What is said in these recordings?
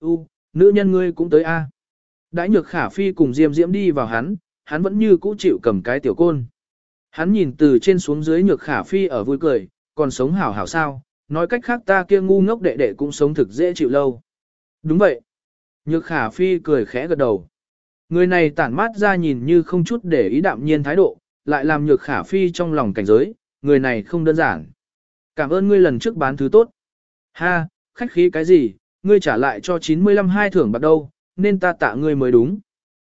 U, nữ nhân ngươi cũng tới a. Đãi nhược khả phi cùng Diêm Diễm đi vào hắn, hắn vẫn như cũ chịu cầm cái tiểu côn. Hắn nhìn từ trên xuống dưới nhược khả phi ở vui cười, còn sống hảo hảo sao, nói cách khác ta kia ngu ngốc đệ đệ cũng sống thực dễ chịu lâu. Đúng vậy. Nhược khả phi cười khẽ gật đầu. Người này tản mát ra nhìn như không chút để ý đạm nhiên thái độ, lại làm nhược khả phi trong lòng cảnh giới, người này không đơn giản. Cảm ơn ngươi lần trước bán thứ tốt. Ha, khách khí cái gì, ngươi trả lại cho 95 hai thưởng bạc đâu, nên ta tạ ngươi mới đúng.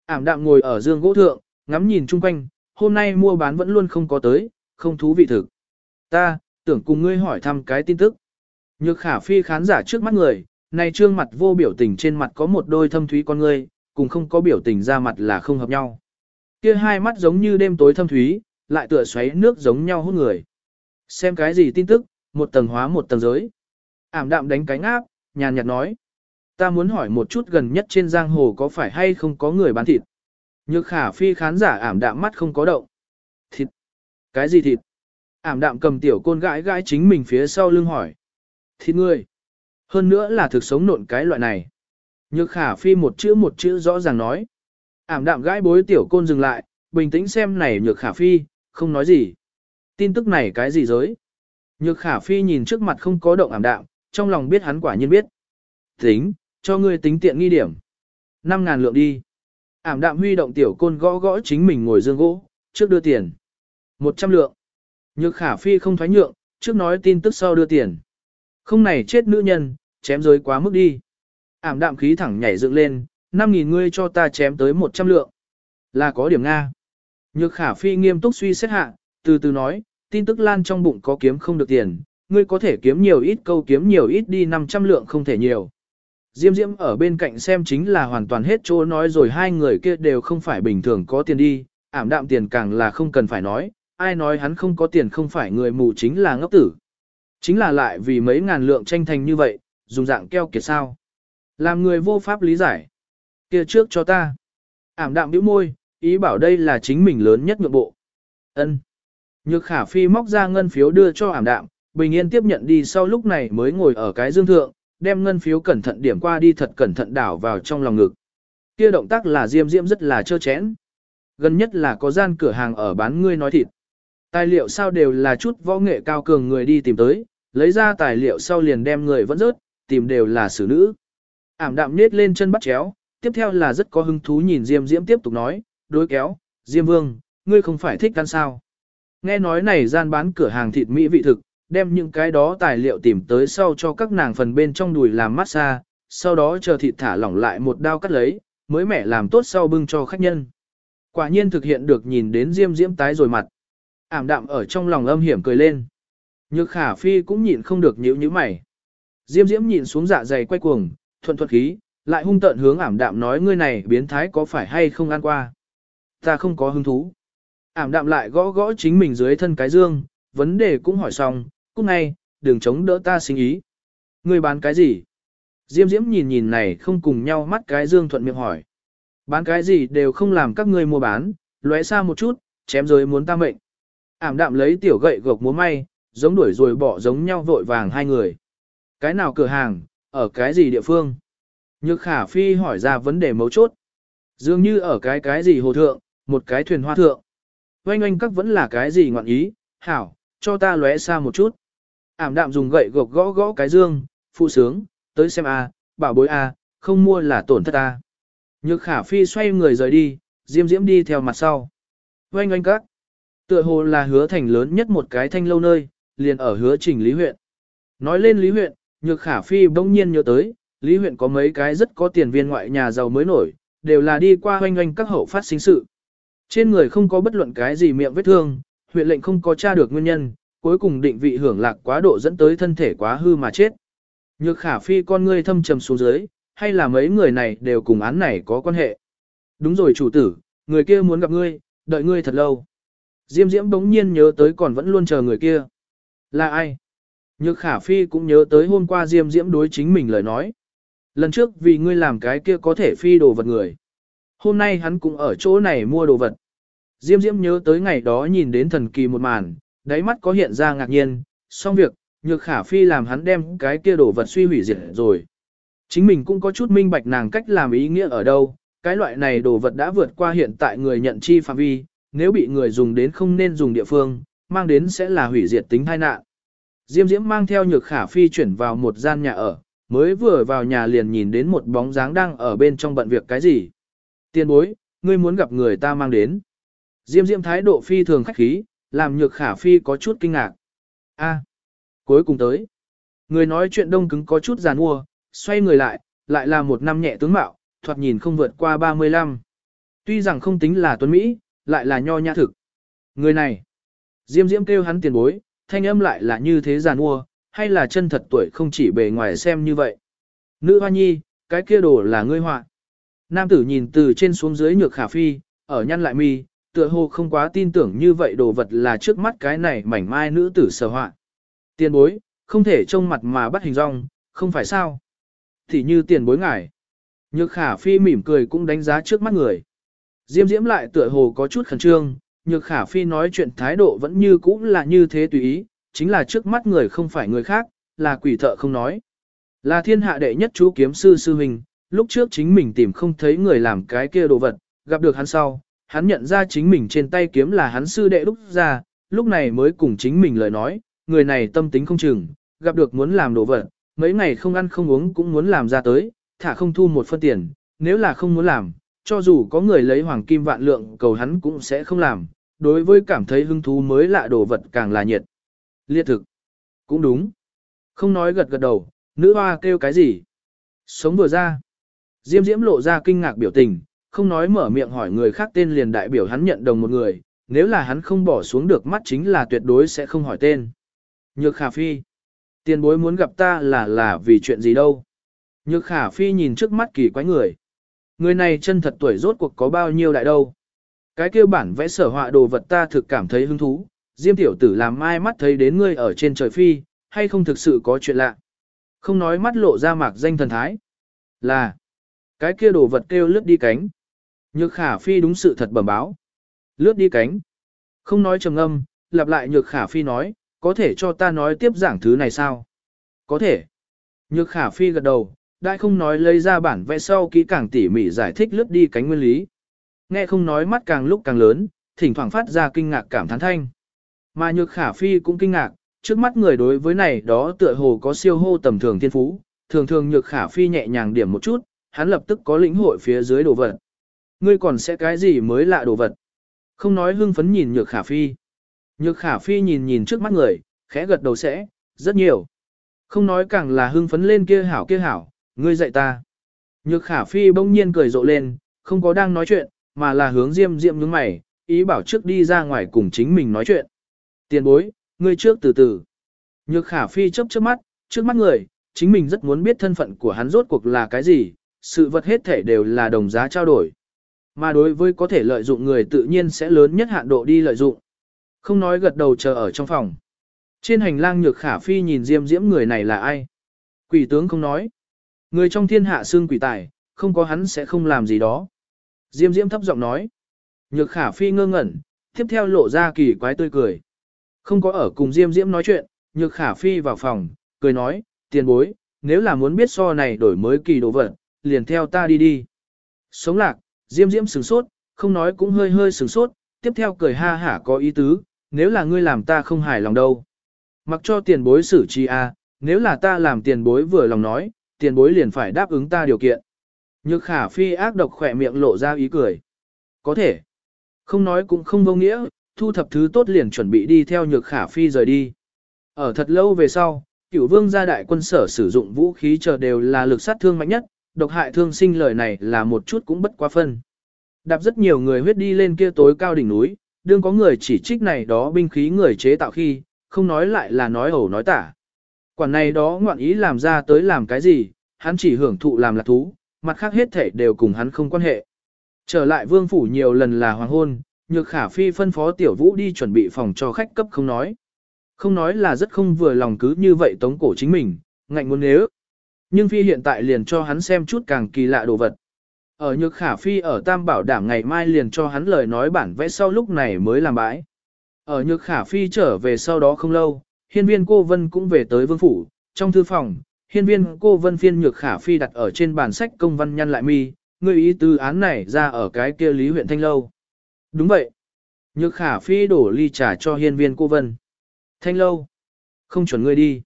Ảm đạm ngồi ở giường gỗ thượng, ngắm nhìn chung quanh, hôm nay mua bán vẫn luôn không có tới, không thú vị thực. Ta, tưởng cùng ngươi hỏi thăm cái tin tức. Nhược khả phi khán giả trước mắt người, này trương mặt vô biểu tình trên mặt có một đôi thâm thúy con ngươi, cùng không có biểu tình ra mặt là không hợp nhau. Kia hai mắt giống như đêm tối thâm thúy, lại tựa xoáy nước giống nhau hút người. Xem cái gì tin tức, một tầng hóa một tầng giới. Ảm đạm đánh cánh áp, nhàn nhạt nói. Ta muốn hỏi một chút gần nhất trên giang hồ có phải hay không có người bán thịt. Nhược khả phi khán giả ảm đạm mắt không có động. Thịt? Cái gì thịt? Ảm đạm cầm tiểu côn gãi gãi chính mình phía sau lưng hỏi. Thịt ngươi? Hơn nữa là thực sống nộn cái loại này. Nhược khả phi một chữ một chữ rõ ràng nói. Ảm đạm gãi bối tiểu côn dừng lại, bình tĩnh xem này nhược khả phi, không nói gì. Tin tức này cái gì giới? Nhược khả phi nhìn trước mặt không có động ảm đạm, trong lòng biết hắn quả nhiên biết. Tính, cho ngươi tính tiện nghi điểm. 5.000 lượng đi. Ảm đạm huy động tiểu côn gõ gõ chính mình ngồi dương gỗ, trước đưa tiền. 100 lượng. Nhược khả phi không thoái nhượng, trước nói tin tức sau đưa tiền. Không này chết nữ nhân, chém giới quá mức đi. Ảm đạm khí thẳng nhảy dựng lên, 5.000 ngươi cho ta chém tới 100 lượng. Là có điểm Nga. Nhược khả phi nghiêm túc suy xét hạ, từ từ nói, tin tức lan trong bụng có kiếm không được tiền, ngươi có thể kiếm nhiều ít câu kiếm nhiều ít đi 500 lượng không thể nhiều. Diêm Diễm ở bên cạnh xem chính là hoàn toàn hết chỗ nói rồi hai người kia đều không phải bình thường có tiền đi, ảm đạm tiền càng là không cần phải nói, ai nói hắn không có tiền không phải người mù chính là ngốc tử. Chính là lại vì mấy ngàn lượng tranh thành như vậy, dùng dạng keo kiệt sao. Làm người vô pháp lý giải. kia trước cho ta. Ảm đạm bĩu môi, ý bảo đây là chính mình lớn nhất nhượng bộ. ân Nhược khả phi móc ra ngân phiếu đưa cho ảm đạm, bình yên tiếp nhận đi sau lúc này mới ngồi ở cái dương thượng, đem ngân phiếu cẩn thận điểm qua đi thật cẩn thận đảo vào trong lòng ngực. Kia động tác là diêm diễm rất là trơ chẽn. Gần nhất là có gian cửa hàng ở bán ngươi nói thịt. Tài liệu sao đều là chút võ nghệ cao cường người đi tìm tới, lấy ra tài liệu sau liền đem người vẫn rớt, tìm đều là xử nữ. Ảm đạm nết lên chân bắt chéo, tiếp theo là rất có hứng thú nhìn Diêm Diễm tiếp tục nói, đối kéo, Diêm Vương, ngươi không phải thích ăn sao. Nghe nói này gian bán cửa hàng thịt mỹ vị thực, đem những cái đó tài liệu tìm tới sau cho các nàng phần bên trong đùi làm massage, sau đó chờ thịt thả lỏng lại một đao cắt lấy, mới mẻ làm tốt sau bưng cho khách nhân. Quả nhiên thực hiện được nhìn đến Diêm Diễm tái rồi mặt. Ảm đạm ở trong lòng âm hiểm cười lên. Nhược khả phi cũng nhịn không được nhíu nhíu mày. Diêm Diễm nhịn xuống dạ dày quay cuồng, thuận thuận khí, lại hung tợn hướng ảm đạm nói ngươi này biến thái có phải hay không ăn qua. Ta không có hứng thú. Ảm đạm lại gõ gõ chính mình dưới thân cái dương, vấn đề cũng hỏi xong, cút ngay, đừng chống đỡ ta sinh ý. Ngươi bán cái gì? Diêm Diễm nhìn nhìn này không cùng nhau mắt cái dương thuận miệng hỏi. Bán cái gì đều không làm các ngươi mua bán, lóe xa một chút, chém rồi muốn ta mệnh. Ảm đạm lấy tiểu gậy gộc múa may, giống đuổi rồi bỏ giống nhau vội vàng hai người. Cái nào cửa hàng, ở cái gì địa phương? Nhược khả phi hỏi ra vấn đề mấu chốt. Dường như ở cái cái gì hồ thượng, một cái thuyền hoa thượng. Oanh oanh các vẫn là cái gì ngọn ý, hảo, cho ta lóe xa một chút. Ảm đạm dùng gậy gộc gõ gõ cái dương, phụ sướng, tới xem a, bảo bối a, không mua là tổn thất a. Nhược khả phi xoay người rời đi, diêm diễm đi theo mặt sau. Oanh oanh các. Tựa hồ là hứa thành lớn nhất một cái thanh lâu nơi, liền ở hứa trình lý huyện. Nói lên lý huyện, nhược khả phi bỗng nhiên nhớ tới, lý huyện có mấy cái rất có tiền viên ngoại nhà giàu mới nổi, đều là đi qua hoanh hoanh các hậu phát sinh sự. Trên người không có bất luận cái gì miệng vết thương, huyện lệnh không có tra được nguyên nhân, cuối cùng định vị hưởng lạc quá độ dẫn tới thân thể quá hư mà chết. Nhược khả phi con ngươi thâm trầm xuống dưới, hay là mấy người này đều cùng án này có quan hệ. Đúng rồi chủ tử, người kia muốn gặp ngươi, đợi ngươi thật lâu. Diêm diễm bỗng nhiên nhớ tới còn vẫn luôn chờ người kia. Là ai? Nhược khả phi cũng nhớ tới hôm qua Diêm Diễm đối chính mình lời nói. Lần trước vì ngươi làm cái kia có thể phi đồ vật người. Hôm nay hắn cũng ở chỗ này mua đồ vật. Diêm Diễm nhớ tới ngày đó nhìn đến thần kỳ một màn, đáy mắt có hiện ra ngạc nhiên, xong việc, nhược khả phi làm hắn đem cái kia đồ vật suy hủy diệt rồi. Chính mình cũng có chút minh bạch nàng cách làm ý nghĩa ở đâu, cái loại này đồ vật đã vượt qua hiện tại người nhận chi phạm vi, nếu bị người dùng đến không nên dùng địa phương, mang đến sẽ là hủy diệt tính tai nạn. Diêm Diễm mang theo nhược khả phi chuyển vào một gian nhà ở, mới vừa vào nhà liền nhìn đến một bóng dáng đang ở bên trong bận việc cái gì. Tiên bối, ngươi muốn gặp người ta mang đến. Diêm Diễm thái độ phi thường khách khí, làm nhược khả phi có chút kinh ngạc. A, cuối cùng tới. Người nói chuyện đông cứng có chút giàn mua, xoay người lại, lại là một năm nhẹ tướng mạo, thoạt nhìn không vượt qua 35. Tuy rằng không tính là tuấn Mỹ, lại là nho nhã thực. Người này, Diêm Diễm kêu hắn tiền bối, thanh âm lại là như thế giàn mua, hay là chân thật tuổi không chỉ bề ngoài xem như vậy. Nữ hoa nhi, cái kia đồ là ngươi họa. Nam tử nhìn từ trên xuống dưới nhược khả phi, ở nhăn lại mi, tựa hồ không quá tin tưởng như vậy đồ vật là trước mắt cái này mảnh mai nữ tử sở họa. Tiền bối, không thể trông mặt mà bắt hình rong, không phải sao. Thì như tiền bối ngải. Nhược khả phi mỉm cười cũng đánh giá trước mắt người. Diêm diễm lại tựa hồ có chút khẩn trương, nhược khả phi nói chuyện thái độ vẫn như cũ là như thế tùy ý, chính là trước mắt người không phải người khác, là quỷ thợ không nói. Là thiên hạ đệ nhất chú kiếm sư sư huynh, lúc trước chính mình tìm không thấy người làm cái kia đồ vật, gặp được hắn sau, hắn nhận ra chính mình trên tay kiếm là hắn sư đệ đúc ra, lúc này mới cùng chính mình lời nói, người này tâm tính không chừng, gặp được muốn làm đồ vật, mấy ngày không ăn không uống cũng muốn làm ra tới, thả không thu một phân tiền, nếu là không muốn làm, cho dù có người lấy hoàng kim vạn lượng cầu hắn cũng sẽ không làm, đối với cảm thấy hứng thú mới lạ đồ vật càng là nhiệt. Liệt thực. Cũng đúng. Không nói gật gật đầu, nữ hoa kêu cái gì? Sống vừa ra. Diêm diễm lộ ra kinh ngạc biểu tình, không nói mở miệng hỏi người khác tên liền đại biểu hắn nhận đồng một người, nếu là hắn không bỏ xuống được mắt chính là tuyệt đối sẽ không hỏi tên. Nhược khả phi. Tiền bối muốn gặp ta là là vì chuyện gì đâu. Nhược khả phi nhìn trước mắt kỳ quái người. Người này chân thật tuổi rốt cuộc có bao nhiêu đại đâu. Cái kia bản vẽ sở họa đồ vật ta thực cảm thấy hứng thú, Diêm tiểu tử làm mai mắt thấy đến ngươi ở trên trời phi, hay không thực sự có chuyện lạ. Không nói mắt lộ ra mạc danh thần thái. Là, cái kia đồ vật kêu lướt đi cánh. Nhược khả phi đúng sự thật bẩm báo. Lướt đi cánh. Không nói trầm âm, lặp lại nhược khả phi nói, có thể cho ta nói tiếp giảng thứ này sao? Có thể. Nhược khả phi gật đầu, đại không nói lấy ra bản vẽ sau kỹ càng tỉ mỉ giải thích lướt đi cánh nguyên lý. Nghe không nói mắt càng lúc càng lớn, thỉnh thoảng phát ra kinh ngạc cảm thán thanh. Mà nhược khả phi cũng kinh ngạc, trước mắt người đối với này đó tựa hồ có siêu hô tầm thường thiên phú, thường thường nhược khả phi nhẹ nhàng điểm một chút, hắn lập tức có lĩnh hội phía dưới đồ vật. Ngươi còn sẽ cái gì mới lạ đồ vật? Không nói hưng phấn nhìn nhược khả phi. Nhược khả phi nhìn nhìn trước mắt người, khẽ gật đầu sẽ, rất nhiều. Không nói càng là hưng phấn lên kia hảo kia hảo, ngươi dạy ta. Nhược khả phi bỗng nhiên cười rộ lên, không có đang nói chuyện, mà là hướng diêm diệm nhướng mày, ý bảo trước đi ra ngoài cùng chính mình nói chuyện. Tiền bối, ngươi trước từ từ. Nhược khả phi chấp trước mắt, trước mắt người, chính mình rất muốn biết thân phận của hắn rốt cuộc là cái gì, sự vật hết thể đều là đồng giá trao đổi. Mà đối với có thể lợi dụng người tự nhiên sẽ lớn nhất hạn độ đi lợi dụng. Không nói gật đầu chờ ở trong phòng. Trên hành lang nhược khả phi nhìn diêm diễm người này là ai. Quỷ tướng không nói. Người trong thiên hạ xương quỷ tài, không có hắn sẽ không làm gì đó. Diêm diễm thấp giọng nói. Nhược khả phi ngơ ngẩn, tiếp theo lộ ra kỳ quái tươi cười. Không có ở cùng Diêm Diễm nói chuyện, Nhược Khả Phi vào phòng, cười nói, tiền bối, nếu là muốn biết so này đổi mới kỳ đồ vật, liền theo ta đi đi. Sống lạc, Diêm Diễm sửng sốt, không nói cũng hơi hơi sửng sốt, tiếp theo cười ha hả có ý tứ, nếu là ngươi làm ta không hài lòng đâu. Mặc cho tiền bối xử chi a, à, nếu là ta làm tiền bối vừa lòng nói, tiền bối liền phải đáp ứng ta điều kiện. Nhược khả phi ác độc khỏe miệng lộ ra ý cười. Có thể. Không nói cũng không vô nghĩa, thu thập thứ tốt liền chuẩn bị đi theo nhược khả phi rời đi. Ở thật lâu về sau, cửu vương gia đại quân sở sử dụng vũ khí chờ đều là lực sát thương mạnh nhất, độc hại thương sinh lời này là một chút cũng bất quá phân. Đạp rất nhiều người huyết đi lên kia tối cao đỉnh núi, đương có người chỉ trích này đó binh khí người chế tạo khi, không nói lại là nói ẩu nói tả. Quản này đó ngoạn ý làm ra tới làm cái gì, hắn chỉ hưởng thụ làm là thú, mặt khác hết thể đều cùng hắn không quan hệ. Trở lại vương phủ nhiều lần là hoàng hôn, nhược khả phi phân phó tiểu vũ đi chuẩn bị phòng cho khách cấp không nói. Không nói là rất không vừa lòng cứ như vậy tống cổ chính mình, ngạnh muốn nếu. Nhưng phi hiện tại liền cho hắn xem chút càng kỳ lạ đồ vật. Ở nhược khả phi ở tam bảo đảm ngày mai liền cho hắn lời nói bản vẽ sau lúc này mới làm bãi. Ở nhược khả phi trở về sau đó không lâu, hiên viên cô vân cũng về tới vương phủ, trong thư phòng, Hiên viên cô vân phiên nhược khả phi đặt ở trên bàn sách công văn nhăn lại mi, người ý tư án này ra ở cái kia lý huyện Thanh Lâu. Đúng vậy. Nhược khả phi đổ ly trà cho hiên viên cô vân. Thanh Lâu. Không chuẩn ngươi đi.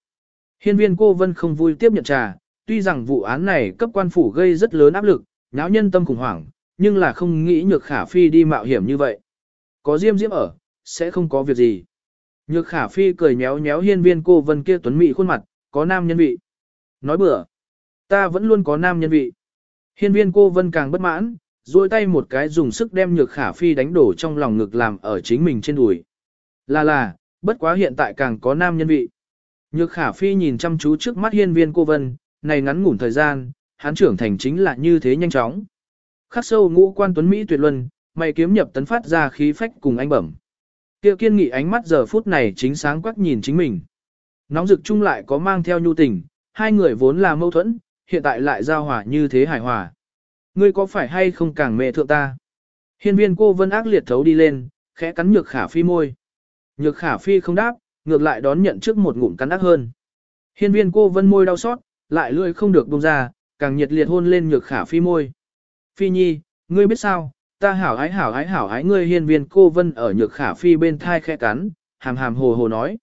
Hiên viên cô vân không vui tiếp nhận trà, tuy rằng vụ án này cấp quan phủ gây rất lớn áp lực, nháo nhân tâm khủng hoảng, nhưng là không nghĩ nhược khả phi đi mạo hiểm như vậy. Có diêm diễm ở, sẽ không có việc gì. Nhược khả phi cười nhéo nhéo hiên viên cô vân kia tuấn mỹ khuôn mặt, có nam nhân vị. Nói bừa, ta vẫn luôn có nam nhân vị. Hiên viên cô vân càng bất mãn, duỗi tay một cái dùng sức đem nhược khả phi đánh đổ trong lòng ngực làm ở chính mình trên đùi. Là là, bất quá hiện tại càng có nam nhân vị. Nhược khả phi nhìn chăm chú trước mắt hiên viên cô vân, này ngắn ngủn thời gian, hắn trưởng thành chính là như thế nhanh chóng. Khắc sâu ngũ quan tuấn Mỹ tuyệt luân, mày kiếm nhập tấn phát ra khí phách cùng anh bẩm. Kiều kiên nghị ánh mắt giờ phút này chính sáng quắc nhìn chính mình. Nóng rực chung lại có mang theo nhu tình, hai người vốn là mâu thuẫn, hiện tại lại giao hòa như thế hài hòa. Ngươi có phải hay không càng mẹ thượng ta? Hiên viên cô vân ác liệt thấu đi lên, khẽ cắn nhược khả phi môi. Nhược khả phi không đáp, ngược lại đón nhận trước một ngụm cắn ác hơn. Hiên viên cô vân môi đau xót, lại lưỡi không được buông ra, càng nhiệt liệt hôn lên nhược khả phi môi. Phi nhi, ngươi biết sao, ta hảo ái hảo ái hảo ái ngươi hiên viên cô vân ở nhược khả phi bên thai khẽ cắn, hàm hàm hồ hồ nói.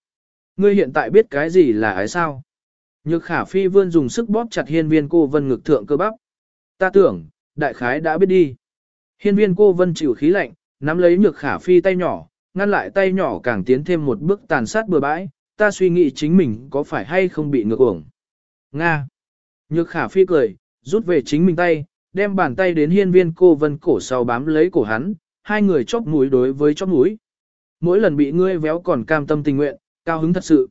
Ngươi hiện tại biết cái gì là ái sao? Nhược khả phi vươn dùng sức bóp chặt hiên viên cô vân ngực thượng cơ bắp. Ta tưởng, đại khái đã biết đi. Hiên viên cô vân chịu khí lạnh, nắm lấy nhược khả phi tay nhỏ, ngăn lại tay nhỏ càng tiến thêm một bước tàn sát bừa bãi, ta suy nghĩ chính mình có phải hay không bị ngược ổng. Nga. Nhược khả phi cười, rút về chính mình tay, đem bàn tay đến hiên viên cô vân cổ sau bám lấy cổ hắn, hai người chóp mũi đối với chóp mũi. Mỗi lần bị ngươi véo còn cam tâm tình nguyện, cao hứng thật sự.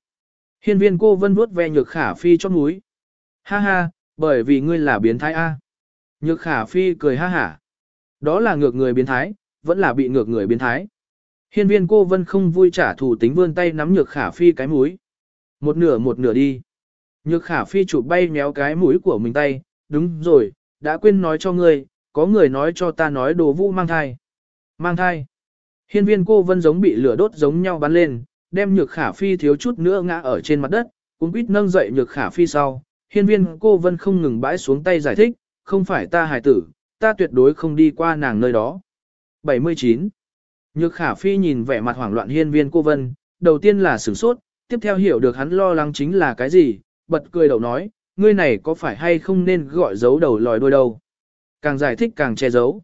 Hiên viên cô vân vuốt ve nhược khả phi chóp mũi. Ha ha, bởi vì ngươi là biến thái A. Nhược khả phi cười ha hả. Đó là ngược người biến thái, vẫn là bị ngược người biến thái. Hiên viên cô vân không vui trả thù tính vươn tay nắm nhược khả phi cái mũi. Một nửa một nửa đi. Nhược khả phi chụp bay méo cái mũi của mình tay, đúng rồi, đã quên nói cho ngươi, có người nói cho ta nói đồ vũ mang thai. Mang thai. Hiên viên cô vân giống bị lửa đốt giống nhau bắn lên, đem nhược khả phi thiếu chút nữa ngã ở trên mặt đất, cũng quýt nâng dậy nhược khả phi sau. Hiên viên cô vân không ngừng bãi xuống tay giải thích, không phải ta hài tử, ta tuyệt đối không đi qua nàng nơi đó. 79. Nhược khả phi nhìn vẻ mặt hoảng loạn hiên viên cô vân, đầu tiên là sửng sốt, tiếp theo hiểu được hắn lo lắng chính là cái gì, bật cười đầu nói, ngươi này có phải hay không nên gọi giấu đầu lòi đuôi đâu. Càng giải thích càng che giấu.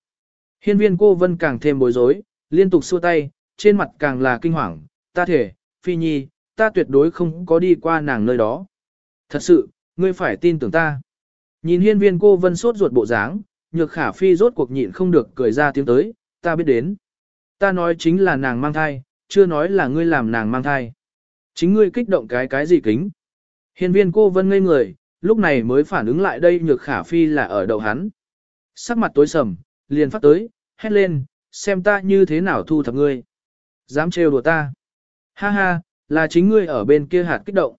Hiên viên cô vân càng thêm bối rối, liên tục xua tay, trên mặt càng là kinh hoàng, ta thể, phi nhi, ta tuyệt đối không có đi qua nàng nơi đó. Thật sự, ngươi phải tin tưởng ta. Nhìn hiên viên cô vân sốt ruột bộ dáng, nhược khả phi rốt cuộc nhịn không được cười ra tiếng tới, ta biết đến. Ta nói chính là nàng mang thai, chưa nói là ngươi làm nàng mang thai. Chính ngươi kích động cái cái gì kính. Hiên viên cô vân ngây người, lúc này mới phản ứng lại đây nhược khả phi là ở đầu hắn. Sắc mặt tối sầm, liền phát tới, hét lên, xem ta như thế nào thu thập ngươi. Dám trêu đùa ta. Ha ha, là chính ngươi ở bên kia hạt kích động.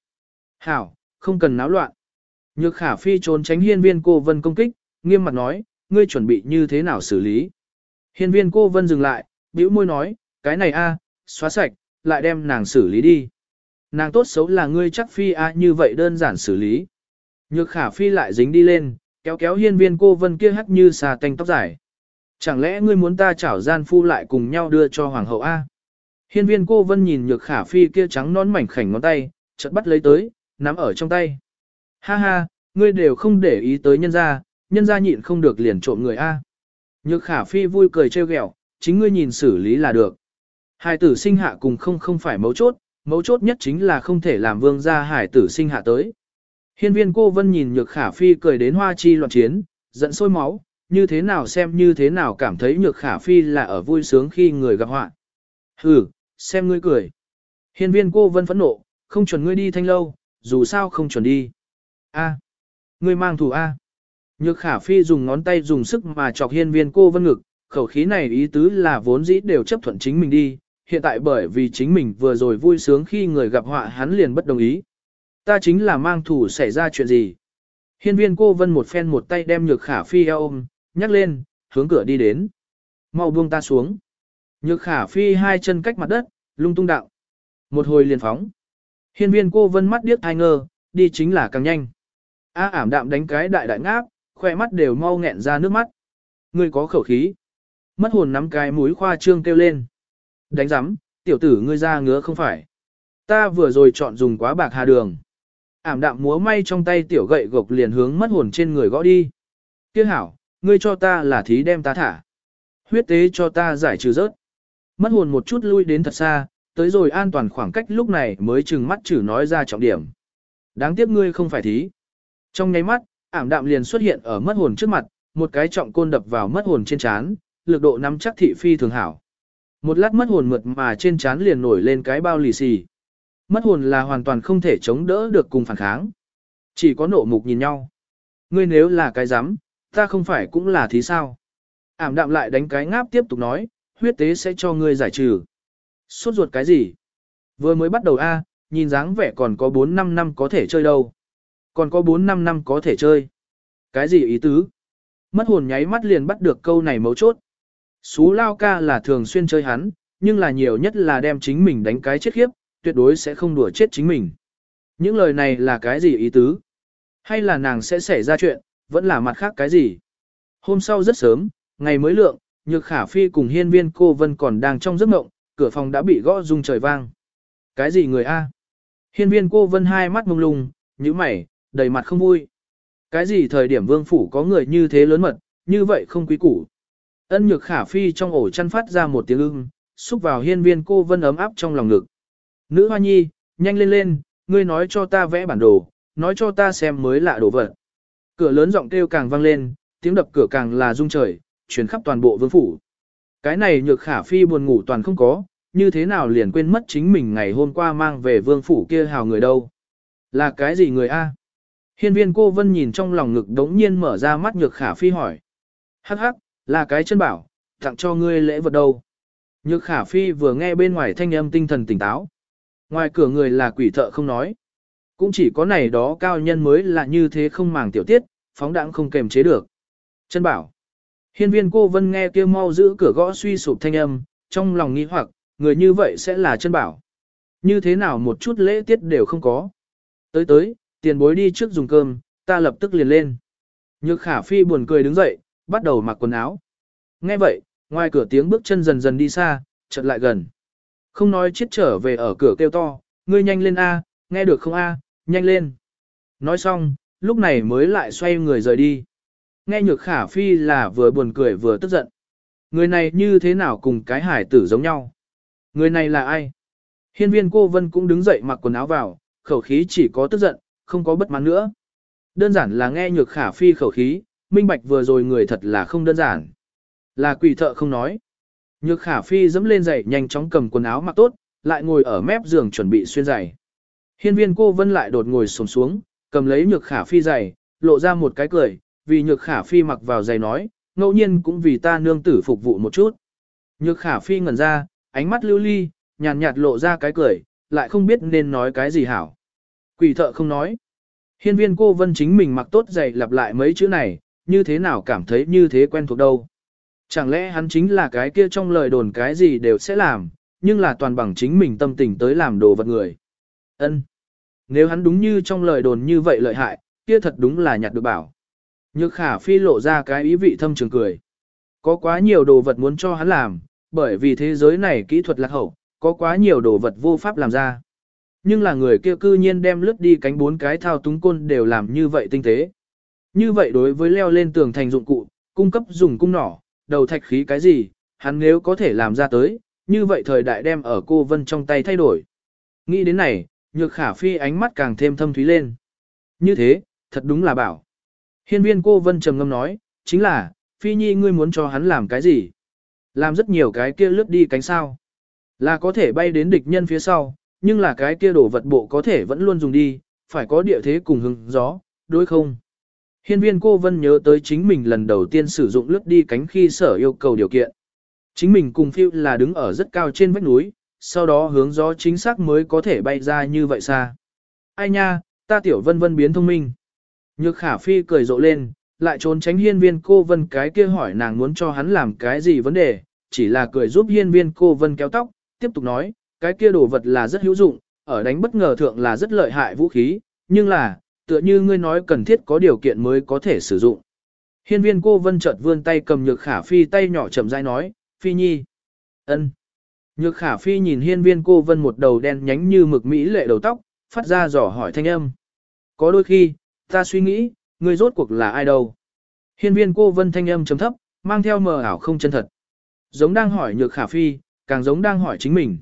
Hảo, không cần náo loạn. Nhược khả phi trốn tránh hiên viên cô vân công kích, nghiêm mặt nói, ngươi chuẩn bị như thế nào xử lý. Hiên viên cô vân dừng lại, bĩu môi nói, cái này a, xóa sạch, lại đem nàng xử lý đi. Nàng tốt xấu là ngươi chắc phi a như vậy đơn giản xử lý. Nhược khả phi lại dính đi lên, kéo kéo hiên viên cô vân kia hắt như xà tanh tóc dài. Chẳng lẽ ngươi muốn ta chảo gian phu lại cùng nhau đưa cho hoàng hậu A? Hiên viên cô vân nhìn nhược khả phi kia trắng nón mảnh khảnh ngón tay, chợt bắt lấy tới, nắm ở trong tay. Ha ha, ngươi đều không để ý tới nhân gia, nhân gia nhịn không được liền trộm người A. Nhược khả phi vui cười trêu ghẹo, chính ngươi nhìn xử lý là được. hai tử sinh hạ cùng không không phải mấu chốt, mấu chốt nhất chính là không thể làm vương gia hải tử sinh hạ tới. Hiên viên cô vân nhìn nhược khả phi cười đến hoa chi loạn chiến, giận sôi máu, như thế nào xem như thế nào cảm thấy nhược khả phi là ở vui sướng khi người gặp họa. Hừ, xem ngươi cười. Hiên viên cô vân phẫn nộ, không chuẩn ngươi đi thanh lâu, dù sao không chuẩn đi. A, ngươi mang thù A. Nhược khả phi dùng ngón tay dùng sức mà chọc hiên viên cô vân ngực, khẩu khí này ý tứ là vốn dĩ đều chấp thuận chính mình đi, hiện tại bởi vì chính mình vừa rồi vui sướng khi người gặp họa hắn liền bất đồng ý. Ta chính là mang thủ xảy ra chuyện gì. Hiên viên cô vân một phen một tay đem nhược khả phi eo ôm, nhắc lên, hướng cửa đi đến. Mau buông ta xuống. Nhược khả phi hai chân cách mặt đất, lung tung đạo. Một hồi liền phóng. Hiên viên cô vân mắt điếc thai ngơ, đi chính là càng nhanh. A ảm đạm đánh cái đại đại ngáp, khoe mắt đều mau nghẹn ra nước mắt. người có khẩu khí. Mất hồn nắm cái mũi khoa trương kêu lên. Đánh giám, tiểu tử ngươi ra ngứa không phải. Ta vừa rồi chọn dùng quá bạc hà đường. Ảm đạm múa may trong tay tiểu gậy gộc liền hướng mất hồn trên người gõ đi. Tiếc hảo, ngươi cho ta là thí đem ta thả. Huyết tế cho ta giải trừ rớt. Mất hồn một chút lui đến thật xa, tới rồi an toàn khoảng cách lúc này mới chừng mắt chử nói ra trọng điểm. Đáng tiếc ngươi không phải thí. Trong nháy mắt, ảm đạm liền xuất hiện ở mất hồn trước mặt, một cái trọng côn đập vào mất hồn trên chán, lực độ nắm chắc thị phi thường hảo. Một lát mất hồn mượt mà trên chán liền nổi lên cái bao lì xì. Mất hồn là hoàn toàn không thể chống đỡ được cùng phản kháng. Chỉ có nộ mục nhìn nhau. Ngươi nếu là cái dám, ta không phải cũng là thí sao. Ảm đạm lại đánh cái ngáp tiếp tục nói, huyết tế sẽ cho ngươi giải trừ. Suốt ruột cái gì? Vừa mới bắt đầu A, nhìn dáng vẻ còn có 4-5 năm có thể chơi đâu. Còn có 4-5 năm có thể chơi. Cái gì ý tứ? Mất hồn nháy mắt liền bắt được câu này mấu chốt. Xú lao ca là thường xuyên chơi hắn, nhưng là nhiều nhất là đem chính mình đánh cái chết khiếp, tuyệt đối sẽ không đùa chết chính mình. Những lời này là cái gì ý tứ? Hay là nàng sẽ xảy ra chuyện, vẫn là mặt khác cái gì? Hôm sau rất sớm, ngày mới lượng, Nhược Khả Phi cùng hiên viên cô Vân còn đang trong giấc mộng, cửa phòng đã bị gõ rung trời vang. Cái gì người A? Hiên viên cô Vân hai mắt mông lung, như mày, đầy mặt không vui. Cái gì thời điểm vương phủ có người như thế lớn mật, như vậy không quý củ. Ân nhược khả phi trong ổ chăn phát ra một tiếng ưng, xúc vào hiên viên cô vân ấm áp trong lòng ngực. Nữ hoa nhi, nhanh lên lên, ngươi nói cho ta vẽ bản đồ, nói cho ta xem mới lạ đồ vật. Cửa lớn giọng kêu càng vang lên, tiếng đập cửa càng là rung trời, chuyển khắp toàn bộ vương phủ. Cái này nhược khả phi buồn ngủ toàn không có, như thế nào liền quên mất chính mình ngày hôm qua mang về vương phủ kia hào người đâu. Là cái gì người a? Hiên viên cô vân nhìn trong lòng ngực đống nhiên mở ra mắt nhược khả phi hỏi. Hắc hắc, là cái chân bảo, tặng cho ngươi lễ vật đâu. Nhược khả phi vừa nghe bên ngoài thanh âm tinh thần tỉnh táo. Ngoài cửa người là quỷ thợ không nói. Cũng chỉ có này đó cao nhân mới là như thế không màng tiểu tiết, phóng đãng không kềm chế được. Chân bảo. Hiên viên cô vân nghe kia mau giữ cửa gõ suy sụp thanh âm, trong lòng nghi hoặc, người như vậy sẽ là chân bảo. Như thế nào một chút lễ tiết đều không có. Tới tới, tiền bối đi trước dùng cơm, ta lập tức liền lên. Nhược khả phi buồn cười đứng dậy, bắt đầu mặc quần áo. Nghe vậy, ngoài cửa tiếng bước chân dần dần đi xa, chợt lại gần. Không nói chết trở về ở cửa kêu to, ngươi nhanh lên A, nghe được không A, nhanh lên. Nói xong, lúc này mới lại xoay người rời đi. Nghe nhược khả phi là vừa buồn cười vừa tức giận. Người này như thế nào cùng cái hải tử giống nhau? Người này là ai? Hiên viên cô Vân cũng đứng dậy mặc quần áo vào, khẩu khí chỉ có tức giận, không có bất mãn nữa. Đơn giản là nghe nhược khả phi khẩu khí, minh bạch vừa rồi người thật là không đơn giản. Là quỷ thợ không nói. Nhược khả phi dẫm lên giày nhanh chóng cầm quần áo mặc tốt, lại ngồi ở mép giường chuẩn bị xuyên giày. Hiên viên cô vân lại đột ngồi sồm xuống, cầm lấy nhược khả phi giày, lộ ra một cái cười, vì nhược khả phi mặc vào giày nói, ngẫu nhiên cũng vì ta nương tử phục vụ một chút. Nhược khả phi ngẩn ra, ánh mắt lưu ly, nhàn nhạt lộ ra cái cười, lại không biết nên nói cái gì hảo. Quỷ thợ không nói. Hiên viên cô vân chính mình mặc tốt giày lặp lại mấy chữ này, như thế nào cảm thấy như thế quen thuộc đâu. Chẳng lẽ hắn chính là cái kia trong lời đồn cái gì đều sẽ làm, nhưng là toàn bằng chính mình tâm tình tới làm đồ vật người. Ân. Nếu hắn đúng như trong lời đồn như vậy lợi hại, kia thật đúng là nhặt được bảo. Nhược khả phi lộ ra cái ý vị thâm trường cười. Có quá nhiều đồ vật muốn cho hắn làm, bởi vì thế giới này kỹ thuật lạc hậu, có quá nhiều đồ vật vô pháp làm ra. Nhưng là người kia cư nhiên đem lướt đi cánh bốn cái thao túng côn đều làm như vậy tinh tế. Như vậy đối với leo lên tường thành dụng cụ, cung cấp dùng cung nỏ, đầu thạch khí cái gì, hắn nếu có thể làm ra tới, như vậy thời đại đem ở cô Vân trong tay thay đổi. Nghĩ đến này, nhược khả phi ánh mắt càng thêm thâm thúy lên. Như thế, thật đúng là bảo. Hiên viên cô Vân trầm ngâm nói, chính là, phi nhi ngươi muốn cho hắn làm cái gì? Làm rất nhiều cái kia lướt đi cánh sao. Là có thể bay đến địch nhân phía sau, nhưng là cái kia đổ vật bộ có thể vẫn luôn dùng đi, phải có địa thế cùng hứng gió, đối không? Hiên viên cô Vân nhớ tới chính mình lần đầu tiên sử dụng lướt đi cánh khi sở yêu cầu điều kiện. Chính mình cùng phiêu là đứng ở rất cao trên vách núi, sau đó hướng gió chính xác mới có thể bay ra như vậy xa. Ai nha, ta tiểu vân vân biến thông minh. Nhược khả phi cười rộ lên, lại trốn tránh hiên viên cô Vân cái kia hỏi nàng muốn cho hắn làm cái gì vấn đề, chỉ là cười giúp hiên viên cô Vân kéo tóc, tiếp tục nói, cái kia đồ vật là rất hữu dụng, ở đánh bất ngờ thượng là rất lợi hại vũ khí, nhưng là, tựa như ngươi nói cần thiết có điều kiện mới có thể sử dụng. Hiên viên cô vân chợt vươn tay cầm nhược khả phi tay nhỏ chậm rãi nói, phi nhi. ân. Nhược khả phi nhìn hiên viên cô vân một đầu đen nhánh như mực mỹ lệ đầu tóc, phát ra dò hỏi thanh âm. Có đôi khi, ta suy nghĩ, ngươi rốt cuộc là ai đâu. Hiên viên cô vân thanh âm chấm thấp, mang theo mờ ảo không chân thật. Giống đang hỏi nhược khả phi, càng giống đang hỏi chính mình.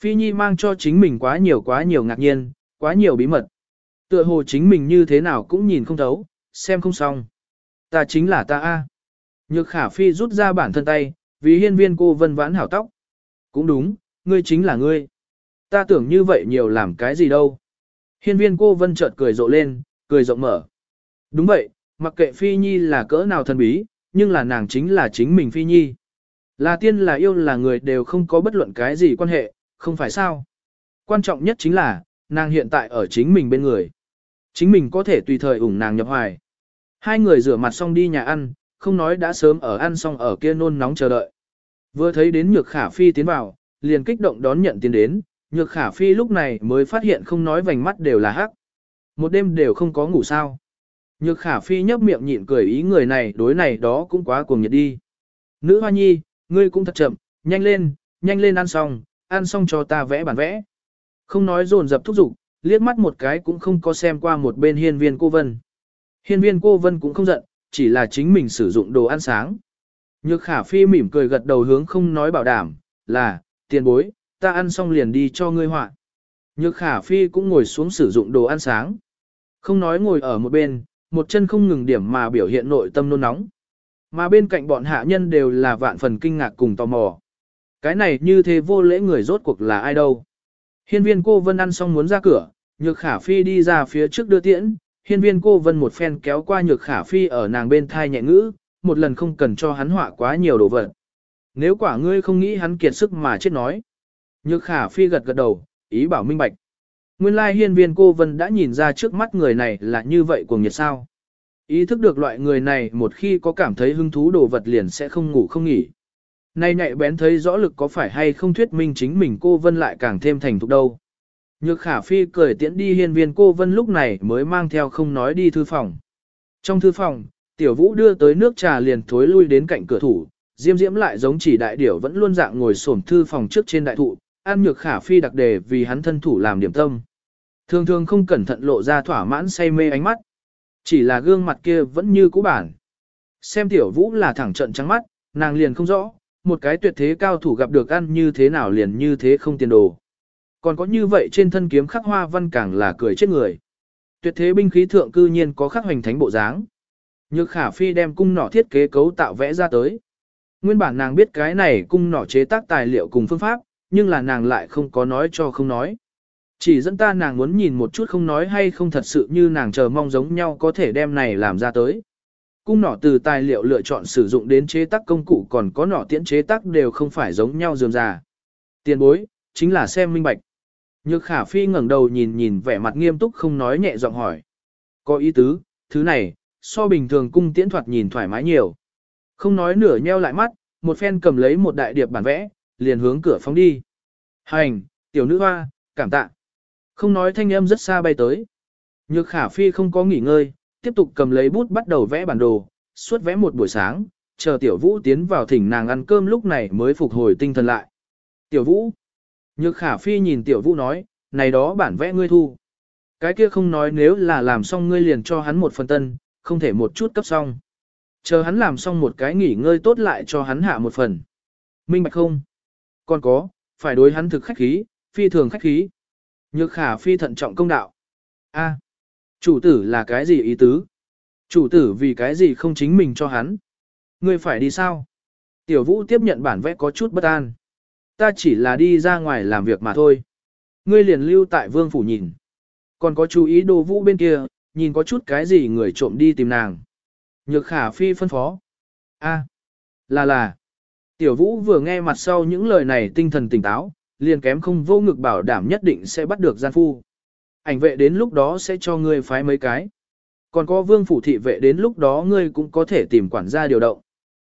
Phi nhi mang cho chính mình quá nhiều quá nhiều ngạc nhiên, quá nhiều bí mật. Tựa hồ chính mình như thế nào cũng nhìn không thấu, xem không xong. Ta chính là ta a. Nhược khả phi rút ra bản thân tay, vì hiên viên cô vân vãn hảo tóc. Cũng đúng, ngươi chính là ngươi. Ta tưởng như vậy nhiều làm cái gì đâu. Hiên viên cô vân chợt cười rộ lên, cười rộng mở. Đúng vậy, mặc kệ phi nhi là cỡ nào thần bí, nhưng là nàng chính là chính mình phi nhi. Là tiên là yêu là người đều không có bất luận cái gì quan hệ, không phải sao. Quan trọng nhất chính là, nàng hiện tại ở chính mình bên người. Chính mình có thể tùy thời ủng nàng nhập hoài. Hai người rửa mặt xong đi nhà ăn, không nói đã sớm ở ăn xong ở kia nôn nóng chờ đợi. Vừa thấy đến nhược khả phi tiến vào, liền kích động đón nhận tiến đến, nhược khả phi lúc này mới phát hiện không nói vành mắt đều là hắc. Một đêm đều không có ngủ sao. Nhược khả phi nhấp miệng nhịn cười ý người này đối này đó cũng quá cuồng nhiệt đi. Nữ hoa nhi, ngươi cũng thật chậm, nhanh lên, nhanh lên ăn xong, ăn xong cho ta vẽ bản vẽ. Không nói dồn dập thúc giục, liếc mắt một cái cũng không có xem qua một bên hiên viên cô vân. Hiên viên cô vân cũng không giận, chỉ là chính mình sử dụng đồ ăn sáng. Nhược khả phi mỉm cười gật đầu hướng không nói bảo đảm, là, tiền bối, ta ăn xong liền đi cho ngươi họa. Nhược khả phi cũng ngồi xuống sử dụng đồ ăn sáng. Không nói ngồi ở một bên, một chân không ngừng điểm mà biểu hiện nội tâm nôn nóng. Mà bên cạnh bọn hạ nhân đều là vạn phần kinh ngạc cùng tò mò. Cái này như thế vô lễ người rốt cuộc là ai đâu. Hiên viên cô vân ăn xong muốn ra cửa, nhược khả phi đi ra phía trước đưa tiễn, hiên viên cô vân một phen kéo qua nhược khả phi ở nàng bên thai nhẹ ngữ, một lần không cần cho hắn họa quá nhiều đồ vật. Nếu quả ngươi không nghĩ hắn kiệt sức mà chết nói. Nhược khả phi gật gật đầu, ý bảo minh bạch. Nguyên lai hiên viên cô vân đã nhìn ra trước mắt người này là như vậy cuồng nhiệt sao. Ý thức được loại người này một khi có cảm thấy hứng thú đồ vật liền sẽ không ngủ không nghỉ. Nay nhạy bén thấy rõ lực có phải hay không thuyết minh chính mình cô vân lại càng thêm thành thục đâu. Nhược khả phi cười tiễn đi hiên viên cô vân lúc này mới mang theo không nói đi thư phòng. Trong thư phòng, tiểu vũ đưa tới nước trà liền thối lui đến cạnh cửa thủ, diêm diễm lại giống chỉ đại điểu vẫn luôn dạng ngồi xổm thư phòng trước trên đại thụ, an nhược khả phi đặc đề vì hắn thân thủ làm điểm tâm. Thường thường không cẩn thận lộ ra thỏa mãn say mê ánh mắt. Chỉ là gương mặt kia vẫn như cũ bản. Xem tiểu vũ là thẳng trận trắng mắt, nàng liền không rõ, một cái tuyệt thế cao thủ gặp được ăn như thế nào liền như thế không tiền đồ. Còn có như vậy trên thân kiếm khắc hoa văn càng là cười chết người. Tuyệt thế binh khí thượng cư nhiên có khắc hoành thánh bộ dáng. Nhược khả phi đem cung nỏ thiết kế cấu tạo vẽ ra tới. Nguyên bản nàng biết cái này cung nỏ chế tác tài liệu cùng phương pháp, nhưng là nàng lại không có nói cho không nói. Chỉ dẫn ta nàng muốn nhìn một chút không nói hay không thật sự như nàng chờ mong giống nhau có thể đem này làm ra tới. Cung nỏ từ tài liệu lựa chọn sử dụng đến chế tác công cụ còn có nỏ tiễn chế tác đều không phải giống nhau dườm già. Tiền bối, chính là xem minh bạch. Nhược khả phi ngẩng đầu nhìn nhìn vẻ mặt nghiêm túc không nói nhẹ giọng hỏi. Có ý tứ, thứ này, so bình thường cung tiễn thoạt nhìn thoải mái nhiều. Không nói nửa nheo lại mắt, một phen cầm lấy một đại điệp bản vẽ, liền hướng cửa phóng đi. Hành, tiểu nữ hoa, cảm tạ. Không nói thanh âm rất xa bay tới. Nhược khả phi không có nghỉ ngơi, tiếp tục cầm lấy bút bắt đầu vẽ bản đồ, suốt vẽ một buổi sáng, chờ tiểu vũ tiến vào thỉnh nàng ăn cơm lúc này mới phục hồi tinh thần lại. Tiểu vũ. Nhược khả phi nhìn tiểu vũ nói, này đó bản vẽ ngươi thu. Cái kia không nói nếu là làm xong ngươi liền cho hắn một phần tân, không thể một chút cấp xong. Chờ hắn làm xong một cái nghỉ ngơi tốt lại cho hắn hạ một phần. Minh bạch không? Còn có, phải đối hắn thực khách khí, phi thường khách khí. Nhược khả phi thận trọng công đạo. A, chủ tử là cái gì ý tứ? Chủ tử vì cái gì không chính mình cho hắn? Ngươi phải đi sao? Tiểu vũ tiếp nhận bản vẽ có chút bất an. Ta chỉ là đi ra ngoài làm việc mà thôi. Ngươi liền lưu tại vương phủ nhìn. Còn có chú ý đồ vũ bên kia, nhìn có chút cái gì người trộm đi tìm nàng. Nhược khả phi phân phó. A, là là. Tiểu vũ vừa nghe mặt sau những lời này tinh thần tỉnh táo, liền kém không vô ngực bảo đảm nhất định sẽ bắt được gian phu. Ảnh vệ đến lúc đó sẽ cho ngươi phái mấy cái. Còn có vương phủ thị vệ đến lúc đó ngươi cũng có thể tìm quản gia điều động.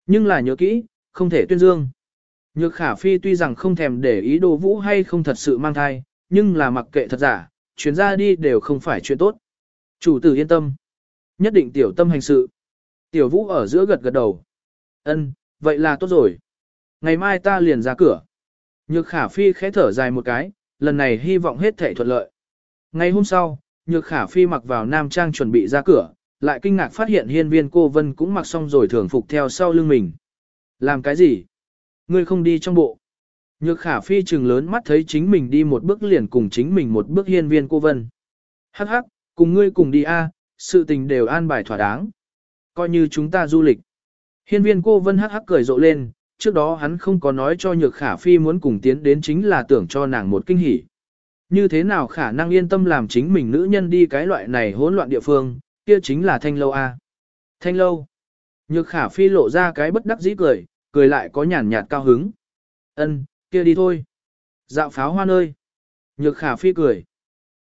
Nhưng là nhớ kỹ, không thể tuyên dương. Nhược khả phi tuy rằng không thèm để ý đồ vũ hay không thật sự mang thai, nhưng là mặc kệ thật giả, chuyến ra đi đều không phải chuyện tốt. Chủ tử yên tâm. Nhất định tiểu tâm hành sự. Tiểu vũ ở giữa gật gật đầu. Ân, vậy là tốt rồi. Ngày mai ta liền ra cửa. Nhược khả phi khẽ thở dài một cái, lần này hy vọng hết thể thuận lợi. Ngày hôm sau, nhược khả phi mặc vào nam trang chuẩn bị ra cửa, lại kinh ngạc phát hiện hiên viên cô vân cũng mặc xong rồi thường phục theo sau lưng mình. Làm cái gì? Ngươi không đi trong bộ. Nhược khả phi trừng lớn mắt thấy chính mình đi một bước liền cùng chính mình một bước hiên viên cô vân. Hắc hắc, cùng ngươi cùng đi a, sự tình đều an bài thỏa đáng. Coi như chúng ta du lịch. Hiên viên cô vân hắc hắc cười rộ lên, trước đó hắn không có nói cho nhược khả phi muốn cùng tiến đến chính là tưởng cho nàng một kinh hỉ. Như thế nào khả năng yên tâm làm chính mình nữ nhân đi cái loại này hỗn loạn địa phương, kia chính là thanh lâu a. Thanh lâu. Nhược khả phi lộ ra cái bất đắc dĩ cười, cười lại có nhàn nhạt cao hứng. Ân, kia đi thôi. Dạo pháo hoa nơi. Nhược khả phi cười.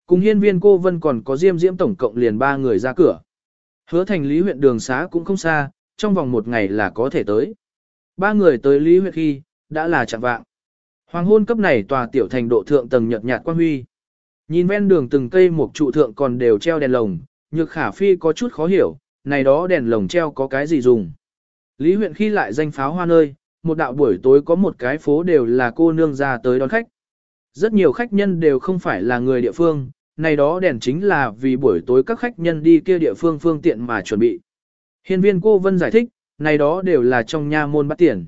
Cùng hiên viên cô vân còn có diêm diễm tổng cộng liền ba người ra cửa. Hứa thành lý huyện đường xá cũng không xa, trong vòng một ngày là có thể tới. Ba người tới lý huyện khi, đã là chặng vạng. Hoàng hôn cấp này tòa tiểu thành độ thượng tầng nhợt nhạt quan huy. Nhìn ven đường từng cây một trụ thượng còn đều treo đèn lồng, nhược khả phi có chút khó hiểu, này đó đèn lồng treo có cái gì dùng. Lý huyện khi lại danh pháo hoa nơi, một đạo buổi tối có một cái phố đều là cô nương ra tới đón khách. Rất nhiều khách nhân đều không phải là người địa phương, này đó đèn chính là vì buổi tối các khách nhân đi kia địa phương phương tiện mà chuẩn bị. Hiên viên cô Vân giải thích, này đó đều là trong nha môn bắt tiền.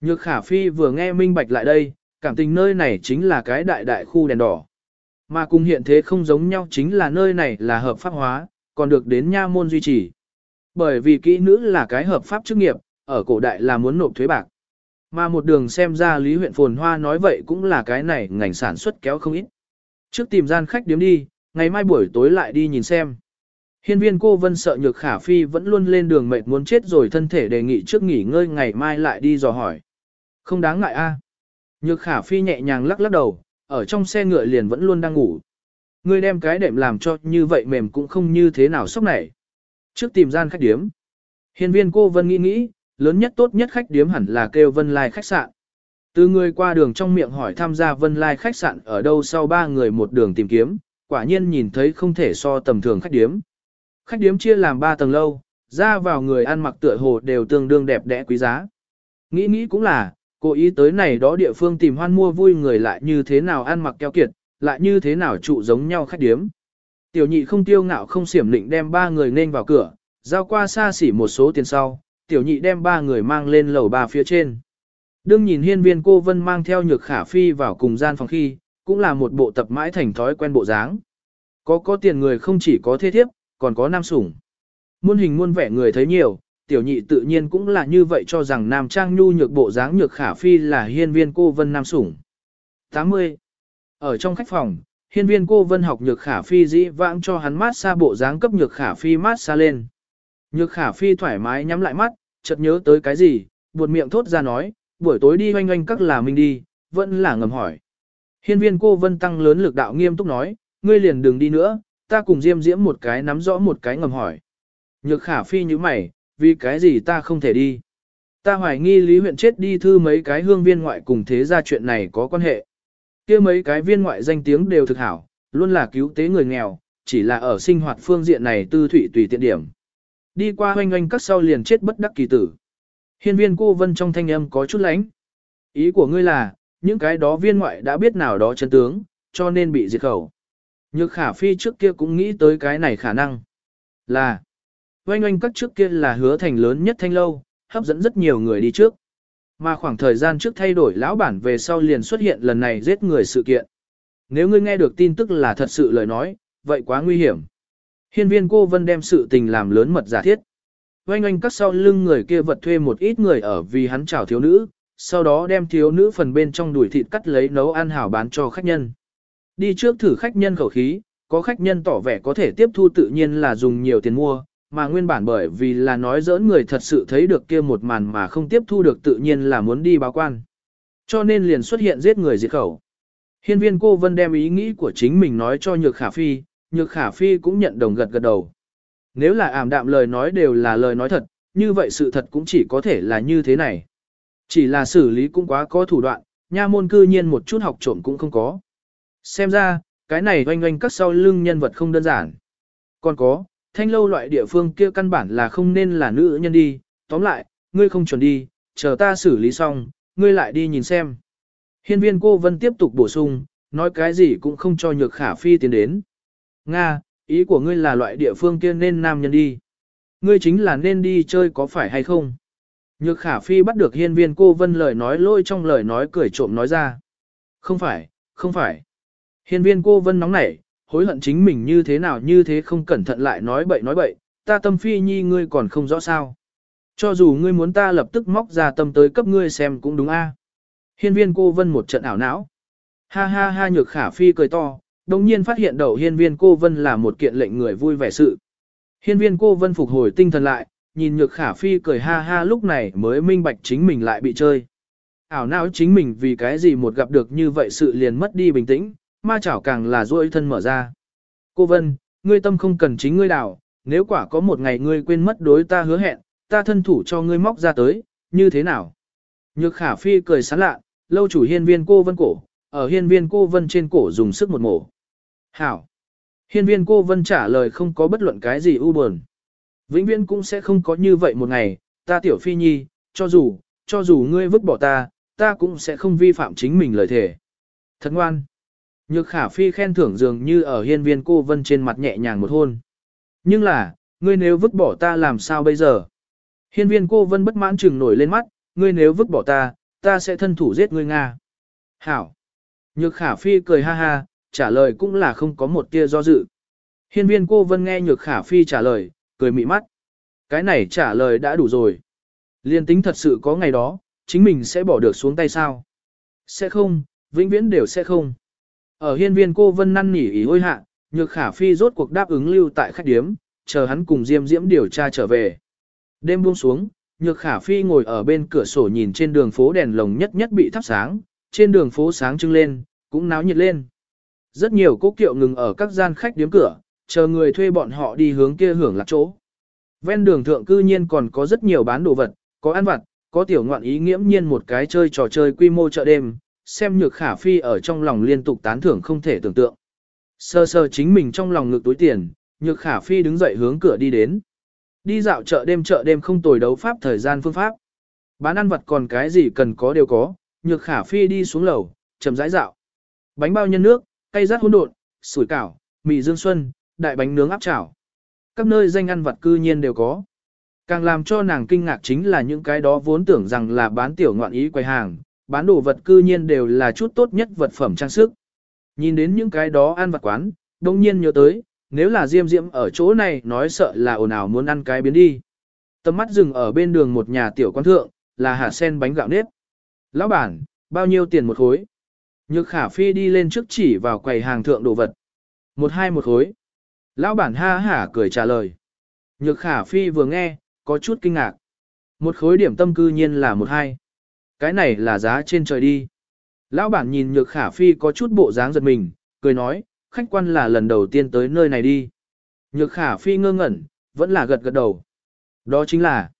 Nhược khả phi vừa nghe minh bạch lại đây, cảm tình nơi này chính là cái đại đại khu đèn đỏ. Mà cùng hiện thế không giống nhau chính là nơi này là hợp pháp hóa, còn được đến nha môn duy trì. Bởi vì kỹ nữ là cái hợp pháp chức nghiệp, ở cổ đại là muốn nộp thuế bạc. Mà một đường xem ra Lý huyện Phồn Hoa nói vậy cũng là cái này ngành sản xuất kéo không ít. Trước tìm gian khách điếm đi, ngày mai buổi tối lại đi nhìn xem. Hiên viên cô vân sợ nhược khả phi vẫn luôn lên đường mệt muốn chết rồi thân thể đề nghị trước nghỉ ngơi ngày mai lại đi dò hỏi. Không đáng ngại a. Nhược khả phi nhẹ nhàng lắc lắc đầu, ở trong xe ngựa liền vẫn luôn đang ngủ. Ngươi đem cái đệm làm cho như vậy mềm cũng không như thế nào sốc này. Trước tìm gian khách điếm. Hiên viên cô vân nghĩ nghĩ, lớn nhất tốt nhất khách điếm hẳn là kêu vân lai khách sạn. Từ người qua đường trong miệng hỏi tham gia vân lai khách sạn ở đâu sau ba người một đường tìm kiếm, quả nhiên nhìn thấy không thể so tầm thường khách điếm. Khách điếm chia làm ba tầng lâu, ra vào người ăn mặc tựa hồ đều tương đương đẹp đẽ quý giá. Nghĩ nghĩ cũng là, cố ý tới này đó địa phương tìm hoan mua vui người lại như thế nào ăn mặc keo kiệt, lại như thế nào trụ giống nhau khách điếm. Tiểu nhị không tiêu ngạo không xiểm định đem ba người nên vào cửa, giao qua xa xỉ một số tiền sau, tiểu nhị đem ba người mang lên lầu ba phía trên. Đương nhìn hiên viên cô vân mang theo nhược khả phi vào cùng gian phòng khi, cũng là một bộ tập mãi thành thói quen bộ dáng. Có có tiền người không chỉ có thế thiếp, còn có nam sủng. Muôn hình muôn vẻ người thấy nhiều, tiểu nhị tự nhiên cũng là như vậy cho rằng nam trang nhu nhược bộ dáng nhược khả phi là hiên viên cô vân nam sủng. 80. Ở trong khách phòng, hiên viên cô vân học nhược khả phi dĩ vãng cho hắn mát xa bộ dáng cấp nhược khả phi mát xa lên. Nhược khả phi thoải mái nhắm lại mắt, chợt nhớ tới cái gì, buột miệng thốt ra nói, buổi tối đi oanh oanh các là mình đi, vẫn là ngầm hỏi. Hiên viên cô vân tăng lớn lực đạo nghiêm túc nói, ngươi liền đừng đi nữa, ta cùng diêm diễm một cái nắm rõ một cái ngầm hỏi. Nhược khả phi như mày, vì cái gì ta không thể đi. Ta hoài nghi lý huyện chết đi thư mấy cái hương viên ngoại cùng thế ra chuyện này có quan hệ. kia mấy cái viên ngoại danh tiếng đều thực hảo, luôn là cứu tế người nghèo, chỉ là ở sinh hoạt phương diện này tư thủy tùy tiện điểm. Đi qua hoanh hoanh các sau liền chết bất đắc kỳ tử. Hiên viên cô vân trong thanh âm có chút lánh. Ý của ngươi là, những cái đó viên ngoại đã biết nào đó chân tướng, cho nên bị diệt khẩu. Nhược khả phi trước kia cũng nghĩ tới cái này khả năng. Là, oanh oanh các trước kia là hứa thành lớn nhất thanh lâu, hấp dẫn rất nhiều người đi trước. Mà khoảng thời gian trước thay đổi lão bản về sau liền xuất hiện lần này giết người sự kiện. Nếu ngươi nghe được tin tức là thật sự lời nói, vậy quá nguy hiểm. Hiên viên cô vân đem sự tình làm lớn mật giả thiết. Oanh oanh các sau lưng người kia vật thuê một ít người ở vì hắn chào thiếu nữ, sau đó đem thiếu nữ phần bên trong đuổi thịt cắt lấy nấu ăn hảo bán cho khách nhân. Đi trước thử khách nhân khẩu khí, có khách nhân tỏ vẻ có thể tiếp thu tự nhiên là dùng nhiều tiền mua, mà nguyên bản bởi vì là nói giỡn người thật sự thấy được kia một màn mà không tiếp thu được tự nhiên là muốn đi báo quan. Cho nên liền xuất hiện giết người diệt khẩu. Hiên viên cô vân đem ý nghĩ của chính mình nói cho Nhược Khả Phi, Nhược Khả Phi cũng nhận đồng gật gật đầu. Nếu là ảm đạm lời nói đều là lời nói thật, như vậy sự thật cũng chỉ có thể là như thế này. Chỉ là xử lý cũng quá có thủ đoạn, nha môn cư nhiên một chút học trộm cũng không có. Xem ra, cái này oanh oanh các sau lưng nhân vật không đơn giản. Còn có, thanh lâu loại địa phương kia căn bản là không nên là nữ nhân đi, tóm lại, ngươi không chuẩn đi, chờ ta xử lý xong, ngươi lại đi nhìn xem. Hiên viên cô vân tiếp tục bổ sung, nói cái gì cũng không cho nhược khả phi tiến đến. Nga, ý của ngươi là loại địa phương kia nên nam nhân đi. Ngươi chính là nên đi chơi có phải hay không? Nhược khả phi bắt được hiên viên cô vân lời nói lôi trong lời nói cười trộm nói ra. Không phải, không phải. Hiên viên cô vân nóng nảy, hối hận chính mình như thế nào như thế không cẩn thận lại nói bậy nói bậy, ta tâm phi nhi ngươi còn không rõ sao. Cho dù ngươi muốn ta lập tức móc ra tâm tới cấp ngươi xem cũng đúng a. Hiên viên cô vân một trận ảo não. Ha ha ha nhược khả phi cười to, đồng nhiên phát hiện đầu hiên viên cô vân là một kiện lệnh người vui vẻ sự. Hiên viên cô vân phục hồi tinh thần lại, nhìn nhược khả phi cười ha ha lúc này mới minh bạch chính mình lại bị chơi. Ảo não chính mình vì cái gì một gặp được như vậy sự liền mất đi bình tĩnh, ma chảo càng là duỗi thân mở ra. Cô Vân, ngươi tâm không cần chính ngươi đảo, nếu quả có một ngày ngươi quên mất đối ta hứa hẹn, ta thân thủ cho ngươi móc ra tới, như thế nào? Nhược khả phi cười sán lạ, lâu chủ hiên viên cô Vân cổ, ở hiên viên cô Vân trên cổ dùng sức một mổ. Hảo! Hiên viên cô Vân trả lời không có bất luận cái gì u buồn. Vĩnh viễn cũng sẽ không có như vậy một ngày, ta tiểu phi nhi, cho dù, cho dù ngươi vứt bỏ ta, ta cũng sẽ không vi phạm chính mình lời thề. Thật ngoan! Nhược khả phi khen thưởng dường như ở hiên viên cô vân trên mặt nhẹ nhàng một hôn. Nhưng là, ngươi nếu vứt bỏ ta làm sao bây giờ? Hiên viên cô vân bất mãn chừng nổi lên mắt, ngươi nếu vứt bỏ ta, ta sẽ thân thủ giết ngươi Nga. Hảo! Nhược khả phi cười ha ha, trả lời cũng là không có một tia do dự. Hiên viên cô vân nghe nhược khả phi trả lời, cười mị mắt. Cái này trả lời đã đủ rồi. Liên tính thật sự có ngày đó, chính mình sẽ bỏ được xuống tay sao? Sẽ không, vĩnh viễn đều sẽ không. Ở hiên viên cô vân năn nỉ ý hôi hạ, nhược khả phi rốt cuộc đáp ứng lưu tại khách điếm, chờ hắn cùng diêm diễm điều tra trở về. Đêm buông xuống, nhược khả phi ngồi ở bên cửa sổ nhìn trên đường phố đèn lồng nhất nhất bị thắp sáng, trên đường phố sáng trưng lên, cũng náo nhiệt lên. Rất nhiều cố kiệu ngừng ở các gian khách điếm cửa, chờ người thuê bọn họ đi hướng kia hưởng lạc chỗ. Ven đường thượng cư nhiên còn có rất nhiều bán đồ vật, có ăn vặt, có tiểu ngoạn ý nghiễm nhiên một cái chơi trò chơi quy mô chợ đêm, xem nhược khả phi ở trong lòng liên tục tán thưởng không thể tưởng tượng. Sơ sơ chính mình trong lòng ngực túi tiền, nhược khả phi đứng dậy hướng cửa đi đến. Đi dạo chợ đêm chợ đêm không tồi đấu pháp thời gian phương pháp. Bán ăn vật còn cái gì cần có đều có, nhược khả phi đi xuống lầu, chậm rãi dạo. Bánh bao nhân nước, cây rát hỗn độn, sủi cảo, mì dương xuân, đại bánh nướng áp chảo. Các nơi danh ăn vật cư nhiên đều có. Càng làm cho nàng kinh ngạc chính là những cái đó vốn tưởng rằng là bán tiểu ngoạn ý quầy hàng, bán đồ vật cư nhiên đều là chút tốt nhất vật phẩm trang sức. Nhìn đến những cái đó ăn vặt quán, đông nhiên nhớ tới, nếu là Diêm Diễm ở chỗ này nói sợ là ồn ào muốn ăn cái biến đi. Tầm mắt dừng ở bên đường một nhà tiểu quan thượng, là hạt sen bánh gạo nếp. Lão bản, bao nhiêu tiền một khối? Nhược khả phi đi lên trước chỉ vào quầy hàng thượng đồ vật. Một hai một khối. Lão bản ha hả cười trả lời. Nhược khả phi vừa nghe, có chút kinh ngạc. Một khối điểm tâm cư nhiên là một hai. Cái này là giá trên trời đi. Lão bản nhìn nhược khả phi có chút bộ dáng giật mình, cười nói, khách quan là lần đầu tiên tới nơi này đi. Nhược khả phi ngơ ngẩn, vẫn là gật gật đầu. Đó chính là,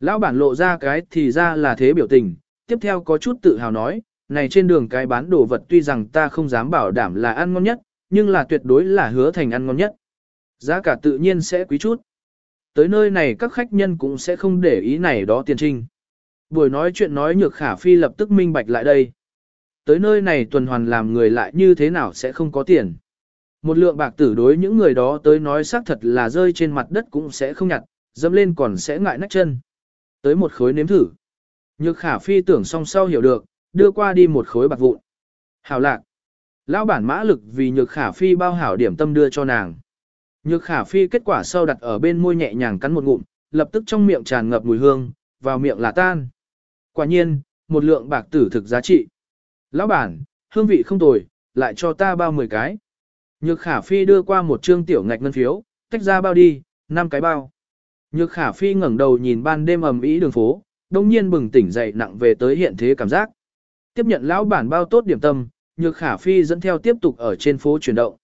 lão bản lộ ra cái thì ra là thế biểu tình, tiếp theo có chút tự hào nói, này trên đường cái bán đồ vật tuy rằng ta không dám bảo đảm là ăn ngon nhất, nhưng là tuyệt đối là hứa thành ăn ngon nhất. Giá cả tự nhiên sẽ quý chút. Tới nơi này các khách nhân cũng sẽ không để ý này đó tiền trinh. Buổi nói chuyện nói nhược khả phi lập tức minh bạch lại đây. Tới nơi này tuần hoàn làm người lại như thế nào sẽ không có tiền. Một lượng bạc tử đối những người đó tới nói xác thật là rơi trên mặt đất cũng sẽ không nhặt, dâm lên còn sẽ ngại nách chân. Tới một khối nếm thử. Nhược khả phi tưởng song sau hiểu được, đưa qua đi một khối bạc vụn. Hảo lạc. Lão bản mã lực vì nhược khả phi bao hảo điểm tâm đưa cho nàng. Nhược khả phi kết quả sau đặt ở bên môi nhẹ nhàng cắn một ngụm, lập tức trong miệng tràn ngập mùi hương, vào miệng là tan. Quả nhiên, một lượng bạc tử thực giá trị. Lão bản, hương vị không tồi, lại cho ta bao 10 cái. Nhược khả phi đưa qua một trương tiểu ngạch ngân phiếu, tách ra bao đi, 5 cái bao. Nhược khả phi ngẩng đầu nhìn ban đêm ầm ĩ đường phố, đông nhiên bừng tỉnh dậy nặng về tới hiện thế cảm giác. Tiếp nhận lão bản bao tốt điểm tâm, nhược khả phi dẫn theo tiếp tục ở trên phố chuyển động.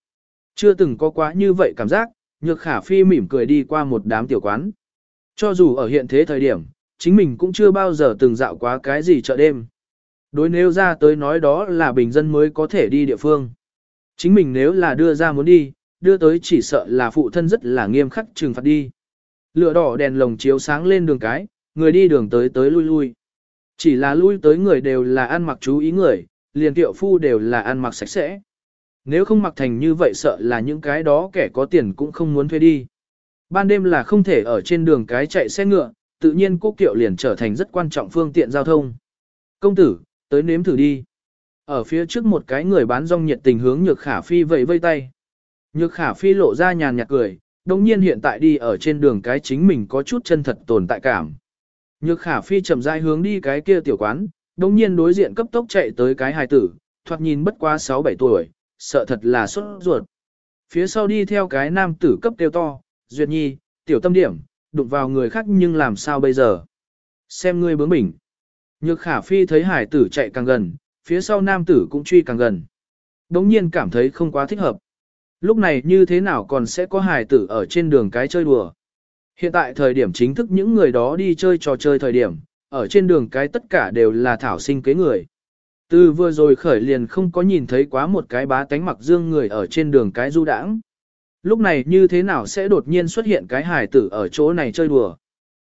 Chưa từng có quá như vậy cảm giác, nhược khả phi mỉm cười đi qua một đám tiểu quán. Cho dù ở hiện thế thời điểm, chính mình cũng chưa bao giờ từng dạo quá cái gì chợ đêm. Đối nếu ra tới nói đó là bình dân mới có thể đi địa phương. Chính mình nếu là đưa ra muốn đi, đưa tới chỉ sợ là phụ thân rất là nghiêm khắc trừng phạt đi. Lửa đỏ đèn lồng chiếu sáng lên đường cái, người đi đường tới tới lui lui. Chỉ là lui tới người đều là ăn mặc chú ý người, liền tiệu phu đều là ăn mặc sạch sẽ. Nếu không mặc thành như vậy sợ là những cái đó kẻ có tiền cũng không muốn thuê đi. Ban đêm là không thể ở trên đường cái chạy xe ngựa, tự nhiên cô kiệu liền trở thành rất quan trọng phương tiện giao thông. Công tử, tới nếm thử đi. Ở phía trước một cái người bán rong nhiệt tình hướng Nhược Khả Phi vẫy vây tay. Nhược Khả Phi lộ ra nhàn nhạt cười, đồng nhiên hiện tại đi ở trên đường cái chính mình có chút chân thật tồn tại cảm. Nhược Khả Phi chậm rãi hướng đi cái kia tiểu quán, đồng nhiên đối diện cấp tốc chạy tới cái hài tử, thoạt nhìn bất quá 6-7 tuổi, sợ thật là sốt ruột. Phía sau đi theo cái nam tử cấp tiêu to, Duyệt Nhi, tiểu tâm điểm, đụng vào người khác nhưng làm sao bây giờ? Xem ngươi bướng bỉnh. Nhược khả phi thấy hải tử chạy càng gần, phía sau nam tử cũng truy càng gần. Đống nhiên cảm thấy không quá thích hợp. Lúc này như thế nào còn sẽ có hải tử ở trên đường cái chơi đùa. Hiện tại thời điểm chính thức những người đó đi chơi trò chơi thời điểm, ở trên đường cái tất cả đều là thảo sinh kế người. Từ vừa rồi khởi liền không có nhìn thấy quá một cái bá tánh mặc dương người ở trên đường cái du đãng. Lúc này như thế nào sẽ đột nhiên xuất hiện cái hải tử ở chỗ này chơi đùa.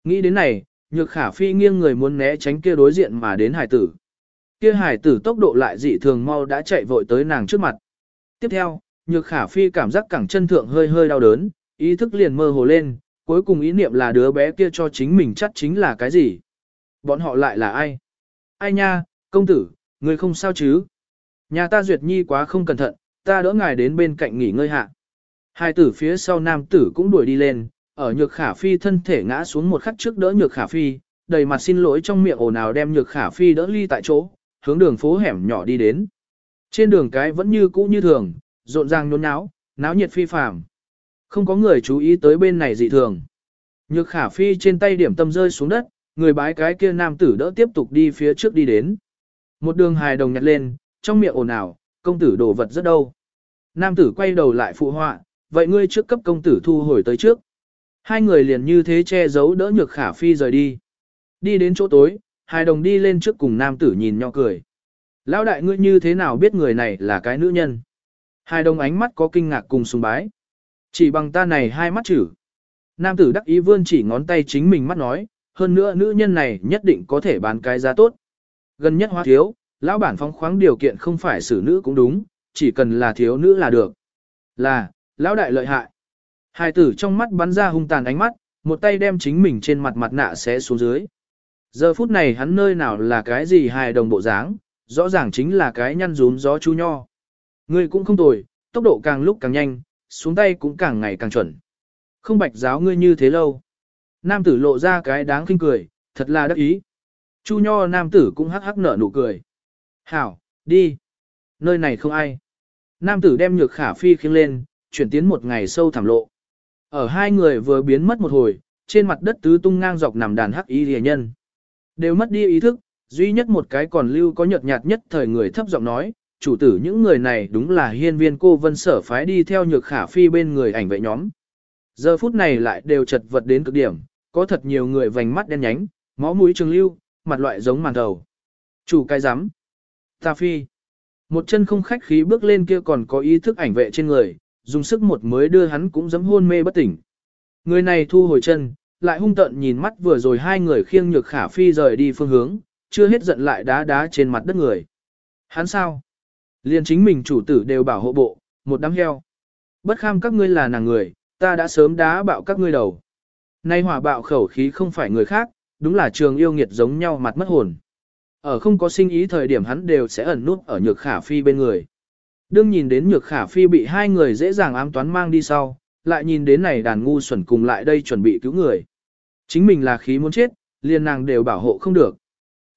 Nghĩ đến này, nhược khả phi nghiêng người muốn né tránh kia đối diện mà đến hải tử. Kia hải tử tốc độ lại dị thường mau đã chạy vội tới nàng trước mặt. Tiếp theo, nhược khả phi cảm giác cẳng chân thượng hơi hơi đau đớn, ý thức liền mơ hồ lên, cuối cùng ý niệm là đứa bé kia cho chính mình chắc chính là cái gì. Bọn họ lại là ai? Ai nha, công tử, người không sao chứ? Nhà ta duyệt nhi quá không cẩn thận, ta đỡ ngài đến bên cạnh nghỉ ngơi hạ. Hai tử phía sau nam tử cũng đuổi đi lên, ở nhược khả phi thân thể ngã xuống một khắc trước đỡ nhược khả phi, đầy mặt xin lỗi trong miệng ồn ào đem nhược khả phi đỡ ly tại chỗ, hướng đường phố hẻm nhỏ đi đến. Trên đường cái vẫn như cũ như thường, rộn ràng nhốn nháo, náo nhiệt phi phàm. Không có người chú ý tới bên này dị thường. Nhược khả phi trên tay điểm tâm rơi xuống đất, người bái cái kia nam tử đỡ tiếp tục đi phía trước đi đến. Một đường hài đồng nhặt lên, trong miệng ồn ào, công tử đồ vật rất đâu. Nam tử quay đầu lại phụ họa, vậy ngươi trước cấp công tử thu hồi tới trước. Hai người liền như thế che giấu đỡ nhược khả phi rời đi. Đi đến chỗ tối, hai đồng đi lên trước cùng nam tử nhìn nhau cười. Lão đại ngươi như thế nào biết người này là cái nữ nhân? Hai đồng ánh mắt có kinh ngạc cùng sùng bái. Chỉ bằng ta này hai mắt chữ. Nam tử đắc ý vươn chỉ ngón tay chính mình mắt nói, hơn nữa nữ nhân này nhất định có thể bán cái giá tốt. Gần nhất hóa thiếu, lão bản phóng khoáng điều kiện không phải xử nữ cũng đúng, chỉ cần là thiếu nữ là được. Là, lão đại lợi hại. Hai tử trong mắt bắn ra hung tàn ánh mắt, một tay đem chính mình trên mặt mặt nạ xé xuống dưới. Giờ phút này hắn nơi nào là cái gì hài đồng bộ dáng, rõ ràng chính là cái nhăn rúm gió chú nho. Ngươi cũng không tồi, tốc độ càng lúc càng nhanh, xuống tay cũng càng ngày càng chuẩn. Không bạch giáo ngươi như thế lâu. Nam tử lộ ra cái đáng khinh cười, thật là đắc ý. Chu nho nam tử cũng hắc hắc nở nụ cười. Hảo, đi. Nơi này không ai. Nam tử đem nhược khả phi khiêng lên, chuyển tiến một ngày sâu thảm lộ. Ở hai người vừa biến mất một hồi, trên mặt đất tứ tung ngang dọc nằm đàn hắc y rìa nhân. Đều mất đi ý thức, duy nhất một cái còn lưu có nhợt nhạt nhất thời người thấp giọng nói, chủ tử những người này đúng là hiên viên cô vân sở phái đi theo nhược khả phi bên người ảnh vệ nhóm. Giờ phút này lại đều chật vật đến cực điểm, có thật nhiều người vành mắt đen nhánh, máu mũi trường lưu, mặt loại giống màn đầu. Chủ cái rắm Ta phi. Một chân không khách khí bước lên kia còn có ý thức ảnh vệ trên người, dùng sức một mới đưa hắn cũng dấm hôn mê bất tỉnh. Người này thu hồi chân, lại hung tận nhìn mắt vừa rồi hai người khiêng nhược khả phi rời đi phương hướng, chưa hết giận lại đá đá trên mặt đất người. Hắn sao? Liên chính mình chủ tử đều bảo hộ bộ, một đám heo. Bất kham các ngươi là nàng người, ta đã sớm đá bạo các ngươi đầu. Nay hỏa bạo khẩu khí không phải người khác, đúng là trường yêu nghiệt giống nhau mặt mất hồn. Ở không có sinh ý thời điểm hắn đều sẽ ẩn nút ở nhược khả phi bên người. Đương nhìn đến nhược khả phi bị hai người dễ dàng ám toán mang đi sau, lại nhìn đến này đàn ngu xuẩn cùng lại đây chuẩn bị cứu người. Chính mình là khí muốn chết, liền nàng đều bảo hộ không được.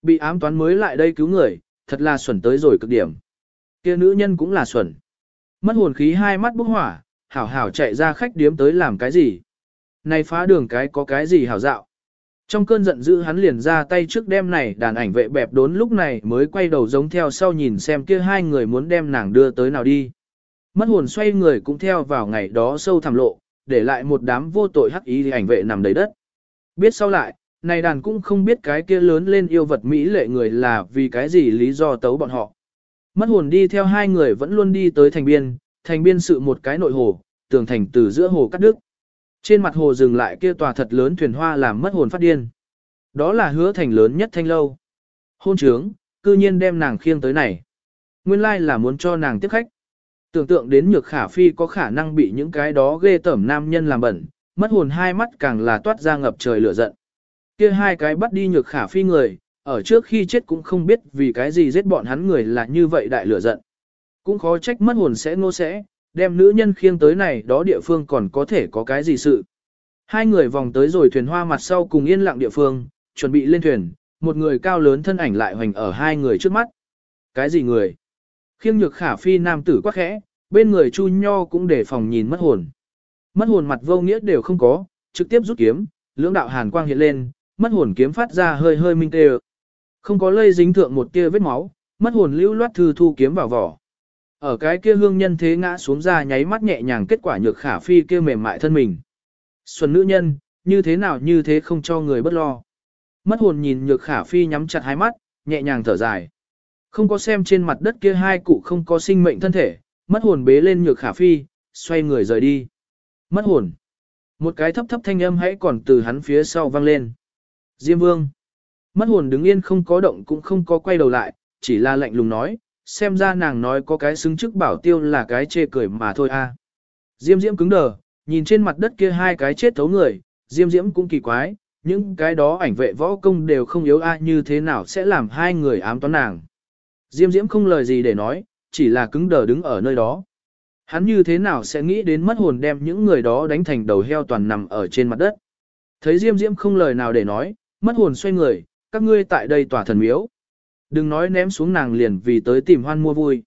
Bị ám toán mới lại đây cứu người, thật là xuẩn tới rồi cực điểm. kia nữ nhân cũng là xuẩn. Mất hồn khí hai mắt bốc hỏa, hảo hảo chạy ra khách điếm tới làm cái gì. Này phá đường cái có cái gì hảo dạo. Trong cơn giận dữ hắn liền ra tay trước đêm này đàn ảnh vệ bẹp đốn lúc này mới quay đầu giống theo sau nhìn xem kia hai người muốn đem nàng đưa tới nào đi. Mất hồn xoay người cũng theo vào ngày đó sâu thẳm lộ, để lại một đám vô tội hắc ý ảnh vệ nằm đầy đất. Biết sau lại, này đàn cũng không biết cái kia lớn lên yêu vật Mỹ lệ người là vì cái gì lý do tấu bọn họ. Mất hồn đi theo hai người vẫn luôn đi tới thành biên, thành biên sự một cái nội hồ, tường thành từ giữa hồ cắt đứt. Trên mặt hồ dừng lại kia tòa thật lớn thuyền hoa làm mất hồn phát điên. Đó là hứa thành lớn nhất thanh lâu. Hôn trướng, cư nhiên đem nàng khiêng tới này. Nguyên lai là muốn cho nàng tiếp khách. Tưởng tượng đến nhược khả phi có khả năng bị những cái đó ghê tởm nam nhân làm bẩn, mất hồn hai mắt càng là toát ra ngập trời lửa giận. Kia hai cái bắt đi nhược khả phi người, ở trước khi chết cũng không biết vì cái gì giết bọn hắn người là như vậy đại lửa giận. Cũng khó trách mất hồn sẽ ngô sẽ, đem nữ nhân khiêng tới này đó địa phương còn có thể có cái gì sự. Hai người vòng tới rồi thuyền hoa mặt sau cùng yên lặng địa phương, chuẩn bị lên thuyền, một người cao lớn thân ảnh lại hoành ở hai người trước mắt. Cái gì người? Khiêng nhược khả phi nam tử quá khẽ, bên người chu nho cũng để phòng nhìn mất hồn. Mất hồn mặt vô nghĩa đều không có, trực tiếp rút kiếm, lưỡng đạo hàn quang hiện lên, mất hồn kiếm phát ra hơi hơi minh tê Không có lây dính thượng một tia vết máu, mất hồn lưu loát thư thu kiếm vào vỏ. Ở cái kia hương nhân thế ngã xuống ra nháy mắt nhẹ nhàng kết quả nhược khả phi kia mềm mại thân mình. Xuân nữ nhân, như thế nào như thế không cho người bất lo. Mất hồn nhìn nhược khả phi nhắm chặt hai mắt, nhẹ nhàng thở dài. Không có xem trên mặt đất kia hai cụ không có sinh mệnh thân thể, mất hồn bế lên nhược khả phi, xoay người rời đi. Mất hồn. Một cái thấp thấp thanh âm hãy còn từ hắn phía sau vang lên. Diêm vương. Mất hồn đứng yên không có động cũng không có quay đầu lại, chỉ là lạnh lùng nói, xem ra nàng nói có cái xứng chức bảo tiêu là cái chê cười mà thôi a. Diêm diễm cứng đờ, nhìn trên mặt đất kia hai cái chết thấu người, diêm diễm cũng kỳ quái, những cái đó ảnh vệ võ công đều không yếu a như thế nào sẽ làm hai người ám toán nàng. Diêm diễm không lời gì để nói, chỉ là cứng đờ đứng ở nơi đó. Hắn như thế nào sẽ nghĩ đến mất hồn đem những người đó đánh thành đầu heo toàn nằm ở trên mặt đất. Thấy Diêm Diễm không lời nào để nói, mất hồn xoay người, các ngươi tại đây tỏa thần miếu. Đừng nói ném xuống nàng liền vì tới tìm hoan mua vui.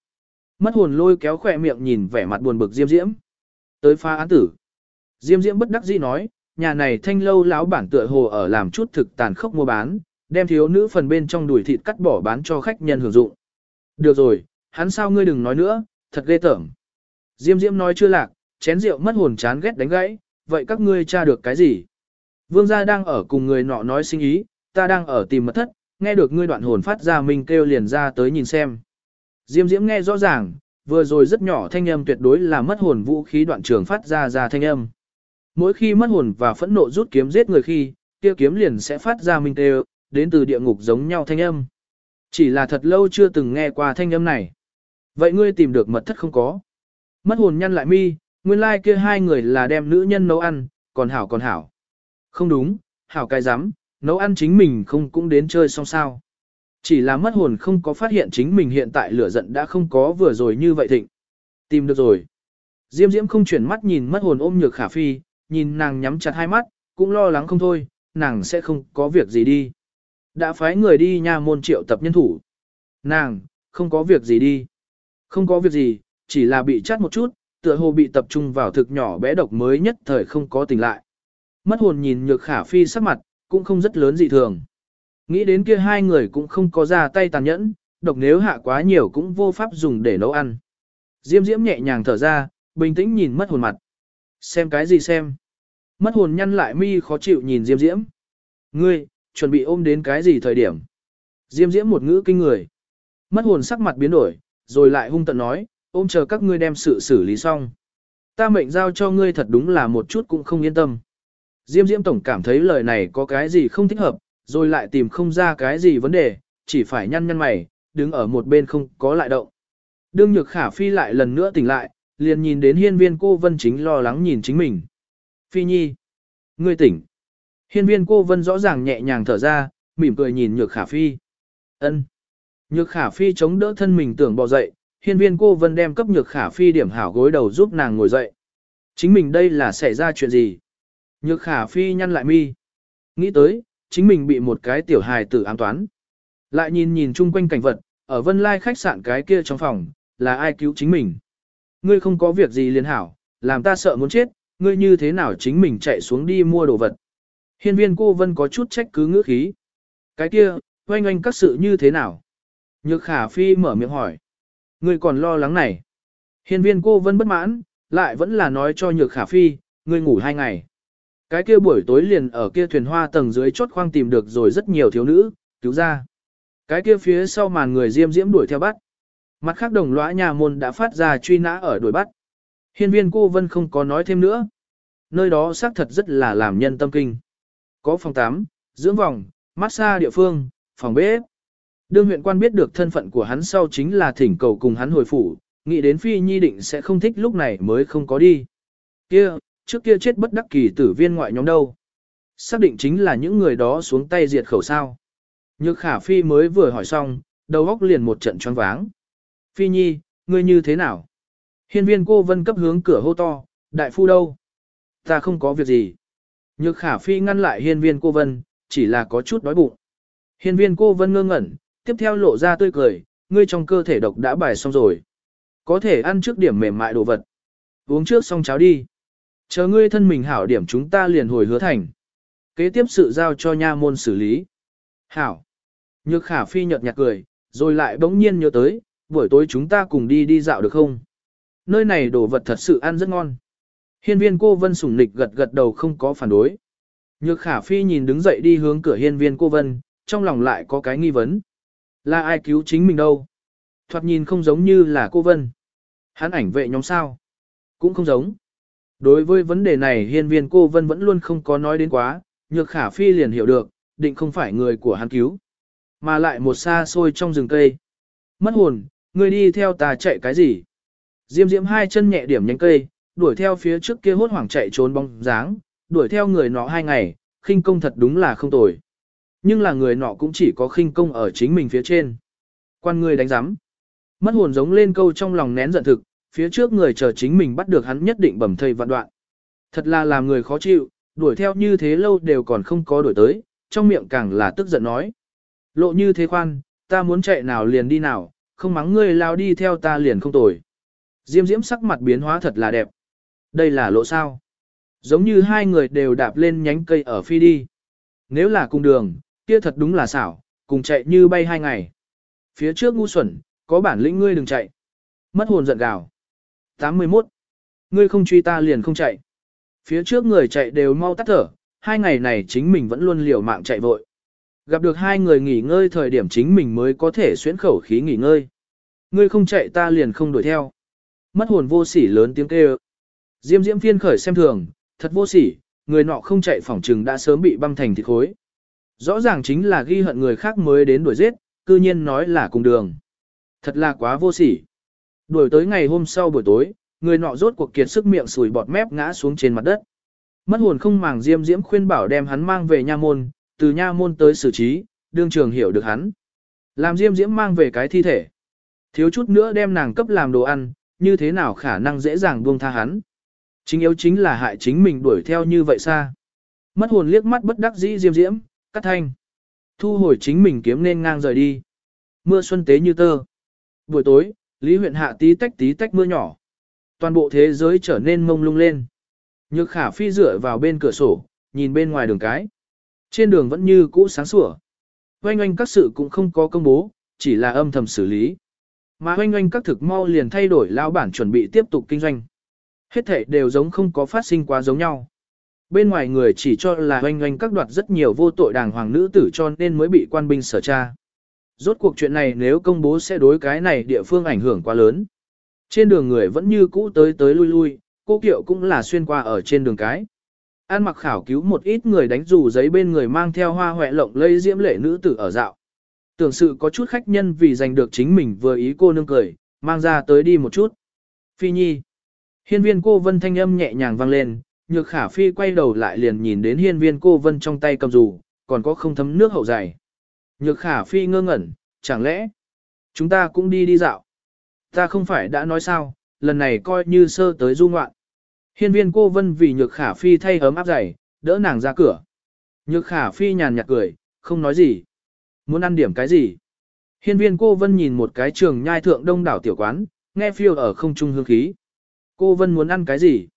Mất hồn lôi kéo khỏe miệng nhìn vẻ mặt buồn bực Diêm Diễm. Tới pha án tử. Diêm Diễm bất đắc dĩ nói, nhà này thanh lâu lão bản tựa hồ ở làm chút thực tàn khốc mua bán, đem thiếu nữ phần bên trong đùi thịt cắt bỏ bán cho khách nhân hưởng dụng. Được rồi, hắn sao ngươi đừng nói nữa, thật ghê tởm. Diêm Diễm nói chưa lạc, chén rượu mất hồn chán ghét đánh gãy, vậy các ngươi tra được cái gì? Vương gia đang ở cùng người nọ nói sinh ý, ta đang ở tìm mật thất, nghe được ngươi đoạn hồn phát ra mình kêu liền ra tới nhìn xem. Diêm Diễm nghe rõ ràng, vừa rồi rất nhỏ thanh âm tuyệt đối là mất hồn vũ khí đoạn trường phát ra ra thanh âm. Mỗi khi mất hồn và phẫn nộ rút kiếm giết người khi, kia kiếm liền sẽ phát ra minh kêu, đến từ địa ngục giống nhau thanh âm. Chỉ là thật lâu chưa từng nghe qua thanh âm này. Vậy ngươi tìm được mật thất không có? Mất hồn nhăn lại mi, nguyên lai like kia hai người là đem nữ nhân nấu ăn, còn hảo còn hảo. Không đúng, hảo cái rắm nấu ăn chính mình không cũng đến chơi xong sao. Chỉ là mất hồn không có phát hiện chính mình hiện tại lửa giận đã không có vừa rồi như vậy thịnh. Tìm được rồi. Diêm diễm không chuyển mắt nhìn mất hồn ôm nhược khả phi, nhìn nàng nhắm chặt hai mắt, cũng lo lắng không thôi, nàng sẽ không có việc gì đi. Đã phái người đi nha môn triệu tập nhân thủ. Nàng, không có việc gì đi. Không có việc gì, chỉ là bị chát một chút, tựa hồ bị tập trung vào thực nhỏ bé độc mới nhất thời không có tỉnh lại. Mất hồn nhìn nhược khả phi sắc mặt, cũng không rất lớn dị thường. Nghĩ đến kia hai người cũng không có ra tay tàn nhẫn, độc nếu hạ quá nhiều cũng vô pháp dùng để nấu ăn. Diêm diễm nhẹ nhàng thở ra, bình tĩnh nhìn mất hồn mặt. Xem cái gì xem? Mất hồn nhăn lại mi khó chịu nhìn diêm diễm. Ngươi, chuẩn bị ôm đến cái gì thời điểm? Diêm diễm một ngữ kinh người. Mất hồn sắc mặt biến đổi, rồi lại hung tận nói, ôm chờ các ngươi đem sự xử lý xong. Ta mệnh giao cho ngươi thật đúng là một chút cũng không yên tâm. Diêm Diễm Tổng cảm thấy lời này có cái gì không thích hợp, rồi lại tìm không ra cái gì vấn đề, chỉ phải nhăn nhăn mày, đứng ở một bên không có lại động. Đương Nhược Khả Phi lại lần nữa tỉnh lại, liền nhìn đến hiên viên cô Vân chính lo lắng nhìn chính mình. Phi Nhi, ngươi tỉnh. Hiên viên cô Vân rõ ràng nhẹ nhàng thở ra, mỉm cười nhìn Nhược Khả Phi. Ân. Nhược Khả Phi chống đỡ thân mình tưởng bò dậy, hiên viên cô Vân đem cấp Nhược Khả Phi điểm hảo gối đầu giúp nàng ngồi dậy. Chính mình đây là xảy ra chuyện gì? Nhược khả phi nhăn lại mi. Nghĩ tới, chính mình bị một cái tiểu hài tử ám toán. Lại nhìn nhìn chung quanh cảnh vật, ở vân lai khách sạn cái kia trong phòng, là ai cứu chính mình. Ngươi không có việc gì liền hảo, làm ta sợ muốn chết, ngươi như thế nào chính mình chạy xuống đi mua đồ vật. Hiên viên cô vân có chút trách cứ ngữ khí. Cái kia, oanh oanh các sự như thế nào? Nhược khả phi mở miệng hỏi. Ngươi còn lo lắng này. Hiên viên cô vân bất mãn, lại vẫn là nói cho nhược khả phi, ngươi ngủ hai ngày. Cái kia buổi tối liền ở kia thuyền hoa tầng dưới chốt khoang tìm được rồi rất nhiều thiếu nữ, cứu ra. Cái kia phía sau màn người diêm diễm đuổi theo bắt. Mặt khác đồng lõa nhà môn đã phát ra truy nã ở đuổi bắt. Hiên viên cô vân không có nói thêm nữa. Nơi đó xác thật rất là làm nhân tâm kinh. Có phòng 8, dưỡng vòng, massage địa phương, phòng bếp. Đương huyện quan biết được thân phận của hắn sau chính là thỉnh cầu cùng hắn hồi phủ, nghĩ đến phi nhi định sẽ không thích lúc này mới không có đi. Kia, trước kia chết bất đắc kỳ tử viên ngoại nhóm đâu. Xác định chính là những người đó xuống tay diệt khẩu sao. Nhược khả phi mới vừa hỏi xong, đầu óc liền một trận choáng váng. Phi nhi, ngươi như thế nào? Hiên viên cô vân cấp hướng cửa hô to, đại phu đâu? Ta không có việc gì. Nhược khả phi ngăn lại hiên viên cô vân, chỉ là có chút đói bụng. Hiên viên cô vân ngơ ngẩn, tiếp theo lộ ra tươi cười, ngươi trong cơ thể độc đã bài xong rồi. Có thể ăn trước điểm mềm mại đồ vật. Uống trước xong cháo đi. Chờ ngươi thân mình hảo điểm chúng ta liền hồi hứa thành. Kế tiếp sự giao cho nha môn xử lý. Hảo. Nhược khả phi nhợt nhạt cười, rồi lại bỗng nhiên nhớ tới, buổi tối chúng ta cùng đi đi dạo được không? Nơi này đồ vật thật sự ăn rất ngon. Hiên viên cô vân sủng nịch gật gật đầu không có phản đối. Nhược khả phi nhìn đứng dậy đi hướng cửa hiên viên cô vân, trong lòng lại có cái nghi vấn. Là ai cứu chính mình đâu? Thoạt nhìn không giống như là cô vân. Hắn ảnh vệ nhóm sao? Cũng không giống. Đối với vấn đề này hiên viên cô vân vẫn luôn không có nói đến quá, nhược khả phi liền hiểu được, định không phải người của hắn cứu. Mà lại một xa xôi trong rừng cây. Mất hồn, người đi theo ta chạy cái gì? Diêm diễm hai chân nhẹ điểm nhánh cây, đuổi theo phía trước kia hốt hoảng chạy trốn bóng dáng, đuổi theo người nọ hai ngày, khinh công thật đúng là không tồi. Nhưng là người nọ cũng chỉ có khinh công ở chính mình phía trên. Quan người đánh giám. Mất hồn giống lên câu trong lòng nén giận thực, phía trước người chờ chính mình bắt được hắn nhất định bầm thây vạn đoạn. Thật là làm người khó chịu, đuổi theo như thế lâu đều còn không có đuổi tới, trong miệng càng là tức giận nói. Lộ như thế khoan, ta muốn chạy nào liền đi nào, không mắng ngươi lao đi theo ta liền không tồi. Diêm diễm sắc mặt biến hóa thật là đẹp. Đây là lộ sao. Giống như hai người đều đạp lên nhánh cây ở phi đi. Nếu là cùng đường, kia thật đúng là xảo, cùng chạy như bay hai ngày. Phía trước ngu xuẩn, có bản lĩnh ngươi đừng chạy. Mất hồn giận gào. 81. Ngươi không truy ta liền không chạy. Phía trước người chạy đều mau tắt thở, hai ngày này chính mình vẫn luôn liều mạng chạy vội. Gặp được hai người nghỉ ngơi thời điểm chính mình mới có thể xuyến khẩu khí nghỉ ngơi. Ngươi không chạy ta liền không đuổi theo. Mất hồn vô sỉ lớn tiếng kêu. Diêm diễm phiên khởi xem thường, thật vô sỉ, người nọ không chạy phỏng trừng đã sớm bị băm thành thịt khối. Rõ ràng chính là ghi hận người khác mới đến đuổi giết, cư nhiên nói là cùng đường. Thật là quá vô sỉ. Đuổi tới ngày hôm sau buổi tối, người nọ rốt cuộc kiệt sức miệng sùi bọt mép ngã xuống trên mặt đất. Mất hồn không màng diêm diễm khuyên bảo đem hắn mang về nha môn, từ nha môn tới xử trí, đương trường hiểu được hắn. Làm diêm diễm mang về cái thi thể. Thiếu chút nữa đem nàng cấp làm đồ ăn, như thế nào khả năng dễ dàng buông tha hắn. Chính yếu chính là hại chính mình đuổi theo như vậy xa. Mất hồn liếc mắt bất đắc dĩ diêm diễm, cắt thanh. Thu hồi chính mình kiếm nên ngang rời đi. Mưa xuân tế như tơ. Buổi tối, Lý huyện hạ tí tách tí tách mưa nhỏ. Toàn bộ thế giới trở nên mông lung lên. Nhược khả phi dựa vào bên cửa sổ, nhìn bên ngoài đường cái. Trên đường vẫn như cũ sáng sủa. Oanh oanh các sự cũng không có công bố, chỉ là âm thầm xử lý. Mà oanh oanh các thực mau liền thay đổi lao bản chuẩn bị tiếp tục kinh doanh. Hết thể đều giống không có phát sinh quá giống nhau. Bên ngoài người chỉ cho là oanh oanh các đoạt rất nhiều vô tội đàng hoàng nữ tử cho nên mới bị quan binh sở tra. Rốt cuộc chuyện này nếu công bố sẽ đối cái này địa phương ảnh hưởng quá lớn. Trên đường người vẫn như cũ tới tới lui lui, cô kiệu cũng là xuyên qua ở trên đường cái. An mặc khảo cứu một ít người đánh dù giấy bên người mang theo hoa hoẹ lộng lây diễm lệ nữ tử ở dạo. Tưởng sự có chút khách nhân vì giành được chính mình vừa ý cô nương cười, mang ra tới đi một chút. Phi nhi. Hiên viên cô vân thanh âm nhẹ nhàng vang lên, nhược khả phi quay đầu lại liền nhìn đến hiên viên cô vân trong tay cầm dù, còn có không thấm nước hậu dày. Nhược khả phi ngơ ngẩn, chẳng lẽ chúng ta cũng đi đi dạo. Ta không phải đã nói sao, lần này coi như sơ tới du ngoạn. Hiên viên cô vân vì nhược khả phi thay ấm áp giày, đỡ nàng ra cửa. Nhược khả phi nhàn nhạt cười, không nói gì. Muốn ăn điểm cái gì? Hiên viên cô vân nhìn một cái trường nhai thượng đông đảo tiểu quán, nghe phiêu ở không trung hương khí. Cô vân muốn ăn cái gì?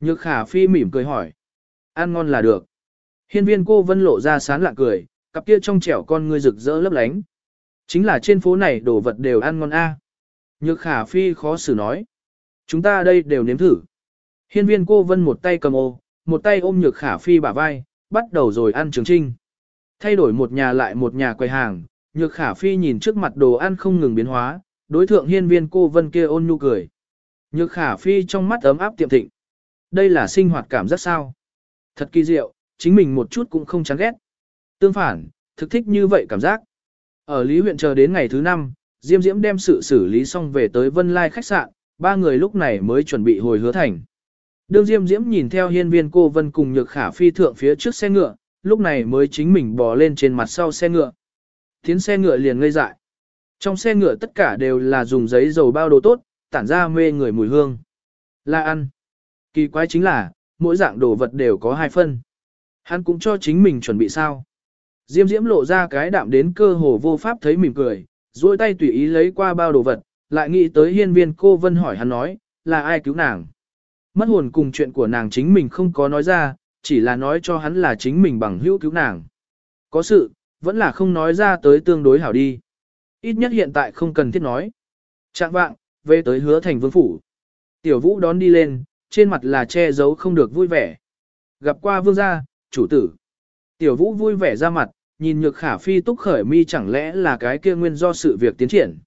Nhược khả phi mỉm cười hỏi. Ăn ngon là được. Hiên viên cô vân lộ ra sán lạ cười, cặp kia trong trẻo con ngươi rực rỡ lấp lánh. Chính là trên phố này đồ vật đều ăn ngon a. Nhược khả phi khó xử nói. Chúng ta đây đều nếm thử. Hiên viên cô vân một tay cầm ô, một tay ôm nhược khả phi bả vai, bắt đầu rồi ăn trường trinh. Thay đổi một nhà lại một nhà quầy hàng, nhược khả phi nhìn trước mặt đồ ăn không ngừng biến hóa, đối thượng hiên viên cô vân kia ôn nhu cười. Nhược khả phi trong mắt ấm áp tiệm thịnh. Đây là sinh hoạt cảm giác sao? Thật kỳ diệu, chính mình một chút cũng không chán ghét. Tương phản, thực thích như vậy cảm giác. Ở Lý huyện chờ đến ngày thứ năm, Diêm Diễm đem sự xử lý xong về tới Vân Lai khách sạn, ba người lúc này mới chuẩn bị hồi hứa thành. Đương Diêm Diễm nhìn theo hiên viên cô Vân cùng nhược khả phi thượng phía trước xe ngựa, lúc này mới chính mình bò lên trên mặt sau xe ngựa. Tiến xe ngựa liền ngây dại. Trong xe ngựa tất cả đều là dùng giấy dầu bao đồ tốt, tản ra mê người mùi hương. Là ăn. Kỳ quái chính là, mỗi dạng đồ vật đều có hai phân. Hắn cũng cho chính mình chuẩn bị sao. Diêm diễm lộ ra cái đạm đến cơ hồ vô pháp thấy mỉm cười, duỗi tay tùy ý lấy qua bao đồ vật, lại nghĩ tới hiên viên cô vân hỏi hắn nói, là ai cứu nàng. Mất hồn cùng chuyện của nàng chính mình không có nói ra, chỉ là nói cho hắn là chính mình bằng hữu cứu nàng. Có sự, vẫn là không nói ra tới tương đối hảo đi. Ít nhất hiện tại không cần thiết nói. Trạng vạng, về tới hứa thành vương phủ. Tiểu vũ đón đi lên, trên mặt là che giấu không được vui vẻ. Gặp qua vương gia, chủ tử. Tiểu vũ vui vẻ ra mặt, nhìn nhược khả phi túc khởi mi chẳng lẽ là cái kia nguyên do sự việc tiến triển.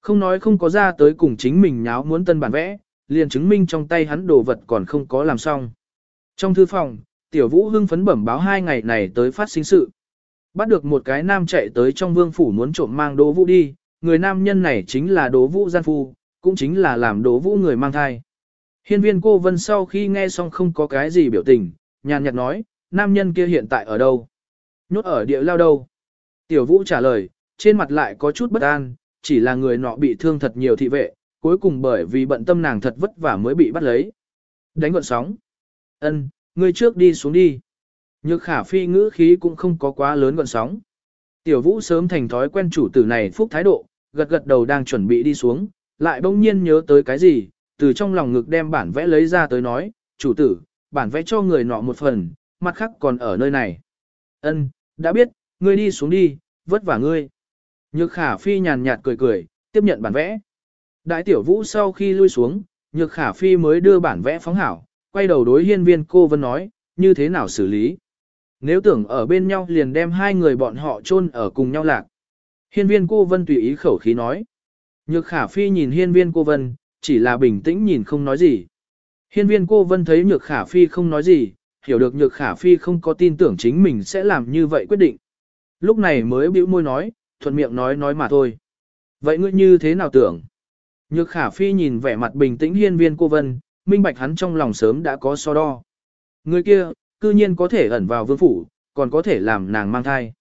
Không nói không có ra tới cùng chính mình nháo muốn tân bản vẽ, liền chứng minh trong tay hắn đồ vật còn không có làm xong. Trong thư phòng, tiểu vũ hưng phấn bẩm báo hai ngày này tới phát sinh sự. Bắt được một cái nam chạy tới trong vương phủ muốn trộm mang đố vũ đi, người nam nhân này chính là đố vũ gian phu, cũng chính là làm đố vũ người mang thai. Hiên viên cô vân sau khi nghe xong không có cái gì biểu tình, nhàn nhạt nói, nam nhân kia hiện tại ở đâu? Nhốt ở địa lao đâu? Tiểu vũ trả lời, trên mặt lại có chút bất an, chỉ là người nọ bị thương thật nhiều thị vệ, cuối cùng bởi vì bận tâm nàng thật vất vả mới bị bắt lấy. Đánh gọn sóng. Ân, ngươi trước đi xuống đi. Nhược khả phi ngữ khí cũng không có quá lớn gọn sóng. Tiểu vũ sớm thành thói quen chủ tử này phúc thái độ, gật gật đầu đang chuẩn bị đi xuống, lại bỗng nhiên nhớ tới cái gì, từ trong lòng ngực đem bản vẽ lấy ra tới nói, chủ tử, bản vẽ cho người nọ một phần, mặt khác còn ở nơi này. Ân, đã biết, ngươi đi xuống đi, vất vả ngươi. Nhược khả phi nhàn nhạt cười cười, tiếp nhận bản vẽ. Đại tiểu vũ sau khi lui xuống, nhược khả phi mới đưa bản vẽ phóng hảo, quay đầu đối hiên viên cô vân nói, như thế nào xử lý. Nếu tưởng ở bên nhau liền đem hai người bọn họ chôn ở cùng nhau lạc. Hiên viên cô vân tùy ý khẩu khí nói. Nhược khả phi nhìn hiên viên cô vân, chỉ là bình tĩnh nhìn không nói gì. Hiên viên cô vân thấy nhược khả phi không nói gì, hiểu được nhược khả phi không có tin tưởng chính mình sẽ làm như vậy quyết định. Lúc này mới bĩu môi nói, thuận miệng nói nói mà thôi. Vậy ngươi như thế nào tưởng? Nhược khả phi nhìn vẻ mặt bình tĩnh hiên viên cô vân, minh bạch hắn trong lòng sớm đã có so đo. Người kia, cư nhiên có thể ẩn vào vương phủ, còn có thể làm nàng mang thai.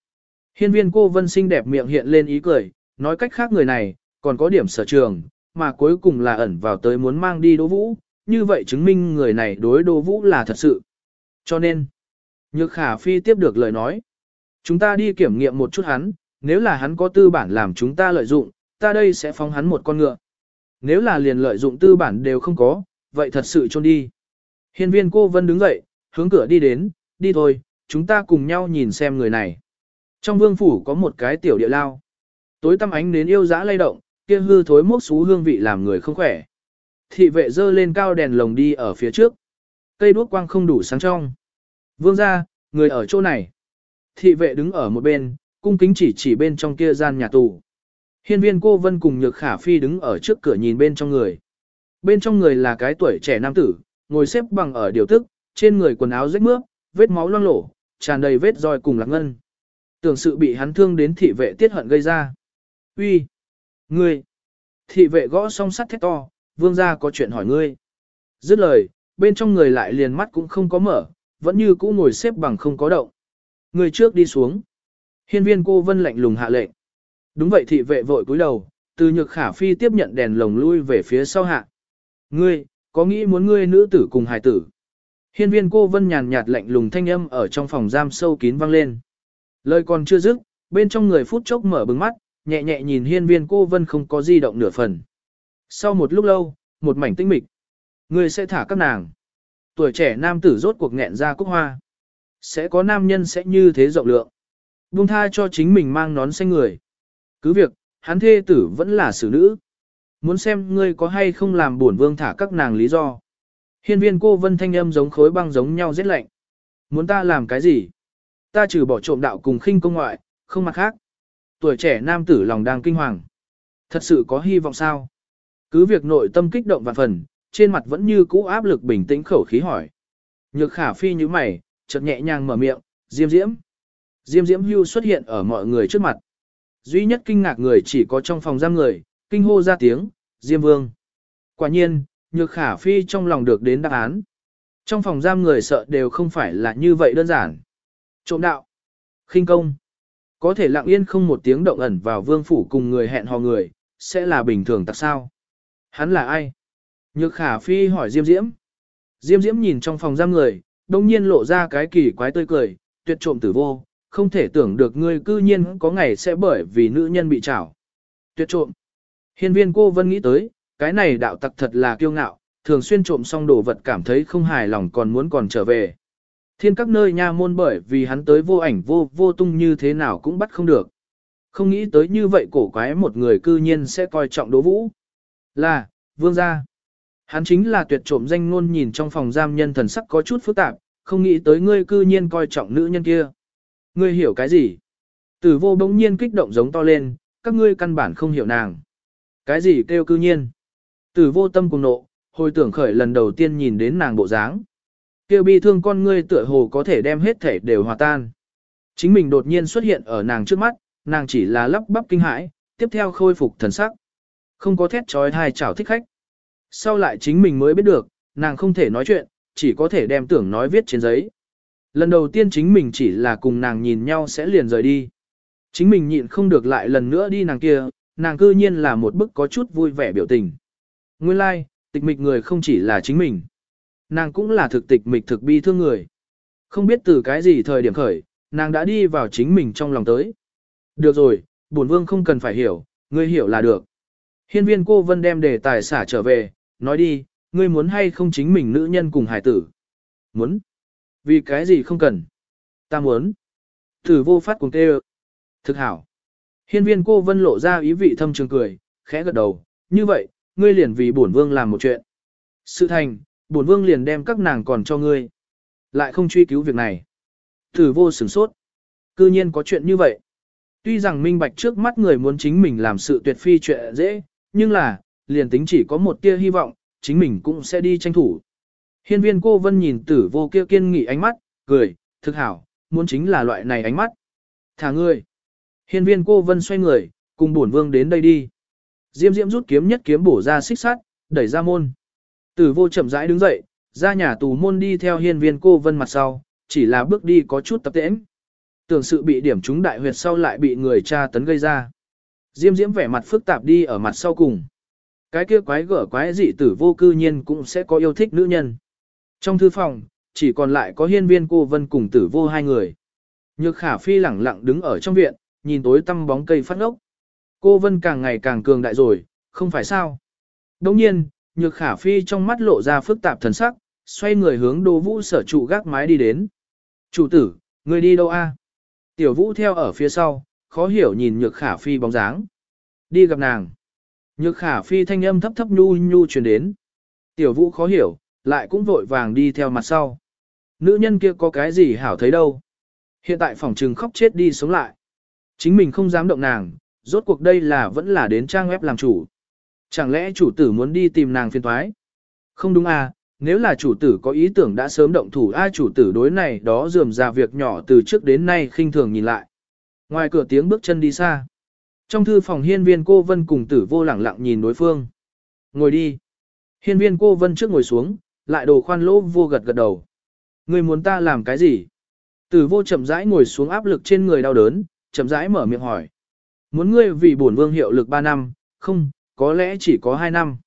Hiên viên cô vân xinh đẹp miệng hiện lên ý cười, nói cách khác người này, còn có điểm sở trường, mà cuối cùng là ẩn vào tới muốn mang đi Đỗ Vũ, như vậy chứng minh người này đối Đỗ Vũ là thật sự. Cho nên, Nhược Khả Phi tiếp được lời nói. Chúng ta đi kiểm nghiệm một chút hắn, nếu là hắn có tư bản làm chúng ta lợi dụng, ta đây sẽ phóng hắn một con ngựa. Nếu là liền lợi dụng tư bản đều không có, vậy thật sự trôn đi. Hiên viên cô Vân đứng dậy, hướng cửa đi đến, đi thôi, chúng ta cùng nhau nhìn xem người này. Trong vương phủ có một cái tiểu địa lao. Tối tăm ánh đến yêu dã lay động, kia hư thối mốc xú hương vị làm người không khỏe. Thị vệ dơ lên cao đèn lồng đi ở phía trước. Cây đuốc quang không đủ sáng trong. Vương ra, người ở chỗ này. Thị vệ đứng ở một bên, cung kính chỉ chỉ bên trong kia gian nhà tù. Hiên viên cô vân cùng nhược khả phi đứng ở trước cửa nhìn bên trong người. Bên trong người là cái tuổi trẻ nam tử, ngồi xếp bằng ở điều tức, trên người quần áo rách mướp, vết máu loang lổ, tràn đầy vết roi cùng lạc ngân. Tưởng sự bị hắn thương đến thị vệ tiết hận gây ra. Uy, Ngươi! Thị vệ gõ song sắt thét to, vương gia có chuyện hỏi ngươi. Dứt lời, bên trong người lại liền mắt cũng không có mở, vẫn như cũ ngồi xếp bằng không có động. Người trước đi xuống. Hiên viên cô vân lạnh lùng hạ lệnh. Đúng vậy thị vệ vội cúi đầu, từ nhược khả phi tiếp nhận đèn lồng lui về phía sau hạ. Ngươi, có nghĩ muốn ngươi nữ tử cùng hài tử. Hiên viên cô vân nhàn nhạt lạnh lùng thanh âm ở trong phòng giam sâu kín vang lên. Lời còn chưa dứt, bên trong người phút chốc mở bừng mắt, nhẹ nhẹ nhìn hiên viên cô vân không có di động nửa phần. Sau một lúc lâu, một mảnh tinh mịch. Ngươi sẽ thả các nàng. Tuổi trẻ nam tử rốt cuộc nghẹn ra cúc hoa. Sẽ có nam nhân sẽ như thế rộng lượng. Buông tha cho chính mình mang nón xanh người. Cứ việc, hắn thê tử vẫn là xử nữ. Muốn xem ngươi có hay không làm buồn vương thả các nàng lý do. Hiên viên cô vân thanh âm giống khối băng giống nhau rất lạnh. Muốn ta làm cái gì? Ta trừ bỏ trộm đạo cùng khinh công ngoại, không mặt khác. Tuổi trẻ nam tử lòng đang kinh hoàng. Thật sự có hy vọng sao? Cứ việc nội tâm kích động và phần, trên mặt vẫn như cũ áp lực bình tĩnh khẩu khí hỏi. Nhược khả phi như mày, chợt nhẹ nhàng mở miệng, diêm diễm. Diêm diễm hưu xuất hiện ở mọi người trước mặt. Duy nhất kinh ngạc người chỉ có trong phòng giam người, kinh hô ra tiếng, diêm vương. Quả nhiên, nhược khả phi trong lòng được đến đáp án. Trong phòng giam người sợ đều không phải là như vậy đơn giản. Trộm đạo, khinh công, có thể lặng yên không một tiếng động ẩn vào vương phủ cùng người hẹn hò người, sẽ là bình thường tại sao? Hắn là ai? Nhược khả phi hỏi Diêm Diễm. Diêm Diễm nhìn trong phòng giam người, đông nhiên lộ ra cái kỳ quái tươi cười, tuyệt trộm tử vô, không thể tưởng được ngươi cư nhiên có ngày sẽ bởi vì nữ nhân bị trảo. Tuyệt trộm. Hiên viên cô vân nghĩ tới, cái này đạo tặc thật là kiêu ngạo, thường xuyên trộm xong đồ vật cảm thấy không hài lòng còn muốn còn trở về. Thiên các nơi nha môn bởi vì hắn tới vô ảnh vô vô tung như thế nào cũng bắt không được. Không nghĩ tới như vậy cổ quái một người cư nhiên sẽ coi trọng đỗ vũ. Là, vương gia. Hắn chính là tuyệt trộm danh ngôn nhìn trong phòng giam nhân thần sắc có chút phức tạp, không nghĩ tới ngươi cư nhiên coi trọng nữ nhân kia. Ngươi hiểu cái gì? Tử vô bỗng nhiên kích động giống to lên, các ngươi căn bản không hiểu nàng. Cái gì kêu cư nhiên? Tử vô tâm cùng nộ, hồi tưởng khởi lần đầu tiên nhìn đến nàng bộ dáng. Kêu bi thương con ngươi tựa hồ có thể đem hết thể đều hòa tan. Chính mình đột nhiên xuất hiện ở nàng trước mắt, nàng chỉ là lắp bắp kinh hãi, tiếp theo khôi phục thần sắc. Không có thét trói thai chào thích khách. Sau lại chính mình mới biết được, nàng không thể nói chuyện, chỉ có thể đem tưởng nói viết trên giấy. Lần đầu tiên chính mình chỉ là cùng nàng nhìn nhau sẽ liền rời đi. Chính mình nhịn không được lại lần nữa đi nàng kia, nàng cư nhiên là một bức có chút vui vẻ biểu tình. Nguyên lai, like, tịch mịch người không chỉ là chính mình. Nàng cũng là thực tịch mịch thực bi thương người. Không biết từ cái gì thời điểm khởi, nàng đã đi vào chính mình trong lòng tới. Được rồi, bổn vương không cần phải hiểu, ngươi hiểu là được. Hiên viên cô vân đem đề tài xả trở về, nói đi, ngươi muốn hay không chính mình nữ nhân cùng hải tử. Muốn. Vì cái gì không cần. Ta muốn. thử vô phát cùng tê Thực hảo. Hiên viên cô vân lộ ra ý vị thâm trường cười, khẽ gật đầu, như vậy, ngươi liền vì bổn vương làm một chuyện. Sự thành, bổn vương liền đem các nàng còn cho ngươi. Lại không truy cứu việc này. thử vô sửng sốt. Cư nhiên có chuyện như vậy. Tuy rằng minh bạch trước mắt người muốn chính mình làm sự tuyệt phi chuyện dễ, nhưng là, liền tính chỉ có một tia hy vọng, chính mình cũng sẽ đi tranh thủ. Hiên viên cô vân nhìn tử vô kia kiên nghị ánh mắt, cười, thực hảo, muốn chính là loại này ánh mắt. Thả ngươi. Hiên viên cô vân xoay người, cùng bổn vương đến đây đi. Diêm diễm rút kiếm nhất kiếm bổ ra xích sắt, đẩy ra môn. Tử vô chậm rãi đứng dậy, ra nhà tù môn đi theo hiên viên cô vân mặt sau, chỉ là bước đi có chút tập tễnh. Tưởng sự bị điểm trúng đại huyệt sau lại bị người cha tấn gây ra. Diêm diễm vẻ mặt phức tạp đi ở mặt sau cùng. Cái kia quái gở quái dị tử vô cư nhiên cũng sẽ có yêu thích nữ nhân. Trong thư phòng, chỉ còn lại có hiên viên cô vân cùng tử vô hai người. Nhược khả phi lẳng lặng đứng ở trong viện, nhìn tối tăm bóng cây phát ốc. Cô vân càng ngày càng cường đại rồi, không phải sao. Đồng nhiên, nhược khả phi trong mắt lộ ra phức tạp thần sắc, xoay người hướng đô vũ sở trụ gác mái đi đến. Chủ tử, người đi đâu a? Tiểu vũ theo ở phía sau, khó hiểu nhìn nhược khả phi bóng dáng. Đi gặp nàng. Nhược khả phi thanh âm thấp thấp nhu nhu truyền đến. Tiểu vũ khó hiểu, lại cũng vội vàng đi theo mặt sau. Nữ nhân kia có cái gì hảo thấy đâu. Hiện tại phòng trừng khóc chết đi sống lại. Chính mình không dám động nàng, rốt cuộc đây là vẫn là đến trang web làm chủ. Chẳng lẽ chủ tử muốn đi tìm nàng phiên thoái? Không đúng à, nếu là chủ tử có ý tưởng đã sớm động thủ ai chủ tử đối này đó dườm ra việc nhỏ từ trước đến nay khinh thường nhìn lại. Ngoài cửa tiếng bước chân đi xa. Trong thư phòng hiên viên cô vân cùng tử vô lẳng lặng nhìn đối phương. Ngồi đi. Hiên viên cô vân trước ngồi xuống, lại đồ khoan lỗ vô gật gật đầu. Người muốn ta làm cái gì? Tử vô chậm rãi ngồi xuống áp lực trên người đau đớn, chậm rãi mở miệng hỏi. Muốn ngươi vì bổn vương hiệu lực 3 năm, không, có lẽ chỉ có 2 năm.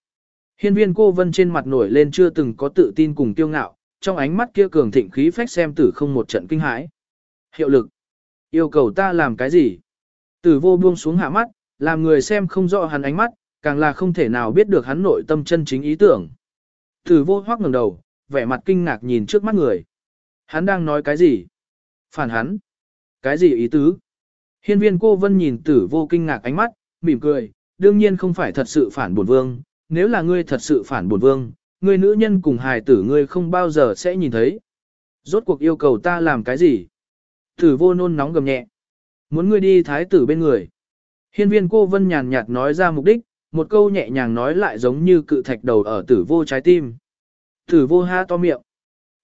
Hiên viên cô vân trên mặt nổi lên chưa từng có tự tin cùng kiêu ngạo, trong ánh mắt kia cường thịnh khí phách xem tử không một trận kinh hãi. Hiệu lực. Yêu cầu ta làm cái gì? Tử vô buông xuống hạ mắt, làm người xem không rõ hắn ánh mắt, càng là không thể nào biết được hắn nội tâm chân chính ý tưởng. Tử vô hoắc ngẩng đầu, vẻ mặt kinh ngạc nhìn trước mắt người. Hắn đang nói cái gì? Phản hắn. Cái gì ý tứ? Hiên viên cô vân nhìn tử vô kinh ngạc ánh mắt, mỉm cười, đương nhiên không phải thật sự phản bổn vương, nếu là ngươi thật sự phản bổn vương, ngươi nữ nhân cùng hài tử ngươi không bao giờ sẽ nhìn thấy. Rốt cuộc yêu cầu ta làm cái gì? Tử vô nôn nóng gầm nhẹ. Muốn ngươi đi thái tử bên người. Hiên viên cô vân nhàn nhạt nói ra mục đích, một câu nhẹ nhàng nói lại giống như cự thạch đầu ở tử vô trái tim. Tử vô ha to miệng.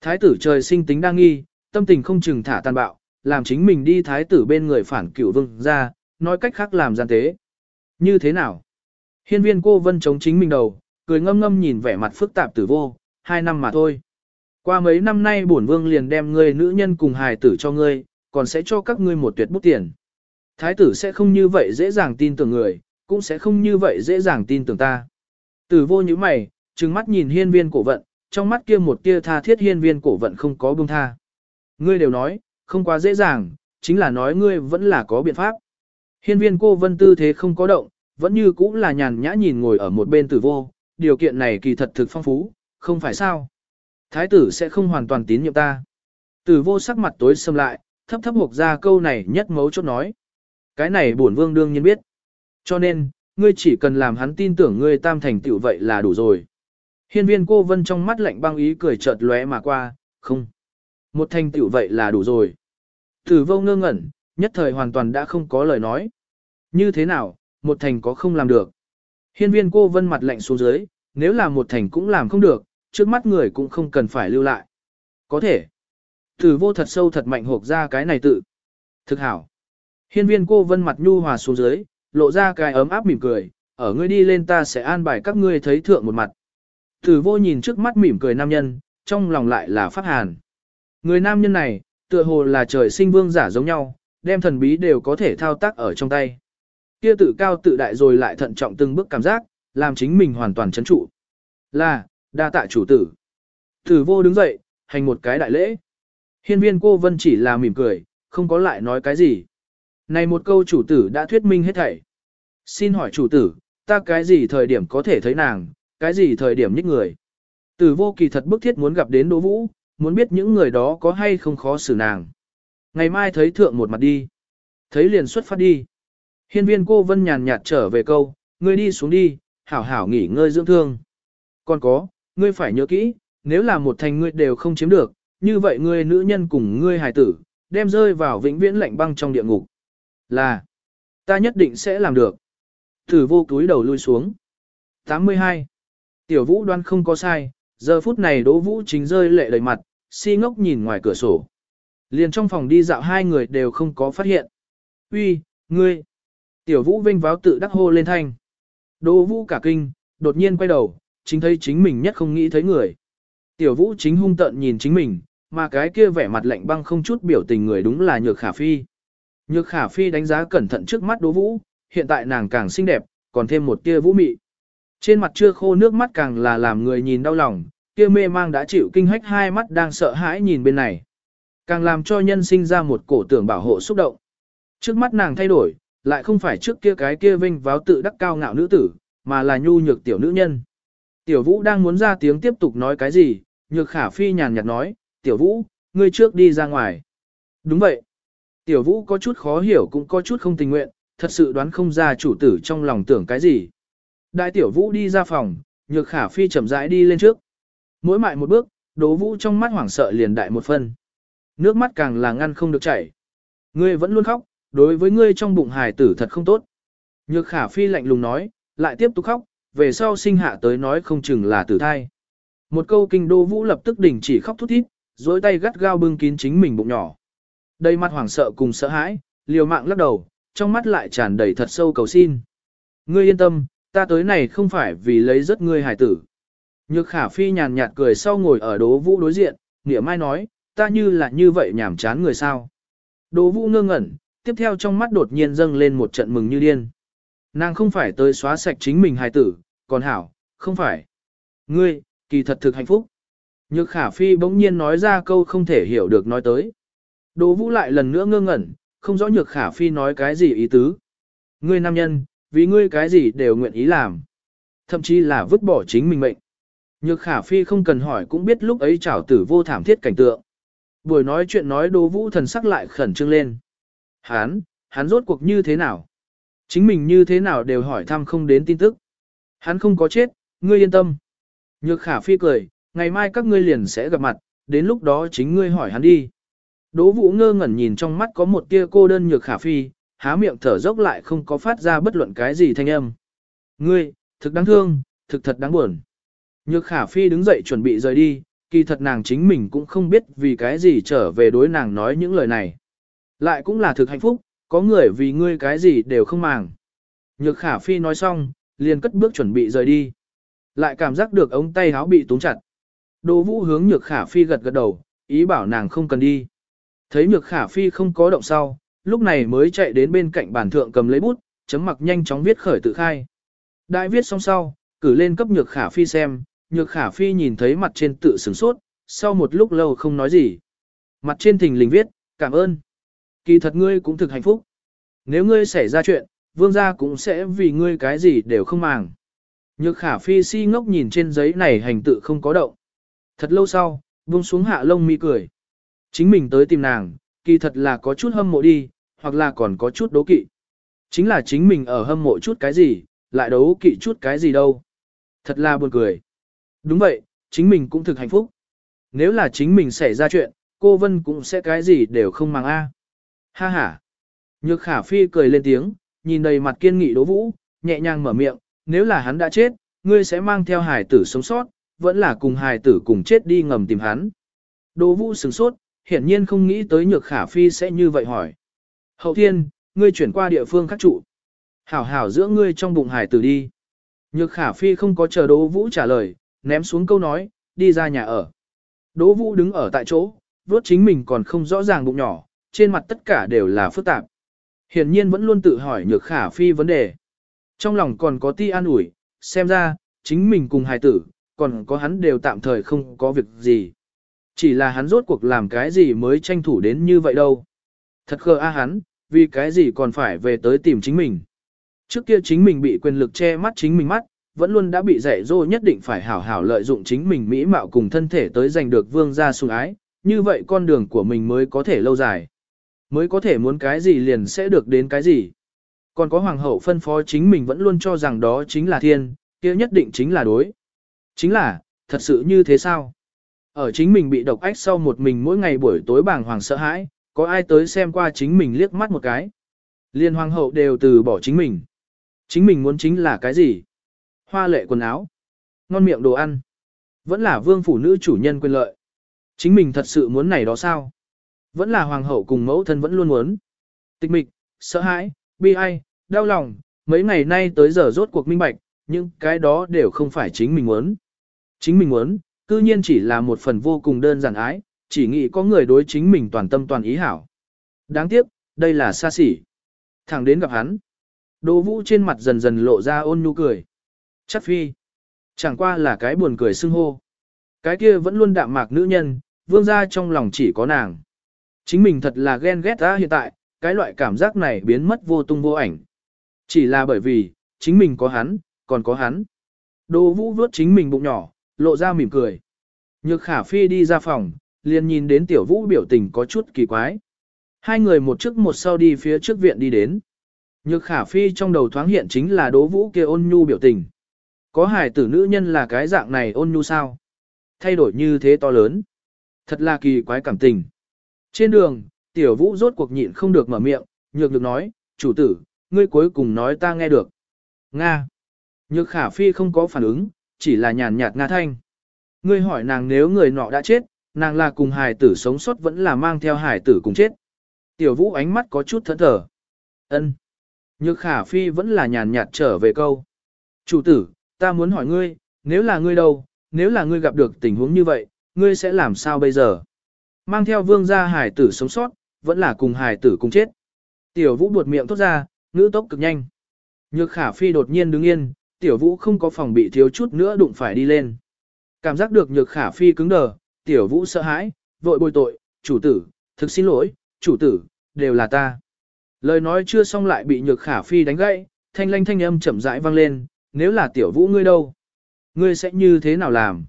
Thái tử trời sinh tính đa nghi, tâm tình không chừng thả tàn bạo, làm chính mình đi thái tử bên người phản cửu vương ra, nói cách khác làm gian tế. Như thế nào? Hiên viên cô vân chống chính mình đầu, cười ngâm ngâm nhìn vẻ mặt phức tạp tử vô, hai năm mà thôi. Qua mấy năm nay bổn vương liền đem ngươi nữ nhân cùng hài tử cho ngươi, còn sẽ cho các ngươi một tuyệt bút tiền. Thái tử sẽ không như vậy dễ dàng tin tưởng người, cũng sẽ không như vậy dễ dàng tin tưởng ta. Tử vô như mày, trừng mắt nhìn hiên viên cổ vận, trong mắt kia một tia tha thiết hiên viên cổ vận không có buông tha. Ngươi đều nói, không quá dễ dàng, chính là nói ngươi vẫn là có biện pháp. Hiên viên cô vân tư thế không có động, vẫn như cũ là nhàn nhã nhìn ngồi ở một bên tử vô, điều kiện này kỳ thật thực phong phú, không phải sao. Thái tử sẽ không hoàn toàn tín nhiệm ta. Tử vô sắc mặt tối xâm lại, thấp thấp hộp ra câu này nhất mấu chốt nói. Cái này bổn vương đương nhiên biết. Cho nên, ngươi chỉ cần làm hắn tin tưởng ngươi tam thành tựu vậy là đủ rồi. Hiên viên cô vân trong mắt lạnh băng ý cười chợt lóe mà qua, không. Một thành tựu vậy là đủ rồi. Tử vô ngơ ngẩn, nhất thời hoàn toàn đã không có lời nói. Như thế nào, một thành có không làm được. Hiên viên cô vân mặt lạnh xuống dưới, nếu là một thành cũng làm không được, trước mắt người cũng không cần phải lưu lại. Có thể. Tử vô thật sâu thật mạnh hộp ra cái này tự. Thực hảo. Hiên viên cô vân mặt nhu hòa xuống dưới, lộ ra cái ấm áp mỉm cười, ở ngươi đi lên ta sẽ an bài các ngươi thấy thượng một mặt. Tử vô nhìn trước mắt mỉm cười nam nhân, trong lòng lại là phát hàn. Người nam nhân này, tựa hồ là trời sinh vương giả giống nhau, đem thần bí đều có thể thao tác ở trong tay. Kia tự cao tự đại rồi lại thận trọng từng bước cảm giác, làm chính mình hoàn toàn chấn trụ. Là, đa tạ chủ tử. Tử vô đứng dậy, hành một cái đại lễ. Hiên viên cô vân chỉ là mỉm cười, không có lại nói cái gì. Này một câu chủ tử đã thuyết minh hết thảy. Xin hỏi chủ tử, ta cái gì thời điểm có thể thấy nàng, cái gì thời điểm nhích người. Tử vô kỳ thật bức thiết muốn gặp đến Đỗ Vũ, muốn biết những người đó có hay không khó xử nàng. Ngày mai thấy thượng một mặt đi. Thấy liền xuất phát đi. Hiên viên cô vân nhàn nhạt trở về câu, ngươi đi xuống đi, hảo hảo nghỉ ngơi dưỡng thương. Còn có, ngươi phải nhớ kỹ, nếu là một thành ngươi đều không chiếm được, như vậy ngươi nữ nhân cùng ngươi hài tử, đem rơi vào vĩnh viễn lạnh băng trong địa ngục. Là, ta nhất định sẽ làm được. Tử vô túi đầu lui xuống. 82. Tiểu vũ đoan không có sai, giờ phút này đỗ vũ chính rơi lệ đầy mặt, si ngốc nhìn ngoài cửa sổ. Liền trong phòng đi dạo hai người đều không có phát hiện. Uy, ngươi. Tiểu vũ vinh váo tự đắc hô lên thanh. Đỗ vũ cả kinh, đột nhiên quay đầu, chính thấy chính mình nhất không nghĩ thấy người. Tiểu vũ chính hung tợn nhìn chính mình, mà cái kia vẻ mặt lạnh băng không chút biểu tình người đúng là nhược khả phi. Nhược khả phi đánh giá cẩn thận trước mắt đố vũ, hiện tại nàng càng xinh đẹp, còn thêm một tia vũ mị. Trên mặt chưa khô nước mắt càng là làm người nhìn đau lòng, kia mê mang đã chịu kinh hách hai mắt đang sợ hãi nhìn bên này. Càng làm cho nhân sinh ra một cổ tưởng bảo hộ xúc động. Trước mắt nàng thay đổi, lại không phải trước kia cái kia vinh váo tự đắc cao ngạo nữ tử, mà là nhu nhược tiểu nữ nhân. Tiểu vũ đang muốn ra tiếng tiếp tục nói cái gì, nhược khả phi nhàn nhạt nói, tiểu vũ, ngươi trước đi ra ngoài. Đúng vậy. Tiểu vũ có chút khó hiểu cũng có chút không tình nguyện, thật sự đoán không ra chủ tử trong lòng tưởng cái gì. Đại tiểu vũ đi ra phòng, nhược khả phi chậm rãi đi lên trước. Mỗi mại một bước, đố vũ trong mắt hoảng sợ liền đại một phân. Nước mắt càng là ngăn không được chảy. Ngươi vẫn luôn khóc, đối với ngươi trong bụng hài tử thật không tốt. Nhược khả phi lạnh lùng nói, lại tiếp tục khóc, về sau sinh hạ tới nói không chừng là tử thai. Một câu kinh đô vũ lập tức đình chỉ khóc thút thít, dối tay gắt gao bưng kín chính mình bụng nhỏ. Đầy mặt hoảng sợ cùng sợ hãi, liều mạng lắc đầu, trong mắt lại tràn đầy thật sâu cầu xin. Ngươi yên tâm, ta tới này không phải vì lấy rất ngươi hải tử. Nhược khả phi nhàn nhạt cười sau ngồi ở đố vũ đối diện, nghĩa mai nói, ta như là như vậy nhảm chán người sao. Đố vũ ngơ ngẩn, tiếp theo trong mắt đột nhiên dâng lên một trận mừng như điên. Nàng không phải tới xóa sạch chính mình hài tử, còn hảo, không phải. Ngươi, kỳ thật thực hạnh phúc. Nhược khả phi bỗng nhiên nói ra câu không thể hiểu được nói tới. Đỗ vũ lại lần nữa ngơ ngẩn, không rõ nhược khả phi nói cái gì ý tứ. Ngươi nam nhân, vì ngươi cái gì đều nguyện ý làm. Thậm chí là vứt bỏ chính mình mệnh. Nhược khả phi không cần hỏi cũng biết lúc ấy trảo tử vô thảm thiết cảnh tượng. Buổi nói chuyện nói đỗ vũ thần sắc lại khẩn trương lên. Hán, hắn rốt cuộc như thế nào? Chính mình như thế nào đều hỏi thăm không đến tin tức. Hắn không có chết, ngươi yên tâm. Nhược khả phi cười, ngày mai các ngươi liền sẽ gặp mặt, đến lúc đó chính ngươi hỏi hắn đi. Đỗ vũ ngơ ngẩn nhìn trong mắt có một tia cô đơn nhược khả phi, há miệng thở dốc lại không có phát ra bất luận cái gì thanh âm. Ngươi, Thực đáng thương, thực thật đáng buồn. Nhược khả phi đứng dậy chuẩn bị rời đi, kỳ thật nàng chính mình cũng không biết vì cái gì trở về đối nàng nói những lời này. Lại cũng là thực hạnh phúc, có người vì ngươi cái gì đều không màng. Nhược khả phi nói xong, liền cất bước chuẩn bị rời đi. Lại cảm giác được ống tay áo bị túng chặt. Đỗ vũ hướng nhược khả phi gật gật đầu, ý bảo nàng không cần đi. Thấy nhược khả phi không có động sau, lúc này mới chạy đến bên cạnh bàn thượng cầm lấy bút, chấm mặc nhanh chóng viết khởi tự khai. Đại viết xong sau, cử lên cấp nhược khả phi xem, nhược khả phi nhìn thấy mặt trên tự sửng sốt, sau một lúc lâu không nói gì. Mặt trên thình lình viết, cảm ơn. Kỳ thật ngươi cũng thực hạnh phúc. Nếu ngươi xảy ra chuyện, vương gia cũng sẽ vì ngươi cái gì đều không màng. Nhược khả phi si ngốc nhìn trên giấy này hành tự không có động. Thật lâu sau, buông xuống hạ lông mi cười. Chính mình tới tìm nàng, kỳ thật là có chút hâm mộ đi, hoặc là còn có chút đố kỵ. Chính là chính mình ở hâm mộ chút cái gì, lại đấu kỵ chút cái gì đâu. Thật là buồn cười. Đúng vậy, chính mình cũng thực hạnh phúc. Nếu là chính mình xảy ra chuyện, cô Vân cũng sẽ cái gì đều không mang a. Ha ha. Nhược khả phi cười lên tiếng, nhìn đầy mặt kiên nghị đố vũ, nhẹ nhàng mở miệng, nếu là hắn đã chết, ngươi sẽ mang theo hài tử sống sót, vẫn là cùng hài tử cùng chết đi ngầm tìm hắn. Đỗ vũ sửng sốt, hiển nhiên không nghĩ tới nhược khả phi sẽ như vậy hỏi. Hậu thiên, ngươi chuyển qua địa phương khác trụ. Hảo hảo giữa ngươi trong bụng Hải tử đi. Nhược khả phi không có chờ Đỗ Vũ trả lời, ném xuống câu nói, đi ra nhà ở. Đỗ Vũ đứng ở tại chỗ, vốt chính mình còn không rõ ràng bụng nhỏ, trên mặt tất cả đều là phức tạp. Hiển nhiên vẫn luôn tự hỏi nhược khả phi vấn đề. Trong lòng còn có ti an ủi, xem ra, chính mình cùng hài tử, còn có hắn đều tạm thời không có việc gì. Chỉ là hắn rốt cuộc làm cái gì mới tranh thủ đến như vậy đâu. Thật khờ a hắn, vì cái gì còn phải về tới tìm chính mình. Trước kia chính mình bị quyền lực che mắt chính mình mắt, vẫn luôn đã bị dạy dỗ nhất định phải hảo hảo lợi dụng chính mình mỹ mạo cùng thân thể tới giành được vương gia sủng ái, như vậy con đường của mình mới có thể lâu dài. Mới có thể muốn cái gì liền sẽ được đến cái gì. Còn có hoàng hậu phân phó chính mình vẫn luôn cho rằng đó chính là thiên, kia nhất định chính là đối. Chính là, thật sự như thế sao? Ở chính mình bị độc ách sau một mình mỗi ngày buổi tối bàng hoàng sợ hãi, có ai tới xem qua chính mình liếc mắt một cái. Liên hoàng hậu đều từ bỏ chính mình. Chính mình muốn chính là cái gì? Hoa lệ quần áo, ngon miệng đồ ăn. Vẫn là vương phủ nữ chủ nhân quyền lợi. Chính mình thật sự muốn này đó sao? Vẫn là hoàng hậu cùng mẫu thân vẫn luôn muốn. Tịch mịch, sợ hãi, bi ai, đau lòng, mấy ngày nay tới giờ rốt cuộc minh bạch, nhưng cái đó đều không phải chính mình muốn. Chính mình muốn, cư nhiên chỉ là một phần vô cùng đơn giản ái, chỉ nghĩ có người đối chính mình toàn tâm toàn ý hảo. Đáng tiếc, đây là xa xỉ. Thẳng đến gặp hắn. Đỗ vũ trên mặt dần dần lộ ra ôn nhu cười. Chắc phi. Chẳng qua là cái buồn cười xưng hô. Cái kia vẫn luôn đạm mạc nữ nhân, vương gia trong lòng chỉ có nàng. Chính mình thật là ghen ghét ra hiện tại, cái loại cảm giác này biến mất vô tung vô ảnh. Chỉ là bởi vì, chính mình có hắn, còn có hắn. Đỗ vũ vuốt chính mình bụng nhỏ, lộ ra mỉm cười. Nhược khả phi đi ra phòng, liền nhìn đến tiểu vũ biểu tình có chút kỳ quái. Hai người một trước một sau đi phía trước viện đi đến. Nhược khả phi trong đầu thoáng hiện chính là đỗ vũ kia ôn nhu biểu tình. Có hài tử nữ nhân là cái dạng này ôn nhu sao? Thay đổi như thế to lớn. Thật là kỳ quái cảm tình. Trên đường, tiểu vũ rốt cuộc nhịn không được mở miệng, nhược được nói, chủ tử, ngươi cuối cùng nói ta nghe được. Nga. Nhược khả phi không có phản ứng, chỉ là nhàn nhạt Nga thanh. Ngươi hỏi nàng nếu người nọ đã chết, nàng là cùng hài tử sống sót vẫn là mang theo hài tử cùng chết. Tiểu vũ ánh mắt có chút thẫn thờ. ân Nhược khả phi vẫn là nhàn nhạt trở về câu. Chủ tử, ta muốn hỏi ngươi, nếu là ngươi đâu, nếu là ngươi gặp được tình huống như vậy, ngươi sẽ làm sao bây giờ? Mang theo vương gia hải tử sống sót, vẫn là cùng hải tử cùng chết. Tiểu vũ buột miệng tốt ra, ngữ tốc cực nhanh. Nhược khả phi đột nhiên đứng yên, tiểu vũ không có phòng bị thiếu chút nữa đụng phải đi lên. Cảm giác được nhược khả phi cứng đờ, tiểu vũ sợ hãi, vội bồi tội, chủ tử, thực xin lỗi, chủ tử, đều là ta. Lời nói chưa xong lại bị nhược khả phi đánh gãy, thanh lanh thanh âm chậm rãi vang lên, nếu là tiểu vũ ngươi đâu? Ngươi sẽ như thế nào làm?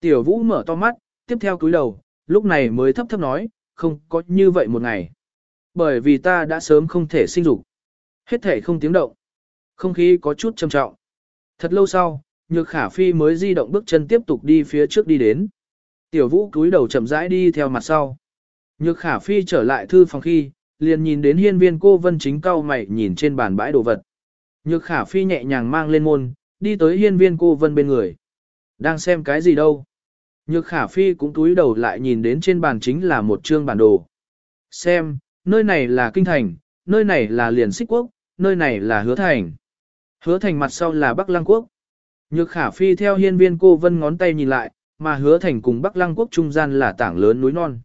Tiểu vũ mở to mắt, tiếp theo cúi đầu, lúc này mới thấp thấp nói, không có như vậy một ngày. Bởi vì ta đã sớm không thể sinh dục. Hết thể không tiếng động. Không khí có chút trầm trọng. Thật lâu sau, nhược khả phi mới di động bước chân tiếp tục đi phía trước đi đến. Tiểu vũ cúi đầu chậm rãi đi theo mặt sau. Nhược khả phi trở lại thư phòng khi, liền nhìn đến hiên viên cô vân chính cao mày nhìn trên bàn bãi đồ vật. Nhược khả phi nhẹ nhàng mang lên môn, đi tới hiên viên cô vân bên người. Đang xem cái gì đâu? Nhược khả phi cũng túi đầu lại nhìn đến trên bàn chính là một chương bản đồ. Xem, nơi này là kinh thành, nơi này là liền xích quốc, nơi này là hứa thành. Hứa thành mặt sau là Bắc Lăng Quốc. Nhược khả phi theo hiên viên cô vân ngón tay nhìn lại, mà hứa thành cùng Bắc Lăng Quốc trung gian là tảng lớn núi non.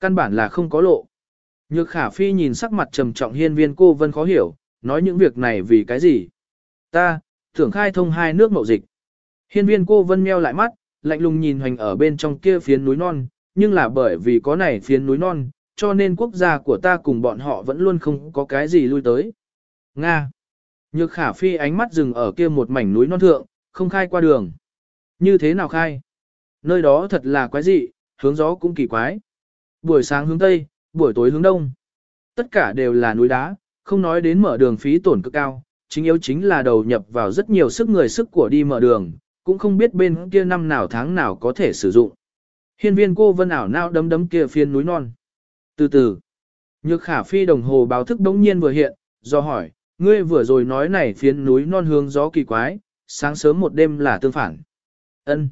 Căn bản là không có lộ. Nhược khả phi nhìn sắc mặt trầm trọng hiên viên cô vân khó hiểu, nói những việc này vì cái gì. Ta, thưởng khai thông hai nước mậu dịch. Hiên viên cô vân meo lại mắt, lạnh lùng nhìn hoành ở bên trong kia phiến núi non, nhưng là bởi vì có này phiến núi non, cho nên quốc gia của ta cùng bọn họ vẫn luôn không có cái gì lui tới. Nga. Nhược khả phi ánh mắt dừng ở kia một mảnh núi non thượng, không khai qua đường. Như thế nào khai? Nơi đó thật là quái dị, hướng gió cũng kỳ quái. Buổi sáng hướng Tây, buổi tối hướng Đông. Tất cả đều là núi đá, không nói đến mở đường phí tổn cực cao, chính yếu chính là đầu nhập vào rất nhiều sức người sức của đi mở đường, cũng không biết bên kia năm nào tháng nào có thể sử dụng. Hiên viên cô vân ảo nao đấm đấm kia phiên núi non. Từ từ, nhược khả phi đồng hồ báo thức đống nhiên vừa hiện, do hỏi, ngươi vừa rồi nói này phiến núi non hướng gió kỳ quái, sáng sớm một đêm là tương phản. ân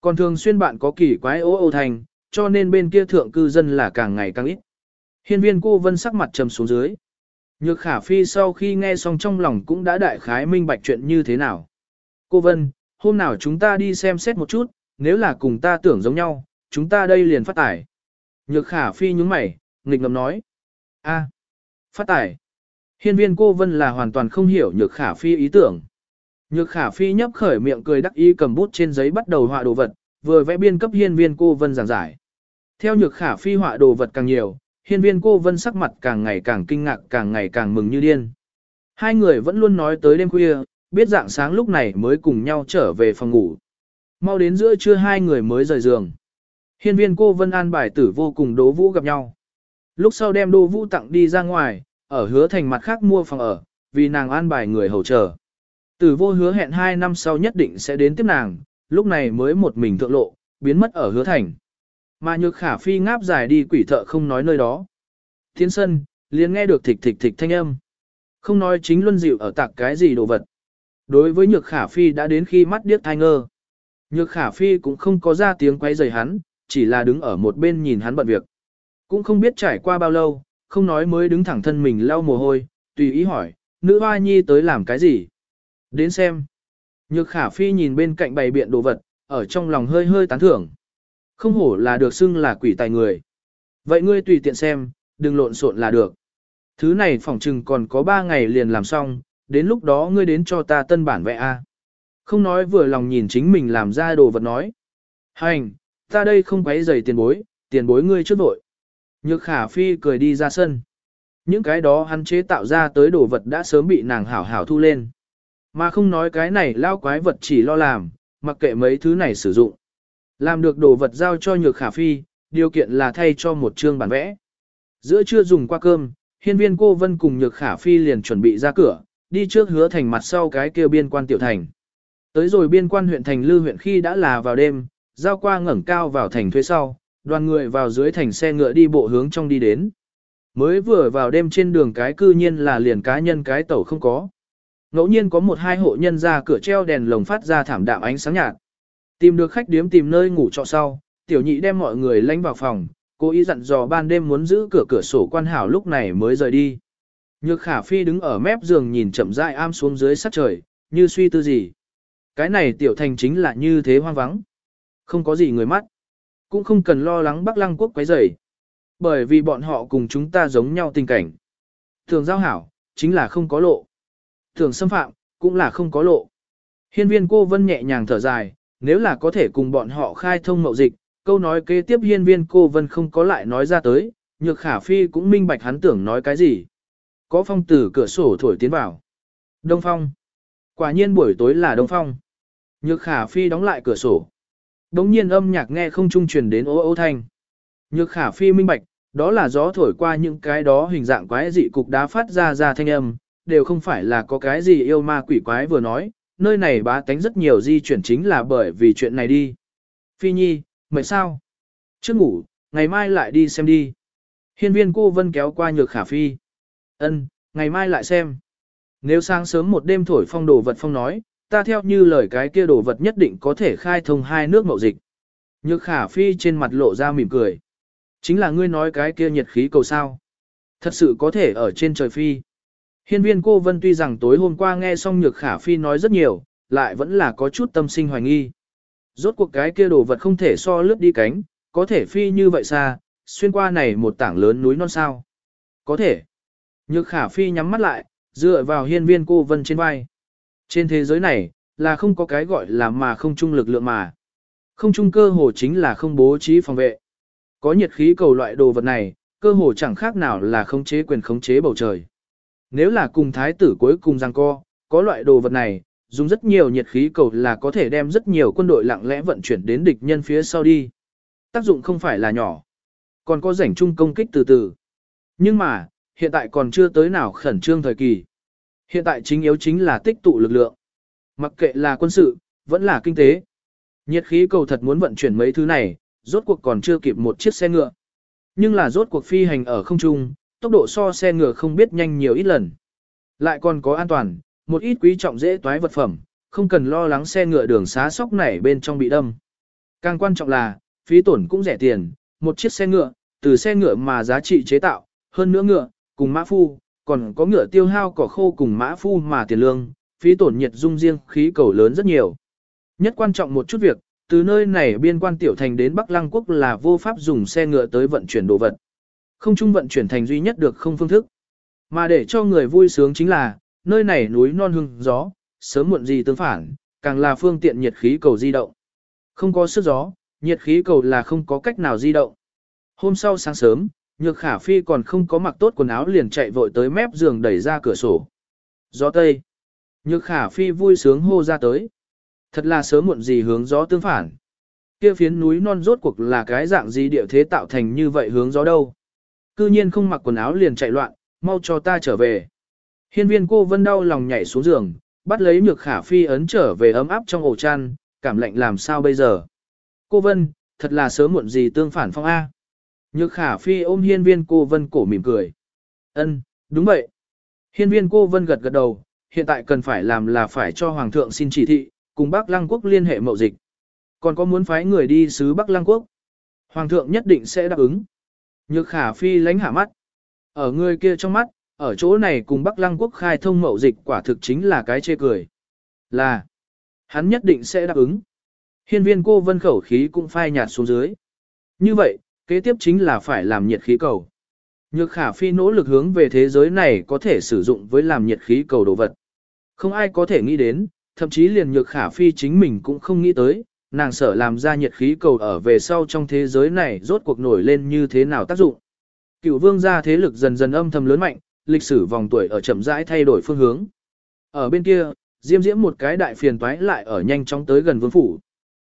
Còn thường xuyên bạn có kỳ quái ố ô thành, cho nên bên kia thượng cư dân là càng ngày càng ít. Hiên viên cô vân sắc mặt trầm xuống dưới. Nhược khả phi sau khi nghe xong trong lòng cũng đã đại khái minh bạch chuyện như thế nào. Cô vân, hôm nào chúng ta đi xem xét một chút, nếu là cùng ta tưởng giống nhau, chúng ta đây liền phát tải. Nhược khả phi nhúng mày, nghịch ngầm nói. a phát tải. Hiên viên cô vân là hoàn toàn không hiểu nhược khả phi ý tưởng. Nhược khả phi nhấp khởi miệng cười đắc ý cầm bút trên giấy bắt đầu họa đồ vật, vừa vẽ biên cấp hiên viên cô vân giảng giải. Theo nhược khả phi họa đồ vật càng nhiều, hiên viên cô vân sắc mặt càng ngày càng kinh ngạc càng ngày càng mừng như điên. Hai người vẫn luôn nói tới đêm khuya, biết dạng sáng lúc này mới cùng nhau trở về phòng ngủ. Mau đến giữa trưa hai người mới rời giường. Hiên viên cô vân an bài tử vô cùng đố vũ gặp nhau. Lúc sau đem đô vũ tặng đi ra ngoài, ở hứa thành mặt khác mua phòng ở, vì nàng an bài người hầu chờ. Tử vô hứa hẹn hai năm sau nhất định sẽ đến tiếp nàng, lúc này mới một mình thượng lộ, biến mất ở hứa thành. Mà nhược khả phi ngáp dài đi quỷ thợ không nói nơi đó. Thiên sân, liền nghe được thịch thịch thịch thanh âm. Không nói chính luân dịu ở tạc cái gì đồ vật. Đối với nhược khả phi đã đến khi mắt điếc thai ngơ. Nhược khả phi cũng không có ra tiếng quay rời hắn, chỉ là đứng ở một bên nhìn hắn bận việc. Cũng không biết trải qua bao lâu, không nói mới đứng thẳng thân mình lau mồ hôi, tùy ý hỏi, nữ hoa nhi tới làm cái gì? Đến xem. Nhược khả phi nhìn bên cạnh bày biện đồ vật, ở trong lòng hơi hơi tán thưởng. Không hổ là được xưng là quỷ tài người. Vậy ngươi tùy tiện xem, đừng lộn xộn là được. Thứ này phỏng chừng còn có 3 ngày liền làm xong, đến lúc đó ngươi đến cho ta tân bản vẽ a. Không nói vừa lòng nhìn chính mình làm ra đồ vật nói. Hành, ta đây không quấy giày tiền bối, tiền bối ngươi trước vội. Nhược khả phi cười đi ra sân. Những cái đó hắn chế tạo ra tới đồ vật đã sớm bị nàng hảo hảo thu lên. Mà không nói cái này lao quái vật chỉ lo làm, mặc kệ mấy thứ này sử dụng. Làm được đồ vật giao cho nhược khả phi, điều kiện là thay cho một chương bản vẽ. Giữa trưa dùng qua cơm, hiên viên cô vân cùng nhược khả phi liền chuẩn bị ra cửa, đi trước hứa thành mặt sau cái kia biên quan tiểu thành. Tới rồi biên quan huyện thành lư huyện khi đã là vào đêm, giao qua ngẩng cao vào thành thuế sau, đoàn người vào dưới thành xe ngựa đi bộ hướng trong đi đến. Mới vừa vào đêm trên đường cái cư nhiên là liền cá nhân cái tẩu không có. Ngẫu nhiên có một hai hộ nhân ra cửa treo đèn lồng phát ra thảm đạm ánh sáng nhạt. Tìm được khách điếm tìm nơi ngủ trọ sau, tiểu nhị đem mọi người lánh vào phòng, cố ý dặn dò ban đêm muốn giữ cửa cửa sổ quan hảo lúc này mới rời đi. Nhược khả phi đứng ở mép giường nhìn chậm rãi am xuống dưới sát trời, như suy tư gì. Cái này tiểu thành chính là như thế hoang vắng. Không có gì người mắt. Cũng không cần lo lắng Bắc Lăng quốc quấy rầy. Bởi vì bọn họ cùng chúng ta giống nhau tình cảnh. Thường giao hảo, chính là không có lộ. Thường xâm phạm, cũng là không có lộ. Hiên viên cô vân nhẹ nhàng thở dài, nếu là có thể cùng bọn họ khai thông mậu dịch, câu nói kế tiếp hiên viên cô vân không có lại nói ra tới, nhược khả phi cũng minh bạch hắn tưởng nói cái gì. Có phong từ cửa sổ thổi tiến vào. Đông phong. Quả nhiên buổi tối là đông phong. Nhược khả phi đóng lại cửa sổ. Đống nhiên âm nhạc nghe không trung truyền đến ô ô thanh. Nhược khả phi minh bạch, đó là gió thổi qua những cái đó hình dạng quái dị cục đá phát ra ra thanh âm, đều không phải là có cái gì yêu ma quỷ quái vừa nói, nơi này bá tánh rất nhiều di chuyển chính là bởi vì chuyện này đi. Phi nhi, mệt sao? Trước ngủ, ngày mai lại đi xem đi. Hiên viên cô vân kéo qua nhược khả phi. Ân, ngày mai lại xem. Nếu sáng sớm một đêm thổi phong đồ vật phong nói, ta theo như lời cái kia đồ vật nhất định có thể khai thông hai nước mậu dịch. Nhược khả phi trên mặt lộ ra mỉm cười. Chính là ngươi nói cái kia nhiệt khí cầu sao. Thật sự có thể ở trên trời phi. Hiên viên cô Vân tuy rằng tối hôm qua nghe xong nhược khả phi nói rất nhiều, lại vẫn là có chút tâm sinh hoài nghi. Rốt cuộc cái kia đồ vật không thể so lướt đi cánh, có thể phi như vậy xa, xuyên qua này một tảng lớn núi non sao. Có thể. Nhược khả phi nhắm mắt lại, dựa vào hiên viên cô Vân trên vai. Trên thế giới này, là không có cái gọi là mà không chung lực lượng mà. Không chung cơ hồ chính là không bố trí phòng vệ. Có nhiệt khí cầu loại đồ vật này, cơ hồ chẳng khác nào là khống chế quyền khống chế bầu trời. Nếu là cùng thái tử cuối cùng giang co, có loại đồ vật này, dùng rất nhiều nhiệt khí cầu là có thể đem rất nhiều quân đội lặng lẽ vận chuyển đến địch nhân phía sau đi. Tác dụng không phải là nhỏ, còn có rảnh chung công kích từ từ. Nhưng mà, hiện tại còn chưa tới nào khẩn trương thời kỳ. Hiện tại chính yếu chính là tích tụ lực lượng. Mặc kệ là quân sự, vẫn là kinh tế. Nhiệt khí cầu thật muốn vận chuyển mấy thứ này, rốt cuộc còn chưa kịp một chiếc xe ngựa. Nhưng là rốt cuộc phi hành ở không trung, tốc độ so xe ngựa không biết nhanh nhiều ít lần. Lại còn có an toàn, một ít quý trọng dễ toái vật phẩm, không cần lo lắng xe ngựa đường xá sóc nảy bên trong bị đâm. Càng quan trọng là, phí tổn cũng rẻ tiền, một chiếc xe ngựa, từ xe ngựa mà giá trị chế tạo, hơn nữa ngựa, cùng mã phu, còn có ngựa tiêu hao cỏ khô cùng mã phu mà tiền lương, phí tổn nhiệt dung riêng khí cầu lớn rất nhiều. Nhất quan trọng một chút việc, từ nơi này biên quan tiểu thành đến Bắc Lăng Quốc là vô pháp dùng xe ngựa tới vận chuyển đồ vật. Không trung vận chuyển thành duy nhất được không phương thức. Mà để cho người vui sướng chính là, nơi này núi non hưng gió, sớm muộn gì tương phản, càng là phương tiện nhiệt khí cầu di động. Không có sức gió, nhiệt khí cầu là không có cách nào di động. Hôm sau sáng sớm, Nhược Khả Phi còn không có mặc tốt quần áo liền chạy vội tới mép giường đẩy ra cửa sổ. Gió Tây. Nhược Khả Phi vui sướng hô ra tới. Thật là sớm muộn gì hướng gió tương phản. Kia phiến núi non rốt cuộc là cái dạng gì địa thế tạo thành như vậy hướng gió đâu. Cư nhiên không mặc quần áo liền chạy loạn, mau cho ta trở về. Hiên viên cô vân đau lòng nhảy xuống giường, bắt lấy nhược khả phi ấn trở về ấm áp trong ổ chăn, cảm lạnh làm sao bây giờ. Cô vân, thật là sớm muộn gì tương phản phong A. Nhược khả phi ôm hiên viên cô vân cổ mỉm cười. Ân, đúng vậy. Hiên viên cô vân gật gật đầu, hiện tại cần phải làm là phải cho hoàng thượng xin chỉ thị, cùng Bắc Lăng Quốc liên hệ mậu dịch. Còn có muốn phái người đi sứ Bắc Lăng Quốc. Hoàng thượng nhất định sẽ đáp ứng. Nhược khả phi lánh hạ mắt. Ở người kia trong mắt, ở chỗ này cùng Bắc Lăng Quốc khai thông mậu dịch quả thực chính là cái chê cười. Là, hắn nhất định sẽ đáp ứng. Hiên viên cô vân khẩu khí cũng phai nhạt xuống dưới. Như vậy, kế tiếp chính là phải làm nhiệt khí cầu. Nhược khả phi nỗ lực hướng về thế giới này có thể sử dụng với làm nhiệt khí cầu đồ vật. Không ai có thể nghĩ đến, thậm chí liền nhược khả phi chính mình cũng không nghĩ tới, nàng sợ làm ra nhiệt khí cầu ở về sau trong thế giới này rốt cuộc nổi lên như thế nào tác dụng. Cựu vương gia thế lực dần dần âm thầm lớn mạnh, lịch sử vòng tuổi ở chậm rãi thay đổi phương hướng. Ở bên kia, Diêm Diễm một cái đại phiền toái lại ở nhanh chóng tới gần vương phủ.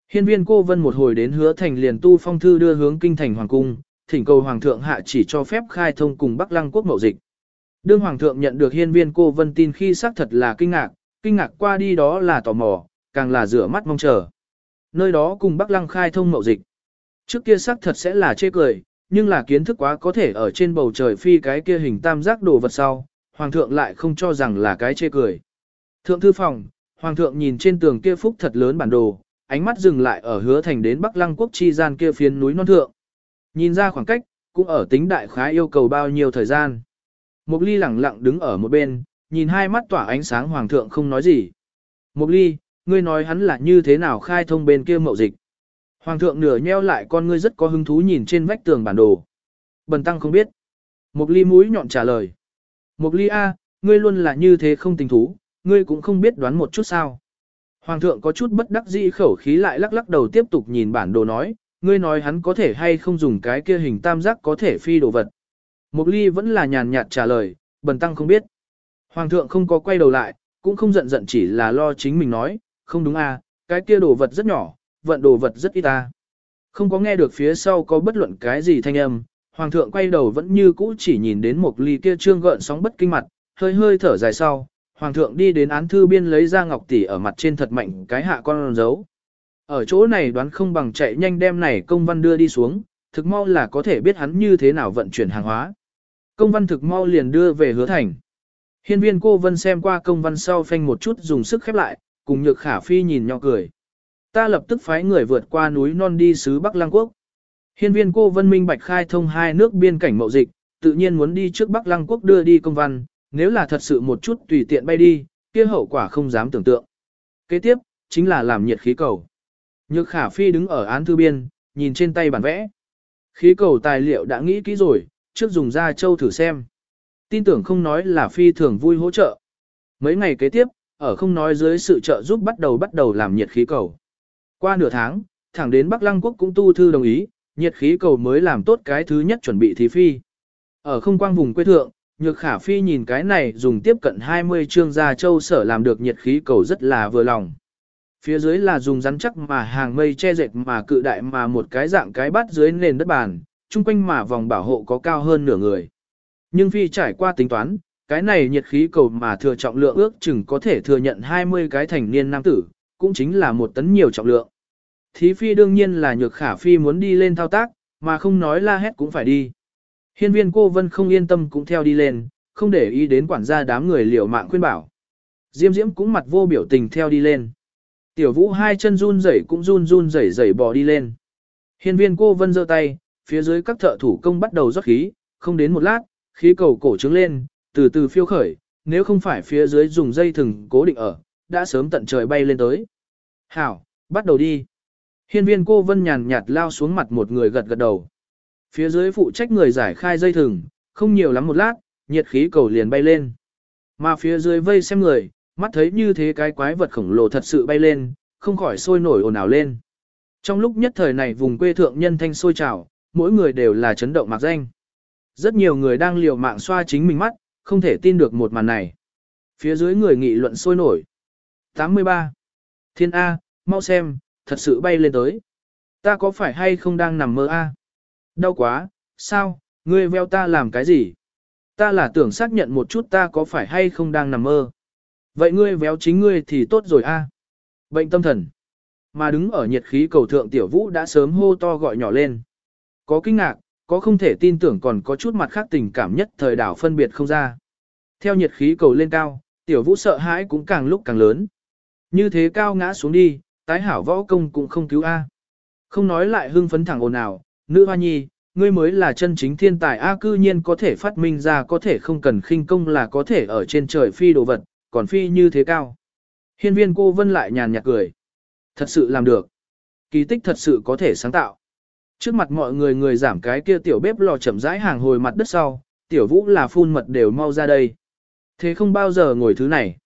Hiên viên cô vân một hồi đến hứa thành liền tu phong thư đưa hướng kinh thành hoàng cung, thỉnh cầu hoàng thượng hạ chỉ cho phép khai thông cùng Bắc Lăng quốc mậu dịch. Đương hoàng thượng nhận được hiên viên cô vân tin khi xác thật là kinh ngạc, kinh ngạc qua đi đó là tò mò, càng là rửa mắt mong chờ. Nơi đó cùng Bắc Lăng khai thông mậu dịch. Trước kia xác thật sẽ là chê cười, nhưng là kiến thức quá có thể ở trên bầu trời phi cái kia hình tam giác đồ vật sau, hoàng thượng lại không cho rằng là cái chê cười. Thượng thư phòng, hoàng thượng nhìn trên tường kia phúc thật lớn bản đồ, ánh mắt dừng lại ở hứa thành đến Bắc Lăng quốc chi gian kia phiến núi non thượng. Nhìn ra khoảng cách, cũng ở tính đại khá yêu cầu bao nhiêu thời gian. Mục ly lẳng lặng đứng ở một bên, nhìn hai mắt tỏa ánh sáng hoàng thượng không nói gì. Mục ly, ngươi nói hắn là như thế nào khai thông bên kia mậu dịch. Hoàng thượng nửa nheo lại con ngươi rất có hứng thú nhìn trên vách tường bản đồ. Bần tăng không biết. Mục ly mũi nhọn trả lời. Mục ly A, ngươi luôn là như thế không tình thú, ngươi cũng không biết đoán một chút sao. Hoàng thượng có chút bất đắc dĩ khẩu khí lại lắc lắc đầu tiếp tục nhìn bản đồ nói, ngươi nói hắn có thể hay không dùng cái kia hình tam giác có thể phi đồ vật. Mục ly vẫn là nhàn nhạt trả lời, bần tăng không biết. Hoàng thượng không có quay đầu lại, cũng không giận giận chỉ là lo chính mình nói, không đúng à, cái kia đồ vật rất nhỏ, vận đồ vật rất ít ta. Không có nghe được phía sau có bất luận cái gì thanh âm, hoàng thượng quay đầu vẫn như cũ chỉ nhìn đến một ly kia trương gợn sóng bất kinh mặt, hơi hơi thở dài sau, hoàng thượng đi đến án thư biên lấy ra ngọc tỷ ở mặt trên thật mạnh cái hạ con dấu. Ở chỗ này đoán không bằng chạy nhanh đem này công văn đưa đi xuống, thực mau là có thể biết hắn như thế nào vận chuyển hàng hóa. Công văn thực mau liền đưa về hứa thành. Hiên viên cô vân xem qua công văn sau phanh một chút dùng sức khép lại, cùng nhược khả phi nhìn nhỏ cười. Ta lập tức phái người vượt qua núi non đi xứ Bắc Lăng Quốc. Hiên viên cô Vân Minh Bạch khai thông hai nước biên cảnh mậu dịch, tự nhiên muốn đi trước Bắc Lăng Quốc đưa đi công văn, nếu là thật sự một chút tùy tiện bay đi, kia hậu quả không dám tưởng tượng. Kế tiếp, chính là làm nhiệt khí cầu. Nhược khả phi đứng ở án thư biên, nhìn trên tay bản vẽ. Khí cầu tài liệu đã nghĩ kỹ rồi, trước dùng ra châu thử xem. Tin tưởng không nói là phi thường vui hỗ trợ. Mấy ngày kế tiếp, ở không nói dưới sự trợ giúp bắt đầu bắt đầu làm nhiệt khí cầu. Qua nửa tháng, thẳng đến Bắc Lăng Quốc cũng tu thư đồng ý, nhiệt khí cầu mới làm tốt cái thứ nhất chuẩn bị thí phi. Ở không quang vùng quê thượng, nhược khả phi nhìn cái này dùng tiếp cận 20 chương gia châu sở làm được nhiệt khí cầu rất là vừa lòng. Phía dưới là dùng rắn chắc mà hàng mây che dệt mà cự đại mà một cái dạng cái bát dưới nền đất bàn, chung quanh mà vòng bảo hộ có cao hơn nửa người. Nhưng phi trải qua tính toán, cái này nhiệt khí cầu mà thừa trọng lượng ước chừng có thể thừa nhận 20 cái thành niên nam tử, cũng chính là một tấn nhiều trọng lượng. Thí phi đương nhiên là nhược khả phi muốn đi lên thao tác, mà không nói la hét cũng phải đi. Hiên viên cô vân không yên tâm cũng theo đi lên, không để ý đến quản gia đám người liều mạng khuyên bảo. Diêm diễm cũng mặt vô biểu tình theo đi lên. Tiểu vũ hai chân run rẩy cũng run run rẩy rẩy bò đi lên. Hiên viên cô vân giơ tay, phía dưới các thợ thủ công bắt đầu rót khí, không đến một lát, khí cầu cổ trứng lên, từ từ phiêu khởi, nếu không phải phía dưới dùng dây thừng cố định ở, đã sớm tận trời bay lên tới. Hảo, bắt đầu đi. Hiên viên cô vân nhàn nhạt lao xuống mặt một người gật gật đầu. Phía dưới phụ trách người giải khai dây thừng, không nhiều lắm một lát, nhiệt khí cầu liền bay lên. Mà phía dưới vây xem người, mắt thấy như thế cái quái vật khổng lồ thật sự bay lên, không khỏi sôi nổi ồn ào lên. Trong lúc nhất thời này vùng quê thượng nhân thanh sôi trào, mỗi người đều là chấn động mạc danh. Rất nhiều người đang liều mạng xoa chính mình mắt, không thể tin được một màn này. Phía dưới người nghị luận sôi nổi. 83. Thiên A, mau xem, thật sự bay lên tới. Ta có phải hay không đang nằm mơ A? Đau quá, sao, ngươi veo ta làm cái gì? Ta là tưởng xác nhận một chút ta có phải hay không đang nằm mơ. Vậy ngươi véo chính ngươi thì tốt rồi a. Bệnh tâm thần. Mà đứng ở nhiệt khí cầu thượng tiểu vũ đã sớm hô to gọi nhỏ lên. Có kinh ngạc, có không thể tin tưởng còn có chút mặt khác tình cảm nhất thời đảo phân biệt không ra. Theo nhiệt khí cầu lên cao, tiểu vũ sợ hãi cũng càng lúc càng lớn. Như thế cao ngã xuống đi, tái hảo võ công cũng không cứu A. Không nói lại hưng phấn thẳng ồn ào, nữ hoa nhi, ngươi mới là chân chính thiên tài A cư nhiên có thể phát minh ra có thể không cần khinh công là có thể ở trên trời phi đồ vật, còn phi như thế cao. Hiên viên cô vân lại nhàn nhạt cười. Thật sự làm được. Kỳ tích thật sự có thể sáng tạo. Trước mặt mọi người người giảm cái kia tiểu bếp lò chậm rãi hàng hồi mặt đất sau, tiểu vũ là phun mật đều mau ra đây. Thế không bao giờ ngồi thứ này.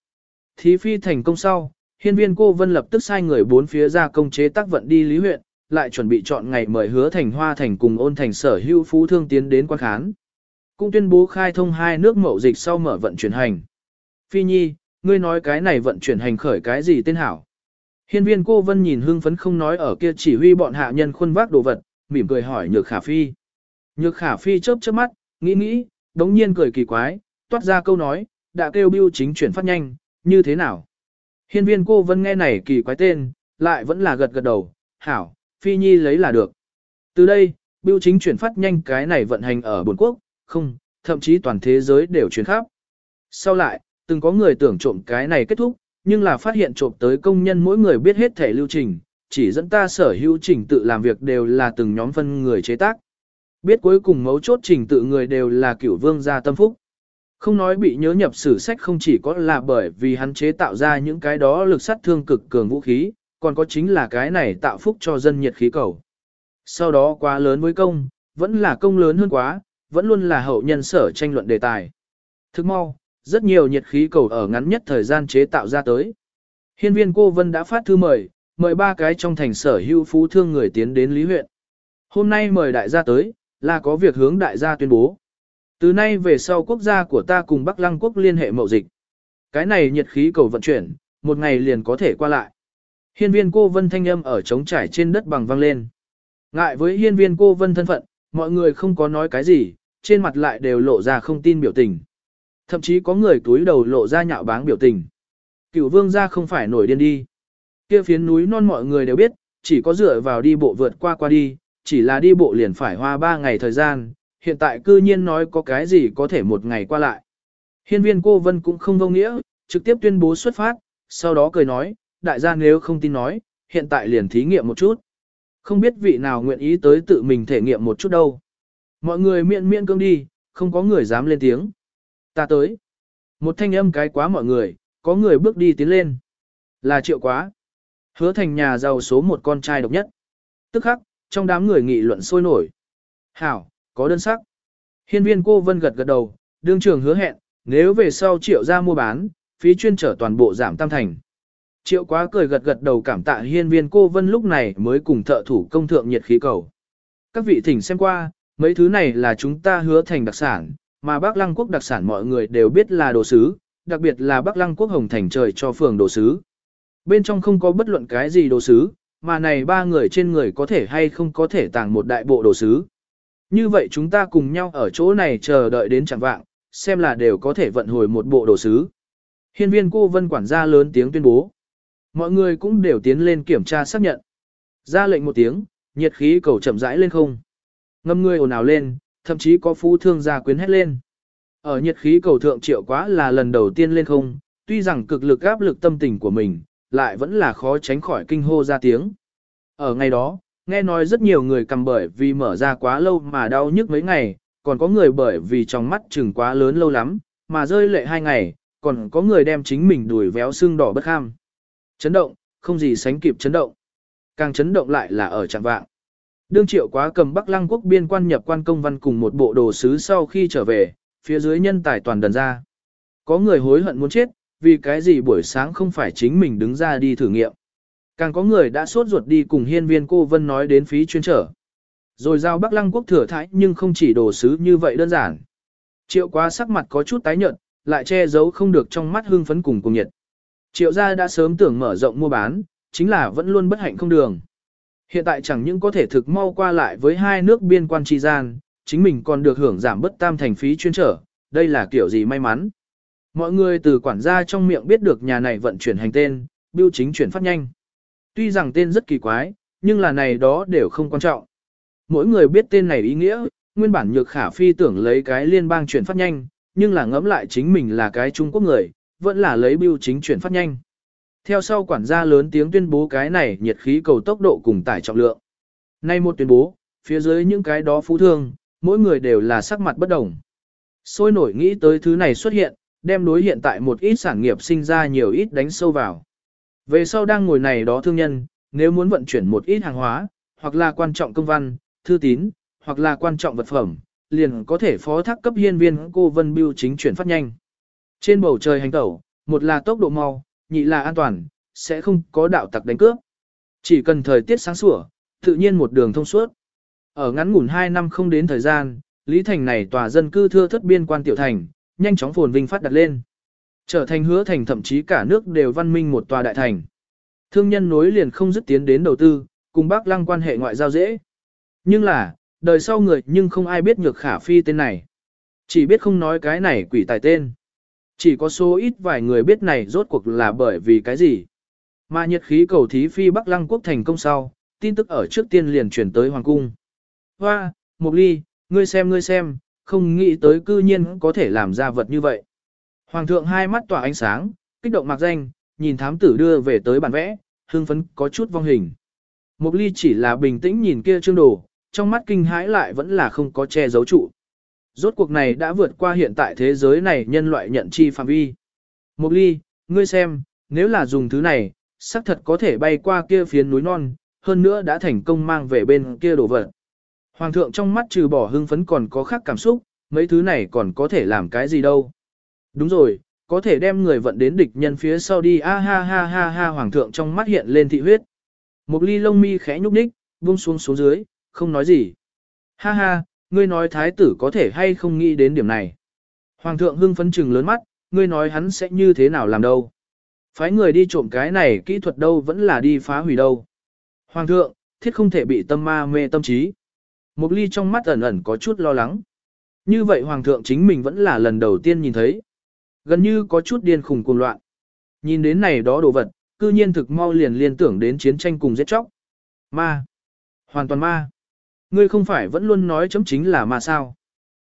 Thí phi thành công sau, hiên viên cô vân lập tức sai người bốn phía ra công chế tác vận đi lý huyện, lại chuẩn bị chọn ngày mời hứa thành hoa thành cùng ôn thành sở hữu phú thương tiến đến quan khán. Cũng tuyên bố khai thông hai nước mậu dịch sau mở vận chuyển hành. Phi Nhi, ngươi nói cái này vận chuyển hành khởi cái gì tên hảo. Hiên viên cô vân nhìn hưng phấn không nói ở kia chỉ huy bọn hạ nhân khuôn vác đồ vật, mỉm cười hỏi nhược khả phi. Nhược khả phi chớp chớp mắt, nghĩ nghĩ, đống nhiên cười kỳ quái, toát ra câu nói, đã kêu bưu chính chuyển phát nhanh, như thế nào? Hiên viên cô vân nghe này kỳ quái tên, lại vẫn là gật gật đầu, hảo, phi nhi lấy là được. Từ đây, Bưu chính chuyển phát nhanh cái này vận hành ở buồn quốc, không, thậm chí toàn thế giới đều chuyển khắp. Sau lại, từng có người tưởng trộm cái này kết thúc, nhưng là phát hiện trộm tới công nhân mỗi người biết hết thể lưu trình, chỉ dẫn ta sở hữu trình tự làm việc đều là từng nhóm phân người chế tác. Biết cuối cùng mấu chốt trình tự người đều là cửu vương gia tâm phúc. Không nói bị nhớ nhập sử sách không chỉ có là bởi vì hắn chế tạo ra những cái đó lực sát thương cực cường vũ khí, còn có chính là cái này tạo phúc cho dân nhiệt khí cầu. Sau đó quá lớn với công, vẫn là công lớn hơn quá, vẫn luôn là hậu nhân sở tranh luận đề tài. Thức mau, rất nhiều nhiệt khí cầu ở ngắn nhất thời gian chế tạo ra tới. Hiên viên cô Vân đã phát thư mời, mời ba cái trong thành sở hữu phú thương người tiến đến Lý huyện. Hôm nay mời đại gia tới, là có việc hướng đại gia tuyên bố. Từ nay về sau quốc gia của ta cùng Bắc Lăng quốc liên hệ mậu dịch. Cái này nhiệt khí cầu vận chuyển, một ngày liền có thể qua lại. Hiên viên cô vân thanh âm ở trống trải trên đất bằng vang lên. Ngại với hiên viên cô vân thân phận, mọi người không có nói cái gì, trên mặt lại đều lộ ra không tin biểu tình. Thậm chí có người túi đầu lộ ra nhạo báng biểu tình. Cửu vương gia không phải nổi điên đi. Kia phiến núi non mọi người đều biết, chỉ có dựa vào đi bộ vượt qua qua đi, chỉ là đi bộ liền phải hoa ba ngày thời gian, hiện tại cư nhiên nói có cái gì có thể một ngày qua lại. Hiên viên cô vân cũng không vô nghĩa, trực tiếp tuyên bố xuất phát, sau đó cười nói, đại gia nếu không tin nói, hiện tại liền thí nghiệm một chút. Không biết vị nào nguyện ý tới tự mình thể nghiệm một chút đâu. Mọi người miệng miệng cương đi, không có người dám lên tiếng. Ta tới. Một thanh âm cái quá mọi người, có người bước đi tiến lên. Là triệu quá. Hứa thành nhà giàu số một con trai độc nhất. Tức khắc, trong đám người nghị luận sôi nổi. Hảo, có đơn sắc. Hiên viên cô vân gật gật đầu, đương trường hứa hẹn, nếu về sau triệu ra mua bán, phí chuyên trở toàn bộ giảm tam thành. Triệu quá cười gật gật đầu cảm tạ hiên viên cô vân lúc này mới cùng thợ thủ công thượng nhiệt khí cầu. Các vị thỉnh xem qua, mấy thứ này là chúng ta hứa thành đặc sản, mà Bắc Lăng quốc đặc sản mọi người đều biết là đồ sứ, đặc biệt là Bắc Lăng quốc hồng thành trời cho phường đồ sứ. Bên trong không có bất luận cái gì đồ sứ, mà này ba người trên người có thể hay không có thể tàng một đại bộ đồ sứ. Như vậy chúng ta cùng nhau ở chỗ này chờ đợi đến chẳng vạng, xem là đều có thể vận hồi một bộ đồ sứ. Hiên viên cô vân quản gia lớn tiếng tuyên bố. Mọi người cũng đều tiến lên kiểm tra xác nhận. Ra lệnh một tiếng, nhiệt khí cầu chậm rãi lên không. Ngâm người ồn ào lên, thậm chí có phú thương gia quyến hét lên. Ở nhiệt khí cầu thượng triệu quá là lần đầu tiên lên không, tuy rằng cực lực áp lực tâm tình của mình, lại vẫn là khó tránh khỏi kinh hô ra tiếng. Ở ngày đó, nghe nói rất nhiều người cầm bởi vì mở ra quá lâu mà đau nhức mấy ngày, còn có người bởi vì trong mắt chừng quá lớn lâu lắm, mà rơi lệ hai ngày, còn có người đem chính mình đuổi véo xương đỏ bất ham. Chấn động, không gì sánh kịp chấn động. Càng chấn động lại là ở trạng vạng. Đương triệu quá cầm Bắc Lăng quốc biên quan nhập quan công văn cùng một bộ đồ sứ sau khi trở về, phía dưới nhân tài toàn đần ra. Có người hối hận muốn chết, vì cái gì buổi sáng không phải chính mình đứng ra đi thử nghiệm. Càng có người đã sốt ruột đi cùng hiên viên cô Vân nói đến phí chuyên trở. Rồi giao Bắc Lăng quốc thừa thái nhưng không chỉ đồ sứ như vậy đơn giản. Triệu quá sắc mặt có chút tái nhợt, lại che giấu không được trong mắt hương phấn cùng cùng nhiệt. Triệu gia đã sớm tưởng mở rộng mua bán, chính là vẫn luôn bất hạnh không đường. Hiện tại chẳng những có thể thực mau qua lại với hai nước biên quan tri gian, chính mình còn được hưởng giảm bất tam thành phí chuyên trở, đây là kiểu gì may mắn. Mọi người từ quản gia trong miệng biết được nhà này vận chuyển hành tên, biêu chính chuyển phát nhanh. Tuy rằng tên rất kỳ quái, nhưng là này đó đều không quan trọng. Mỗi người biết tên này ý nghĩa, nguyên bản nhược khả phi tưởng lấy cái liên bang chuyển phát nhanh, nhưng là ngẫm lại chính mình là cái Trung Quốc người, vẫn là lấy bưu chính chuyển phát nhanh. Theo sau quản gia lớn tiếng tuyên bố cái này nhiệt khí cầu tốc độ cùng tải trọng lượng. Nay một tuyên bố, phía dưới những cái đó phú thương, mỗi người đều là sắc mặt bất đồng. Sôi nổi nghĩ tới thứ này xuất hiện, đem đối hiện tại một ít sản nghiệp sinh ra nhiều ít đánh sâu vào. Về sau đang ngồi này đó thương nhân, nếu muốn vận chuyển một ít hàng hóa, hoặc là quan trọng công văn, thư tín, hoặc là quan trọng vật phẩm, liền có thể phó thác cấp hiên viên cô Vân Biêu chính chuyển phát nhanh. Trên bầu trời hành tẩu, một là tốc độ mau, nhị là an toàn, sẽ không có đạo tặc đánh cướp. Chỉ cần thời tiết sáng sủa, tự nhiên một đường thông suốt. Ở ngắn ngủn 2 năm không đến thời gian, Lý Thành này tòa dân cư thưa thất biên quan tiểu thành, nhanh chóng phồn vinh phát đặt lên. Trở thành hứa thành thậm chí cả nước đều văn minh một tòa đại thành. Thương nhân nối liền không dứt tiến đến đầu tư, cùng bác lăng quan hệ ngoại giao dễ. Nhưng là, đời sau người nhưng không ai biết nhược khả phi tên này. Chỉ biết không nói cái này quỷ tài tên. Chỉ có số ít vài người biết này rốt cuộc là bởi vì cái gì. Mà nhiệt khí cầu thí phi Bắc Lăng quốc thành công sau, tin tức ở trước tiên liền chuyển tới Hoàng cung. Hoa, Mục Ly, ngươi xem ngươi xem, không nghĩ tới cư nhiên có thể làm ra vật như vậy. Hoàng thượng hai mắt tỏa ánh sáng, kích động mặc danh, nhìn thám tử đưa về tới bản vẽ, hương phấn có chút vong hình. Mục Ly chỉ là bình tĩnh nhìn kia chương đồ, trong mắt kinh hãi lại vẫn là không có che giấu trụ. Rốt cuộc này đã vượt qua hiện tại thế giới này nhân loại nhận chi phạm vi. Mục ly, ngươi xem, nếu là dùng thứ này, xác thật có thể bay qua kia phiến núi non, hơn nữa đã thành công mang về bên kia đồ vật. Hoàng thượng trong mắt trừ bỏ hưng phấn còn có khác cảm xúc, mấy thứ này còn có thể làm cái gì đâu. Đúng rồi, có thể đem người vận đến địch nhân phía sau đi a ha ha ha ha hoàng thượng trong mắt hiện lên thị huyết. Một ly lông mi khẽ nhúc nhích, buông xuống xuống dưới, không nói gì. Ha ha, ngươi nói thái tử có thể hay không nghĩ đến điểm này. Hoàng thượng hưng phấn trừng lớn mắt, ngươi nói hắn sẽ như thế nào làm đâu. Phái người đi trộm cái này kỹ thuật đâu vẫn là đi phá hủy đâu. Hoàng thượng, thiết không thể bị tâm ma mê tâm trí. Mục ly trong mắt ẩn ẩn có chút lo lắng. Như vậy hoàng thượng chính mình vẫn là lần đầu tiên nhìn thấy. Gần như có chút điên khùng cuồng loạn. Nhìn đến này đó đồ vật, cư nhiên thực mau liền liên tưởng đến chiến tranh cùng giết chóc. Ma. Hoàn toàn ma. Ngươi không phải vẫn luôn nói chấm chính là ma sao?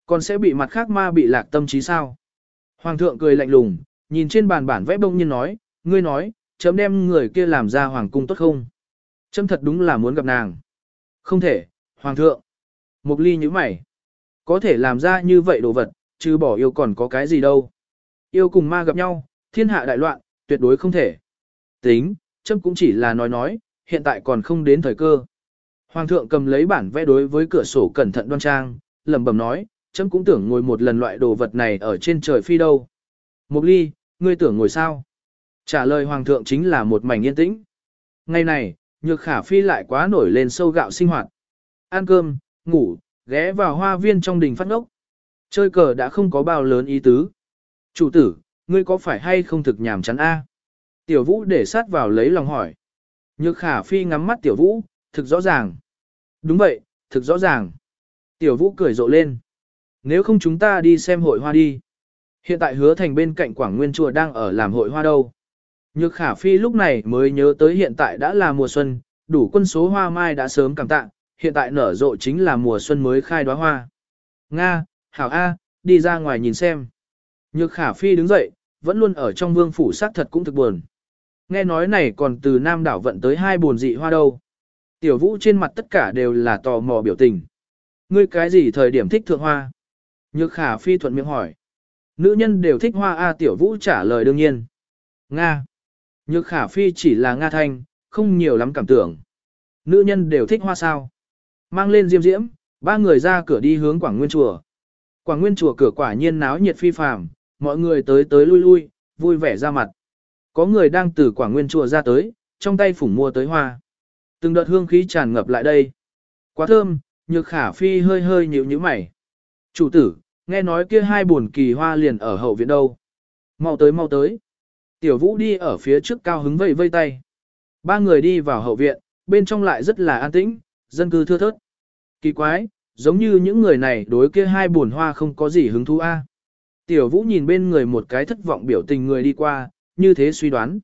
Còn sẽ bị mặt khác ma bị lạc tâm trí sao? Hoàng thượng cười lạnh lùng, nhìn trên bàn bản vẽ bông nhiên nói, ngươi nói, chấm đem người kia làm ra hoàng cung tốt không? Chấm thật đúng là muốn gặp nàng. Không thể, hoàng thượng. Mục ly như mày. Có thể làm ra như vậy đồ vật, chứ bỏ yêu còn có cái gì đâu. Yêu cùng ma gặp nhau, thiên hạ đại loạn, tuyệt đối không thể. Tính, chấm cũng chỉ là nói nói, hiện tại còn không đến thời cơ. Hoàng thượng cầm lấy bản vẽ đối với cửa sổ cẩn thận đoan trang, lẩm bẩm nói, chấm cũng tưởng ngồi một lần loại đồ vật này ở trên trời phi đâu. Mục ly, ngươi tưởng ngồi sao? Trả lời hoàng thượng chính là một mảnh yên tĩnh. Ngày này, nhược khả phi lại quá nổi lên sâu gạo sinh hoạt. Ăn cơm, ngủ, ghé vào hoa viên trong đình phát ngốc. Chơi cờ đã không có bao lớn ý tứ. Chủ tử, ngươi có phải hay không thực nhàm chán a? Tiểu vũ để sát vào lấy lòng hỏi. Nhược khả phi ngắm mắt tiểu vũ, thực rõ ràng. Đúng vậy, thực rõ ràng. Tiểu vũ cười rộ lên. Nếu không chúng ta đi xem hội hoa đi. Hiện tại hứa thành bên cạnh Quảng Nguyên Chùa đang ở làm hội hoa đâu. Nhược khả phi lúc này mới nhớ tới hiện tại đã là mùa xuân, đủ quân số hoa mai đã sớm cảm tạ, hiện tại nở rộ chính là mùa xuân mới khai đóa hoa. Nga, Hảo A, đi ra ngoài nhìn xem. Nhược khả phi đứng dậy, vẫn luôn ở trong vương phủ sát thật cũng thực buồn. Nghe nói này còn từ Nam đảo vận tới hai buồn dị hoa đâu. Tiểu vũ trên mặt tất cả đều là tò mò biểu tình. Ngươi cái gì thời điểm thích thượng hoa? Nhược khả phi thuận miệng hỏi. Nữ nhân đều thích hoa A tiểu vũ trả lời đương nhiên. Nga. Nhược khả phi chỉ là Nga thanh, không nhiều lắm cảm tưởng. Nữ nhân đều thích hoa sao. Mang lên diêm diễm, ba người ra cửa đi hướng Quảng Nguyên Chùa. Quảng Nguyên Chùa cửa quả nhiên náo nhiệt phi phàm, mọi người tới tới lui lui, vui vẻ ra mặt. Có người đang từ Quảng Nguyên Chùa ra tới, trong tay phủng mua tới hoa. Từng đợt hương khí tràn ngập lại đây. Quá thơm, nhược khả phi hơi hơi nhíu nhíu mày. Chủ tử, nghe nói kia hai buồn kỳ hoa liền ở hậu viện đâu. Mau tới mau tới. Tiểu vũ đi ở phía trước cao hứng vây vây tay. Ba người đi vào hậu viện, bên trong lại rất là an tĩnh, dân cư thưa thớt. Kỳ quái, giống như những người này đối kia hai buồn hoa không có gì hứng thú a. Tiểu vũ nhìn bên người một cái thất vọng biểu tình người đi qua, như thế suy đoán.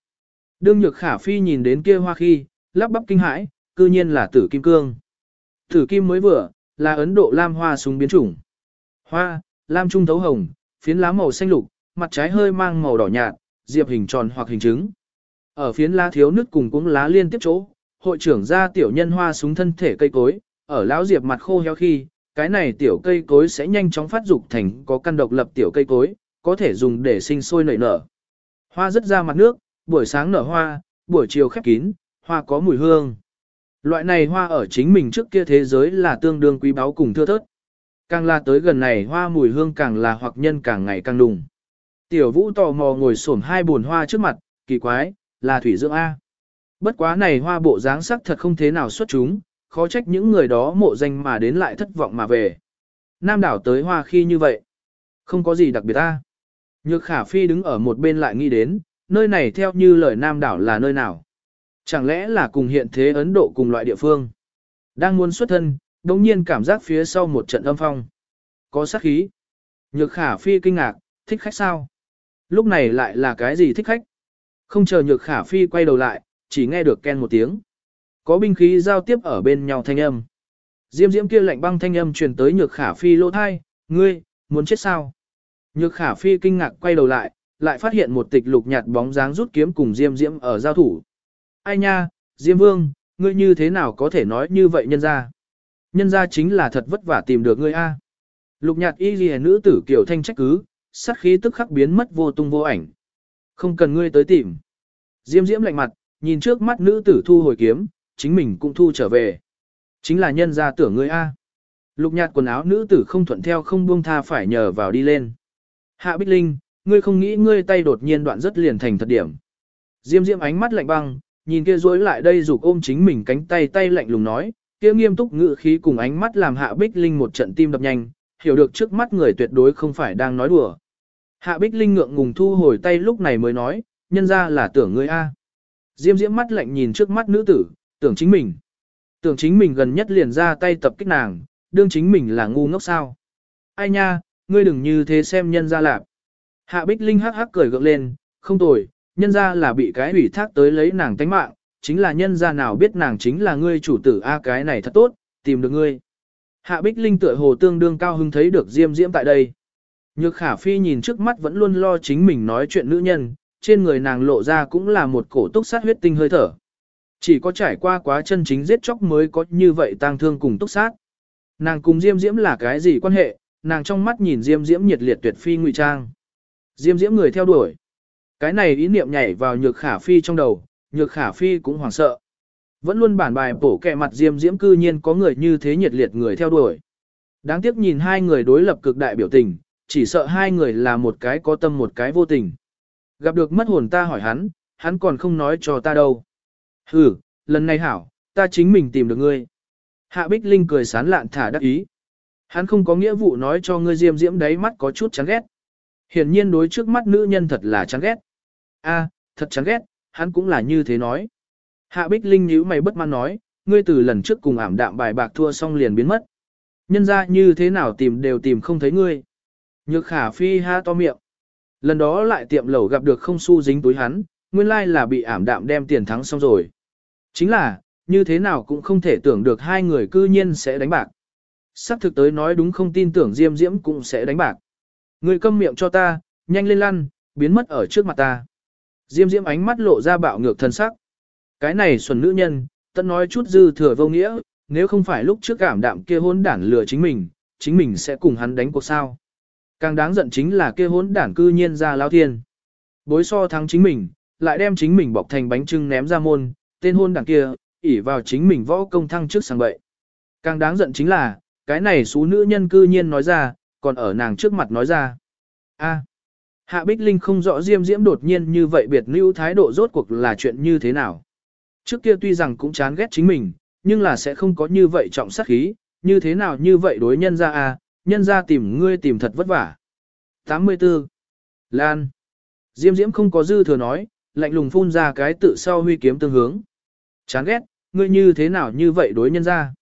Đương nhược khả phi nhìn đến kia hoa khi, lắp bắp kinh hãi, cư nhiên là tử kim cương. Tử kim mới vừa, là Ấn Độ lam hoa súng biến chủng. Hoa, lam trung thấu hồng, phiến lá màu xanh lục, mặt trái hơi mang màu đỏ nhạt, diệp hình tròn hoặc hình trứng. Ở phiến lá thiếu nước cùng cuống lá liên tiếp chỗ, hội trưởng ra tiểu nhân hoa súng thân thể cây cối, ở lão diệp mặt khô héo khi, cái này tiểu cây cối sẽ nhanh chóng phát dục thành có căn độc lập tiểu cây cối, có thể dùng để sinh sôi nảy nở. Hoa rất ra mặt nước, buổi sáng nở hoa, buổi chiều khép kín, hoa có mùi hương. Loại này hoa ở chính mình trước kia thế giới là tương đương quý báu cùng thưa thớt. Càng là tới gần này hoa mùi hương càng là hoặc nhân càng ngày càng đùng. Tiểu vũ tò mò ngồi xổm hai buồn hoa trước mặt, kỳ quái, là thủy dưỡng A. Bất quá này hoa bộ dáng sắc thật không thế nào xuất chúng, khó trách những người đó mộ danh mà đến lại thất vọng mà về. Nam đảo tới hoa khi như vậy. Không có gì đặc biệt A. Nhược khả phi đứng ở một bên lại nghĩ đến, nơi này theo như lời Nam đảo là nơi nào. Chẳng lẽ là cùng hiện thế Ấn Độ cùng loại địa phương. Đang muốn xuất thân, đồng nhiên cảm giác phía sau một trận âm phong. Có sát khí. Nhược khả phi kinh ngạc, thích khách sao? Lúc này lại là cái gì thích khách? Không chờ nhược khả phi quay đầu lại, chỉ nghe được ken một tiếng. Có binh khí giao tiếp ở bên nhau thanh âm. Diêm diễm kia lạnh băng thanh âm truyền tới nhược khả phi lỗ thai, ngươi, muốn chết sao? Nhược khả phi kinh ngạc quay đầu lại, lại phát hiện một tịch lục nhạt bóng dáng rút kiếm cùng diêm diễm ở giao thủ. Ai nha, diêm vương, ngươi như thế nào có thể nói như vậy nhân ra? Nhân ra chính là thật vất vả tìm được ngươi a. Lục nhạt y ghi nữ tử kiểu thanh trách cứ, sát khí tức khắc biến mất vô tung vô ảnh. Không cần ngươi tới tìm. Diêm diễm lạnh mặt, nhìn trước mắt nữ tử thu hồi kiếm, chính mình cũng thu trở về. Chính là nhân ra tưởng ngươi A. Lục nhạt quần áo nữ tử không thuận theo không buông tha phải nhờ vào đi lên. Hạ Bích Linh, ngươi không nghĩ ngươi tay đột nhiên đoạn rất liền thành thật điểm. Diêm diễm ánh mắt lạnh băng, nhìn kia rối lại đây rụt ôm chính mình cánh tay tay lạnh lùng nói, kia nghiêm túc ngự khí cùng ánh mắt làm Hạ Bích Linh một trận tim đập nhanh, hiểu được trước mắt người tuyệt đối không phải đang nói đùa. Hạ Bích Linh ngượng ngùng thu hồi tay lúc này mới nói, nhân ra là tưởng ngươi A. Diêm diễm mắt lạnh nhìn trước mắt nữ tử, tưởng chính mình. Tưởng chính mình gần nhất liền ra tay tập kích nàng, đương chính mình là ngu ngốc sao. Ai nha, ngươi đừng như thế xem nhân ra lạp. Hạ Bích Linh hắc hắc cười gượng lên, không tồi, nhân ra là bị cái ủy thác tới lấy nàng tánh mạng, chính là nhân ra nào biết nàng chính là ngươi chủ tử A cái này thật tốt, tìm được ngươi. Hạ Bích Linh tựa hồ tương đương cao hứng thấy được Diêm Diễm tại đây. Nhược khả phi nhìn trước mắt vẫn luôn lo chính mình nói chuyện nữ nhân, trên người nàng lộ ra cũng là một cổ túc sát huyết tinh hơi thở. Chỉ có trải qua quá chân chính giết chóc mới có như vậy tang thương cùng túc sát. Nàng cùng Diêm Diễm là cái gì quan hệ, nàng trong mắt nhìn Diêm Diễm nhiệt liệt tuyệt phi ngụy trang. Diêm Diễm người theo đuổi. Cái này ý niệm nhảy vào nhược khả phi trong đầu, nhược khả phi cũng hoảng sợ. Vẫn luôn bản bài bổ kẹ mặt Diêm Diễm cư nhiên có người như thế nhiệt liệt người theo đuổi. Đáng tiếc nhìn hai người đối lập cực đại biểu tình, chỉ sợ hai người là một cái có tâm một cái vô tình. Gặp được mất hồn ta hỏi hắn, hắn còn không nói cho ta đâu. Hừ, lần này hảo, ta chính mình tìm được ngươi. Hạ Bích Linh cười sán lạn thả đắc ý. Hắn không có nghĩa vụ nói cho ngươi diêm diễm đấy mắt có chút chán ghét. Hiển nhiên đối trước mắt nữ nhân thật là chán ghét. A, thật chán ghét, hắn cũng là như thế nói. Hạ Bích Linh nhíu mày bất mãn nói, ngươi từ lần trước cùng ảm đạm bài bạc thua xong liền biến mất. Nhân ra như thế nào tìm đều tìm không thấy ngươi. Nhược khả phi ha to miệng. Lần đó lại tiệm lẩu gặp được không su dính túi hắn, nguyên lai là bị ảm đạm đem tiền thắng xong rồi. Chính là, như thế nào cũng không thể tưởng được hai người cư nhiên sẽ đánh bạc. Sắc thực tới nói đúng không tin tưởng Diêm Diễm cũng sẽ đánh bạc. Ngươi câm miệng cho ta, nhanh lên lăn, biến mất ở trước mặt ta. Diêm Diễm ánh mắt lộ ra bạo ngược thân sắc. Cái này xuẩn nữ nhân, tận nói chút dư thừa vô nghĩa, nếu không phải lúc trước cảm đạm kia hôn đản lừa chính mình, chính mình sẽ cùng hắn đánh cuộc sao. Càng đáng giận chính là kia hôn đản cư nhiên ra lao thiên. Bối so thắng chính mình, lại đem chính mình bọc thành bánh trưng ném ra môn, tên hôn đản kia, ỉ vào chính mình võ công thăng trước sang bậy. Càng đáng giận chính là, cái này số nữ nhân cư nhiên nói ra, còn ở nàng trước mặt nói ra. a Hạ Bích Linh không rõ Diêm Diễm đột nhiên như vậy biệt lưu thái độ rốt cuộc là chuyện như thế nào. Trước kia tuy rằng cũng chán ghét chính mình, nhưng là sẽ không có như vậy trọng sát khí, như thế nào như vậy đối nhân ra a nhân ra tìm ngươi tìm thật vất vả. 84. Lan. Diêm Diễm không có dư thừa nói, lạnh lùng phun ra cái tự sau huy kiếm tương hướng. Chán ghét, ngươi như thế nào như vậy đối nhân ra.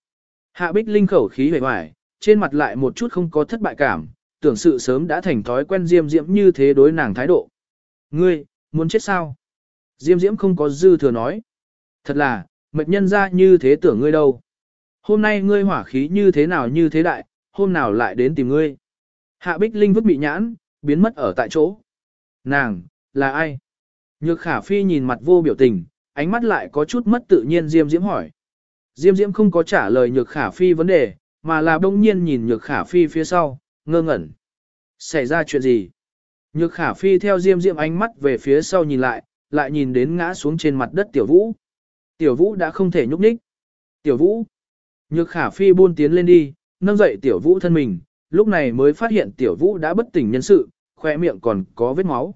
Hạ Bích Linh khẩu khí vẻ hoài, trên mặt lại một chút không có thất bại cảm, tưởng sự sớm đã thành thói quen Diêm Diễm như thế đối nàng thái độ. Ngươi, muốn chết sao? Diêm Diễm không có dư thừa nói. Thật là, mệt nhân ra như thế tưởng ngươi đâu. Hôm nay ngươi hỏa khí như thế nào như thế đại, hôm nào lại đến tìm ngươi. Hạ Bích Linh vứt bị nhãn, biến mất ở tại chỗ. Nàng, là ai? Nhược khả phi nhìn mặt vô biểu tình, ánh mắt lại có chút mất tự nhiên Diêm Diễm hỏi. Diêm Diễm không có trả lời nhược khả phi vấn đề, mà là bỗng nhiên nhìn nhược khả phi phía sau, ngơ ngẩn. Xảy ra chuyện gì? Nhược khả phi theo Diêm Diễm ánh mắt về phía sau nhìn lại, lại nhìn đến ngã xuống trên mặt đất tiểu vũ. Tiểu vũ đã không thể nhúc nhích. Tiểu vũ. Nhược khả phi buôn tiến lên đi, nâng dậy tiểu vũ thân mình, lúc này mới phát hiện tiểu vũ đã bất tỉnh nhân sự, khoe miệng còn có vết máu.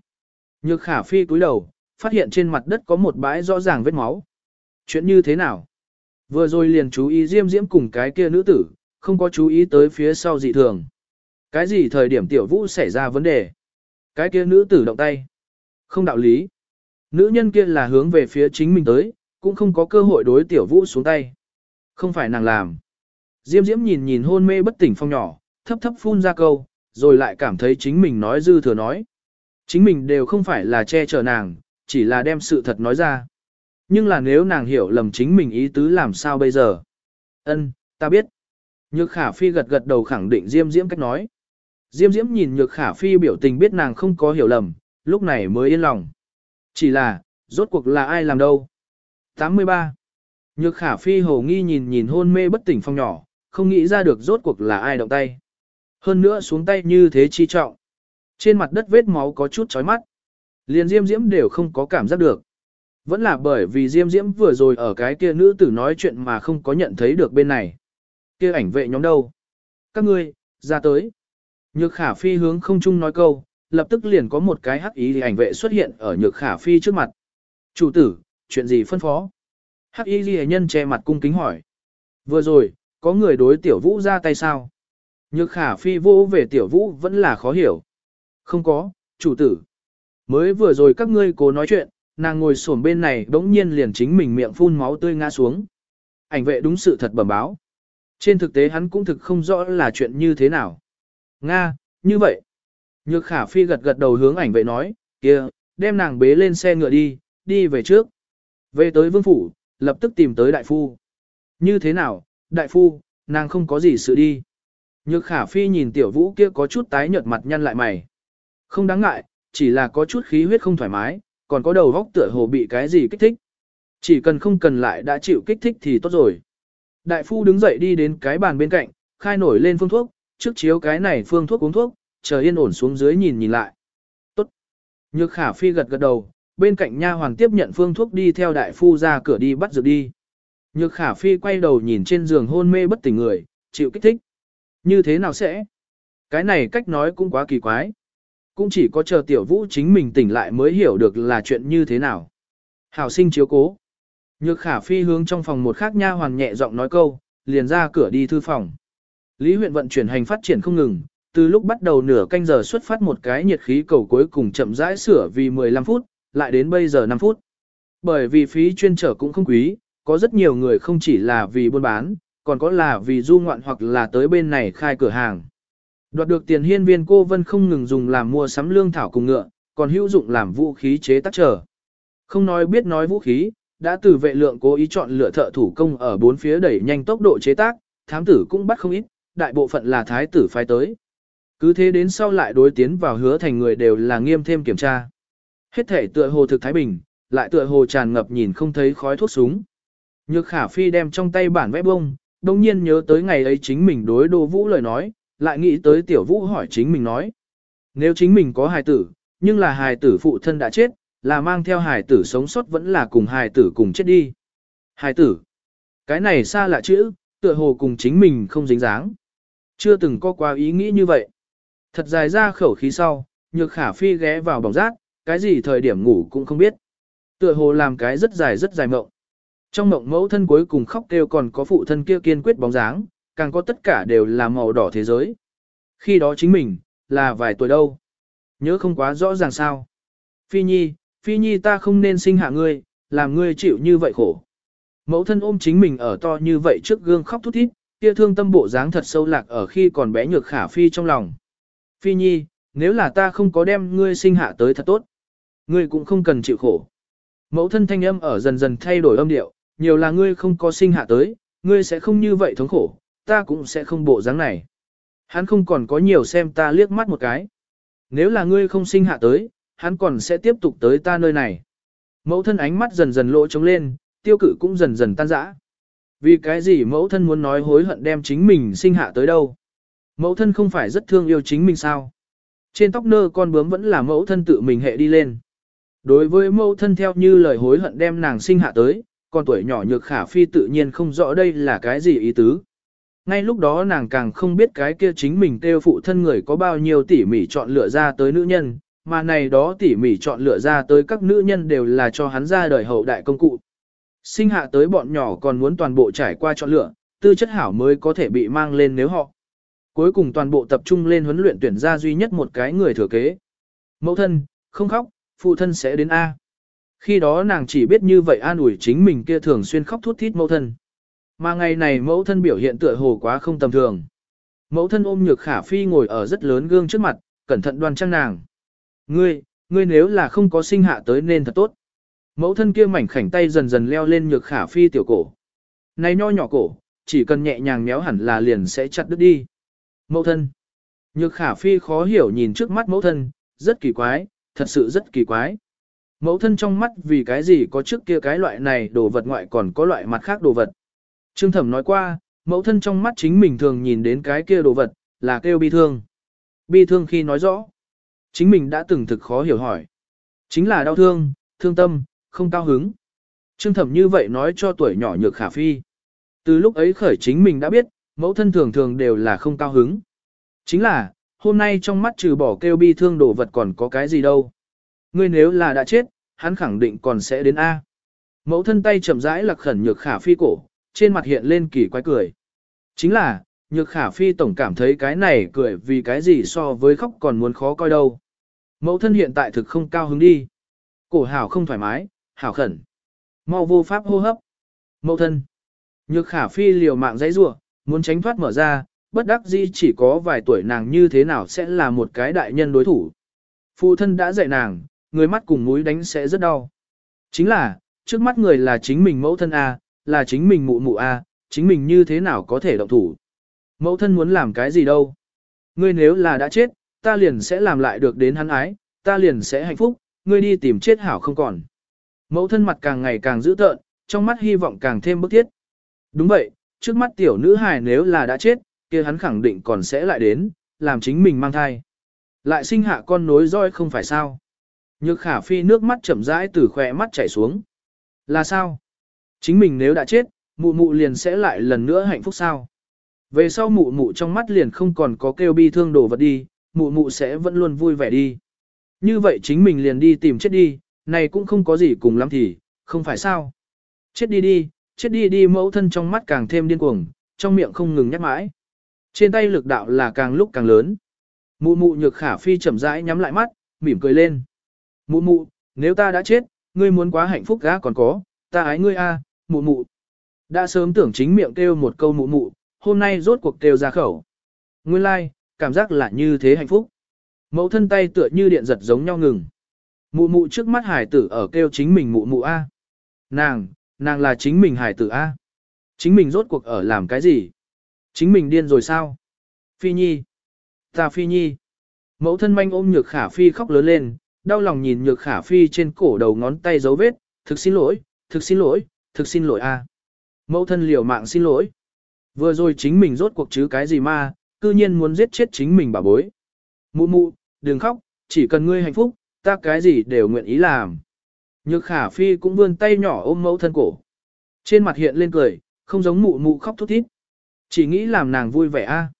Nhược khả phi cúi đầu, phát hiện trên mặt đất có một bãi rõ ràng vết máu. Chuyện như thế nào? Vừa rồi liền chú ý diêm diễm cùng cái kia nữ tử, không có chú ý tới phía sau dị thường. Cái gì thời điểm tiểu vũ xảy ra vấn đề? Cái kia nữ tử động tay. Không đạo lý. Nữ nhân kia là hướng về phía chính mình tới, cũng không có cơ hội đối tiểu vũ xuống tay. Không phải nàng làm. Diêm diễm nhìn nhìn hôn mê bất tỉnh phong nhỏ, thấp thấp phun ra câu, rồi lại cảm thấy chính mình nói dư thừa nói. Chính mình đều không phải là che chở nàng, chỉ là đem sự thật nói ra. Nhưng là nếu nàng hiểu lầm chính mình ý tứ làm sao bây giờ? Ân, ta biết. Nhược khả phi gật gật đầu khẳng định Diêm Diễm cách nói. Diêm Diễm nhìn nhược khả phi biểu tình biết nàng không có hiểu lầm, lúc này mới yên lòng. Chỉ là, rốt cuộc là ai làm đâu? 83. Nhược khả phi hồ nghi nhìn nhìn hôn mê bất tỉnh phong nhỏ, không nghĩ ra được rốt cuộc là ai động tay. Hơn nữa xuống tay như thế chi trọng. Trên mặt đất vết máu có chút chói mắt. Liền Diêm Diễm đều không có cảm giác được. Vẫn là bởi vì Diêm Diễm vừa rồi ở cái kia nữ tử nói chuyện mà không có nhận thấy được bên này. Kia ảnh vệ nhóm đâu? Các ngươi, ra tới. Nhược khả phi hướng không chung nói câu, lập tức liền có một cái hắc ý ảnh vệ xuất hiện ở nhược khả phi trước mặt. Chủ tử, chuyện gì phân phó? Hắc y ghi nhân che mặt cung kính hỏi. Vừa rồi, có người đối tiểu vũ ra tay sao? Nhược khả phi vô về tiểu vũ vẫn là khó hiểu. Không có, chủ tử. Mới vừa rồi các ngươi cố nói chuyện, nàng ngồi xổm bên này đống nhiên liền chính mình miệng phun máu tươi ngã xuống. Ảnh vệ đúng sự thật bẩm báo. Trên thực tế hắn cũng thực không rõ là chuyện như thế nào. Nga, như vậy. Nhược khả phi gật gật đầu hướng ảnh vệ nói, kia, đem nàng bế lên xe ngựa đi, đi về trước. Về tới vương phủ, lập tức tìm tới đại phu. Như thế nào, đại phu, nàng không có gì sự đi. Nhược khả phi nhìn tiểu vũ kia có chút tái nhợt mặt nhăn lại mày. Không đáng ngại, chỉ là có chút khí huyết không thoải mái, còn có đầu vóc tựa hồ bị cái gì kích thích. Chỉ cần không cần lại đã chịu kích thích thì tốt rồi. Đại phu đứng dậy đi đến cái bàn bên cạnh, khai nổi lên phương thuốc, trước chiếu cái này phương thuốc uống thuốc, chờ yên ổn xuống dưới nhìn nhìn lại. Tốt. Nhược khả phi gật gật đầu, bên cạnh nha hoàng tiếp nhận phương thuốc đi theo đại phu ra cửa đi bắt dược đi. Nhược khả phi quay đầu nhìn trên giường hôn mê bất tỉnh người, chịu kích thích. Như thế nào sẽ? Cái này cách nói cũng quá kỳ quái. Cũng chỉ có chờ tiểu vũ chính mình tỉnh lại mới hiểu được là chuyện như thế nào. Hảo sinh chiếu cố. Nhược khả phi hướng trong phòng một khác nha hoàn nhẹ giọng nói câu, liền ra cửa đi thư phòng. Lý huyện vận chuyển hành phát triển không ngừng, từ lúc bắt đầu nửa canh giờ xuất phát một cái nhiệt khí cầu cuối cùng chậm rãi sửa vì 15 phút, lại đến bây giờ 5 phút. Bởi vì phí chuyên trở cũng không quý, có rất nhiều người không chỉ là vì buôn bán, còn có là vì du ngoạn hoặc là tới bên này khai cửa hàng. Đoạt được tiền hiên viên cô Vân không ngừng dùng làm mua sắm lương thảo cùng ngựa, còn hữu dụng làm vũ khí chế tác trở. Không nói biết nói vũ khí, đã từ vệ lượng cố ý chọn lựa thợ thủ công ở bốn phía đẩy nhanh tốc độ chế tác, thám tử cũng bắt không ít, đại bộ phận là thái tử phái tới. Cứ thế đến sau lại đối tiến vào hứa thành người đều là nghiêm thêm kiểm tra. Hết thể tựa hồ thực thái bình, lại tựa hồ tràn ngập nhìn không thấy khói thuốc súng. Nhược khả phi đem trong tay bản vẽ bông, đồng nhiên nhớ tới ngày ấy chính mình đối đô vũ lời nói, lại nghĩ tới tiểu vũ hỏi chính mình nói. Nếu chính mình có hài tử, nhưng là hài tử phụ thân đã chết, là mang theo hài tử sống sót vẫn là cùng hài tử cùng chết đi. Hài tử. Cái này xa lạ chữ, tựa hồ cùng chính mình không dính dáng. Chưa từng có qua ý nghĩ như vậy. Thật dài ra khẩu khí sau, nhược khả phi ghé vào bóng rác, cái gì thời điểm ngủ cũng không biết. Tựa hồ làm cái rất dài rất dài mộng. Trong mộng mẫu thân cuối cùng khóc kêu còn có phụ thân kia kiên quyết bóng dáng, càng có tất cả đều là màu đỏ thế giới. Khi đó chính mình, là vài tuổi đâu. Nhớ không quá rõ ràng sao. Phi Nhi, Phi Nhi ta không nên sinh hạ ngươi, làm ngươi chịu như vậy khổ. Mẫu thân ôm chính mình ở to như vậy trước gương khóc thút thít, kia thương tâm bộ dáng thật sâu lạc ở khi còn bé nhược khả Phi trong lòng. Phi Nhi, nếu là ta không có đem ngươi sinh hạ tới thật tốt, ngươi cũng không cần chịu khổ. Mẫu thân thanh âm ở dần dần thay đổi âm điệu, nhiều là ngươi không có sinh hạ tới, ngươi sẽ không như vậy thống khổ, ta cũng sẽ không bộ dáng này. Hắn không còn có nhiều xem ta liếc mắt một cái. Nếu là ngươi không sinh hạ tới, hắn còn sẽ tiếp tục tới ta nơi này. Mẫu thân ánh mắt dần dần lộ trống lên, tiêu cự cũng dần dần tan rã. Vì cái gì mẫu thân muốn nói hối hận đem chính mình sinh hạ tới đâu? Mẫu thân không phải rất thương yêu chính mình sao? Trên tóc nơ con bướm vẫn là mẫu thân tự mình hệ đi lên. Đối với mẫu thân theo như lời hối hận đem nàng sinh hạ tới, con tuổi nhỏ nhược khả phi tự nhiên không rõ đây là cái gì ý tứ. Ngay lúc đó nàng càng không biết cái kia chính mình kêu phụ thân người có bao nhiêu tỉ mỉ chọn lựa ra tới nữ nhân, mà này đó tỉ mỉ chọn lựa ra tới các nữ nhân đều là cho hắn ra đời hậu đại công cụ. Sinh hạ tới bọn nhỏ còn muốn toàn bộ trải qua chọn lựa, tư chất hảo mới có thể bị mang lên nếu họ. Cuối cùng toàn bộ tập trung lên huấn luyện tuyển ra duy nhất một cái người thừa kế. Mẫu thân, không khóc, phụ thân sẽ đến A. Khi đó nàng chỉ biết như vậy an ủi chính mình kia thường xuyên khóc thút thít mẫu thân. Mà ngày này mẫu thân biểu hiện tựa hồ quá không tầm thường. Mẫu thân ôm nhược khả phi ngồi ở rất lớn gương trước mặt, cẩn thận đoan trang nàng. Ngươi, ngươi nếu là không có sinh hạ tới nên thật tốt. Mẫu thân kia mảnh khảnh tay dần dần leo lên nhược khả phi tiểu cổ. Này nho nhỏ cổ, chỉ cần nhẹ nhàng méo hẳn là liền sẽ chặt đứt đi. Mẫu thân. Nhược khả phi khó hiểu nhìn trước mắt mẫu thân, rất kỳ quái, thật sự rất kỳ quái. Mẫu thân trong mắt vì cái gì có trước kia cái loại này đồ vật ngoại còn có loại mặt khác đồ vật. Trương Thẩm nói qua, mẫu thân trong mắt chính mình thường nhìn đến cái kia đồ vật, là kêu bi thương. Bi thương khi nói rõ, chính mình đã từng thực khó hiểu hỏi. Chính là đau thương, thương tâm, không cao hứng. Trương Thẩm như vậy nói cho tuổi nhỏ nhược khả phi. Từ lúc ấy khởi chính mình đã biết, mẫu thân thường thường đều là không cao hứng. Chính là, hôm nay trong mắt trừ bỏ kêu bi thương đồ vật còn có cái gì đâu. Ngươi nếu là đã chết, hắn khẳng định còn sẽ đến A. Mẫu thân tay chậm rãi lạc khẩn nhược khả phi cổ, trên mặt hiện lên kỳ quái cười. Chính là, nhược khả phi tổng cảm thấy cái này cười vì cái gì so với khóc còn muốn khó coi đâu. Mẫu thân hiện tại thực không cao hứng đi. Cổ hảo không thoải mái, hảo khẩn. Mau vô pháp hô hấp. Mẫu thân. Nhược khả phi liều mạng dãy rủa muốn tránh thoát mở ra, bất đắc dĩ chỉ có vài tuổi nàng như thế nào sẽ là một cái đại nhân đối thủ. Phụ thân đã dạy nàng, người mắt cùng mũi đánh sẽ rất đau. Chính là, trước mắt người là chính mình mẫu thân A, là chính mình mụ mụ A, chính mình như thế nào có thể động thủ. Mẫu thân muốn làm cái gì đâu. Ngươi nếu là đã chết, ta liền sẽ làm lại được đến hắn ái, ta liền sẽ hạnh phúc, ngươi đi tìm chết hảo không còn. Mẫu thân mặt càng ngày càng dữ tợn, trong mắt hy vọng càng thêm bức thiết. Đúng vậy, trước mắt tiểu nữ hài nếu là đã chết, kia hắn khẳng định còn sẽ lại đến, làm chính mình mang thai. Lại sinh hạ con nối roi không phải sao. Nhược khả phi nước mắt chậm rãi từ khỏe mắt chảy xuống. Là sao? Chính mình nếu đã chết, mụ mụ liền sẽ lại lần nữa hạnh phúc sao? Về sau mụ mụ trong mắt liền không còn có kêu bi thương đổ vật đi, mụ mụ sẽ vẫn luôn vui vẻ đi. Như vậy chính mình liền đi tìm chết đi, này cũng không có gì cùng lắm thì, không phải sao? Chết đi đi, chết đi đi mẫu thân trong mắt càng thêm điên cuồng, trong miệng không ngừng nhắc mãi. Trên tay lực đạo là càng lúc càng lớn. Mụ mụ nhược khả phi chậm rãi nhắm lại mắt, mỉm cười lên. Mụ mụ, nếu ta đã chết, ngươi muốn quá hạnh phúc gã còn có, ta ái ngươi a, mụ mụ. Đã sớm tưởng chính miệng kêu một câu mụ mụ, hôm nay rốt cuộc kêu ra khẩu. Nguyên lai, like, cảm giác là như thế hạnh phúc. Mẫu thân tay tựa như điện giật giống nhau ngừng. Mụ mụ trước mắt hải tử ở kêu chính mình mụ mụ a. Nàng, nàng là chính mình hải tử a. Chính mình rốt cuộc ở làm cái gì? Chính mình điên rồi sao? Phi Nhi. Ta Phi Nhi. Mẫu thân manh ôm nhược khả Phi khóc lớn lên, đau lòng nhìn nhược khả Phi trên cổ đầu ngón tay dấu vết, thực xin lỗi, thực xin lỗi, thực xin lỗi a. Mẫu thân liều mạng xin lỗi. Vừa rồi chính mình rốt cuộc chứ cái gì mà, cư nhiên muốn giết chết chính mình bà bối. Mụ mụ, đừng khóc, chỉ cần ngươi hạnh phúc, ta cái gì đều nguyện ý làm. Nhược khả phi cũng vươn tay nhỏ ôm mẫu thân cổ. Trên mặt hiện lên cười, không giống mụ mụ khóc thút thít. Chỉ nghĩ làm nàng vui vẻ a. À?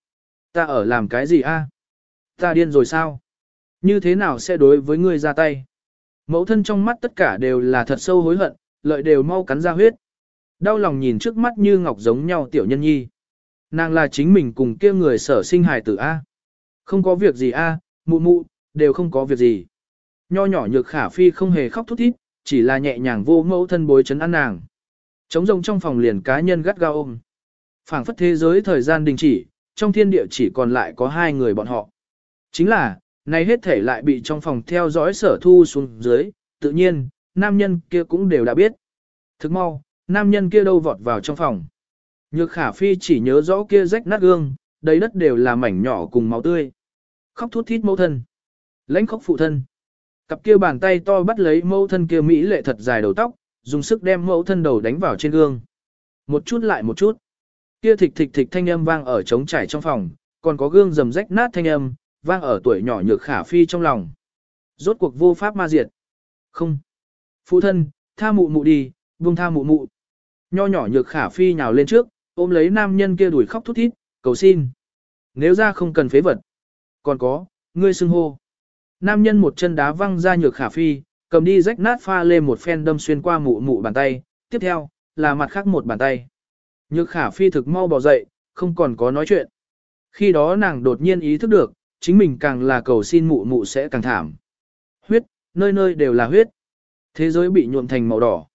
Ta ở làm cái gì a? À? Ta điên rồi sao? Như thế nào sẽ đối với ngươi ra tay? Mẫu thân trong mắt tất cả đều là thật sâu hối hận, lợi đều mau cắn ra huyết. Đau lòng nhìn trước mắt như ngọc giống nhau tiểu nhân nhi. Nàng là chính mình cùng kia người sở sinh hài tử A. Không có việc gì A, mụ mụ, đều không có việc gì. Nho nhỏ nhược khả phi không hề khóc thút thít, chỉ là nhẹ nhàng vô mẫu thân bối chấn ăn nàng. Trống rồng trong phòng liền cá nhân gắt gao ôm. phảng phất thế giới thời gian đình chỉ, trong thiên địa chỉ còn lại có hai người bọn họ. Chính là, này hết thể lại bị trong phòng theo dõi sở thu xuống dưới, tự nhiên, nam nhân kia cũng đều đã biết. Thức mau, nam nhân kia đâu vọt vào trong phòng. Nhược khả phi chỉ nhớ rõ kia rách nát gương, đầy đất đều là mảnh nhỏ cùng máu tươi. Khóc thút thít mẫu thân. Lãnh khóc phụ thân. Cặp kia bàn tay to bắt lấy mẫu thân kia mỹ lệ thật dài đầu tóc, dùng sức đem mẫu thân đầu đánh vào trên gương. Một chút lại một chút. Kia thịch thịch thịch thanh âm vang ở trống trải trong phòng, còn có gương rầm rách nát thanh âm, vang ở tuổi nhỏ nhược khả phi trong lòng. Rốt cuộc vô pháp ma diệt. Không. Phụ thân, tha mụ mụ đi, buông tha mụ mụ. Nho nhỏ nhược khả phi nhào lên trước, ôm lấy nam nhân kia đuổi khóc thút thít, cầu xin. Nếu ra không cần phế vật. Còn có, ngươi xưng hô. Nam nhân một chân đá văng ra nhược khả phi, cầm đi rách nát pha lên một phen đâm xuyên qua mụ mụ bàn tay, tiếp theo, là mặt khác một bàn tay. Nhược khả phi thực mau bỏ dậy, không còn có nói chuyện. Khi đó nàng đột nhiên ý thức được, chính mình càng là cầu xin mụ mụ sẽ càng thảm. Huyết, nơi nơi đều là huyết. Thế giới bị nhuộm thành màu đỏ.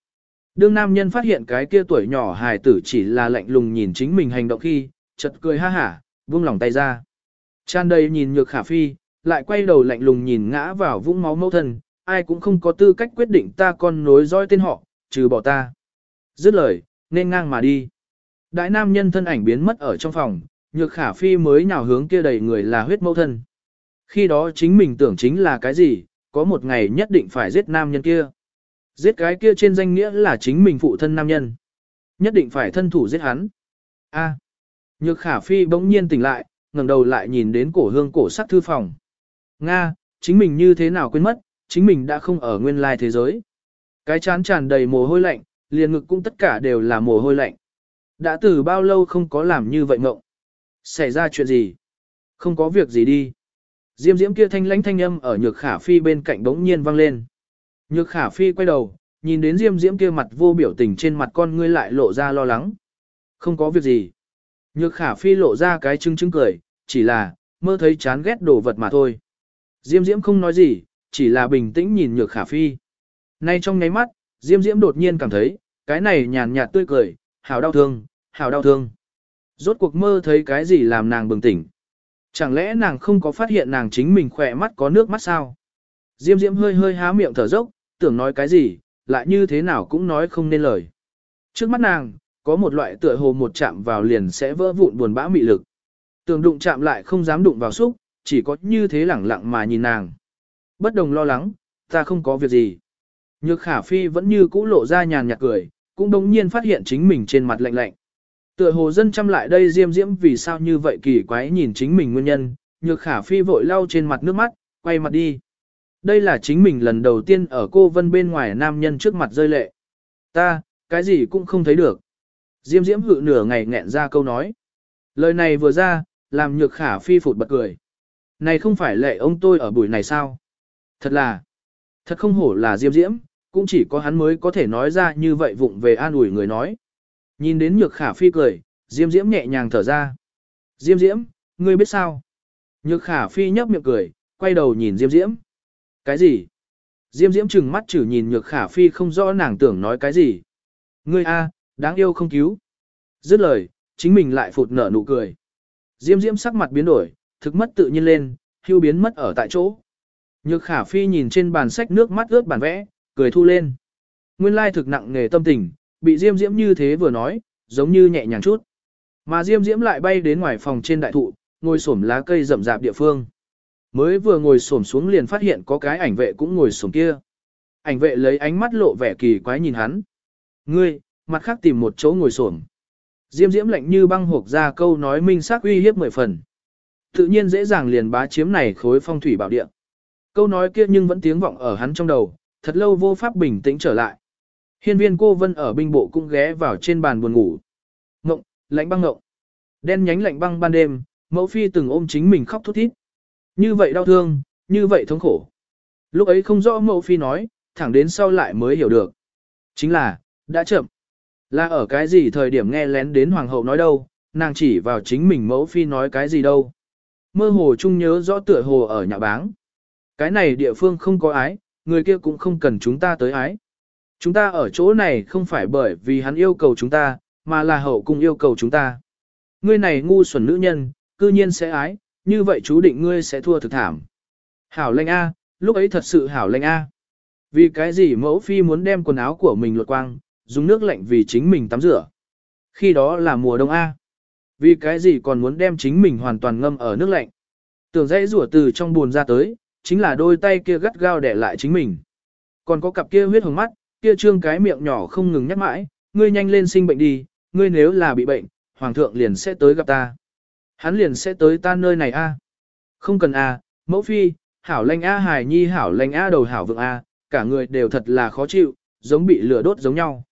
Đương nam nhân phát hiện cái kia tuổi nhỏ hài tử chỉ là lạnh lùng nhìn chính mình hành động khi, chật cười ha hả, buông lòng tay ra. Chan đầy nhìn nhược khả phi, lại quay đầu lạnh lùng nhìn ngã vào vũng máu mẫu thân, ai cũng không có tư cách quyết định ta con nối dõi tên họ, trừ bỏ ta. Dứt lời, nên ngang mà đi. Đại nam nhân thân ảnh biến mất ở trong phòng, nhược khả phi mới nhào hướng kia đầy người là huyết mẫu thân. Khi đó chính mình tưởng chính là cái gì, có một ngày nhất định phải giết nam nhân kia. Giết cái kia trên danh nghĩa là chính mình phụ thân nam nhân. Nhất định phải thân thủ giết hắn. A. Nhược khả phi bỗng nhiên tỉnh lại, ngẩng đầu lại nhìn đến cổ hương cổ sắc thư phòng. Nga, chính mình như thế nào quên mất, chính mình đã không ở nguyên lai thế giới. Cái chán tràn đầy mồ hôi lạnh, liền ngực cũng tất cả đều là mồ hôi lạnh. Đã từ bao lâu không có làm như vậy ngộng. Xảy ra chuyện gì? Không có việc gì đi. Diêm diễm kia thanh lãnh thanh âm ở nhược khả phi bên cạnh bỗng nhiên vang lên. Nhược khả phi quay đầu, nhìn đến diêm diễm kia mặt vô biểu tình trên mặt con ngươi lại lộ ra lo lắng. Không có việc gì. Nhược khả phi lộ ra cái trưng trưng cười, chỉ là, mơ thấy chán ghét đồ vật mà thôi. Diêm diễm không nói gì, chỉ là bình tĩnh nhìn nhược khả phi. Nay trong nháy mắt, diêm diễm đột nhiên cảm thấy, cái này nhàn nhạt tươi cười, hào đau thương, hào đau thương. Rốt cuộc mơ thấy cái gì làm nàng bừng tỉnh. Chẳng lẽ nàng không có phát hiện nàng chính mình khỏe mắt có nước mắt sao? Diêm diễm hơi hơi há miệng thở dốc, tưởng nói cái gì, lại như thế nào cũng nói không nên lời. Trước mắt nàng, có một loại tựa hồ một chạm vào liền sẽ vỡ vụn buồn bã mị lực. Tưởng đụng chạm lại không dám đụng vào xúc, chỉ có như thế lẳng lặng mà nhìn nàng. Bất đồng lo lắng, ta không có việc gì. Nhược khả phi vẫn như cũ lộ ra nhàn nhạt cười, cũng đồng nhiên phát hiện chính mình trên mặt lạnh lạnh. Tựa hồ dân chăm lại đây diêm diễm vì sao như vậy kỳ quái nhìn chính mình nguyên nhân, nhược khả phi vội lau trên mặt nước mắt, quay mặt đi. Đây là chính mình lần đầu tiên ở cô vân bên ngoài nam nhân trước mặt rơi lệ. Ta, cái gì cũng không thấy được. Diêm diễm hự nửa ngày nghẹn ra câu nói. Lời này vừa ra, làm nhược khả phi phụt bật cười. Này không phải lệ ông tôi ở buổi này sao? Thật là, thật không hổ là diêm diễm, cũng chỉ có hắn mới có thể nói ra như vậy vụng về an ủi người nói. Nhìn đến nhược khả phi cười, diêm diễm nhẹ nhàng thở ra. Diêm diễm, ngươi biết sao? Nhược khả phi nhấp miệng cười, quay đầu nhìn diêm diễm. Cái gì? Diêm diễm chừng mắt chử nhìn nhược khả phi không rõ nàng tưởng nói cái gì. Ngươi a, đáng yêu không cứu. Dứt lời, chính mình lại phụt nở nụ cười. Diêm diễm sắc mặt biến đổi, thực mất tự nhiên lên, hưu biến mất ở tại chỗ. Nhược khả phi nhìn trên bàn sách nước mắt ướt bản vẽ, cười thu lên. Nguyên lai thực nặng nghề tâm tình, bị diêm diễm như thế vừa nói, giống như nhẹ nhàng chút. Mà diêm diễm lại bay đến ngoài phòng trên đại thụ, ngồi xổm lá cây rậm rạp địa phương. Mới vừa ngồi xổm xuống liền phát hiện có cái ảnh vệ cũng ngồi xổm kia. Ảnh vệ lấy ánh mắt lộ vẻ kỳ quái nhìn hắn. Ngươi, mặt khác tìm một chỗ ngồi xổm. Diêm diễm lạnh như băng hộp ra câu nói minh xác uy hiếp mười phần. Tự nhiên dễ dàng liền bá chiếm này khối phong thủy bảo địa. Câu nói kia nhưng vẫn tiếng vọng ở hắn trong đầu, thật lâu vô pháp bình tĩnh trở lại. Hiên viên cô vân ở binh bộ cũng ghé vào trên bàn buồn ngủ. Ngộng, lạnh băng ngộng. Đen nhánh lạnh băng ban đêm, mẫu phi từng ôm chính mình khóc thút thít. Như vậy đau thương, như vậy thống khổ. Lúc ấy không rõ mẫu phi nói, thẳng đến sau lại mới hiểu được. Chính là, đã chậm. Là ở cái gì thời điểm nghe lén đến hoàng hậu nói đâu, nàng chỉ vào chính mình mẫu phi nói cái gì đâu. Mơ hồ chung nhớ rõ tựa hồ ở nhà báng. Cái này địa phương không có ái, người kia cũng không cần chúng ta tới ái. Chúng ta ở chỗ này không phải bởi vì hắn yêu cầu chúng ta, mà là hậu cung yêu cầu chúng ta. Ngươi này ngu xuẩn nữ nhân, cư nhiên sẽ ái, như vậy chú định ngươi sẽ thua thực thảm. Hảo lệnh A, lúc ấy thật sự hảo lệnh A. Vì cái gì mẫu phi muốn đem quần áo của mình lột quang, dùng nước lạnh vì chính mình tắm rửa. Khi đó là mùa đông A. Vì cái gì còn muốn đem chính mình hoàn toàn ngâm ở nước lạnh. Tưởng dãy rủa từ trong buồn ra tới, chính là đôi tay kia gắt gao để lại chính mình. Còn có cặp kia huyết hồng mắt, kia trương cái miệng nhỏ không ngừng nhắc mãi, ngươi nhanh lên sinh bệnh đi, ngươi nếu là bị bệnh, hoàng thượng liền sẽ tới gặp ta. Hắn liền sẽ tới ta nơi này a. Không cần a, mẫu phi, hảo lanh a hài nhi hảo lanh a đầu hảo vượng a, cả người đều thật là khó chịu, giống bị lửa đốt giống nhau.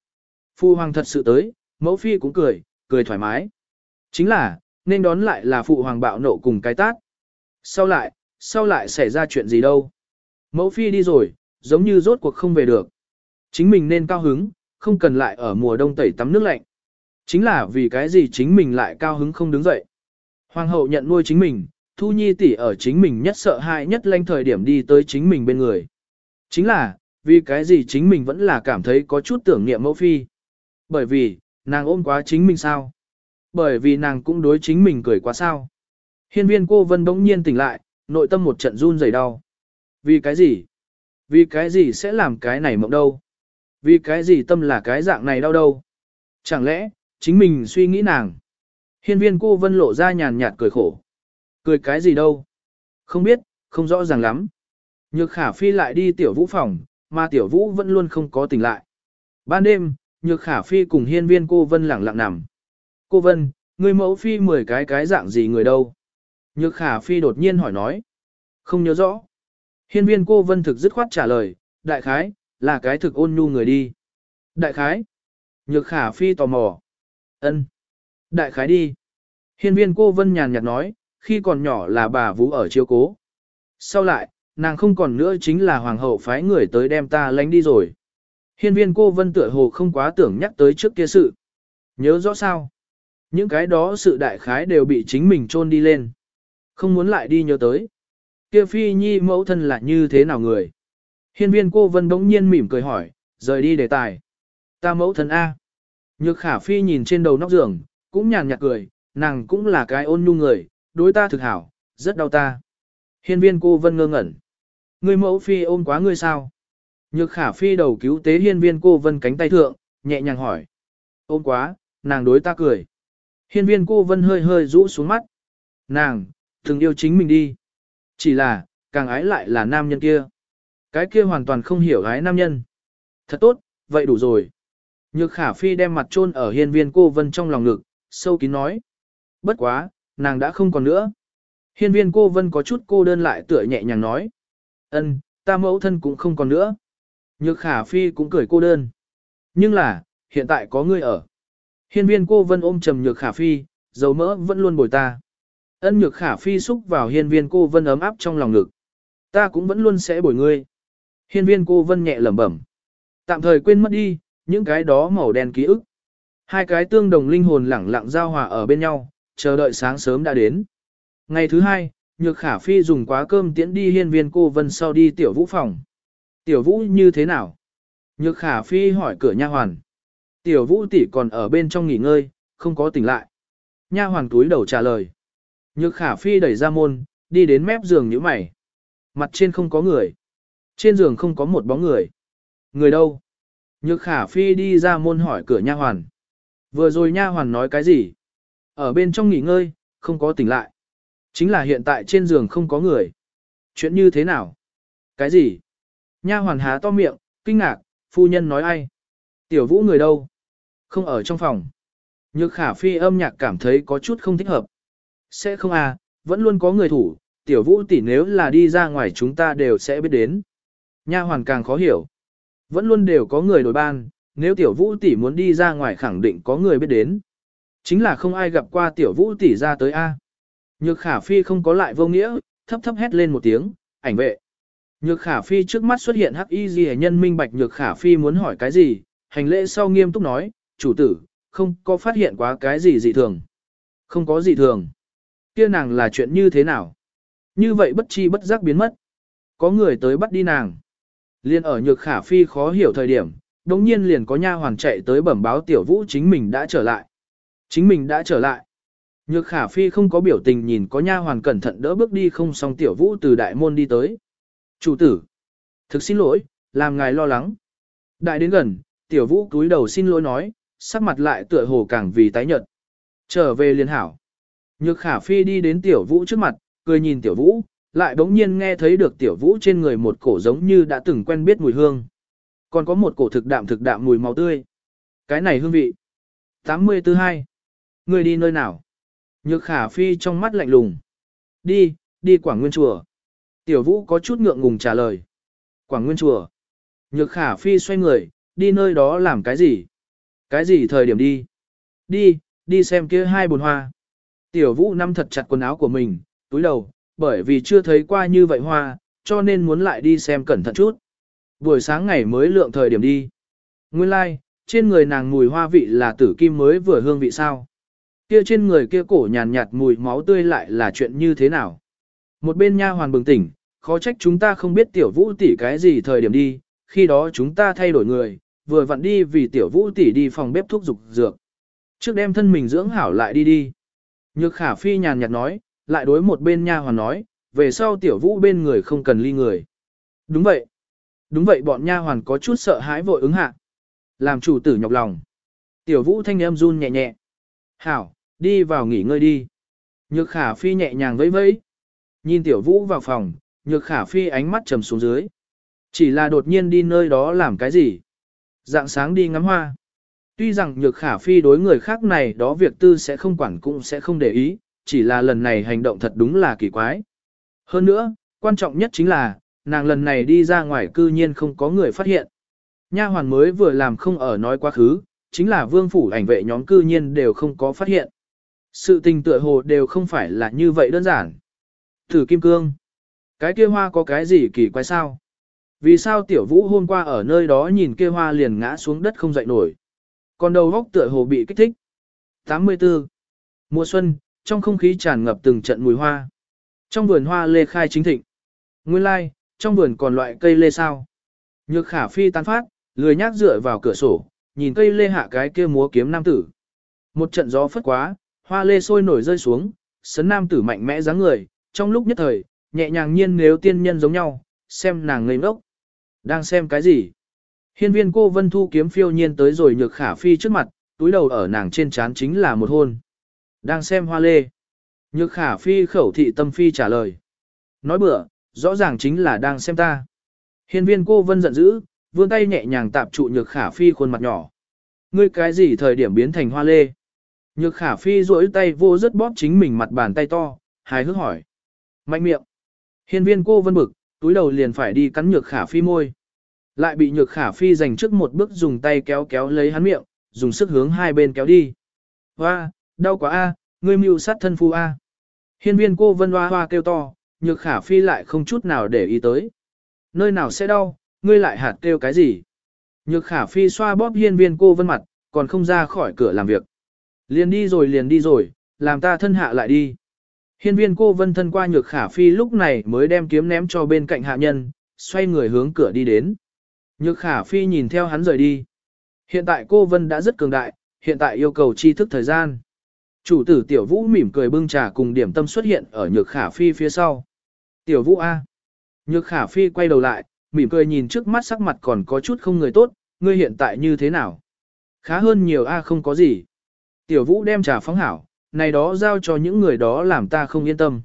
Phu hoàng thật sự tới, mẫu phi cũng cười, cười thoải mái. Chính là, nên đón lại là phụ hoàng bạo nộ cùng cái tát. Sau lại, sau lại xảy ra chuyện gì đâu. Mẫu phi đi rồi, giống như rốt cuộc không về được. Chính mình nên cao hứng, không cần lại ở mùa đông tẩy tắm nước lạnh. Chính là vì cái gì chính mình lại cao hứng không đứng dậy. Hoàng hậu nhận nuôi chính mình, Thu Nhi tỷ ở chính mình nhất sợ hãi nhất lanh thời điểm đi tới chính mình bên người. Chính là, vì cái gì chính mình vẫn là cảm thấy có chút tưởng niệm mẫu phi. Bởi vì, nàng ôm quá chính mình sao? Bởi vì nàng cũng đối chính mình cười quá sao? Hiên viên cô vân bỗng nhiên tỉnh lại, nội tâm một trận run rẩy đau. Vì cái gì? Vì cái gì sẽ làm cái này mộng đâu? Vì cái gì tâm là cái dạng này đau đâu? Chẳng lẽ, chính mình suy nghĩ nàng? Hiên viên cô vân lộ ra nhàn nhạt cười khổ. Cười cái gì đâu? Không biết, không rõ ràng lắm. Nhược khả phi lại đi tiểu vũ phòng, mà tiểu vũ vẫn luôn không có tỉnh lại. Ban đêm, nhược khả phi cùng hiên viên cô vân lẳng lặng nằm. Cô vân, người mẫu phi mười cái cái dạng gì người đâu? Nhược khả phi đột nhiên hỏi nói. Không nhớ rõ. Hiên viên cô vân thực dứt khoát trả lời, đại khái, là cái thực ôn nhu người đi. Đại khái. Nhược khả phi tò mò. ân Đại khái đi. Hiên viên cô vân nhàn nhạt nói, khi còn nhỏ là bà vũ ở chiếu cố. Sau lại, nàng không còn nữa chính là hoàng hậu phái người tới đem ta lánh đi rồi. Hiên viên cô vân tựa hồ không quá tưởng nhắc tới trước kia sự. Nhớ rõ sao? Những cái đó sự đại khái đều bị chính mình chôn đi lên. Không muốn lại đi nhớ tới. Kia phi nhi mẫu thân là như thế nào người? Hiên viên cô vân bỗng nhiên mỉm cười hỏi, rời đi đề tài. Ta mẫu thân A. Nhược khả phi nhìn trên đầu nóc giường, cũng nhàn nhạt cười, nàng cũng là cái ôn nhu người, đối ta thực hảo, rất đau ta. Hiên viên cô vân ngơ ngẩn. Người mẫu phi ôm quá ngươi sao? Nhược khả phi đầu cứu tế hiên viên cô vân cánh tay thượng, nhẹ nhàng hỏi. Ôm quá, nàng đối ta cười. Hiên viên cô vân hơi hơi rũ xuống mắt. Nàng, từng yêu chính mình đi. Chỉ là, càng ái lại là nam nhân kia. Cái kia hoàn toàn không hiểu gái nam nhân. Thật tốt, vậy đủ rồi. Nhược khả phi đem mặt chôn ở hiên viên cô vân trong lòng ngực, sâu kín nói. Bất quá, nàng đã không còn nữa. Hiên viên cô vân có chút cô đơn lại tựa nhẹ nhàng nói. ân, ta mẫu thân cũng không còn nữa. Nhược khả phi cũng cười cô đơn. Nhưng là, hiện tại có ngươi ở. Hiên viên cô vân ôm trầm nhược khả phi, dầu mỡ vẫn luôn bồi ta. Ân nhược khả phi xúc vào hiên viên cô vân ấm áp trong lòng ngực. Ta cũng vẫn luôn sẽ bồi ngươi. Hiên viên cô vân nhẹ lẩm bẩm. Tạm thời quên mất đi, những cái đó màu đen ký ức. Hai cái tương đồng linh hồn lẳng lặng giao hòa ở bên nhau, chờ đợi sáng sớm đã đến. Ngày thứ hai, Nhược Khả Phi dùng quá cơm tiễn đi hiên viên cô vân sau đi tiểu vũ phòng. Tiểu vũ như thế nào? Nhược Khả Phi hỏi cửa nha hoàn. Tiểu vũ tỷ còn ở bên trong nghỉ ngơi, không có tỉnh lại. Nha hoàn túi đầu trả lời. Nhược Khả Phi đẩy ra môn, đi đến mép giường như mày. Mặt trên không có người. Trên giường không có một bóng người. Người đâu? Nhược khả phi đi ra môn hỏi cửa nha hoàn. Vừa rồi nha hoàn nói cái gì? Ở bên trong nghỉ ngơi, không có tỉnh lại. Chính là hiện tại trên giường không có người. Chuyện như thế nào? Cái gì? Nha hoàn há to miệng, kinh ngạc, phu nhân nói ai? Tiểu vũ người đâu? Không ở trong phòng. Nhược khả phi âm nhạc cảm thấy có chút không thích hợp. Sẽ không à, vẫn luôn có người thủ, tiểu vũ tỷ nếu là đi ra ngoài chúng ta đều sẽ biết đến. Nha hoàn càng khó hiểu. Vẫn luôn đều có người đổi ban, nếu tiểu vũ tỷ muốn đi ra ngoài khẳng định có người biết đến. Chính là không ai gặp qua tiểu vũ tỷ ra tới A. Nhược khả phi không có lại vô nghĩa, thấp thấp hét lên một tiếng, ảnh vệ. Nhược khả phi trước mắt xuất hiện hắc y gì nhân minh bạch nhược khả phi muốn hỏi cái gì, hành lễ sau nghiêm túc nói, chủ tử, không có phát hiện quá cái gì dị thường. Không có dị thường. kia nàng là chuyện như thế nào? Như vậy bất chi bất giác biến mất. Có người tới bắt đi nàng. Liên ở nhược khả phi khó hiểu thời điểm, đồng nhiên liền có nha hoàn chạy tới bẩm báo tiểu vũ chính mình đã trở lại. Chính mình đã trở lại. Nhược khả phi không có biểu tình nhìn có nha hoàn cẩn thận đỡ bước đi không xong tiểu vũ từ đại môn đi tới. Chủ tử. Thực xin lỗi, làm ngài lo lắng. Đại đến gần, tiểu vũ cúi đầu xin lỗi nói, sắc mặt lại tựa hồ càng vì tái nhợt. Trở về liên hảo. Nhược khả phi đi đến tiểu vũ trước mặt, cười nhìn tiểu vũ, lại bỗng nhiên nghe thấy được tiểu vũ trên người một cổ giống như đã từng quen biết mùi hương. Còn có một cổ thực đạm thực đạm mùi máu tươi. Cái này hương vị. 842. Người đi nơi nào? Nhược khả phi trong mắt lạnh lùng. Đi, đi Quảng Nguyên Chùa. Tiểu vũ có chút ngượng ngùng trả lời. Quảng Nguyên Chùa. Nhược khả phi xoay người, đi nơi đó làm cái gì? Cái gì thời điểm đi? Đi, đi xem kia hai bồn hoa. Tiểu vũ nắm thật chặt quần áo của mình, túi đầu, bởi vì chưa thấy qua như vậy hoa, cho nên muốn lại đi xem cẩn thận chút. Buổi sáng ngày mới lượng thời điểm đi. Nguyên lai, like, trên người nàng mùi hoa vị là tử kim mới vừa hương vị sao. Kia trên người kia cổ nhàn nhạt mùi máu tươi lại là chuyện như thế nào. Một bên nha hoàn bừng tỉnh, khó trách chúng ta không biết tiểu vũ tỷ cái gì thời điểm đi, khi đó chúng ta thay đổi người, vừa vặn đi vì tiểu vũ tỷ đi phòng bếp thuốc dục dược. Trước đem thân mình dưỡng hảo lại đi đi. Nhược khả phi nhàn nhạt nói, lại đối một bên nha hoàn nói, về sau tiểu vũ bên người không cần ly người. Đúng vậy. Đúng vậy bọn nha hoàn có chút sợ hãi vội ứng hạ. Làm chủ tử nhọc lòng. Tiểu vũ thanh em run nhẹ nhẹ. Hảo, đi vào nghỉ ngơi đi. Nhược khả phi nhẹ nhàng vẫy vẫy. Nhìn tiểu vũ vào phòng, nhược khả phi ánh mắt trầm xuống dưới. Chỉ là đột nhiên đi nơi đó làm cái gì? Dạng sáng đi ngắm hoa. Tuy rằng nhược khả phi đối người khác này đó việc tư sẽ không quản cũng sẽ không để ý, chỉ là lần này hành động thật đúng là kỳ quái. Hơn nữa, quan trọng nhất chính là, nàng lần này đi ra ngoài cư nhiên không có người phát hiện. Nha hoàn mới vừa làm không ở nói quá khứ, chính là vương phủ ảnh vệ nhóm cư nhiên đều không có phát hiện. Sự tình tựa hồ đều không phải là như vậy đơn giản. Thử kim cương. Cái kia hoa có cái gì kỳ quái sao? Vì sao tiểu vũ hôm qua ở nơi đó nhìn kia hoa liền ngã xuống đất không dậy nổi? Còn đầu góc tựa hồ bị kích thích. 84. Mùa xuân, trong không khí tràn ngập từng trận mùi hoa. Trong vườn hoa lê khai chính thịnh. Nguyên lai, like, trong vườn còn loại cây lê sao. Nhược khả phi tán phát, lười nhác dựa vào cửa sổ, nhìn cây lê hạ cái kia múa kiếm nam tử. Một trận gió phất quá, hoa lê sôi nổi rơi xuống, sấn nam tử mạnh mẽ dáng người, trong lúc nhất thời, nhẹ nhàng nhiên nếu tiên nhân giống nhau, xem nàng ngây ngốc. Đang xem cái gì? Hiên viên cô vân thu kiếm phiêu nhiên tới rồi nhược khả phi trước mặt, túi đầu ở nàng trên trán chính là một hôn. Đang xem hoa lê. Nhược khả phi khẩu thị tâm phi trả lời. Nói bữa, rõ ràng chính là đang xem ta. Hiên viên cô vân giận dữ, vươn tay nhẹ nhàng tạp trụ nhược khả phi khuôn mặt nhỏ. Ngươi cái gì thời điểm biến thành hoa lê? Nhược khả phi duỗi tay vô rất bóp chính mình mặt bàn tay to, hài hước hỏi. Mạnh miệng. Hiên viên cô vân bực, túi đầu liền phải đi cắn nhược khả phi môi. Lại bị nhược khả phi giành trước một bước dùng tay kéo kéo lấy hắn miệng, dùng sức hướng hai bên kéo đi. Hoa, đau quá a, ngươi mưu sát thân phu a. Hiên viên cô vân hoa hoa kêu to, nhược khả phi lại không chút nào để ý tới. Nơi nào sẽ đau, ngươi lại hạt kêu cái gì? Nhược khả phi xoa bóp hiên viên cô vân mặt, còn không ra khỏi cửa làm việc. Liền đi rồi liền đi rồi, làm ta thân hạ lại đi. Hiên viên cô vân thân qua nhược khả phi lúc này mới đem kiếm ném cho bên cạnh hạ nhân, xoay người hướng cửa đi đến. Nhược khả phi nhìn theo hắn rời đi. Hiện tại cô vân đã rất cường đại, hiện tại yêu cầu tri thức thời gian. Chủ tử tiểu vũ mỉm cười bưng trà cùng điểm tâm xuất hiện ở nhược khả phi phía sau. Tiểu vũ A. Nhược khả phi quay đầu lại, mỉm cười nhìn trước mắt sắc mặt còn có chút không người tốt, ngươi hiện tại như thế nào? Khá hơn nhiều A không có gì. Tiểu vũ đem trà phóng hảo, này đó giao cho những người đó làm ta không yên tâm.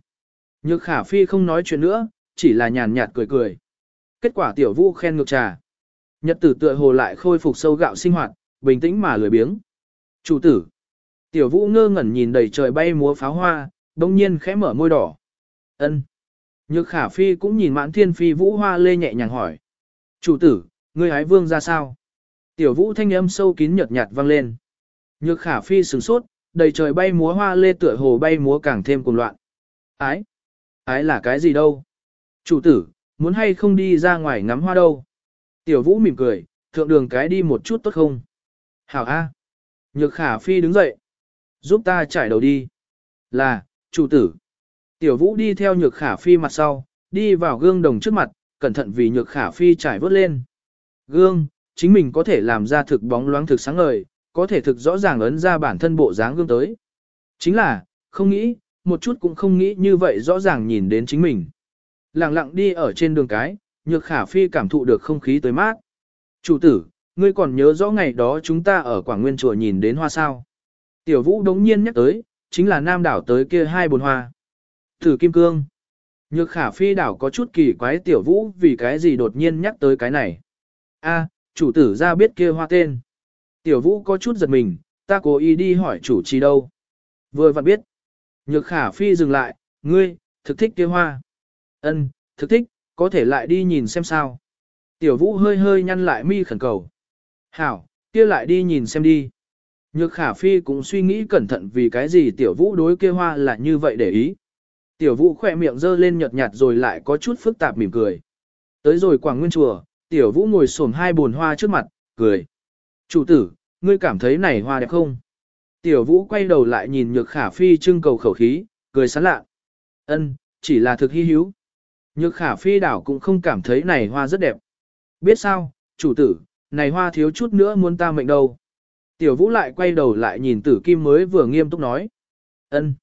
Nhược khả phi không nói chuyện nữa, chỉ là nhàn nhạt cười cười. Kết quả tiểu vũ khen ngược trà. Nhật tử tựa hồ lại khôi phục sâu gạo sinh hoạt, bình tĩnh mà lười biếng. Chủ tử. Tiểu vũ ngơ ngẩn nhìn đầy trời bay múa pháo hoa, đông nhiên khẽ mở môi đỏ. ân Nhược khả phi cũng nhìn mãn thiên phi vũ hoa lê nhẹ nhàng hỏi. Chủ tử, ngươi hái vương ra sao? Tiểu vũ thanh âm sâu kín nhợt nhạt vang lên. Nhược khả phi sửng sốt, đầy trời bay múa hoa lê tựa hồ bay múa càng thêm cuồng loạn. Ái? Ái là cái gì đâu? Chủ tử, muốn hay không đi ra ngoài ngắm hoa đâu? Tiểu vũ mỉm cười, thượng đường cái đi một chút tốt không? Hảo A. Nhược khả phi đứng dậy. Giúp ta trải đầu đi. Là, chủ tử. Tiểu vũ đi theo nhược khả phi mặt sau, đi vào gương đồng trước mặt, cẩn thận vì nhược khả phi trải vớt lên. Gương, chính mình có thể làm ra thực bóng loáng thực sáng ngời, có thể thực rõ ràng ấn ra bản thân bộ dáng gương tới. Chính là, không nghĩ, một chút cũng không nghĩ như vậy rõ ràng nhìn đến chính mình. Lặng lặng đi ở trên đường cái, nhược khả phi cảm thụ được không khí tới mát. Chủ tử, ngươi còn nhớ rõ ngày đó chúng ta ở Quảng Nguyên Chùa nhìn đến hoa sao. Tiểu vũ đống nhiên nhắc tới, chính là nam đảo tới kia hai bồn hoa. Thử kim cương. Nhược khả phi đảo có chút kỳ quái tiểu vũ vì cái gì đột nhiên nhắc tới cái này. A, chủ tử ra biết kia hoa tên. Tiểu vũ có chút giật mình, ta cố ý đi hỏi chủ trì đâu. Vừa vặn biết. Nhược khả phi dừng lại, ngươi, thực thích kia hoa. Ân, thực thích, có thể lại đi nhìn xem sao. Tiểu vũ hơi hơi nhăn lại mi khẩn cầu. Hảo, kia lại đi nhìn xem đi. Nhược khả phi cũng suy nghĩ cẩn thận vì cái gì tiểu vũ đối kia hoa là như vậy để ý. Tiểu vũ khỏe miệng dơ lên nhợt nhạt rồi lại có chút phức tạp mỉm cười. Tới rồi quảng nguyên chùa, tiểu vũ ngồi xổm hai bồn hoa trước mặt, cười. Chủ tử, ngươi cảm thấy này hoa đẹp không? Tiểu vũ quay đầu lại nhìn nhược khả phi trưng cầu khẩu khí, cười sán lạ. Ân, chỉ là thực hy hữu. Nhược khả phi đảo cũng không cảm thấy này hoa rất đẹp. Biết sao, chủ tử, này hoa thiếu chút nữa muốn ta mệnh đâu. Tiểu vũ lại quay đầu lại nhìn tử kim mới vừa nghiêm túc nói. ân.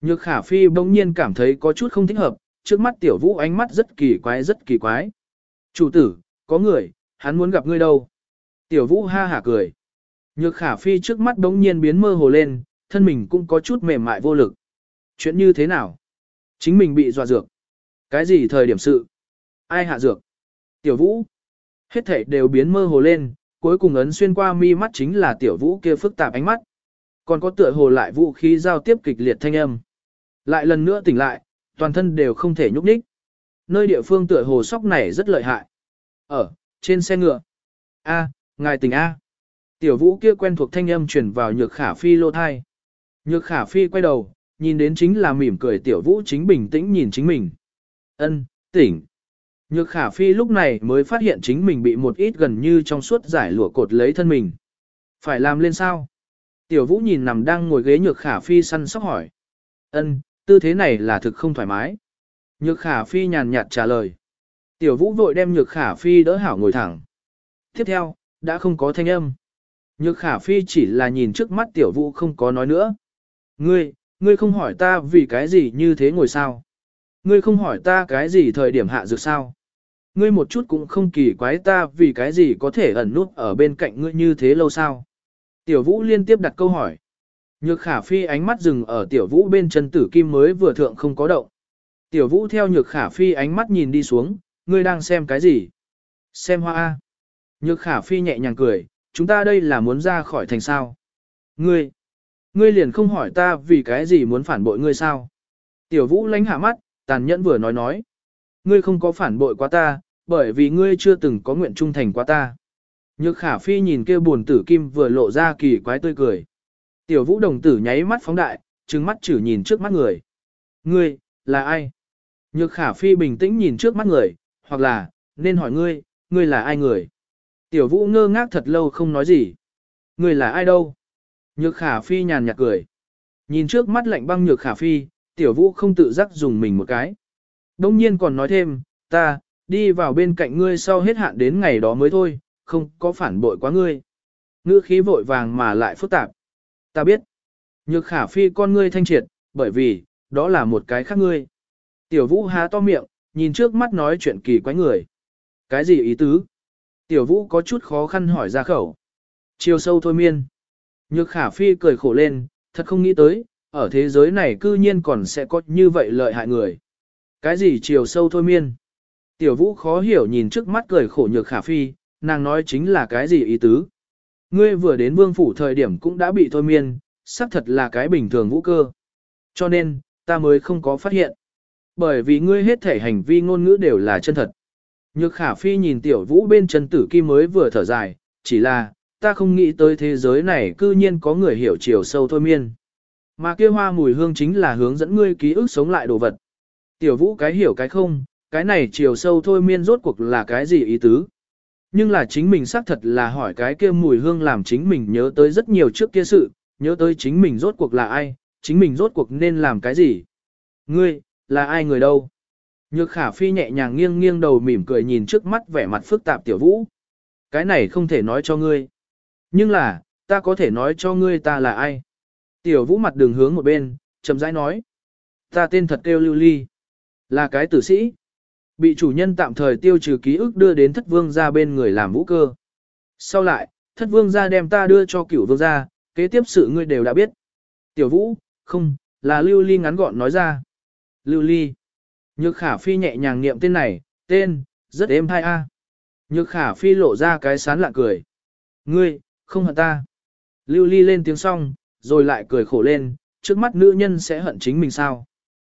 Nhược khả phi bỗng nhiên cảm thấy có chút không thích hợp, trước mắt tiểu vũ ánh mắt rất kỳ quái rất kỳ quái. Chủ tử, có người, hắn muốn gặp ngươi đâu. Tiểu vũ ha hả cười. Nhược khả phi trước mắt bỗng nhiên biến mơ hồ lên, thân mình cũng có chút mềm mại vô lực. Chuyện như thế nào? Chính mình bị dọa dược. Cái gì thời điểm sự? Ai hạ dược? Tiểu vũ. Hết thảy đều biến mơ hồ lên, cuối cùng ấn xuyên qua mi mắt chính là tiểu vũ kia phức tạp ánh mắt. Còn có tựa hồ lại vũ khí giao tiếp kịch liệt thanh âm. Lại lần nữa tỉnh lại, toàn thân đều không thể nhúc nhích. Nơi địa phương tựa hồ sóc này rất lợi hại. Ở, trên xe ngựa. A, ngài tỉnh A. Tiểu vũ kia quen thuộc thanh âm truyền vào nhược khả phi lô thai. Nhược khả phi quay đầu, nhìn đến chính là mỉm cười tiểu vũ chính bình tĩnh nhìn chính mình. Ân, tỉnh. Nhược khả phi lúc này mới phát hiện chính mình bị một ít gần như trong suốt giải lụa cột lấy thân mình. Phải làm lên sao? Tiểu vũ nhìn nằm đang ngồi ghế nhược khả phi săn sóc hỏi. Ân, tư thế này là thực không thoải mái. Nhược khả phi nhàn nhạt trả lời. Tiểu vũ vội đem nhược khả phi đỡ hảo ngồi thẳng. Tiếp theo, đã không có thanh âm. Nhược khả phi chỉ là nhìn trước mắt tiểu vũ không có nói nữa. Ngươi, ngươi không hỏi ta vì cái gì như thế ngồi sao? Ngươi không hỏi ta cái gì thời điểm hạ dược sao? Ngươi một chút cũng không kỳ quái ta vì cái gì có thể ẩn nút ở bên cạnh ngươi như thế lâu sao? Tiểu vũ liên tiếp đặt câu hỏi. Nhược khả phi ánh mắt dừng ở tiểu vũ bên chân tử kim mới vừa thượng không có động. Tiểu vũ theo nhược khả phi ánh mắt nhìn đi xuống, ngươi đang xem cái gì? Xem hoa A. Nhược khả phi nhẹ nhàng cười, chúng ta đây là muốn ra khỏi thành sao. Ngươi, ngươi liền không hỏi ta vì cái gì muốn phản bội ngươi sao. Tiểu vũ lánh hạ mắt, tàn nhẫn vừa nói nói. Ngươi không có phản bội quá ta, bởi vì ngươi chưa từng có nguyện trung thành quá ta. Nhược khả phi nhìn kia buồn tử kim vừa lộ ra kỳ quái tươi cười. Tiểu vũ đồng tử nháy mắt phóng đại, trừng mắt chử nhìn trước mắt người. Ngươi, là ai? Nhược khả phi bình tĩnh nhìn trước mắt người, hoặc là, nên hỏi ngươi, ngươi là ai người? Tiểu vũ ngơ ngác thật lâu không nói gì. Ngươi là ai đâu? Nhược khả phi nhàn nhạt cười. Nhìn trước mắt lạnh băng nhược khả phi, tiểu vũ không tự giác dùng mình một cái. Đông nhiên còn nói thêm, ta, đi vào bên cạnh ngươi sau hết hạn đến ngày đó mới thôi, không có phản bội quá ngươi. Ngữ khí vội vàng mà lại phức tạp. Ta biết. Nhược khả phi con ngươi thanh triệt, bởi vì, đó là một cái khác ngươi. Tiểu vũ há to miệng, nhìn trước mắt nói chuyện kỳ quái người. Cái gì ý tứ? Tiểu vũ có chút khó khăn hỏi ra khẩu. Chiều sâu thôi miên. Nhược khả phi cười khổ lên, thật không nghĩ tới, ở thế giới này cư nhiên còn sẽ có như vậy lợi hại người. Cái gì chiều sâu thôi miên? Tiểu vũ khó hiểu nhìn trước mắt cười khổ nhược khả phi, nàng nói chính là cái gì ý tứ? Ngươi vừa đến vương phủ thời điểm cũng đã bị thôi miên, xác thật là cái bình thường vũ cơ. Cho nên, ta mới không có phát hiện. Bởi vì ngươi hết thể hành vi ngôn ngữ đều là chân thật. Nhược khả phi nhìn tiểu vũ bên chân tử kim mới vừa thở dài, chỉ là, ta không nghĩ tới thế giới này cư nhiên có người hiểu chiều sâu thôi miên. Mà kia hoa mùi hương chính là hướng dẫn ngươi ký ức sống lại đồ vật. Tiểu vũ cái hiểu cái không, cái này chiều sâu thôi miên rốt cuộc là cái gì ý tứ. Nhưng là chính mình xác thật là hỏi cái kia mùi hương làm chính mình nhớ tới rất nhiều trước kia sự, nhớ tới chính mình rốt cuộc là ai, chính mình rốt cuộc nên làm cái gì. Ngươi, là ai người đâu? Nhược khả phi nhẹ nhàng nghiêng nghiêng đầu mỉm cười nhìn trước mắt vẻ mặt phức tạp tiểu vũ. Cái này không thể nói cho ngươi. Nhưng là, ta có thể nói cho ngươi ta là ai. Tiểu vũ mặt đường hướng một bên, chậm rãi nói. Ta tên thật kêu lưu ly. Là cái tử sĩ. Bị chủ nhân tạm thời tiêu trừ ký ức đưa đến thất vương ra bên người làm vũ cơ. Sau lại, thất vương ra đem ta đưa cho cửu vương ra, kế tiếp sự ngươi đều đã biết. Tiểu vũ, không, là lưu ly ngắn gọn nói ra. Lưu ly. Nhược khả phi nhẹ nhàng niệm tên này, tên, rất êm thai a. Nhược khả phi lộ ra cái sán lạ cười. Ngươi, không hận ta. Lưu ly lên tiếng xong, rồi lại cười khổ lên, trước mắt nữ nhân sẽ hận chính mình sao.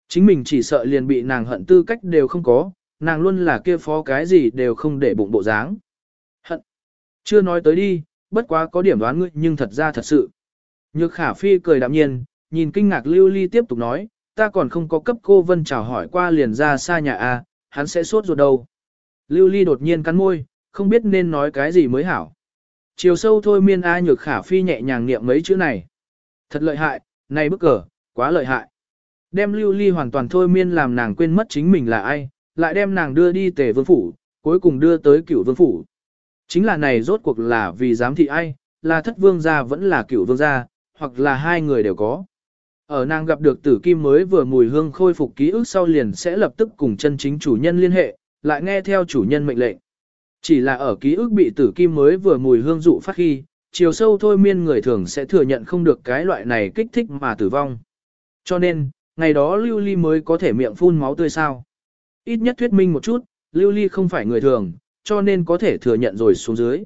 Chính mình chỉ sợ liền bị nàng hận tư cách đều không có, nàng luôn là kia phó cái gì đều không để bụng bộ dáng. Hận. Chưa nói tới đi, bất quá có điểm đoán ngươi nhưng thật ra thật sự. Nhược khả phi cười đạm nhiên, nhìn kinh ngạc lưu ly tiếp tục nói, ta còn không có cấp cô vân chào hỏi qua liền ra xa nhà a, hắn sẽ sốt ruột đâu. Lưu ly đột nhiên cắn môi, không biết nên nói cái gì mới hảo. Chiều sâu thôi miên A nhược khả phi nhẹ nhàng niệm mấy chữ này. Thật lợi hại, này bức cờ, quá lợi hại. Đem lưu ly hoàn toàn thôi miên làm nàng quên mất chính mình là ai, lại đem nàng đưa đi tề vương phủ, cuối cùng đưa tới cửu vương phủ. Chính là này rốt cuộc là vì giám thị ai, là thất vương gia vẫn là cửu vương gia, hoặc là hai người đều có. Ở nàng gặp được tử kim mới vừa mùi hương khôi phục ký ức sau liền sẽ lập tức cùng chân chính chủ nhân liên hệ, lại nghe theo chủ nhân mệnh lệnh. Chỉ là ở ký ức bị tử kim mới vừa mùi hương dụ phát khi, chiều sâu thôi miên người thường sẽ thừa nhận không được cái loại này kích thích mà tử vong. Cho nên, ngày đó lưu ly mới có thể miệng phun máu tươi sao. Ít nhất thuyết minh một chút, lưu ly không phải người thường, cho nên có thể thừa nhận rồi xuống dưới.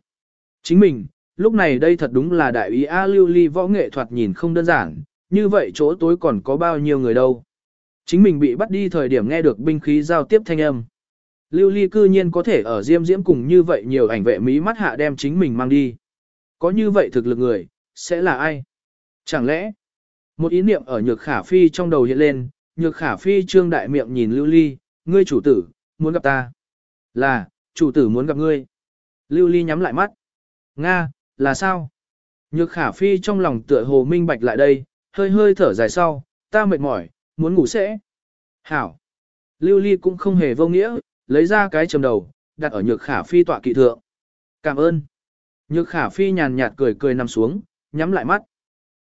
Chính mình, lúc này đây thật đúng là đại ý A lưu ly võ nghệ thoạt nhìn không đơn giản, như vậy chỗ tối còn có bao nhiêu người đâu. Chính mình bị bắt đi thời điểm nghe được binh khí giao tiếp thanh âm. Lưu ly cư nhiên có thể ở diêm diễm cùng như vậy nhiều ảnh vệ mỹ mắt hạ đem chính mình mang đi. Có như vậy thực lực người, sẽ là ai? Chẳng lẽ, một ý niệm ở nhược khả phi trong đầu hiện lên, nhược khả phi trương đại miệng nhìn lưu ly, ngươi chủ tử, muốn gặp ta. Là, chủ tử muốn gặp ngươi. Lưu ly nhắm lại mắt. Nga, là sao? Nhược khả phi trong lòng tựa hồ minh bạch lại đây, hơi hơi thở dài sau, ta mệt mỏi, muốn ngủ sẽ. Hảo. Lưu ly cũng không hề vô nghĩa, lấy ra cái trầm đầu, đặt ở nhược khả phi tọa kỵ thượng. Cảm ơn. Nhược khả phi nhàn nhạt cười cười nằm xuống, nhắm lại mắt.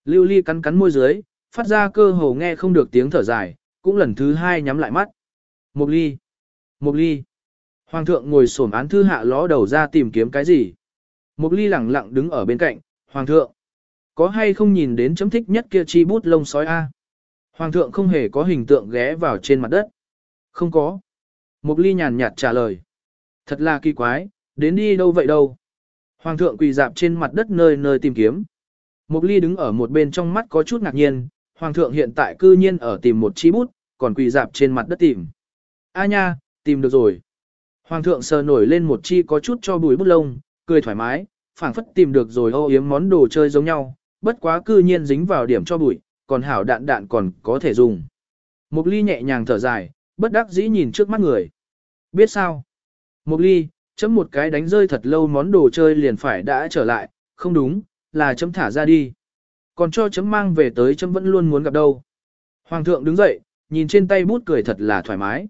Lưu ly cắn cắn môi dưới, phát ra cơ hồ nghe không được tiếng thở dài, cũng lần thứ hai nhắm lại mắt. Mục ly. Mục ly. Hoàng thượng ngồi xổm án thư hạ ló đầu ra tìm kiếm cái gì. Mục ly lẳng lặng đứng ở bên cạnh, Hoàng thượng. Có hay không nhìn đến chấm thích nhất kia chi bút lông sói A? Hoàng thượng không hề có hình tượng ghé vào trên mặt đất. Không có. Mục ly nhàn nhạt trả lời. Thật là kỳ quái, Đến đi đâu vậy đâu? Hoàng thượng quỳ dạp trên mặt đất nơi nơi tìm kiếm. Mục ly đứng ở một bên trong mắt có chút ngạc nhiên, hoàng thượng hiện tại cư nhiên ở tìm một chi bút, còn quỳ dạp trên mặt đất tìm. A nha, tìm được rồi. Hoàng thượng sờ nổi lên một chi có chút cho bùi bút lông, cười thoải mái, phảng phất tìm được rồi ô yếm món đồ chơi giống nhau, bất quá cư nhiên dính vào điểm cho bụi, còn hảo đạn đạn còn có thể dùng. Mục ly nhẹ nhàng thở dài, bất đắc dĩ nhìn trước mắt người. Biết sao? Mục ly, chấm một cái đánh rơi thật lâu món đồ chơi liền phải đã trở lại, không đúng, là chấm thả ra đi. Còn cho chấm mang về tới chấm vẫn luôn muốn gặp đâu. Hoàng thượng đứng dậy, nhìn trên tay bút cười thật là thoải mái.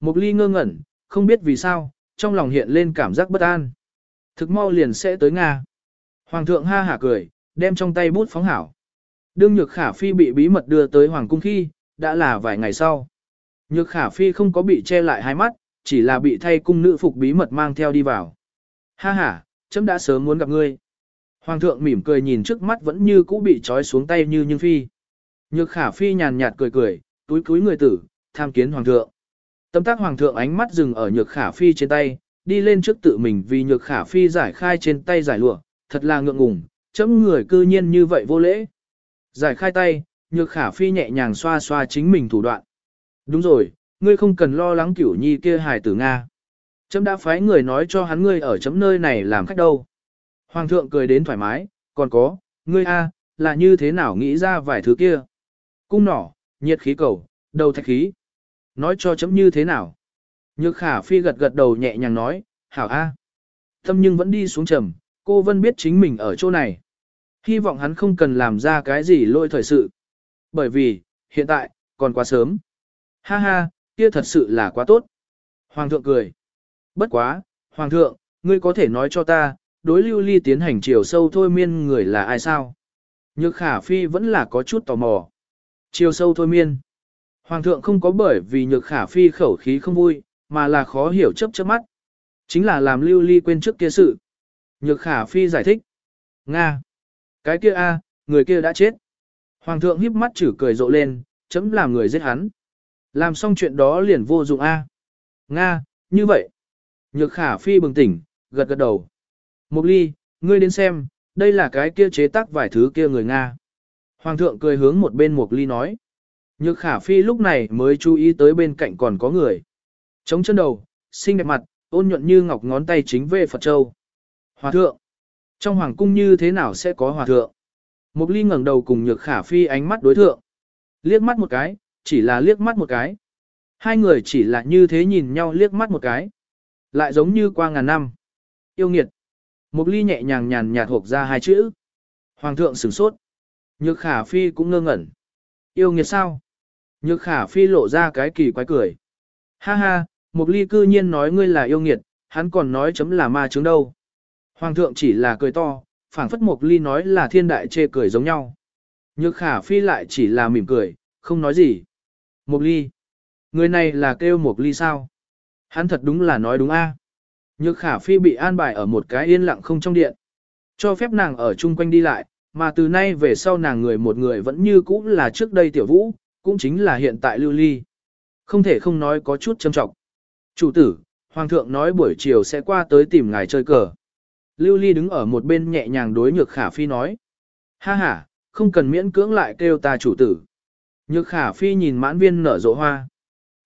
Mục ly ngơ ngẩn, không biết vì sao, trong lòng hiện lên cảm giác bất an. Thực mau liền sẽ tới Nga. Hoàng thượng ha hả cười, đem trong tay bút phóng hảo. Đương Nhược Khả Phi bị bí mật đưa tới Hoàng cung khi, đã là vài ngày sau. Nhược Khả Phi không có bị che lại hai mắt, chỉ là bị thay cung nữ phục bí mật mang theo đi vào. Ha ha, chấm đã sớm muốn gặp ngươi. Hoàng thượng mỉm cười nhìn trước mắt vẫn như cũ bị trói xuống tay như nhưng phi. Nhược Khả Phi nhàn nhạt cười cười, túi túi người tử, tham kiến Hoàng thượng. Tâm tác Hoàng thượng ánh mắt dừng ở Nhược Khả Phi trên tay, đi lên trước tự mình vì Nhược Khả Phi giải khai trên tay giải lụa, thật là ngượng ngùng, chấm người cư nhiên như vậy vô lễ. Giải khai tay, nhược khả phi nhẹ nhàng xoa xoa chính mình thủ đoạn. Đúng rồi, ngươi không cần lo lắng cửu nhi kia hài tử Nga. Chấm đã phái người nói cho hắn ngươi ở chấm nơi này làm khách đâu. Hoàng thượng cười đến thoải mái, còn có, ngươi a, là như thế nào nghĩ ra vài thứ kia. Cung nỏ, nhiệt khí cầu, đầu thạch khí. Nói cho chấm như thế nào. Nhược khả phi gật gật đầu nhẹ nhàng nói, hảo a. Tâm nhưng vẫn đi xuống trầm, cô vẫn biết chính mình ở chỗ này. Hy vọng hắn không cần làm ra cái gì lôi thời sự. Bởi vì, hiện tại, còn quá sớm. Ha ha, kia thật sự là quá tốt. Hoàng thượng cười. Bất quá, Hoàng thượng, ngươi có thể nói cho ta, đối lưu ly tiến hành chiều sâu thôi miên người là ai sao? Nhược khả phi vẫn là có chút tò mò. Chiều sâu thôi miên. Hoàng thượng không có bởi vì nhược khả phi khẩu khí không vui, mà là khó hiểu chấp chớp mắt. Chính là làm lưu ly quên trước kia sự. Nhược khả phi giải thích. Nga. Cái kia a, người kia đã chết. Hoàng thượng híp mắt chử cười rộ lên, chấm làm người giết hắn. Làm xong chuyện đó liền vô dụng a. Nga, như vậy. Nhược khả phi bừng tỉnh, gật gật đầu. Mục ly, ngươi đến xem, đây là cái kia chế tác vài thứ kia người Nga. Hoàng thượng cười hướng một bên mục ly nói. Nhược khả phi lúc này mới chú ý tới bên cạnh còn có người. Chống chân đầu, xinh đẹp mặt, ôn nhuận như ngọc ngón tay chính về Phật Châu. Hòa thượng. Trong hoàng cung như thế nào sẽ có hòa thượng? Mục ly ngẩng đầu cùng nhược khả phi ánh mắt đối thượng. Liếc mắt một cái, chỉ là liếc mắt một cái. Hai người chỉ là như thế nhìn nhau liếc mắt một cái. Lại giống như qua ngàn năm. Yêu nghiệt. Mục ly nhẹ nhàng nhàn nhạt hộp ra hai chữ. Hoàng thượng sửng sốt. Nhược khả phi cũng ngơ ngẩn. Yêu nghiệt sao? Nhược khả phi lộ ra cái kỳ quái cười. Ha ha, mục ly cư nhiên nói ngươi là yêu nghiệt, hắn còn nói chấm là ma chứng đâu. Hoàng thượng chỉ là cười to, phảng phất Mục Ly nói là thiên đại chê cười giống nhau. Nhược khả phi lại chỉ là mỉm cười, không nói gì. Mục Ly. Người này là kêu Mục Ly sao? Hắn thật đúng là nói đúng a. Nhược khả phi bị an bài ở một cái yên lặng không trong điện. Cho phép nàng ở chung quanh đi lại, mà từ nay về sau nàng người một người vẫn như cũ là trước đây tiểu vũ, cũng chính là hiện tại lưu ly. Không thể không nói có chút châm trọng. Chủ tử, Hoàng thượng nói buổi chiều sẽ qua tới tìm ngài chơi cờ. Lưu Ly đứng ở một bên nhẹ nhàng đối nhược khả phi nói. Ha ha, không cần miễn cưỡng lại kêu ta chủ tử. Nhược khả phi nhìn mãn viên nở rộ hoa.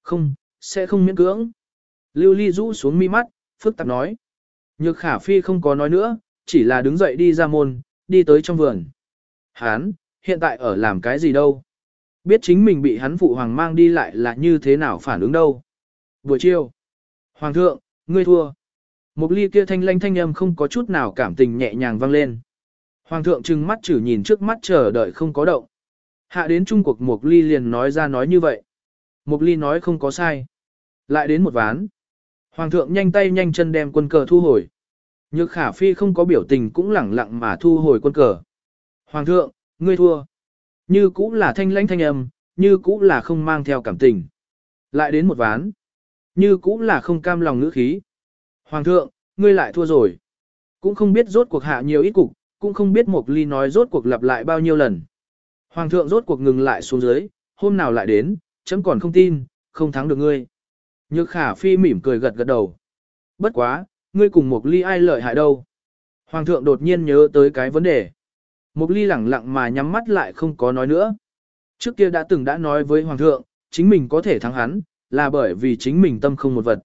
Không, sẽ không miễn cưỡng. Lưu Ly rũ xuống mi mắt, phức tạp nói. Nhược khả phi không có nói nữa, chỉ là đứng dậy đi ra môn, đi tới trong vườn. Hán, hiện tại ở làm cái gì đâu? Biết chính mình bị hắn phụ hoàng mang đi lại là như thế nào phản ứng đâu? Buổi chiều. Hoàng thượng, ngươi thua. mục ly kia thanh lanh thanh âm không có chút nào cảm tình nhẹ nhàng vang lên. Hoàng thượng trừng mắt chử nhìn trước mắt chờ đợi không có động. Hạ đến Trung cuộc Mục Ly liền nói ra nói như vậy. Mục Ly nói không có sai. Lại đến một ván. Hoàng thượng nhanh tay nhanh chân đem quân cờ thu hồi. Nhược khả phi không có biểu tình cũng lẳng lặng mà thu hồi quân cờ. Hoàng thượng, ngươi thua. Như cũng là thanh lãnh thanh âm, như cũng là không mang theo cảm tình. Lại đến một ván. Như cũng là không cam lòng ngữ khí. Hoàng thượng, ngươi lại thua rồi. Cũng không biết rốt cuộc hạ nhiều ít cục, cũng không biết Mộc Ly nói rốt cuộc lặp lại bao nhiêu lần. Hoàng thượng rốt cuộc ngừng lại xuống dưới, hôm nào lại đến, chấm còn không tin, không thắng được ngươi. Nhược khả phi mỉm cười gật gật đầu. Bất quá, ngươi cùng Mộc Ly ai lợi hại đâu? Hoàng thượng đột nhiên nhớ tới cái vấn đề. Mục Ly lẳng lặng mà nhắm mắt lại không có nói nữa. Trước kia đã từng đã nói với Hoàng thượng, chính mình có thể thắng hắn, là bởi vì chính mình tâm không một vật.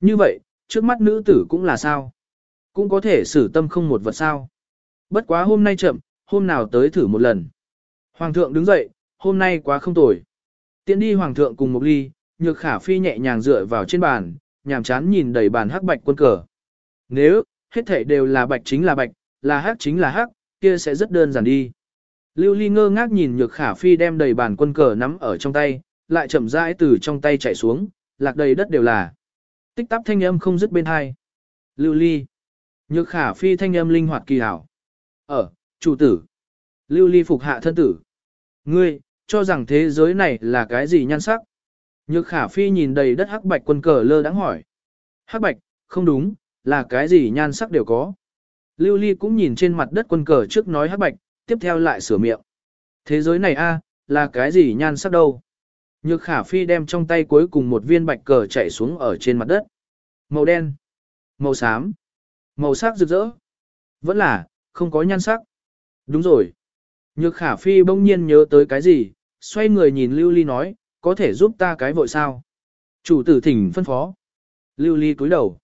Như vậy, trước mắt nữ tử cũng là sao? Cũng có thể xử tâm không một vật sao? Bất quá hôm nay chậm, hôm nào tới thử một lần. Hoàng thượng đứng dậy, hôm nay quá không tồi. Tiến đi hoàng thượng cùng Mục ly, nhược khả phi nhẹ nhàng dựa vào trên bàn, nhàm chán nhìn đầy bàn hắc bạch quân cờ. Nếu, hết thảy đều là bạch chính là bạch, là hắc chính là hắc, kia sẽ rất đơn giản đi. Lưu ly ngơ ngác nhìn nhược khả phi đem đầy bàn quân cờ nắm ở trong tay, lại chậm rãi từ trong tay chạy xuống, lạc đầy đất đều là. Tích tắp thanh âm không dứt bên hai. Lưu ly. Nhược khả phi thanh âm linh hoạt kỳ hảo. Ở, chủ tử. Lưu ly phục hạ thân tử. Ngươi, cho rằng thế giới này là cái gì nhan sắc? Nhược khả phi nhìn đầy đất hắc bạch quân cờ lơ đãng hỏi. Hắc bạch, không đúng, là cái gì nhan sắc đều có. Lưu ly cũng nhìn trên mặt đất quân cờ trước nói hắc bạch, tiếp theo lại sửa miệng. Thế giới này a, là cái gì nhan sắc đâu? Nhược khả phi đem trong tay cuối cùng một viên bạch cờ chạy xuống ở trên mặt đất. Màu đen, màu xám, màu sắc rực rỡ. Vẫn là, không có nhan sắc. Đúng rồi. Nhược khả phi bỗng nhiên nhớ tới cái gì, xoay người nhìn Lưu Ly nói, có thể giúp ta cái vội sao? Chủ tử thỉnh phân phó. Lưu Ly cúi đầu.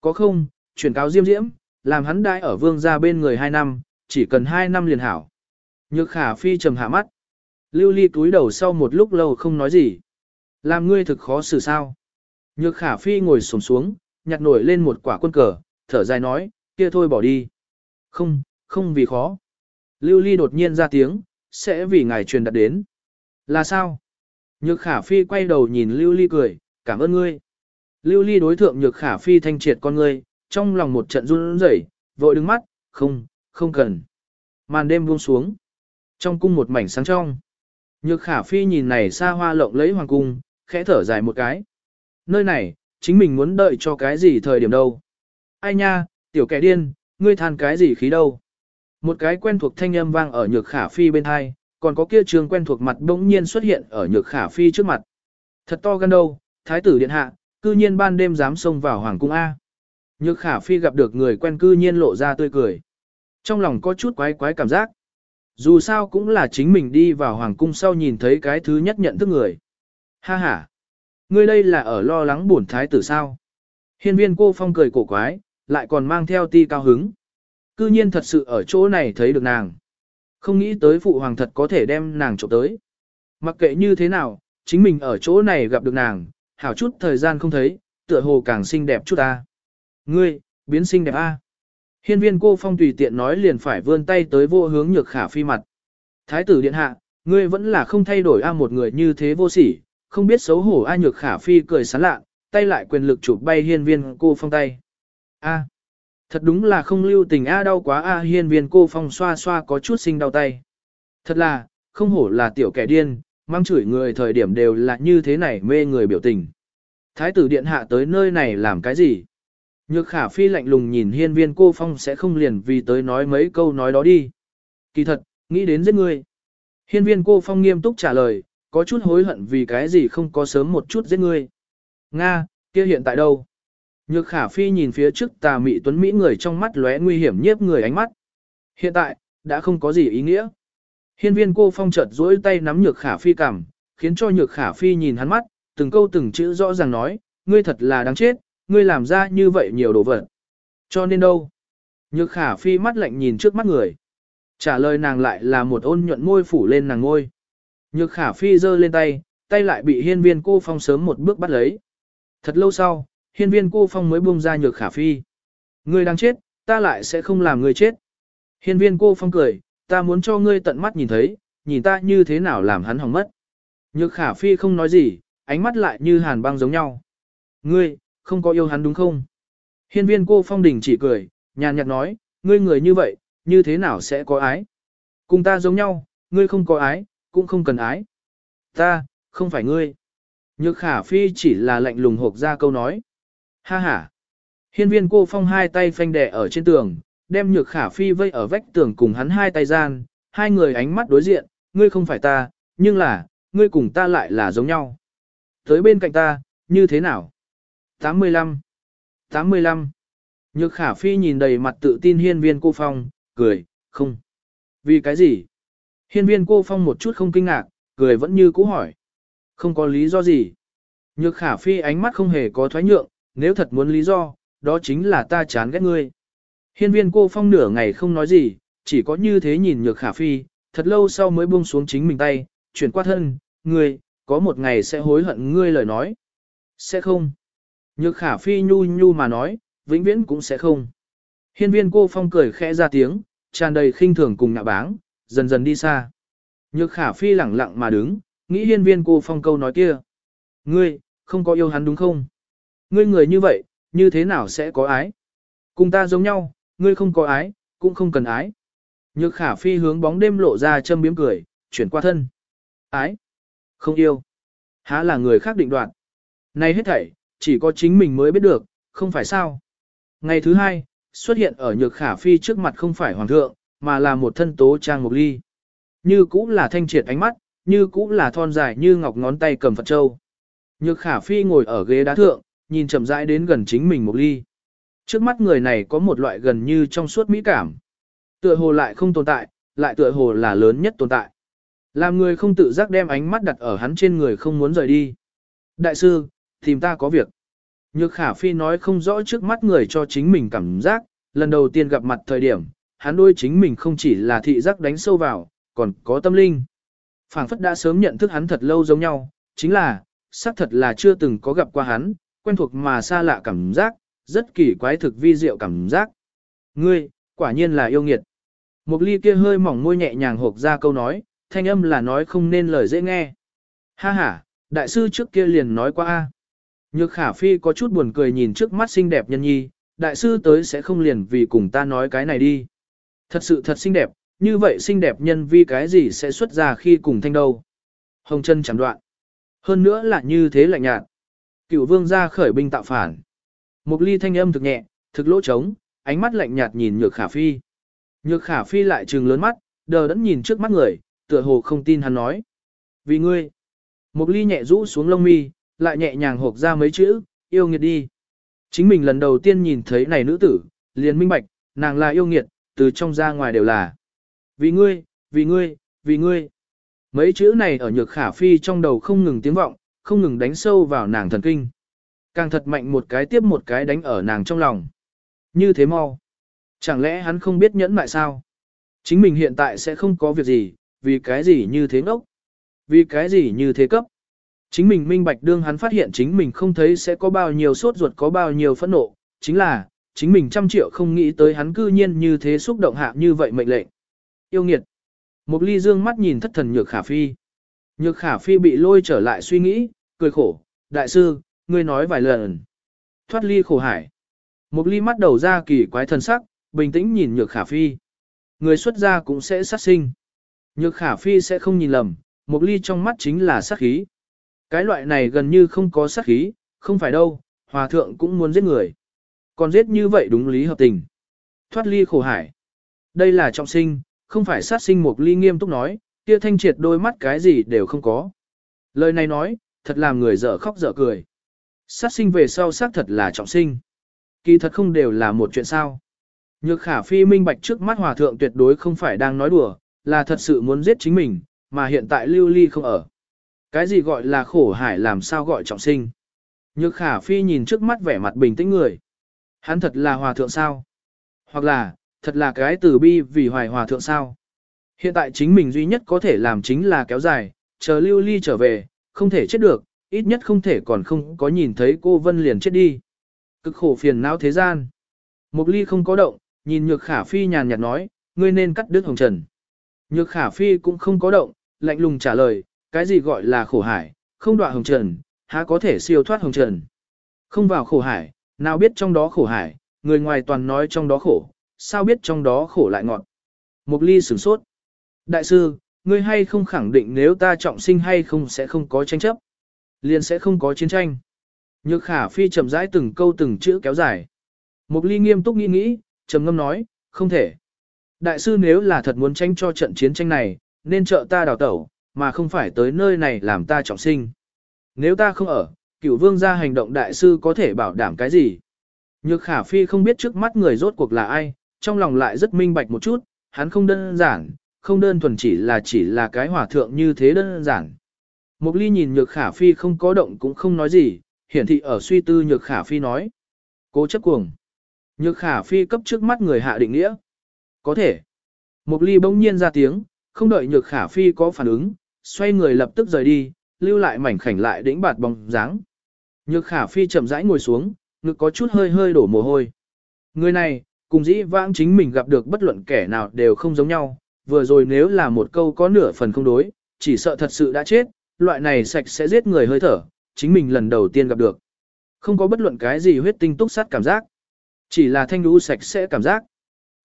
Có không, chuyển cáo diêm diễm, làm hắn đãi ở vương gia bên người 2 năm, chỉ cần 2 năm liền hảo. Nhược khả phi trầm hạ mắt. Lưu Ly cúi đầu sau một lúc lâu không nói gì. Làm ngươi thực khó xử sao. Nhược khả phi ngồi xổm xuống, nhặt nổi lên một quả quân cờ, thở dài nói, kia thôi bỏ đi. Không, không vì khó. Lưu Ly đột nhiên ra tiếng, sẽ vì ngài truyền đặt đến. Là sao? Nhược khả phi quay đầu nhìn Lưu Ly cười, cảm ơn ngươi. Lưu Ly đối thượng nhược khả phi thanh triệt con ngươi, trong lòng một trận run rẩy, vội đứng mắt, không, không cần. Màn đêm buông xuống. Trong cung một mảnh sáng trong. Nhược khả phi nhìn này xa hoa lộng lấy hoàng cung, khẽ thở dài một cái. Nơi này, chính mình muốn đợi cho cái gì thời điểm đâu. Ai nha, tiểu kẻ điên, ngươi than cái gì khí đâu. Một cái quen thuộc thanh âm vang ở nhược khả phi bên hai, còn có kia trường quen thuộc mặt bỗng nhiên xuất hiện ở nhược khả phi trước mặt. Thật to gan đâu, thái tử điện hạ, cư nhiên ban đêm dám xông vào hoàng cung A. Nhược khả phi gặp được người quen cư nhiên lộ ra tươi cười. Trong lòng có chút quái quái cảm giác. Dù sao cũng là chính mình đi vào hoàng cung sau nhìn thấy cái thứ nhất nhận thức người. Ha ha. Ngươi đây là ở lo lắng bổn thái tử sao. Hiên viên cô phong cười cổ quái, lại còn mang theo ti cao hứng. Cư nhiên thật sự ở chỗ này thấy được nàng. Không nghĩ tới phụ hoàng thật có thể đem nàng trộm tới. Mặc kệ như thế nào, chính mình ở chỗ này gặp được nàng, hảo chút thời gian không thấy, tựa hồ càng xinh đẹp chút ta. Ngươi, biến sinh đẹp a. Hiên viên cô phong tùy tiện nói liền phải vươn tay tới vô hướng nhược khả phi mặt. Thái tử điện hạ, ngươi vẫn là không thay đổi a một người như thế vô sỉ, không biết xấu hổ a nhược khả phi cười sán lạ, tay lại quyền lực chụp bay hiên viên cô phong tay. A. Thật đúng là không lưu tình a đau quá a hiên viên cô phong xoa xoa có chút sinh đau tay. Thật là, không hổ là tiểu kẻ điên, mang chửi người thời điểm đều là như thế này mê người biểu tình. Thái tử điện hạ tới nơi này làm cái gì? Nhược khả phi lạnh lùng nhìn hiên viên cô phong sẽ không liền vì tới nói mấy câu nói đó đi. Kỳ thật, nghĩ đến giết ngươi. Hiên viên cô phong nghiêm túc trả lời, có chút hối hận vì cái gì không có sớm một chút giết ngươi. Nga, kia hiện tại đâu? Nhược khả phi nhìn phía trước tà mị tuấn Mỹ người trong mắt lóe nguy hiểm nhiếp người ánh mắt. Hiện tại, đã không có gì ý nghĩa. Hiên viên cô phong chợt duỗi tay nắm nhược khả phi cằm, khiến cho nhược khả phi nhìn hắn mắt, từng câu từng chữ rõ ràng nói, ngươi thật là đáng chết, ngươi làm ra như vậy nhiều đồ vật. Cho nên đâu? Nhược khả phi mắt lạnh nhìn trước mắt người. Trả lời nàng lại là một ôn nhuận môi phủ lên nàng ngôi. Nhược khả phi giơ lên tay, tay lại bị hiên viên cô phong sớm một bước bắt lấy. Thật lâu sau, hiên viên cô phong mới buông ra nhược khả phi. Ngươi đang chết, ta lại sẽ không làm ngươi chết. Hiên viên cô phong cười, ta muốn cho ngươi tận mắt nhìn thấy, nhìn ta như thế nào làm hắn hỏng mất. Nhược khả phi không nói gì, ánh mắt lại như hàn băng giống nhau. Ngươi, không có yêu hắn đúng không? Hiên viên cô phong đình chỉ cười, nhàn nhạt nói, ngươi người như vậy, như thế nào sẽ có ái? Cùng ta giống nhau, ngươi không có ái, cũng không cần ái. Ta, không phải ngươi. Nhược khả phi chỉ là lạnh lùng hộp ra câu nói. Ha ha. Hiên viên cô phong hai tay phanh đẻ ở trên tường, đem nhược khả phi vây ở vách tường cùng hắn hai tay gian, hai người ánh mắt đối diện, ngươi không phải ta, nhưng là, ngươi cùng ta lại là giống nhau. Tới bên cạnh ta, như thế nào? 85. 85. Nhược khả phi nhìn đầy mặt tự tin hiên viên cô phong, cười, không. Vì cái gì? Hiên viên cô phong một chút không kinh ngạc, cười vẫn như cũ hỏi. Không có lý do gì. Nhược khả phi ánh mắt không hề có thoái nhượng, nếu thật muốn lý do, đó chính là ta chán ghét ngươi. Hiên viên cô phong nửa ngày không nói gì, chỉ có như thế nhìn nhược khả phi, thật lâu sau mới buông xuống chính mình tay, chuyển qua thân, ngươi, có một ngày sẽ hối hận ngươi lời nói. Sẽ không. Nhược khả phi nhu nhu mà nói, vĩnh viễn cũng sẽ không. Hiên viên cô phong cười khẽ ra tiếng, tràn đầy khinh thường cùng nạ báng, dần dần đi xa. Nhược khả phi lẳng lặng mà đứng, nghĩ hiên viên cô phong câu nói kia. Ngươi, không có yêu hắn đúng không? Ngươi người như vậy, như thế nào sẽ có ái? Cùng ta giống nhau, ngươi không có ái, cũng không cần ái. Nhược khả phi hướng bóng đêm lộ ra châm biếm cười, chuyển qua thân. Ái, không yêu. Há là người khác định đoạt. Này hết thảy, chỉ có chính mình mới biết được, không phải sao. Ngày thứ hai, xuất hiện ở nhược khả phi trước mặt không phải hoàng thượng, mà là một thân tố trang ngọc ly. Như cũng là thanh triệt ánh mắt, như cũng là thon dài như ngọc ngón tay cầm Phật Châu. Nhược khả phi ngồi ở ghế đá thượng, nhìn chậm rãi đến gần chính mình một ly. Trước mắt người này có một loại gần như trong suốt mỹ cảm. Tựa hồ lại không tồn tại, lại tựa hồ là lớn nhất tồn tại. Làm người không tự giác đem ánh mắt đặt ở hắn trên người không muốn rời đi. Đại sư, tìm ta có việc. Nhược khả phi nói không rõ trước mắt người cho chính mình cảm giác, lần đầu tiên gặp mặt thời điểm, hắn đôi chính mình không chỉ là thị giác đánh sâu vào, còn có tâm linh. phảng phất đã sớm nhận thức hắn thật lâu giống nhau, chính là, xác thật là chưa từng có gặp qua hắn, quen thuộc mà xa lạ cảm giác, rất kỳ quái thực vi diệu cảm giác. Ngươi, quả nhiên là yêu nghiệt. Một ly kia hơi mỏng môi nhẹ nhàng hộp ra câu nói, thanh âm là nói không nên lời dễ nghe. Ha ha, đại sư trước kia liền nói qua a. Nhược khả phi có chút buồn cười nhìn trước mắt xinh đẹp nhân nhi, đại sư tới sẽ không liền vì cùng ta nói cái này đi. Thật sự thật xinh đẹp, như vậy xinh đẹp nhân vi cái gì sẽ xuất ra khi cùng thanh đâu. Hồng chân chẳng đoạn. Hơn nữa là như thế lạnh nhạt. Cựu vương ra khởi binh tạo phản. Một ly thanh âm thực nhẹ, thực lỗ trống, ánh mắt lạnh nhạt nhìn nhược khả phi. Nhược khả phi lại trừng lớn mắt, đờ đẫn nhìn trước mắt người, tựa hồ không tin hắn nói. Vì ngươi. Một ly nhẹ rũ xuống lông mi, lại nhẹ nhàng hộp ra mấy chữ, yêu nghiệt đi. Chính mình lần đầu tiên nhìn thấy này nữ tử, liền minh bạch, nàng là yêu nghiệt, từ trong ra ngoài đều là. Vì ngươi, vì ngươi, vì ngươi. Mấy chữ này ở nhược khả phi trong đầu không ngừng tiếng vọng, không ngừng đánh sâu vào nàng thần kinh. Càng thật mạnh một cái tiếp một cái đánh ở nàng trong lòng. Như thế mau. Chẳng lẽ hắn không biết nhẫn lại sao? Chính mình hiện tại sẽ không có việc gì, vì cái gì như thế ngốc? Vì cái gì như thế cấp? Chính mình minh bạch đương hắn phát hiện chính mình không thấy sẽ có bao nhiêu sốt ruột có bao nhiêu phẫn nộ, chính là, chính mình trăm triệu không nghĩ tới hắn cư nhiên như thế xúc động hạ như vậy mệnh lệnh. Yêu nghiệt. Một ly dương mắt nhìn thất thần nhược khả phi. Nhược khả phi bị lôi trở lại suy nghĩ, cười khổ, đại sư, ngươi nói vài lần. Thoát ly khổ hải. Một ly mắt đầu ra kỳ quái thần sắc, bình tĩnh nhìn nhược khả phi. Người xuất gia cũng sẽ sát sinh. Nhược khả phi sẽ không nhìn lầm, một ly trong mắt chính là sát khí. Cái loại này gần như không có sát khí, không phải đâu, hòa thượng cũng muốn giết người. Còn giết như vậy đúng lý hợp tình. Thoát ly khổ hải. Đây là trọng sinh, không phải sát sinh một ly nghiêm túc nói, kia thanh triệt đôi mắt cái gì đều không có. Lời này nói, thật làm người dở khóc dở cười. Sát sinh về sau xác thật là trọng sinh. Kỳ thật không đều là một chuyện sao. Nhược khả phi minh bạch trước mắt hòa thượng tuyệt đối không phải đang nói đùa, là thật sự muốn giết chính mình, mà hiện tại lưu ly không ở. Cái gì gọi là khổ hải làm sao gọi trọng sinh. Nhược khả phi nhìn trước mắt vẻ mặt bình tĩnh người. Hắn thật là hòa thượng sao? Hoặc là, thật là cái từ bi vì hoài hòa thượng sao? Hiện tại chính mình duy nhất có thể làm chính là kéo dài, chờ lưu ly trở về, không thể chết được, ít nhất không thể còn không có nhìn thấy cô Vân liền chết đi. Cực khổ phiền não thế gian. Mục ly không có động, nhìn nhược khả phi nhàn nhạt nói, ngươi nên cắt đứt hồng trần. Nhược khả phi cũng không có động, lạnh lùng trả lời, cái gì gọi là khổ hải, không đoạn hồng trần, há có thể siêu thoát hồng trần. Không vào khổ hải, nào biết trong đó khổ hải, người ngoài toàn nói trong đó khổ, sao biết trong đó khổ lại ngọt. Mục ly sửng sốt. Đại sư, ngươi hay không khẳng định nếu ta trọng sinh hay không sẽ không có tranh chấp. Liền sẽ không có chiến tranh. Nhược khả phi chậm rãi từng câu từng chữ kéo dài. Mục ly nghiêm túc nghĩ nghĩ, trầm ngâm nói, không thể. Đại sư nếu là thật muốn tranh cho trận chiến tranh này, nên trợ ta đào tẩu, mà không phải tới nơi này làm ta trọng sinh. Nếu ta không ở, cửu vương gia hành động đại sư có thể bảo đảm cái gì? Nhược khả phi không biết trước mắt người rốt cuộc là ai, trong lòng lại rất minh bạch một chút, hắn không đơn giản, không đơn thuần chỉ là chỉ là cái hòa thượng như thế đơn giản. Mục ly nhìn nhược khả phi không có động cũng không nói gì, hiển thị ở suy tư nhược khả phi nói. Cố chấp cuồng. Nhược khả phi cấp trước mắt người hạ định nghĩa. Có thể. Mục ly bỗng nhiên ra tiếng, không đợi nhược khả phi có phản ứng, xoay người lập tức rời đi, lưu lại mảnh khảnh lại đĩnh bạt bóng dáng. Nhược khả phi chậm rãi ngồi xuống, ngực có chút hơi hơi đổ mồ hôi. Người này, cùng dĩ vãng chính mình gặp được bất luận kẻ nào đều không giống nhau, vừa rồi nếu là một câu có nửa phần không đối, chỉ sợ thật sự đã chết, loại này sạch sẽ giết người hơi thở, chính mình lần đầu tiên gặp được. Không có bất luận cái gì huyết tinh túc sát cảm giác, chỉ là thanh đu sạch sẽ cảm giác.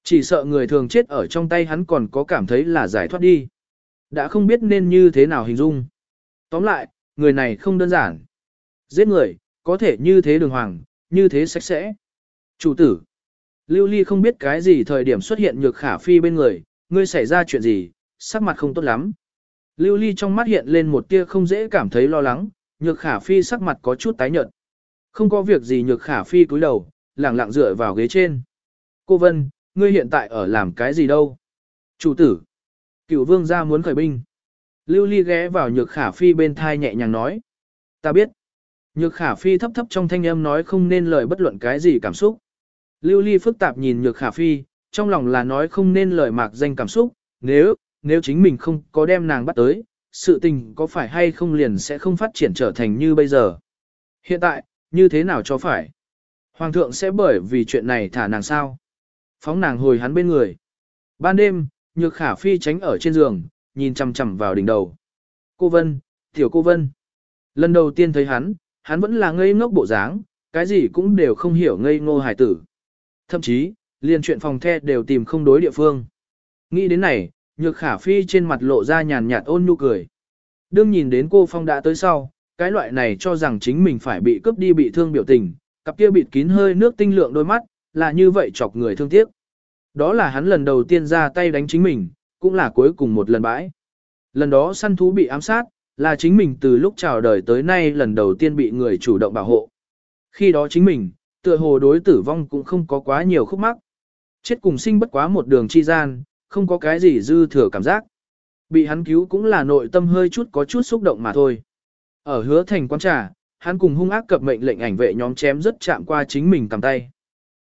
Chỉ sợ người thường chết ở trong tay hắn còn có cảm thấy là giải thoát đi. Đã không biết nên như thế nào hình dung. Tóm lại, người này không đơn giản. Giết người, có thể như thế đường hoàng, như thế sạch sẽ. Chủ tử. Lưu Ly không biết cái gì thời điểm xuất hiện nhược khả phi bên người, ngươi xảy ra chuyện gì, sắc mặt không tốt lắm. Lưu Ly trong mắt hiện lên một tia không dễ cảm thấy lo lắng, nhược khả phi sắc mặt có chút tái nhợt. Không có việc gì nhược khả phi cúi đầu, lẳng lặng dựa vào ghế trên. Cô Vân, ngươi hiện tại ở làm cái gì đâu? Chủ tử. Cửu vương gia muốn khởi binh. Lưu Ly ghé vào nhược khả phi bên thai nhẹ nhàng nói. Ta biết. Nhược khả phi thấp thấp trong thanh âm nói không nên lời bất luận cái gì cảm xúc. Lưu Ly phức tạp nhìn nhược khả phi, trong lòng là nói không nên lời mạc danh cảm xúc, nếu, nếu chính mình không có đem nàng bắt tới, sự tình có phải hay không liền sẽ không phát triển trở thành như bây giờ. Hiện tại, như thế nào cho phải? Hoàng thượng sẽ bởi vì chuyện này thả nàng sao? Phóng nàng hồi hắn bên người. Ban đêm, nhược khả phi tránh ở trên giường, nhìn chằm chằm vào đỉnh đầu. Cô Vân, tiểu cô Vân. Lần đầu tiên thấy hắn, hắn vẫn là ngây ngốc bộ dáng, cái gì cũng đều không hiểu ngây ngô hải tử. Thậm chí, liền chuyện phòng the đều tìm không đối địa phương. Nghĩ đến này, nhược khả phi trên mặt lộ ra nhàn nhạt ôn nhu cười. Đương nhìn đến cô Phong đã tới sau, cái loại này cho rằng chính mình phải bị cướp đi bị thương biểu tình, cặp kia bịt kín hơi nước tinh lượng đôi mắt, là như vậy chọc người thương tiếc. Đó là hắn lần đầu tiên ra tay đánh chính mình, cũng là cuối cùng một lần bãi. Lần đó săn thú bị ám sát, là chính mình từ lúc chào đời tới nay lần đầu tiên bị người chủ động bảo hộ. Khi đó chính mình, tựa hồ đối tử vong cũng không có quá nhiều khúc mắc. Chết cùng sinh bất quá một đường chi gian, không có cái gì dư thừa cảm giác. Bị hắn cứu cũng là nội tâm hơi chút có chút xúc động mà thôi. Ở hứa thành quán trà, hắn cùng hung ác cập mệnh lệnh ảnh vệ nhóm chém rất chạm qua chính mình cầm tay.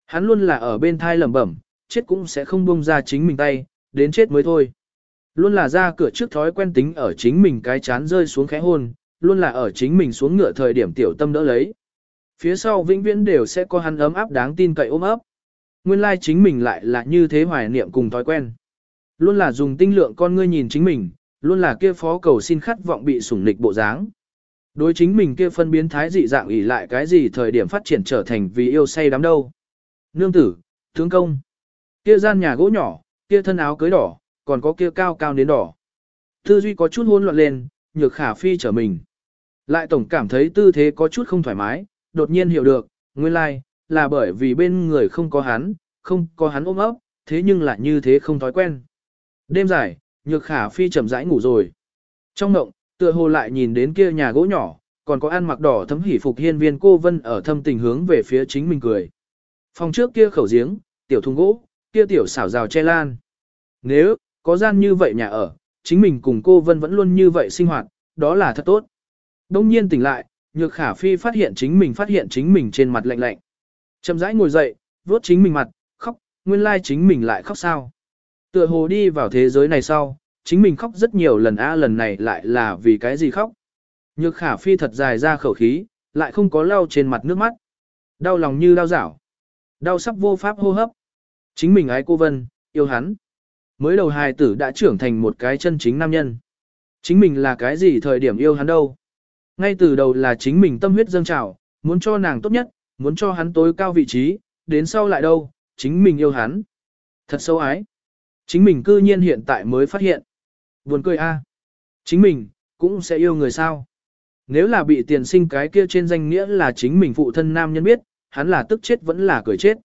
Hắn luôn là ở bên thai lẩm bẩm, chết cũng sẽ không buông ra chính mình tay, đến chết mới thôi. Luôn là ra cửa trước thói quen tính ở chính mình cái chán rơi xuống khẽ hôn, luôn là ở chính mình xuống ngựa thời điểm tiểu tâm đỡ lấy. Phía sau vĩnh viễn đều sẽ có hắn ấm áp đáng tin cậy ôm ấp. Nguyên lai chính mình lại là như thế hoài niệm cùng thói quen. Luôn là dùng tinh lượng con ngươi nhìn chính mình, luôn là kia phó cầu xin khát vọng bị sủng nịch bộ dáng. Đối chính mình kia phân biến thái dị dạng ỷ lại cái gì thời điểm phát triển trở thành vì yêu say đắm đâu. Nương tử, tướng công, kia gian nhà gỗ nhỏ, kia thân áo cưới đỏ, còn có kia cao cao đến đỏ. Tư duy có chút hỗn loạn lên, nhược khả phi trở mình. Lại tổng cảm thấy tư thế có chút không thoải mái, đột nhiên hiểu được, nguyên lai, like, là bởi vì bên người không có hắn, không có hắn ôm ấp, thế nhưng lại như thế không thói quen. Đêm dài, nhược khả phi chậm rãi ngủ rồi. Trong động, tựa hồ lại nhìn đến kia nhà gỗ nhỏ, còn có ăn mặc đỏ thấm hỉ phục hiên viên cô vân ở thâm tình hướng về phía chính mình cười. Phòng trước kia khẩu giếng, tiểu thùng gỗ, kia tiểu xảo rào che lan. Nếu, có gian như vậy nhà ở, chính mình cùng cô vân vẫn luôn như vậy sinh hoạt, đó là thật tốt. Đông nhiên tỉnh lại, nhược khả phi phát hiện chính mình phát hiện chính mình trên mặt lạnh lạnh. Chậm rãi ngồi dậy, vuốt chính mình mặt, khóc, nguyên lai chính mình lại khóc sao. Tựa hồ đi vào thế giới này sau, chính mình khóc rất nhiều lần a lần này lại là vì cái gì khóc. Nhược khả phi thật dài ra khẩu khí, lại không có lau trên mặt nước mắt. Đau lòng như đau rảo. Đau sắp vô pháp hô hấp. Chính mình ái cô Vân, yêu hắn. Mới đầu hài tử đã trưởng thành một cái chân chính nam nhân. Chính mình là cái gì thời điểm yêu hắn đâu. Ngay từ đầu là chính mình tâm huyết dâng trào, muốn cho nàng tốt nhất, muốn cho hắn tối cao vị trí, đến sau lại đâu, chính mình yêu hắn. Thật sâu ái. Chính mình cư nhiên hiện tại mới phát hiện. Buồn cười a. Chính mình, cũng sẽ yêu người sao. Nếu là bị tiền sinh cái kia trên danh nghĩa là chính mình phụ thân nam nhân biết, hắn là tức chết vẫn là cười chết.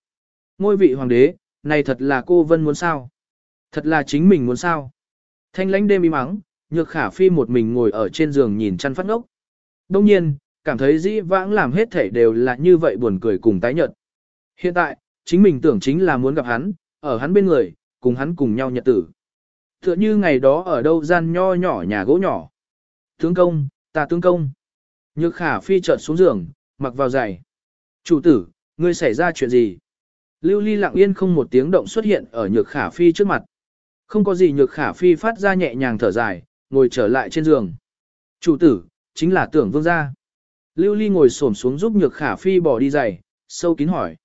Ngôi vị hoàng đế, này thật là cô Vân muốn sao? Thật là chính mình muốn sao? Thanh lãnh đêm im mắng, nhược khả phi một mình ngồi ở trên giường nhìn chăn phát ngốc. Đông nhiên, cảm thấy dĩ vãng làm hết thể đều là như vậy buồn cười cùng tái nhợt. Hiện tại, chính mình tưởng chính là muốn gặp hắn, ở hắn bên người, cùng hắn cùng nhau nhật tử. Tựa như ngày đó ở đâu gian nho nhỏ nhà gỗ nhỏ. Tướng công, ta tướng công. Nhược khả phi chợt xuống giường, mặc vào giày. Chủ tử, ngươi xảy ra chuyện gì? Lưu ly lặng yên không một tiếng động xuất hiện ở nhược khả phi trước mặt. Không có gì nhược khả phi phát ra nhẹ nhàng thở dài, ngồi trở lại trên giường. Chủ tử, chính là tưởng vương gia. Lưu ly ngồi xổm xuống giúp nhược khả phi bỏ đi giày, sâu kín hỏi.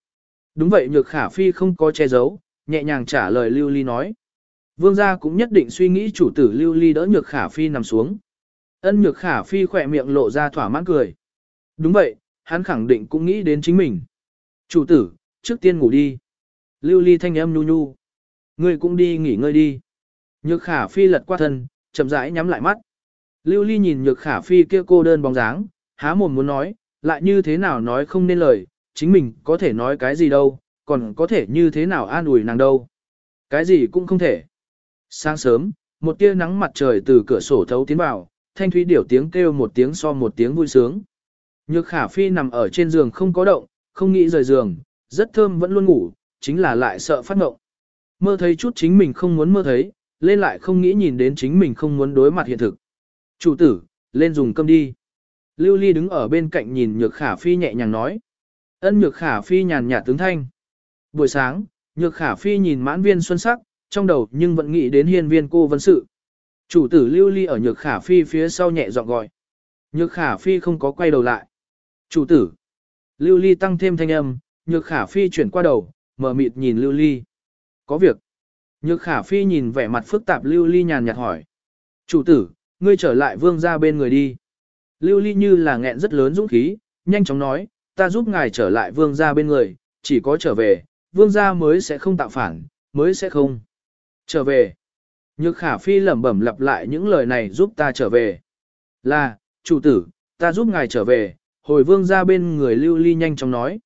Đúng vậy nhược khả phi không có che giấu, nhẹ nhàng trả lời lưu ly nói. Vương gia cũng nhất định suy nghĩ chủ tử lưu ly đỡ nhược khả phi nằm xuống. Ân nhược khả phi khỏe miệng lộ ra thỏa mãn cười. Đúng vậy, hắn khẳng định cũng nghĩ đến chính mình. Chủ tử, trước tiên ngủ đi. Lưu ly thanh âm nhu nhu. Ngươi cũng đi nghỉ ngơi đi. Nhược khả phi lật qua thân, chậm rãi nhắm lại mắt. Lưu ly nhìn nhược khả phi kia cô đơn bóng dáng, há mồm muốn nói, lại như thế nào nói không nên lời, chính mình có thể nói cái gì đâu, còn có thể như thế nào an ủi nàng đâu. Cái gì cũng không thể. Sáng sớm, một tia nắng mặt trời từ cửa sổ thấu tiến vào, thanh thúy điểu tiếng kêu một tiếng so một tiếng vui sướng. Nhược khả phi nằm ở trên giường không có động, không nghĩ rời giường, rất thơm vẫn luôn ngủ, chính là lại sợ phát ngộng. Mơ thấy chút chính mình không muốn mơ thấy, lên lại không nghĩ nhìn đến chính mình không muốn đối mặt hiện thực. Chủ tử, lên dùng cơm đi. Lưu Ly đứng ở bên cạnh nhìn Nhược Khả Phi nhẹ nhàng nói. Ân Nhược Khả Phi nhàn nhạt tướng thanh. Buổi sáng, Nhược Khả Phi nhìn mãn viên xuân sắc, trong đầu nhưng vẫn nghĩ đến hiên viên cô vân sự. Chủ tử Lưu Ly ở Nhược Khả Phi phía sau nhẹ giọng gọi. Nhược Khả Phi không có quay đầu lại. Chủ tử. Lưu Ly tăng thêm thanh âm, Nhược Khả Phi chuyển qua đầu, mở mịt nhìn Lưu Ly. Có việc. Nhược Khả Phi nhìn vẻ mặt phức tạp Lưu Ly nhàn nhạt hỏi. Chủ tử, ngươi trở lại vương ra bên người đi. Lưu Ly như là nghẹn rất lớn dũng khí, nhanh chóng nói, ta giúp ngài trở lại vương gia bên người, chỉ có trở về, vương gia mới sẽ không tạo phản, mới sẽ không. Trở về. Nhược khả phi lẩm bẩm lặp lại những lời này giúp ta trở về. Là, chủ tử, ta giúp ngài trở về, hồi vương gia bên người lưu ly nhanh chóng nói.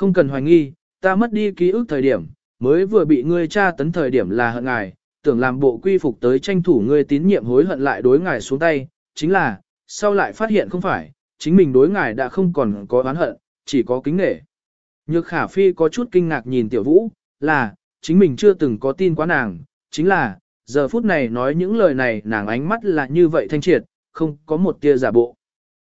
Không cần hoài nghi, ta mất đi ký ức thời điểm, mới vừa bị ngươi tra tấn thời điểm là hận ngài, tưởng làm bộ quy phục tới tranh thủ ngươi tín nhiệm hối hận lại đối ngài xuống tay, chính là, sau lại phát hiện không phải, chính mình đối ngài đã không còn có oán hận, chỉ có kính nể. Nhược khả phi có chút kinh ngạc nhìn tiểu vũ, là, chính mình chưa từng có tin quá nàng, chính là, giờ phút này nói những lời này nàng ánh mắt là như vậy thanh triệt, không có một tia giả bộ.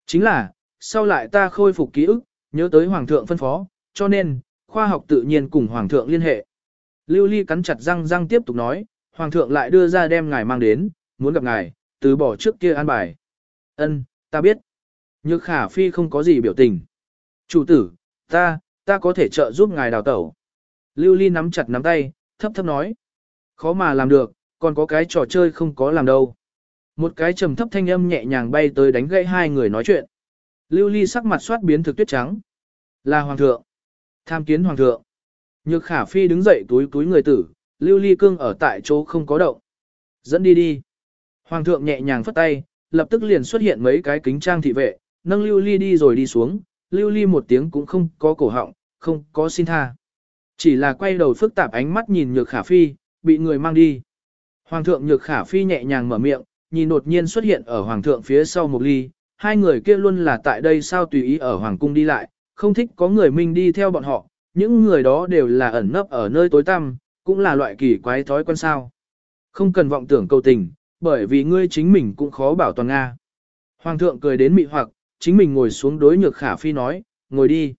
Chính là, sau lại ta khôi phục ký ức, nhớ tới Hoàng thượng phân phó, cho nên, khoa học tự nhiên cùng Hoàng thượng liên hệ. Lưu Ly cắn chặt răng răng tiếp tục nói, Hoàng thượng lại đưa ra đem ngài mang đến, muốn gặp ngài, từ bỏ trước kia an bài. Ân, ta biết. Nhược khả phi không có gì biểu tình. Chủ tử, ta, ta có thể trợ giúp ngài đào tẩu. Lưu Ly nắm chặt nắm tay, thấp thấp nói. Khó mà làm được, còn có cái trò chơi không có làm đâu. Một cái trầm thấp thanh âm nhẹ nhàng bay tới đánh gãy hai người nói chuyện. Lưu Ly sắc mặt soát biến thực tuyết trắng. Là hoàng thượng. Tham kiến hoàng thượng. Nhược khả phi đứng dậy túi túi người tử, Lưu Ly cương ở tại chỗ không có động. Dẫn đi đi. Hoàng thượng nhẹ nhàng phất tay, lập tức liền xuất hiện mấy cái kính trang thị vệ, nâng Lưu Ly đi rồi đi xuống, Lưu Ly một tiếng cũng không có cổ họng, không có xin tha. Chỉ là quay đầu phức tạp ánh mắt nhìn Nhược Khả Phi, bị người mang đi. Hoàng thượng Nhược Khả Phi nhẹ nhàng mở miệng, nhìn đột nhiên xuất hiện ở Hoàng thượng phía sau một ly, hai người kia luôn là tại đây sao tùy ý ở Hoàng cung đi lại, không thích có người minh đi theo bọn họ, những người đó đều là ẩn nấp ở nơi tối tăm, cũng là loại kỳ quái thói quen sao. Không cần vọng tưởng cầu tình, bởi vì ngươi chính mình cũng khó bảo toàn Nga. Hoàng thượng cười đến mị hoặc, chính mình ngồi xuống đối nhược khả phi nói, ngồi đi.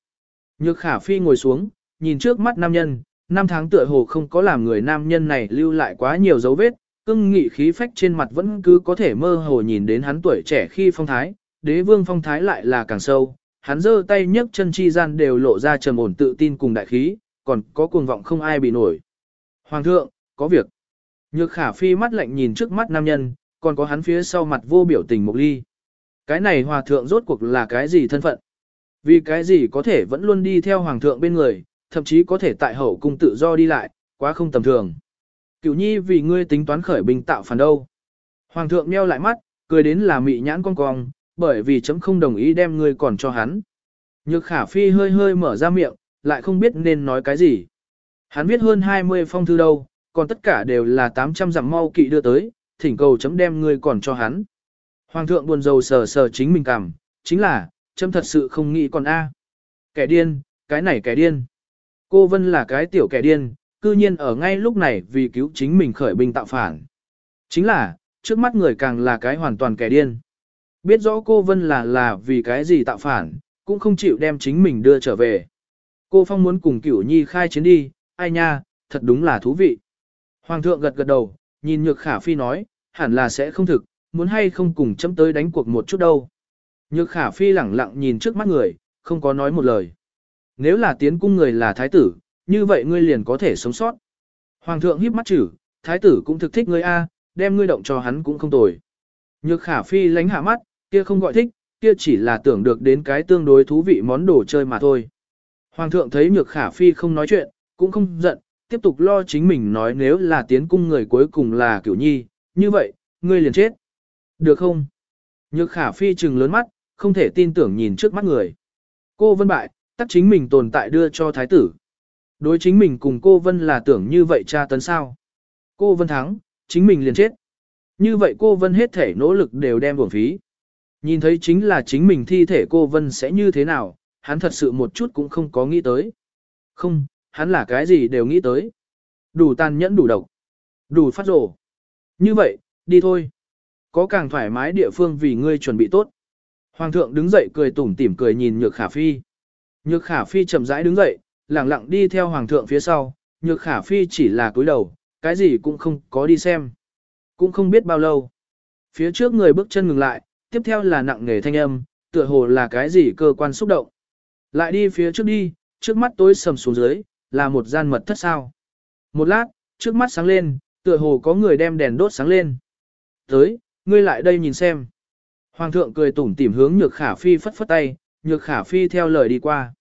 Nhược khả phi ngồi xuống, nhìn trước mắt nam nhân, năm tháng tựa hồ không có làm người nam nhân này lưu lại quá nhiều dấu vết, cưng nghị khí phách trên mặt vẫn cứ có thể mơ hồ nhìn đến hắn tuổi trẻ khi phong thái, đế vương phong thái lại là càng sâu, hắn giơ tay nhấc chân chi gian đều lộ ra trầm ổn tự tin cùng đại khí, còn có cuồng vọng không ai bị nổi. Hoàng thượng, có việc. Nhược khả phi mắt lạnh nhìn trước mắt nam nhân, còn có hắn phía sau mặt vô biểu tình mục ly. Cái này hòa thượng rốt cuộc là cái gì thân phận? Vì cái gì có thể vẫn luôn đi theo hoàng thượng bên người, thậm chí có thể tại hậu cung tự do đi lại, quá không tầm thường. Cửu nhi vì ngươi tính toán khởi binh tạo phản đâu. Hoàng thượng meo lại mắt, cười đến là mị nhãn cong cong, bởi vì chấm không đồng ý đem ngươi còn cho hắn. Nhược khả phi hơi hơi mở ra miệng, lại không biết nên nói cái gì. Hắn viết hơn 20 phong thư đâu, còn tất cả đều là 800 dặm mau kỵ đưa tới, thỉnh cầu chấm đem ngươi còn cho hắn. Hoàng thượng buồn rầu sờ sờ chính mình cảm, chính là, chấm thật sự không nghĩ còn A. Kẻ điên, cái này kẻ điên. Cô Vân là cái tiểu kẻ điên, cư nhiên ở ngay lúc này vì cứu chính mình khởi binh tạo phản. Chính là, trước mắt người càng là cái hoàn toàn kẻ điên. Biết rõ cô Vân là là vì cái gì tạo phản, cũng không chịu đem chính mình đưa trở về. Cô Phong muốn cùng cửu nhi khai chiến đi, ai nha, thật đúng là thú vị. Hoàng thượng gật gật đầu, nhìn nhược khả phi nói, hẳn là sẽ không thực, muốn hay không cùng chấm tới đánh cuộc một chút đâu. Nhược khả phi lẳng lặng nhìn trước mắt người, không có nói một lời. Nếu là tiến cung người là thái tử, như vậy ngươi liền có thể sống sót. Hoàng thượng híp mắt chử, thái tử cũng thực thích ngươi a, đem ngươi động cho hắn cũng không tồi. Nhược khả phi lánh hạ mắt, kia không gọi thích, kia chỉ là tưởng được đến cái tương đối thú vị món đồ chơi mà thôi. Hoàng thượng thấy nhược khả phi không nói chuyện, cũng không giận, tiếp tục lo chính mình nói nếu là tiến cung người cuối cùng là cửu nhi, như vậy, ngươi liền chết. Được không? Nhược khả phi trừng lớn mắt, không thể tin tưởng nhìn trước mắt người. Cô vân bại, tắc chính mình tồn tại đưa cho thái tử. Đối chính mình cùng cô vân là tưởng như vậy cha tấn sao. Cô vân thắng, chính mình liền chết. Như vậy cô vân hết thể nỗ lực đều đem buồn phí. Nhìn thấy chính là chính mình thi thể cô vân sẽ như thế nào, hắn thật sự một chút cũng không có nghĩ tới. Không, hắn là cái gì đều nghĩ tới. Đủ tàn nhẫn đủ độc. Đủ phát rổ. Như vậy, đi thôi. Có càng thoải mái địa phương vì ngươi chuẩn bị tốt. Hoàng thượng đứng dậy cười tủm tỉm cười nhìn nhược khả phi. Nhược khả phi chậm rãi đứng dậy, lẳng lặng đi theo hoàng thượng phía sau. Nhược khả phi chỉ là cúi đầu, cái gì cũng không có đi xem. Cũng không biết bao lâu. Phía trước người bước chân ngừng lại, tiếp theo là nặng nghề thanh âm, tựa hồ là cái gì cơ quan xúc động. Lại đi phía trước đi, trước mắt tối sầm xuống dưới, là một gian mật thất sao. Một lát, trước mắt sáng lên, tựa hồ có người đem đèn đốt sáng lên. Tới, ngươi lại đây nhìn xem. Hoàng thượng cười tủm tỉm hướng nhược khả phi phất phất tay, nhược khả phi theo lời đi qua.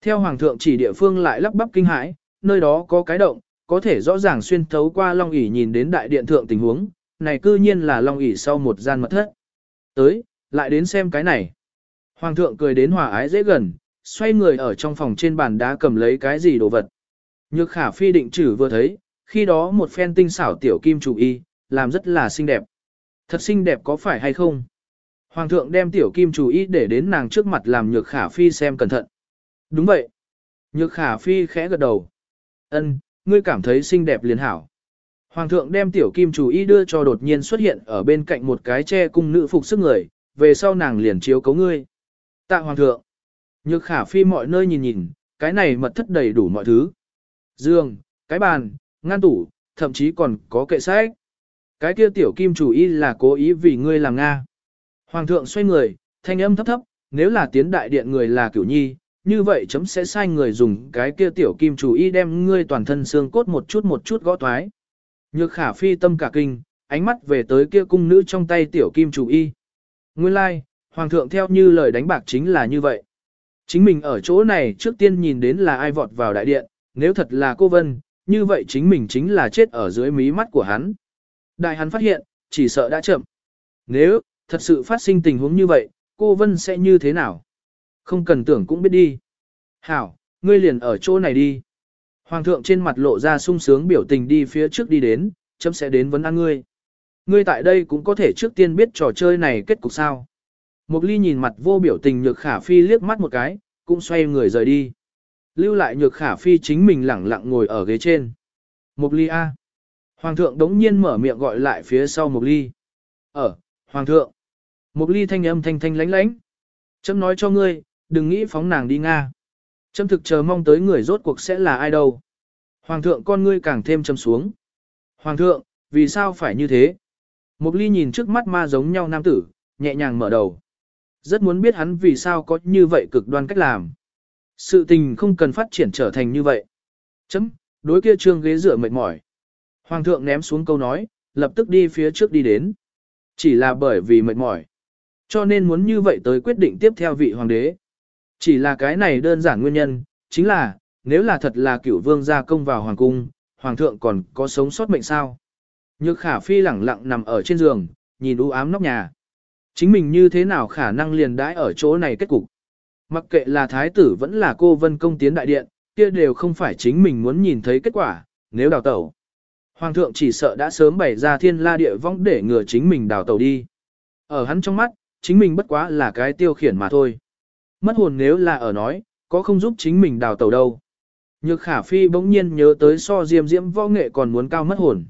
Theo hoàng thượng chỉ địa phương lại lắp bắp kinh hãi, nơi đó có cái động, có thể rõ ràng xuyên thấu qua long ỷ nhìn đến đại điện thượng tình huống, này cư nhiên là long ỷ sau một gian mật thất. Tới, lại đến xem cái này. Hoàng thượng cười đến hòa ái dễ gần, xoay người ở trong phòng trên bàn đá cầm lấy cái gì đồ vật. Nhược khả phi định chử vừa thấy, khi đó một phen tinh xảo tiểu kim chủ y, làm rất là xinh đẹp. Thật xinh đẹp có phải hay không? Hoàng thượng đem tiểu kim chủ y để đến nàng trước mặt làm nhược khả phi xem cẩn thận. Đúng vậy. Nhược khả phi khẽ gật đầu. Ân, ngươi cảm thấy xinh đẹp liền hảo. Hoàng thượng đem tiểu kim chủ y đưa cho đột nhiên xuất hiện ở bên cạnh một cái che cung nữ phục sức người, về sau nàng liền chiếu cấu ngươi. Tạ hoàng thượng. Nhược khả phi mọi nơi nhìn nhìn, cái này mật thất đầy đủ mọi thứ. Dương, cái bàn, ngăn tủ, thậm chí còn có kệ sách. Cái kia tiểu kim chủ y là cố ý vì ngươi làm Nga. Hoàng thượng xoay người, thanh âm thấp thấp, nếu là tiến đại điện người là cửu nhi, như vậy chấm sẽ sai người dùng cái kia tiểu kim chủ y đem ngươi toàn thân xương cốt một chút một chút gõ toái. Nhược khả phi tâm cả kinh, ánh mắt về tới kia cung nữ trong tay tiểu kim chủ y. Nguyên lai, like, hoàng thượng theo như lời đánh bạc chính là như vậy. Chính mình ở chỗ này trước tiên nhìn đến là ai vọt vào đại điện, nếu thật là cô Vân, như vậy chính mình chính là chết ở dưới mí mắt của hắn. Đại hắn phát hiện, chỉ sợ đã chậm. Nếu, thật sự phát sinh tình huống như vậy, cô Vân sẽ như thế nào? Không cần tưởng cũng biết đi. Hảo, ngươi liền ở chỗ này đi. Hoàng thượng trên mặt lộ ra sung sướng biểu tình đi phía trước đi đến, chấm sẽ đến vấn an ngươi. Ngươi tại đây cũng có thể trước tiên biết trò chơi này kết cục sao. Mục ly nhìn mặt vô biểu tình nhược khả phi liếc mắt một cái, cũng xoay người rời đi. Lưu lại nhược khả phi chính mình lẳng lặng ngồi ở ghế trên. Mục ly A. Hoàng thượng đống nhiên mở miệng gọi lại phía sau mục ly. Ở, Hoàng thượng. Mục ly thanh âm thanh thanh lánh lánh. Chấm nói cho ngươi, đừng nghĩ phóng nàng đi Nga châm thực chờ mong tới người rốt cuộc sẽ là ai đâu. Hoàng thượng con ngươi càng thêm châm xuống. Hoàng thượng, vì sao phải như thế? Mục ly nhìn trước mắt ma giống nhau nam tử, nhẹ nhàng mở đầu. Rất muốn biết hắn vì sao có như vậy cực đoan cách làm. Sự tình không cần phát triển trở thành như vậy. Chấm, đối kia trương ghế dựa mệt mỏi. Hoàng thượng ném xuống câu nói, lập tức đi phía trước đi đến. Chỉ là bởi vì mệt mỏi. Cho nên muốn như vậy tới quyết định tiếp theo vị hoàng đế. Chỉ là cái này đơn giản nguyên nhân, chính là, nếu là thật là cửu vương gia công vào hoàng cung, hoàng thượng còn có sống sót mệnh sao. Nhược khả phi lẳng lặng nằm ở trên giường, nhìn u ám nóc nhà. Chính mình như thế nào khả năng liền đãi ở chỗ này kết cục. Mặc kệ là thái tử vẫn là cô vân công tiến đại điện, kia đều không phải chính mình muốn nhìn thấy kết quả, nếu đào tẩu. Hoàng thượng chỉ sợ đã sớm bày ra thiên la địa vong để ngừa chính mình đào tẩu đi. Ở hắn trong mắt, chính mình bất quá là cái tiêu khiển mà thôi. Mất hồn nếu là ở nói, có không giúp chính mình đào tẩu đâu. Nhược khả phi bỗng nhiên nhớ tới so diêm diễm võ nghệ còn muốn cao mất hồn.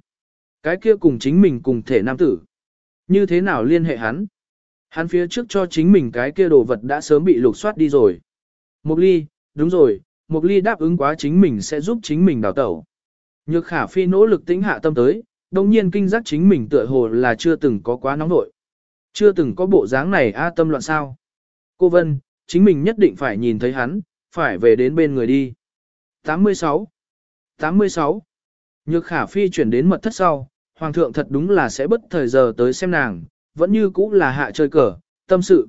Cái kia cùng chính mình cùng thể nam tử. Như thế nào liên hệ hắn? Hắn phía trước cho chính mình cái kia đồ vật đã sớm bị lục soát đi rồi. Mục ly, đúng rồi, Mục ly đáp ứng quá chính mình sẽ giúp chính mình đào tẩu. Nhược khả phi nỗ lực tĩnh hạ tâm tới, đồng nhiên kinh giác chính mình tựa hồ là chưa từng có quá nóng nội. Chưa từng có bộ dáng này a tâm loạn sao. Cô Vân, chính mình nhất định phải nhìn thấy hắn, phải về đến bên người đi. 86. 86. Nhược khả phi chuyển đến mật thất sau, hoàng thượng thật đúng là sẽ bất thời giờ tới xem nàng, vẫn như cũ là hạ chơi cờ, tâm sự.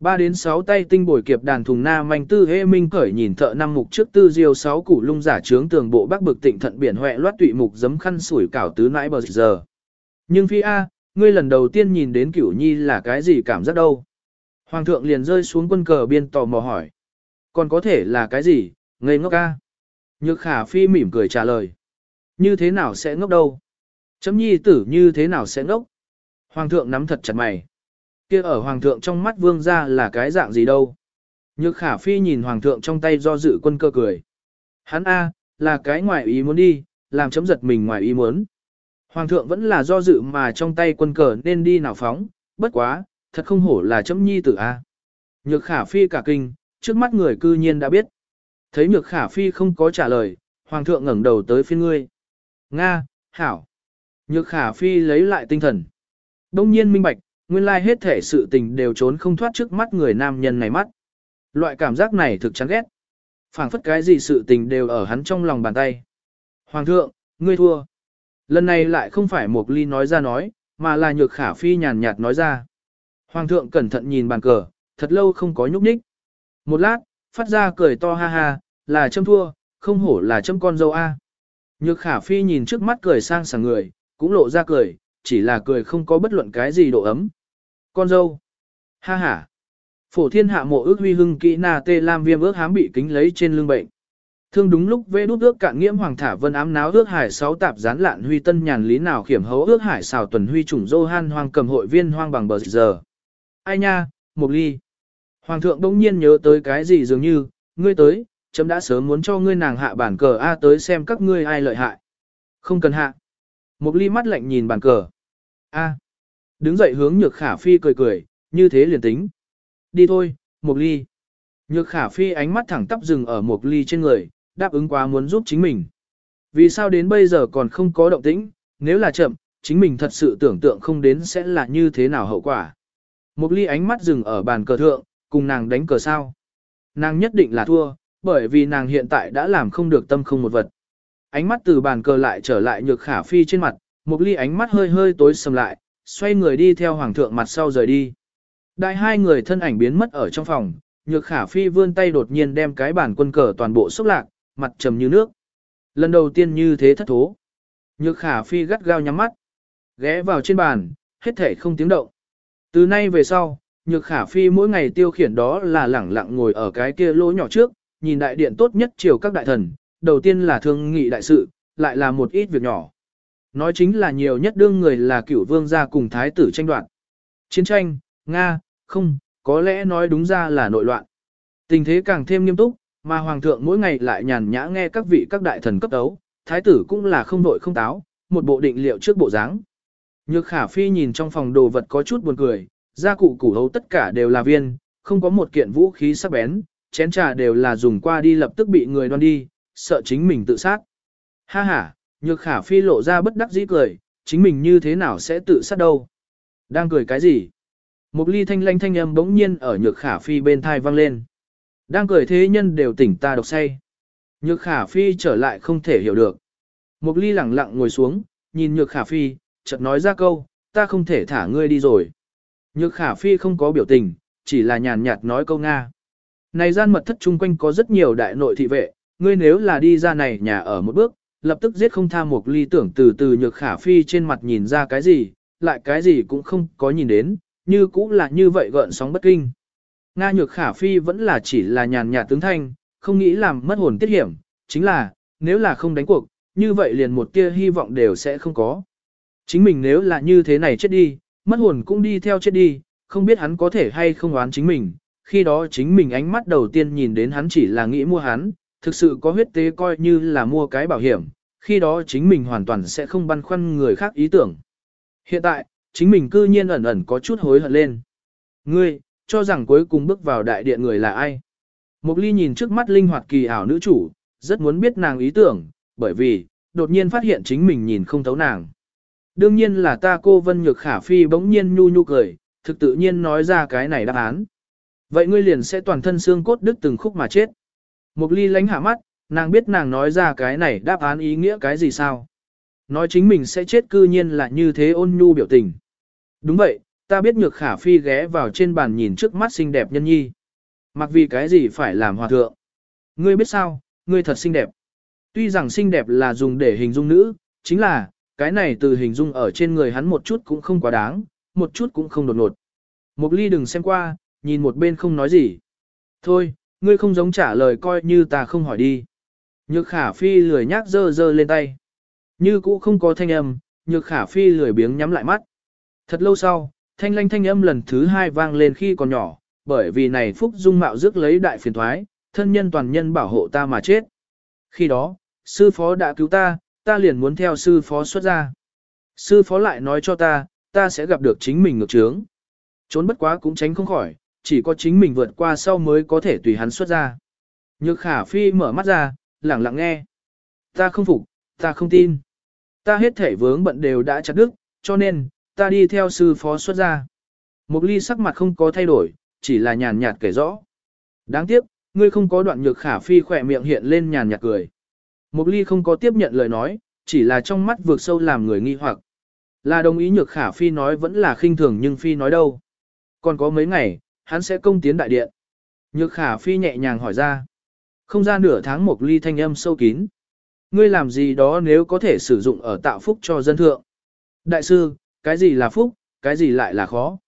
Ba đến sáu tay tinh bồi kiệp đàn thùng na manh tư hê minh cởi nhìn thợ năm mục trước tư diêu sáu củ lung giả trướng tường bộ bắc bực tịnh thận biển hoẹ loát tụy mục giấm khăn sủi cảo tứ nãi bờ giờ. Nhưng phi A, ngươi lần đầu tiên nhìn đến cửu nhi là cái gì cảm giác đâu? Hoàng thượng liền rơi xuống quân cờ biên tò mò hỏi. Còn có thể là cái gì, ngây ngốc A? Nhược khả phi mỉm cười trả lời. Như thế nào sẽ ngốc đâu? Chấm nhi tử như thế nào sẽ ngốc? Hoàng thượng nắm thật chặt mày. kia ở hoàng thượng trong mắt vương ra là cái dạng gì đâu? Nhược khả phi nhìn hoàng thượng trong tay do dự quân cơ cười. Hắn A, là cái ngoài ý muốn đi, làm chấm giật mình ngoài ý muốn. Hoàng thượng vẫn là do dự mà trong tay quân cờ nên đi nào phóng, bất quá, thật không hổ là chấm nhi tử A. Nhược khả phi cả kinh, trước mắt người cư nhiên đã biết. Thấy nhược khả phi không có trả lời, hoàng thượng ngẩng đầu tới phiên ngươi. Nga, hảo. Nhược khả phi lấy lại tinh thần. Đông nhiên minh bạch, nguyên lai hết thể sự tình đều trốn không thoát trước mắt người nam nhân này mắt. Loại cảm giác này thực chán ghét. phảng phất cái gì sự tình đều ở hắn trong lòng bàn tay. Hoàng thượng, ngươi thua. Lần này lại không phải một ly nói ra nói, mà là nhược khả phi nhàn nhạt nói ra. Hoàng thượng cẩn thận nhìn bàn cờ, thật lâu không có nhúc nhích. Một lát, phát ra cười to ha ha, là châm thua, không hổ là châm con dâu A. Nhược khả phi nhìn trước mắt cười sang sảng người, cũng lộ ra cười, chỉ là cười không có bất luận cái gì độ ấm. Con dâu. Ha ha. Phổ thiên hạ mộ ước huy hưng kỹ na tê lam viêm ước hám bị kính lấy trên lưng bệnh. Thương đúng lúc vê đút ước cạn nghiễm hoàng thả vân ám náo ước hải sáu tạp gián lạn huy tân nhàn lý nào khiểm hấu ước hải xào tuần huy chủng dô han hoang cầm hội viên hoang bằng bờ giờ. Ai nha, một ly. Hoàng thượng đông nhiên nhớ tới cái gì dường như, ngươi tới, chấm đã sớm muốn cho ngươi nàng hạ bản cờ A tới xem các ngươi ai lợi hại. Không cần hạ. Một ly mắt lạnh nhìn bản cờ. A. Đứng dậy hướng nhược khả phi cười cười, như thế liền tính. Đi thôi, một ly. Nhược khả phi ánh mắt thẳng tắp dừng ở một ly trên người, đáp ứng quá muốn giúp chính mình. Vì sao đến bây giờ còn không có động tĩnh, nếu là chậm, chính mình thật sự tưởng tượng không đến sẽ là như thế nào hậu quả. Một ly ánh mắt dừng ở bàn cờ thượng, cùng nàng đánh cờ sao. Nàng nhất định là thua, bởi vì nàng hiện tại đã làm không được tâm không một vật. Ánh mắt từ bàn cờ lại trở lại nhược khả phi trên mặt, một ly ánh mắt hơi hơi tối sầm lại, xoay người đi theo hoàng thượng mặt sau rời đi. Đại hai người thân ảnh biến mất ở trong phòng, nhược khả phi vươn tay đột nhiên đem cái bàn quân cờ toàn bộ xúc lạc, mặt trầm như nước. Lần đầu tiên như thế thất thố. Nhược khả phi gắt gao nhắm mắt, ghé vào trên bàn, hết thể không tiếng động. Từ nay về sau, nhược khả phi mỗi ngày tiêu khiển đó là lẳng lặng ngồi ở cái kia lỗ nhỏ trước, nhìn đại điện tốt nhất chiều các đại thần, đầu tiên là thương nghị đại sự, lại là một ít việc nhỏ. Nói chính là nhiều nhất đương người là cửu vương gia cùng thái tử tranh đoạt. Chiến tranh, Nga, không, có lẽ nói đúng ra là nội loạn. Tình thế càng thêm nghiêm túc, mà hoàng thượng mỗi ngày lại nhàn nhã nghe các vị các đại thần cấp đấu, thái tử cũng là không đội không táo, một bộ định liệu trước bộ dáng. Nhược khả phi nhìn trong phòng đồ vật có chút buồn cười, gia cụ củ hấu tất cả đều là viên, không có một kiện vũ khí sắc bén, chén trà đều là dùng qua đi lập tức bị người đoan đi, sợ chính mình tự sát. Ha ha, nhược khả phi lộ ra bất đắc dĩ cười, chính mình như thế nào sẽ tự sát đâu. Đang cười cái gì? Một ly thanh lanh thanh âm bỗng nhiên ở nhược khả phi bên thai vang lên. Đang cười thế nhân đều tỉnh ta độc say. Nhược khả phi trở lại không thể hiểu được. Một ly lẳng lặng ngồi xuống, nhìn nhược khả phi, chợt nói ra câu, ta không thể thả ngươi đi rồi. Nhược khả phi không có biểu tình, chỉ là nhàn nhạt nói câu Nga. Này gian mật thất chung quanh có rất nhiều đại nội thị vệ, ngươi nếu là đi ra này nhà ở một bước, lập tức giết không tha một ly tưởng từ từ nhược khả phi trên mặt nhìn ra cái gì, lại cái gì cũng không có nhìn đến, như cũng là như vậy gợn sóng bất kinh. Nga nhược khả phi vẫn là chỉ là nhàn nhạt tướng thanh, không nghĩ làm mất hồn tiết hiểm, chính là, nếu là không đánh cuộc, như vậy liền một tia hy vọng đều sẽ không có. Chính mình nếu là như thế này chết đi, mất hồn cũng đi theo chết đi, không biết hắn có thể hay không oán chính mình, khi đó chính mình ánh mắt đầu tiên nhìn đến hắn chỉ là nghĩ mua hắn, thực sự có huyết tế coi như là mua cái bảo hiểm, khi đó chính mình hoàn toàn sẽ không băn khoăn người khác ý tưởng. Hiện tại, chính mình cư nhiên ẩn ẩn có chút hối hận lên. Ngươi, cho rằng cuối cùng bước vào đại điện người là ai? Mục ly nhìn trước mắt linh hoạt kỳ ảo nữ chủ, rất muốn biết nàng ý tưởng, bởi vì, đột nhiên phát hiện chính mình nhìn không thấu nàng. Đương nhiên là ta cô Vân Nhược Khả Phi bỗng nhiên nhu nhu cười, thực tự nhiên nói ra cái này đáp án. Vậy ngươi liền sẽ toàn thân xương cốt đứt từng khúc mà chết. Mục ly lánh hạ mắt, nàng biết nàng nói ra cái này đáp án ý nghĩa cái gì sao. Nói chính mình sẽ chết cư nhiên là như thế ôn nhu biểu tình. Đúng vậy, ta biết nhược khả phi ghé vào trên bàn nhìn trước mắt xinh đẹp nhân nhi. Mặc vì cái gì phải làm hòa thượng. Ngươi biết sao, ngươi thật xinh đẹp. Tuy rằng xinh đẹp là dùng để hình dung nữ, chính là, cái này từ hình dung ở trên người hắn một chút cũng không quá đáng, một chút cũng không đột ngột. Mục ly đừng xem qua, nhìn một bên không nói gì. Thôi, ngươi không giống trả lời coi như ta không hỏi đi. Nhược khả phi lười nhác dơ dơ lên tay. Như cũ không có thanh âm, nhược khả phi lười biếng nhắm lại mắt. Thật lâu sau, thanh lanh thanh âm lần thứ hai vang lên khi còn nhỏ, bởi vì này phúc dung mạo rước lấy đại phiền thoái, thân nhân toàn nhân bảo hộ ta mà chết. Khi đó, sư phó đã cứu ta, ta liền muốn theo sư phó xuất ra. Sư phó lại nói cho ta, ta sẽ gặp được chính mình ngược trướng. Trốn bất quá cũng tránh không khỏi, chỉ có chính mình vượt qua sau mới có thể tùy hắn xuất ra. Nhược khả phi mở mắt ra, lặng lặng nghe. Ta không phục, ta không tin. Ta hết thể vướng bận đều đã chặt đứt, cho nên, ta đi theo sư phó xuất ra. Mục ly sắc mặt không có thay đổi, chỉ là nhàn nhạt kể rõ. Đáng tiếc, ngươi không có đoạn nhược khả phi khỏe miệng hiện lên nhàn nhạt cười. Mục ly không có tiếp nhận lời nói, chỉ là trong mắt vượt sâu làm người nghi hoặc. Là đồng ý nhược khả phi nói vẫn là khinh thường nhưng phi nói đâu. Còn có mấy ngày, hắn sẽ công tiến đại điện. Nhược khả phi nhẹ nhàng hỏi ra. Không ra nửa tháng Mục ly thanh âm sâu kín. Ngươi làm gì đó nếu có thể sử dụng ở tạo phúc cho dân thượng. Đại sư, cái gì là phúc, cái gì lại là khó.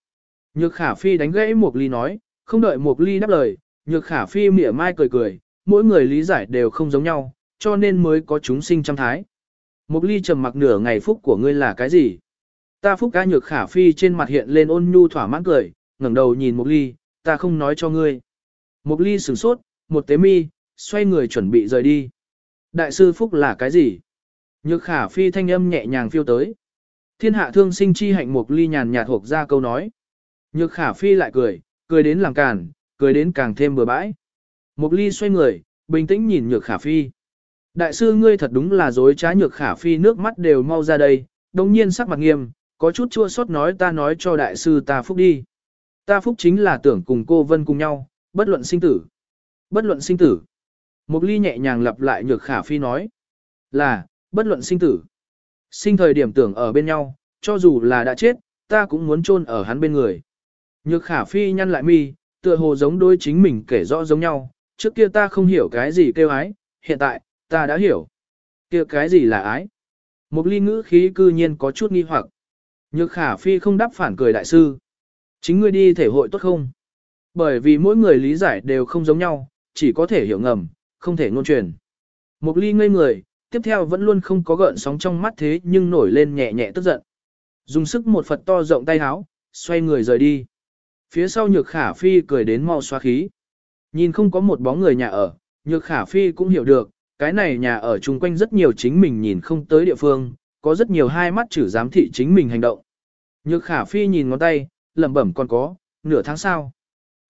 Nhược khả phi đánh gãy Mục ly nói, không đợi Mục ly đáp lời, nhược khả phi mỉa mai cười cười, mỗi người lý giải đều không giống nhau, cho nên mới có chúng sinh trăm thái. Một ly trầm mặc nửa ngày phúc của ngươi là cái gì? Ta phúc ca nhược khả phi trên mặt hiện lên ôn nhu thỏa mãn cười, ngẩng đầu nhìn một ly, ta không nói cho ngươi. Một ly sửng sốt, một tế mi, xoay người chuẩn bị rời đi. Đại sư phúc là cái gì? Nhược khả phi thanh âm nhẹ nhàng phiêu tới. Thiên hạ thương sinh chi hạnh một ly nhàn nhạt thuộc ra câu nói. Nhược khả phi lại cười, cười đến làm càn, cười đến càng thêm bừa bãi. Một ly xoay người, bình tĩnh nhìn nhược khả phi. Đại sư ngươi thật đúng là dối trá nhược khả phi nước mắt đều mau ra đây, đồng nhiên sắc mặt nghiêm, có chút chua xót nói ta nói cho đại sư ta phúc đi. Ta phúc chính là tưởng cùng cô Vân cùng nhau, bất luận sinh tử. Bất luận sinh tử. Mục ly nhẹ nhàng lặp lại nhược khả phi nói. Là, bất luận sinh tử. Sinh thời điểm tưởng ở bên nhau, cho dù là đã chết, ta cũng muốn chôn ở hắn bên người. Nhược khả phi nhăn lại mi, tựa hồ giống đôi chính mình kể rõ giống nhau, trước kia ta không hiểu cái gì kêu ái, hiện tại, ta đã hiểu. kia cái gì là ái? một ly ngữ khí cư nhiên có chút nghi hoặc. Nhược khả phi không đáp phản cười đại sư. Chính ngươi đi thể hội tốt không? Bởi vì mỗi người lý giải đều không giống nhau, chỉ có thể hiểu ngầm, không thể ngôn truyền. một ly ngây người, tiếp theo vẫn luôn không có gợn sóng trong mắt thế nhưng nổi lên nhẹ nhẹ tức giận. Dùng sức một Phật to rộng tay háo, xoay người rời đi. Phía sau nhược khả phi cười đến mau xoa khí. Nhìn không có một bóng người nhà ở, nhược khả phi cũng hiểu được, cái này nhà ở chung quanh rất nhiều chính mình nhìn không tới địa phương, có rất nhiều hai mắt chử giám thị chính mình hành động. Nhược khả phi nhìn ngón tay, lẩm bẩm còn có, nửa tháng sau.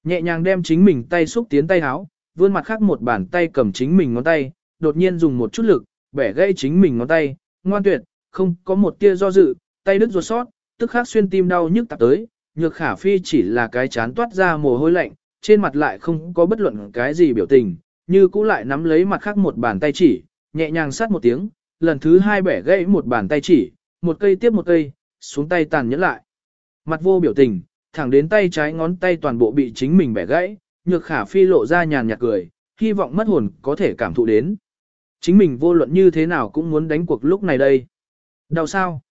Nhẹ nhàng đem chính mình tay xúc tiến tay háo, vươn mặt khác một bàn tay cầm chính mình ngón tay, đột nhiên dùng một chút lực, bẻ gãy chính mình ngón tay, ngoan tuyệt, không có một tia do dự, tay đứt ruột sót, tức khắc xuyên tim đau nhức tạp tới, nhược khả phi chỉ là cái chán toát ra mồ hôi lạnh, trên mặt lại không có bất luận cái gì biểu tình, như cũ lại nắm lấy mặt khác một bàn tay chỉ, nhẹ nhàng sát một tiếng, lần thứ hai bẻ gãy một bàn tay chỉ, một cây tiếp một cây, xuống tay tàn nhẫn lại. Mặt vô biểu tình, thẳng đến tay trái ngón tay toàn bộ bị chính mình bẻ gãy, nhược khả phi lộ ra nhàn nhạt cười, hy vọng mất hồn có thể cảm thụ đến. Chính mình vô luận như thế nào cũng muốn đánh cuộc lúc này đây. Đau sao?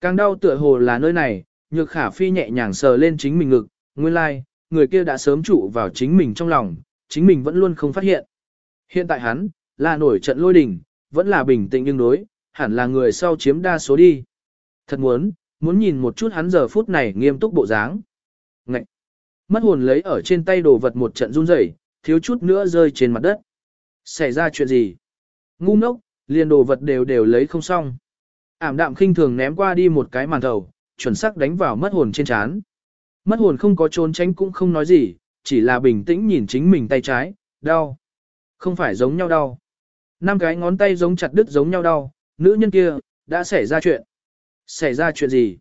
Càng đau tựa hồ là nơi này, nhược khả phi nhẹ nhàng sờ lên chính mình ngực, nguyên lai, like, người kia đã sớm trụ vào chính mình trong lòng, chính mình vẫn luôn không phát hiện. Hiện tại hắn, là nổi trận lôi đình, vẫn là bình tĩnh nhưng đối, hẳn là người sau chiếm đa số đi. Thật muốn, muốn nhìn một chút hắn giờ phút này nghiêm túc bộ dáng. Ngậy! Mất hồn lấy ở trên tay đồ vật một trận run rẩy, thiếu chút nữa rơi trên mặt đất. Xảy ra chuyện gì? Ngu ngốc, liền đồ vật đều đều lấy không xong. Ảm đạm khinh thường ném qua đi một cái màn thầu, chuẩn xác đánh vào mất hồn trên chán. Mất hồn không có trốn tránh cũng không nói gì, chỉ là bình tĩnh nhìn chính mình tay trái, đau. Không phải giống nhau đau. Năm cái ngón tay giống chặt đứt giống nhau đau, nữ nhân kia, đã xảy ra chuyện. Xảy ra chuyện gì?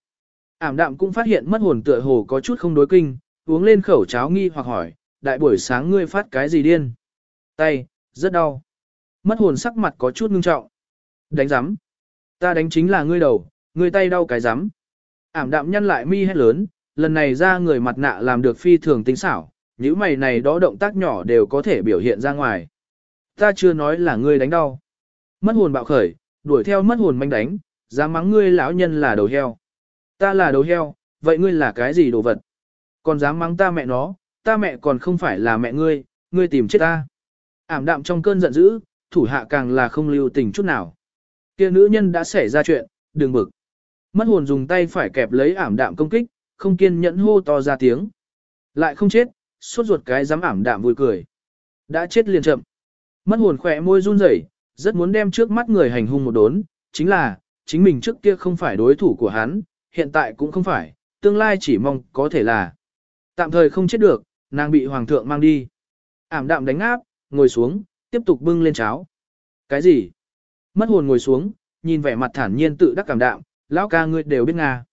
Ảm đạm cũng phát hiện mất hồn tựa hồ có chút không đối kinh, uống lên khẩu cháo nghi hoặc hỏi, đại buổi sáng ngươi phát cái gì điên? Tay, rất đau. Mất hồn sắc mặt có chút ngưng trọng. Đánh rắm. Ta đánh chính là ngươi đầu, ngươi tay đau cái rắm. Ảm đạm nhăn lại mi hét lớn, lần này ra người mặt nạ làm được phi thường tính xảo, những mày này đó động tác nhỏ đều có thể biểu hiện ra ngoài. Ta chưa nói là ngươi đánh đau. Mất hồn bạo khởi, đuổi theo mất hồn manh đánh, dám mắng ngươi lão nhân là đầu heo. Ta là đầu heo, vậy ngươi là cái gì đồ vật? Còn dám mắng ta mẹ nó, ta mẹ còn không phải là mẹ ngươi, ngươi tìm chết ta. Ảm đạm trong cơn giận dữ, thủ hạ càng là không lưu tình chút nào. Kia nữ nhân đã xảy ra chuyện, đừng bực. Mất hồn dùng tay phải kẹp lấy ảm đạm công kích, không kiên nhẫn hô to ra tiếng. Lại không chết, suốt ruột cái dám ảm đạm vui cười. Đã chết liền chậm. Mất hồn khỏe môi run rẩy, rất muốn đem trước mắt người hành hung một đốn, chính là, chính mình trước kia không phải đối thủ của hắn, hiện tại cũng không phải, tương lai chỉ mong có thể là. Tạm thời không chết được, nàng bị hoàng thượng mang đi. Ảm đạm đánh áp, ngồi xuống, tiếp tục bưng lên cháo. Cái gì? Mất hồn ngồi xuống, nhìn vẻ mặt thản nhiên tự đắc cảm đạm, lão ca ngươi đều biết Nga.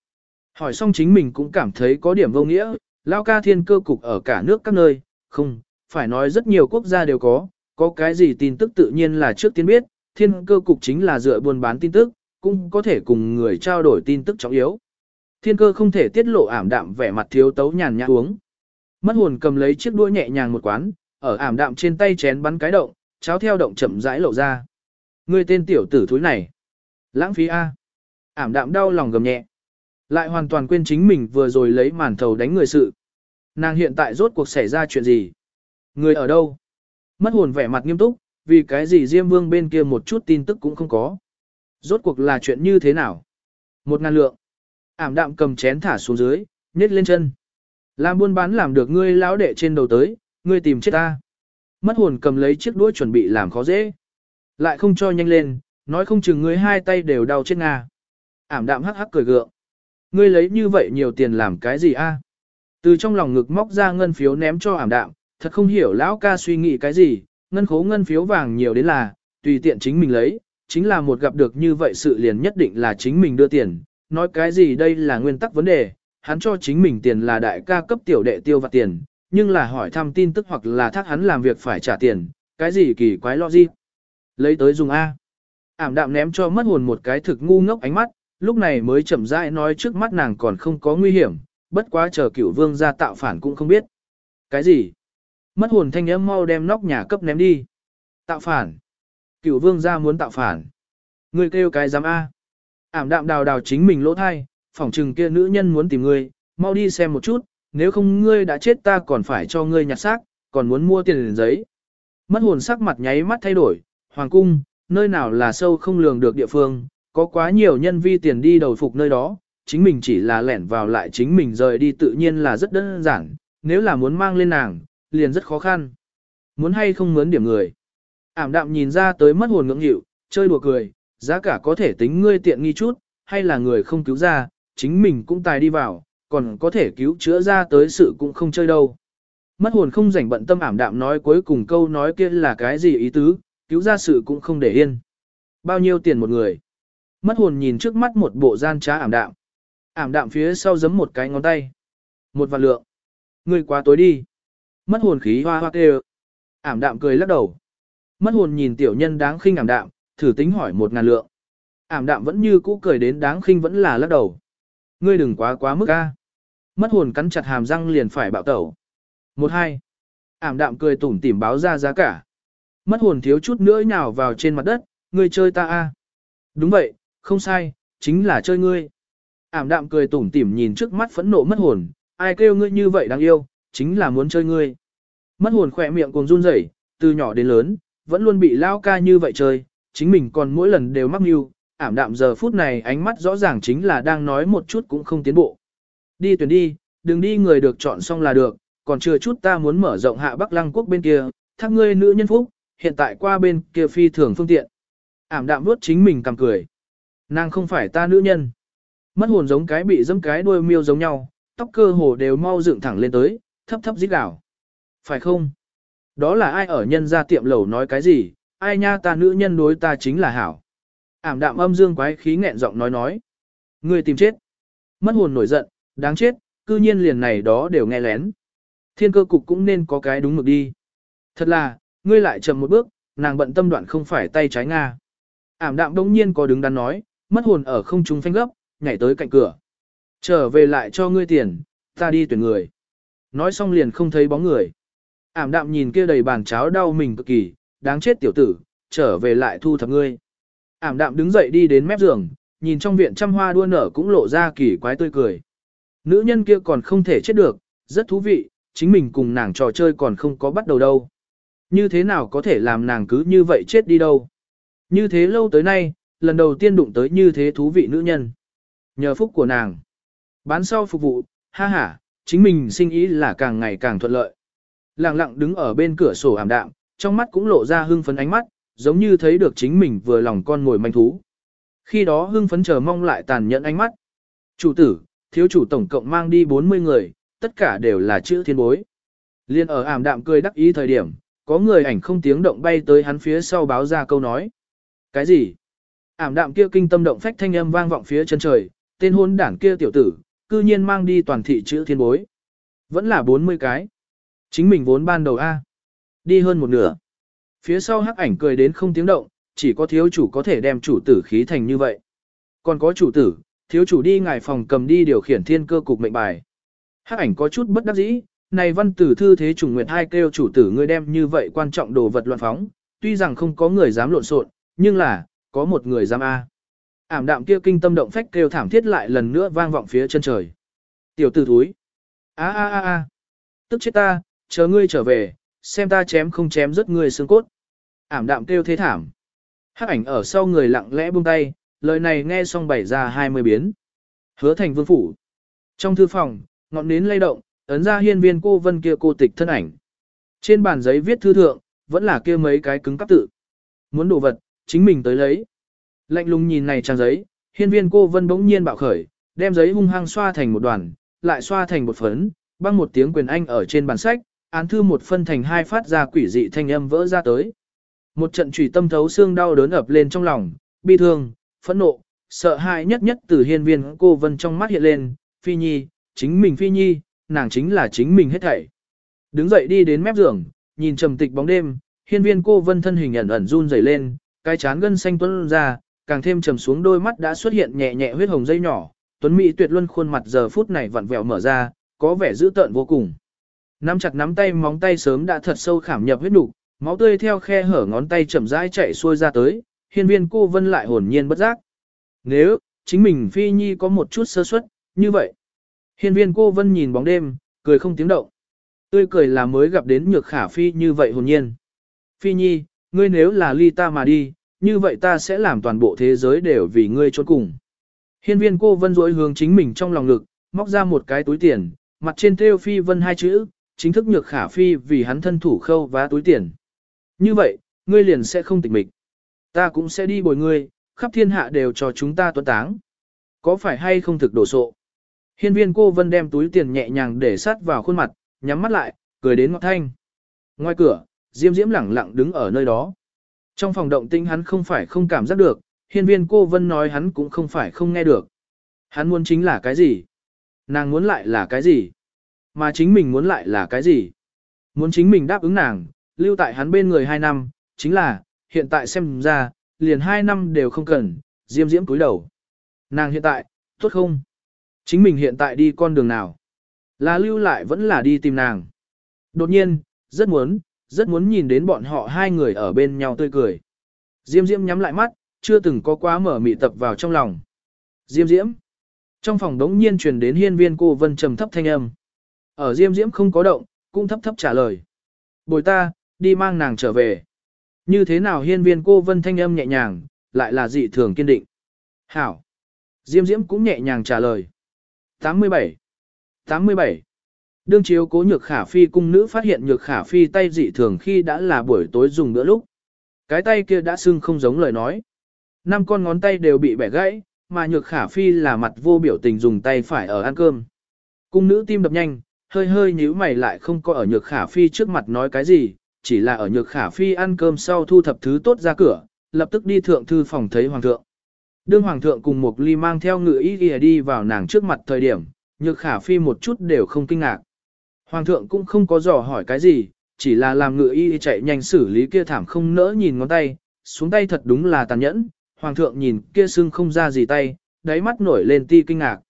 Hỏi xong chính mình cũng cảm thấy có điểm vô nghĩa, lão ca thiên cơ cục ở cả nước các nơi, không, phải nói rất nhiều quốc gia đều có, có cái gì tin tức tự nhiên là trước tiên biết, thiên cơ cục chính là dựa buôn bán tin tức, cũng có thể cùng người trao đổi tin tức trọng yếu. Thiên cơ không thể tiết lộ ảm đạm vẻ mặt thiếu tấu nhàn nhã uống. Mất hồn cầm lấy chiếc đũa nhẹ nhàng một quán, ở ảm đạm trên tay chén bắn cái động, cháo theo động chậm rãi lộ ra. Ngươi tên tiểu tử thúi này. Lãng phí A. Ảm đạm đau lòng gầm nhẹ. Lại hoàn toàn quên chính mình vừa rồi lấy màn thầu đánh người sự. Nàng hiện tại rốt cuộc xảy ra chuyện gì? Người ở đâu? Mất hồn vẻ mặt nghiêm túc, vì cái gì Diêm Vương bên kia một chút tin tức cũng không có. Rốt cuộc là chuyện như thế nào? Một ngàn lượng. Ảm đạm cầm chén thả xuống dưới, nhét lên chân. Làm buôn bán làm được ngươi lão đệ trên đầu tới, ngươi tìm chết ta. Mất hồn cầm lấy chiếc đuôi chuẩn bị làm khó dễ. Lại không cho nhanh lên, nói không chừng ngươi hai tay đều đau chết nga. Ảm đạm hắc hắc cười gượng. Ngươi lấy như vậy nhiều tiền làm cái gì a? Từ trong lòng ngực móc ra ngân phiếu ném cho ảm đạm, thật không hiểu lão ca suy nghĩ cái gì, ngân khố ngân phiếu vàng nhiều đến là, tùy tiện chính mình lấy, chính là một gặp được như vậy sự liền nhất định là chính mình đưa tiền, nói cái gì đây là nguyên tắc vấn đề, hắn cho chính mình tiền là đại ca cấp tiểu đệ tiêu vặt tiền, nhưng là hỏi thăm tin tức hoặc là thác hắn làm việc phải trả tiền, cái gì kỳ quái lo gì. Lấy tới dùng A. Ảm đạm ném cho mất hồn một cái thực ngu ngốc ánh mắt, lúc này mới chậm rãi nói trước mắt nàng còn không có nguy hiểm, bất quá chờ cửu vương ra tạo phản cũng không biết. Cái gì? Mất hồn thanh âm mau đem nóc nhà cấp ném đi. Tạo phản. Cửu vương ra muốn tạo phản. Ngươi kêu cái giám A. Ảm đạm đào đào chính mình lỗ thai, phỏng trừng kia nữ nhân muốn tìm ngươi, mau đi xem một chút, nếu không ngươi đã chết ta còn phải cho ngươi nhặt xác, còn muốn mua tiền giấy. Mất hồn sắc mặt nháy mắt thay đổi, hoàng cung, nơi nào là sâu không lường được địa phương, có quá nhiều nhân vi tiền đi đầu phục nơi đó, chính mình chỉ là lẻn vào lại chính mình rời đi tự nhiên là rất đơn giản, nếu là muốn mang lên nàng, liền rất khó khăn. Muốn hay không mướn điểm người. Ảm đạm nhìn ra tới mất hồn ngưỡng hiệu, chơi đùa cười, giá cả có thể tính ngươi tiện nghi chút, hay là người không cứu ra, chính mình cũng tài đi vào, còn có thể cứu chữa ra tới sự cũng không chơi đâu. Mất hồn không rảnh bận tâm ảm đạm nói cuối cùng câu nói kia là cái gì ý tứ, cứu ra sự cũng không để yên. Bao nhiêu tiền một người? Mất hồn nhìn trước mắt một bộ gian trá ảm đạm. Ảm đạm phía sau giấm một cái ngón tay. Một vạn lượng. Người quá tối đi. Mất hồn khí hoa hoa kêu. Ảm đạm cười lắc đầu. Mất hồn nhìn tiểu nhân đáng khinh ảm đạm, thử tính hỏi một ngàn lượng. Ảm đạm vẫn như cũ cười đến đáng khinh vẫn là lắc đầu. Ngươi đừng quá quá mức a. Mất hồn cắn chặt hàm răng liền phải bạo tẩu. Một hai. Ảm đạm cười tủm tỉm báo ra giá cả. Mất hồn thiếu chút nữa nhào vào trên mặt đất, ngươi chơi ta a. Đúng vậy, không sai, chính là chơi ngươi. Ảm đạm cười tủm tỉm nhìn trước mắt phẫn nộ mất hồn, ai kêu ngươi như vậy đáng yêu, chính là muốn chơi ngươi. Mất hồn khỏe miệng cùng run rẩy, từ nhỏ đến lớn, vẫn luôn bị lao ca như vậy chơi, chính mình còn mỗi lần đều mắc mưu, ảm đạm giờ phút này ánh mắt rõ ràng chính là đang nói một chút cũng không tiến bộ. Đi tuyển đi, đừng đi người được chọn xong là được, còn chưa chút ta muốn mở rộng hạ Bắc Lăng quốc bên kia, thác ngươi nữ nhân phúc, hiện tại qua bên kia phi thường phương tiện. Ảm đạm vuốt chính mình cầm cười. Nàng không phải ta nữ nhân. Mất hồn giống cái bị dẫm cái đuôi miêu giống nhau, tóc cơ hồ đều mau dựng thẳng lên tới, thấp thấp rít gào. Phải không? Đó là ai ở nhân ra tiệm lẩu nói cái gì, ai nha ta nữ nhân đối ta chính là hảo. Ảm đạm âm dương quái khí nghẹn giọng nói nói. Người tìm chết. Mất hồn nổi giận, đáng chết, cư nhiên liền này đó đều nghe lén. Thiên cơ cục cũng nên có cái đúng mực đi. Thật là, ngươi lại chậm một bước, nàng bận tâm đoạn không phải tay trái Nga. Ảm đạm đông nhiên có đứng đắn nói, mất hồn ở không trung phanh gấp, nhảy tới cạnh cửa. Trở về lại cho ngươi tiền, ta đi tuyển người. Nói xong liền không thấy bóng người. Ảm đạm nhìn kia đầy bàn cháo đau mình cực kỳ, đáng chết tiểu tử, trở về lại thu thập ngươi. Ảm đạm đứng dậy đi đến mép giường, nhìn trong viện trăm hoa đua nở cũng lộ ra kỳ quái tươi cười. Nữ nhân kia còn không thể chết được, rất thú vị, chính mình cùng nàng trò chơi còn không có bắt đầu đâu. Như thế nào có thể làm nàng cứ như vậy chết đi đâu. Như thế lâu tới nay, lần đầu tiên đụng tới như thế thú vị nữ nhân. Nhờ phúc của nàng. Bán sau phục vụ, ha ha, chính mình sinh ý là càng ngày càng thuận lợi. Lặng lặng đứng ở bên cửa sổ ảm đạm, trong mắt cũng lộ ra hưng phấn ánh mắt, giống như thấy được chính mình vừa lòng con ngồi manh thú. Khi đó hưng phấn chờ mong lại tàn nhẫn ánh mắt. Chủ tử, thiếu chủ tổng cộng mang đi 40 người, tất cả đều là chữ thiên bối. Liên ở ảm đạm cười đắc ý thời điểm, có người ảnh không tiếng động bay tới hắn phía sau báo ra câu nói. Cái gì? Ảm đạm kia kinh tâm động phách thanh âm vang vọng phía chân trời, tên hôn đảng kia tiểu tử, cư nhiên mang đi toàn thị chữ thiên bối. Vẫn là 40 cái. Chính mình vốn ban đầu A. Đi hơn một nửa. Phía sau hắc ảnh cười đến không tiếng động, chỉ có thiếu chủ có thể đem chủ tử khí thành như vậy. Còn có chủ tử, thiếu chủ đi ngài phòng cầm đi điều khiển thiên cơ cục mệnh bài. Hắc ảnh có chút bất đắc dĩ, này văn tử thư thế chủng nguyệt hai kêu chủ tử ngươi đem như vậy quan trọng đồ vật loạn phóng, tuy rằng không có người dám lộn xộn, nhưng là, có một người dám A. Ảm đạm kia kinh tâm động phách kêu thảm thiết lại lần nữa vang vọng phía chân trời. Tiểu tử thúi. a a a a Tức chết ta, chờ ngươi trở về, xem ta chém không chém rất ngươi xương cốt. Ảm đạm kêu thế thảm. Hắc ảnh ở sau người lặng lẽ buông tay, lời này nghe xong bày ra 20 biến. Hứa thành vương phủ. Trong thư phòng, ngọn nến lay động, ấn ra hiên viên cô vân kia cô tịch thân ảnh. Trên bàn giấy viết thư thượng, vẫn là kia mấy cái cứng cắp tự. Muốn đồ vật, chính mình tới lấy. Lạnh lùng nhìn này trang giấy, hiên viên cô vân bỗng nhiên bạo khởi, đem giấy hung hăng xoa thành một đoàn, lại xoa thành một phấn, băng một tiếng quyền anh ở trên bàn sách, án thư một phân thành hai phát ra quỷ dị thanh âm vỡ ra tới. Một trận trùy tâm thấu xương đau đớn ập lên trong lòng, bi thương, phẫn nộ, sợ hãi nhất nhất từ hiên viên cô vân trong mắt hiện lên, phi nhi, chính mình phi nhi, nàng chính là chính mình hết thảy. Đứng dậy đi đến mép giường, nhìn trầm tịch bóng đêm, hiên viên cô vân thân hình ẩn ẩn run rẩy lên, cái chán gân xanh tuấn ra, càng thêm trầm xuống đôi mắt đã xuất hiện nhẹ nhẹ huyết hồng dây nhỏ, tuấn mỹ tuyệt luân khuôn mặt giờ phút này vặn vẹo mở ra, có vẻ dữ tợn vô cùng. Nắm chặt nắm tay móng tay sớm đã thật sâu khảm nhập huyết đủ, máu tươi theo khe hở ngón tay chậm rãi chạy xuôi ra tới, hiên viên cô vân lại hồn nhiên bất giác. Nếu, chính mình phi nhi có một chút sơ suất, như vậy. Hiên viên cô vân nhìn bóng đêm, cười không tiếng động. Tươi cười là mới gặp đến nhược khả phi như vậy hồn nhiên. Phi nhi, ngươi nếu là ly ta mà đi, như vậy ta sẽ làm toàn bộ thế giới đều vì ngươi trốn cùng. Hiên viên cô vân rỗi hướng chính mình trong lòng lực, móc ra một cái túi tiền, mặt trên theo phi vân hai chữ, chính thức nhược khả phi vì hắn thân thủ khâu vá túi tiền. Như vậy, ngươi liền sẽ không tịch mịch. Ta cũng sẽ đi bồi ngươi, khắp thiên hạ đều cho chúng ta tuấn táng. Có phải hay không thực đổ sộ? Hiên viên cô vân đem túi tiền nhẹ nhàng để sát vào khuôn mặt, nhắm mắt lại, cười đến ngọt thanh. Ngoài cửa, Diêm Diễm lẳng lặng đứng ở nơi đó. Trong phòng động tinh hắn không phải không cảm giác được, hiên viên cô vân nói hắn cũng không phải không nghe được. Hắn muốn chính là cái gì? Nàng muốn lại là cái gì? Mà chính mình muốn lại là cái gì? Muốn chính mình đáp ứng nàng, lưu tại hắn bên người hai năm, chính là, hiện tại xem ra, liền hai năm đều không cần, diêm diễm cúi đầu. Nàng hiện tại, tốt không? Chính mình hiện tại đi con đường nào? Là lưu lại vẫn là đi tìm nàng. Đột nhiên, rất muốn, rất muốn nhìn đến bọn họ hai người ở bên nhau tươi cười. Diêm diễm nhắm lại mắt, chưa từng có quá mở mị tập vào trong lòng. Diêm diễm. Trong phòng đống nhiên truyền đến hiên viên cô vân trầm thấp thanh âm. Ở diêm diễm không có động, cũng thấp thấp trả lời. Bồi ta, đi mang nàng trở về. Như thế nào hiên viên cô vân thanh âm nhẹ nhàng, lại là dị thường kiên định. Hảo. Diêm diễm cũng nhẹ nhàng trả lời. 87. 87. Đương chiếu cố nhược khả phi cung nữ phát hiện nhược khả phi tay dị thường khi đã là buổi tối dùng bữa lúc. Cái tay kia đã sưng không giống lời nói. Năm con ngón tay đều bị bẻ gãy, mà nhược khả phi là mặt vô biểu tình dùng tay phải ở ăn cơm. Cung nữ tim đập nhanh, hơi hơi nhíu mày lại không có ở nhược khả phi trước mặt nói cái gì, chỉ là ở nhược khả phi ăn cơm sau thu thập thứ tốt ra cửa, lập tức đi thượng thư phòng thấy hoàng thượng. Đương hoàng thượng cùng một ly mang theo ngựa ý ghi đi vào nàng trước mặt thời điểm, nhược khả phi một chút đều không kinh ngạc. Hoàng thượng cũng không có dò hỏi cái gì, chỉ là làm ngựa y chạy nhanh xử lý kia thảm không nỡ nhìn ngón tay, xuống tay thật đúng là tàn nhẫn, hoàng thượng nhìn kia sưng không ra gì tay, đáy mắt nổi lên ti kinh ngạc.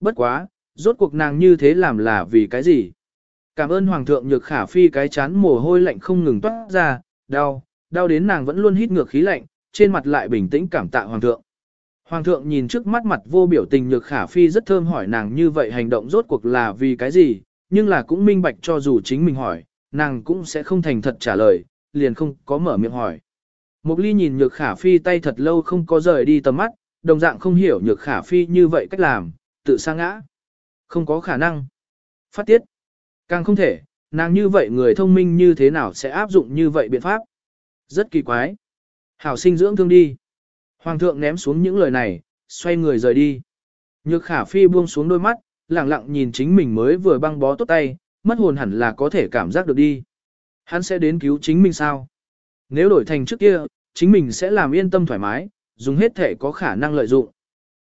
Bất quá, rốt cuộc nàng như thế làm là vì cái gì? Cảm ơn hoàng thượng nhược khả phi cái chán mồ hôi lạnh không ngừng toát ra, đau, đau đến nàng vẫn luôn hít ngược khí lạnh, trên mặt lại bình tĩnh cảm tạ hoàng thượng. Hoàng thượng nhìn trước mắt mặt vô biểu tình nhược khả phi rất thơm hỏi nàng như vậy hành động rốt cuộc là vì cái gì, nhưng là cũng minh bạch cho dù chính mình hỏi, nàng cũng sẽ không thành thật trả lời, liền không có mở miệng hỏi. Mục ly nhìn nhược khả phi tay thật lâu không có rời đi tầm mắt, đồng dạng không hiểu nhược khả phi như vậy cách làm, tự sa ngã. Không có khả năng. Phát tiết. Càng không thể, nàng như vậy người thông minh như thế nào sẽ áp dụng như vậy biện pháp. Rất kỳ quái. Hảo sinh dưỡng thương đi. Hoàng thượng ném xuống những lời này, xoay người rời đi. Nhược khả phi buông xuống đôi mắt, lặng lặng nhìn chính mình mới vừa băng bó tốt tay, mất hồn hẳn là có thể cảm giác được đi. Hắn sẽ đến cứu chính mình sao? Nếu đổi thành trước kia, chính mình sẽ làm yên tâm thoải mái, dùng hết thể có khả năng lợi dụng.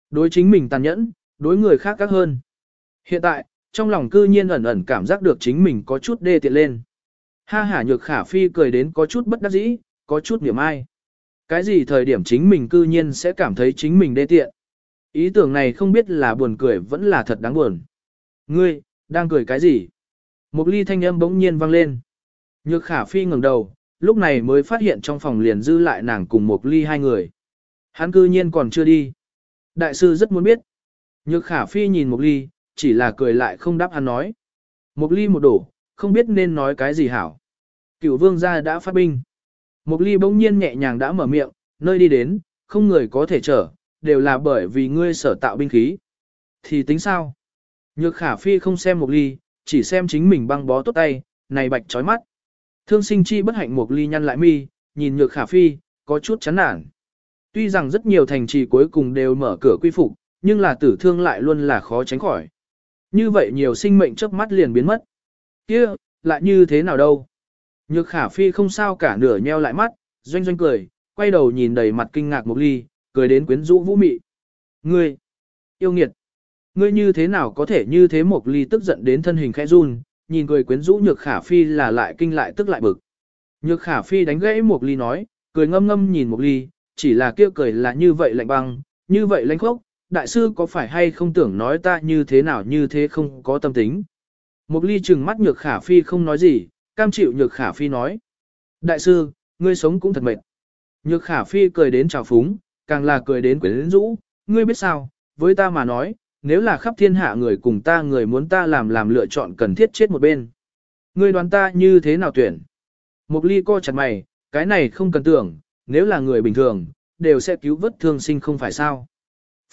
Đối chính mình tàn nhẫn, đối người khác các hơn. Hiện tại, trong lòng cư nhiên ẩn ẩn cảm giác được chính mình có chút đê tiện lên. Ha hả nhược khả phi cười đến có chút bất đắc dĩ, có chút niềm ai. Cái gì thời điểm chính mình cư nhiên sẽ cảm thấy chính mình đê tiện. Ý tưởng này không biết là buồn cười vẫn là thật đáng buồn. Ngươi, đang cười cái gì? Một ly thanh âm bỗng nhiên vang lên. Nhược khả phi ngẩng đầu, lúc này mới phát hiện trong phòng liền dư lại nàng cùng một ly hai người. Hắn cư nhiên còn chưa đi. Đại sư rất muốn biết. Nhược khả phi nhìn một ly, chỉ là cười lại không đáp hắn nói. Một ly một đổ, không biết nên nói cái gì hảo. Cửu vương gia đã phát binh. Một ly bỗng nhiên nhẹ nhàng đã mở miệng, nơi đi đến, không người có thể trở, đều là bởi vì ngươi sở tạo binh khí. Thì tính sao? Nhược khả phi không xem một ly, chỉ xem chính mình băng bó tốt tay, này bạch chói mắt. Thương sinh chi bất hạnh một ly nhăn lại mi, nhìn nhược khả phi, có chút chán nản. Tuy rằng rất nhiều thành trì cuối cùng đều mở cửa quy phục, nhưng là tử thương lại luôn là khó tránh khỏi. Như vậy nhiều sinh mệnh trước mắt liền biến mất. kia lại như thế nào đâu? Nhược khả phi không sao cả nửa nheo lại mắt, doanh doanh cười, quay đầu nhìn đầy mặt kinh ngạc một ly, cười đến quyến rũ vũ mị. Ngươi, yêu nghiệt, ngươi như thế nào có thể như thế một ly tức giận đến thân hình khẽ run, nhìn cười quyến rũ nhược khả phi là lại kinh lại tức lại bực. Nhược khả phi đánh gãy một ly nói, cười ngâm ngâm nhìn một ly, chỉ là kia cười là như vậy lạnh băng, như vậy lãnh khốc, đại sư có phải hay không tưởng nói ta như thế nào như thế không có tâm tính. Một ly trừng mắt nhược khả phi không nói gì, cam chịu nhược khả phi nói. Đại sư, ngươi sống cũng thật mệt. Nhược khả phi cười đến trào phúng, càng là cười đến quyến rũ, ngươi biết sao, với ta mà nói, nếu là khắp thiên hạ người cùng ta người muốn ta làm làm lựa chọn cần thiết chết một bên. Ngươi đoán ta như thế nào tuyển? Mục ly co chặt mày, cái này không cần tưởng, nếu là người bình thường, đều sẽ cứu vớt thương sinh không phải sao.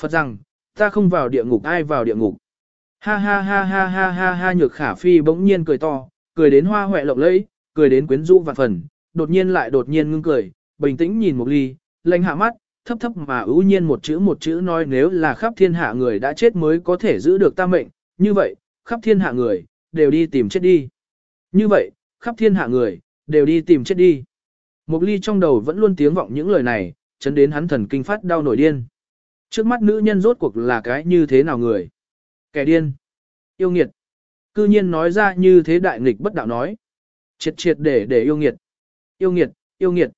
Phật rằng, ta không vào địa ngục ai vào địa ngục. Ha ha ha ha ha ha ha nhược khả phi bỗng nhiên cười to, cười đến hoa hoẹ lộng lẫy, cười đến quyến rũ vạn phần, đột nhiên lại đột nhiên ngưng cười, bình tĩnh nhìn một ly, lạnh hạ mắt, thấp thấp mà ưu nhiên một chữ một chữ nói nếu là khắp thiên hạ người đã chết mới có thể giữ được ta mệnh, như vậy, khắp thiên hạ người, đều đi tìm chết đi. Như vậy, khắp thiên hạ người, đều đi tìm chết đi. mục ly trong đầu vẫn luôn tiếng vọng những lời này, chấn đến hắn thần kinh phát đau nổi điên. Trước mắt nữ nhân rốt cuộc là cái như thế nào người? Kẻ điên. Yêu nghiệt. Cư nhiên nói ra như thế đại nghịch bất đạo nói. Triệt triệt để để yêu nghiệt. Yêu nghiệt, yêu nghiệt.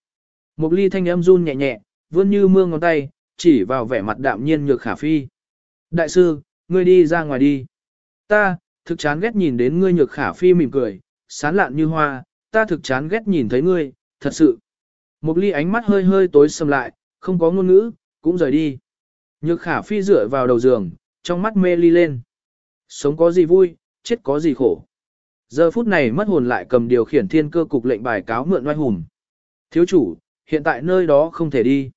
Một ly thanh âm run nhẹ nhẹ, vươn như mương ngón tay, chỉ vào vẻ mặt đạm nhiên nhược khả phi. Đại sư, ngươi đi ra ngoài đi. Ta, thực chán ghét nhìn đến ngươi nhược khả phi mỉm cười, sán lạn như hoa, ta thực chán ghét nhìn thấy ngươi, thật sự. Một ly ánh mắt hơi hơi tối sầm lại, không có ngôn ngữ, cũng rời đi. Nhược khả phi dựa vào đầu giường, trong mắt mê ly lên. Sống có gì vui, chết có gì khổ. Giờ phút này mất hồn lại cầm điều khiển thiên cơ cục lệnh bài cáo mượn oai hùng. Thiếu chủ, hiện tại nơi đó không thể đi.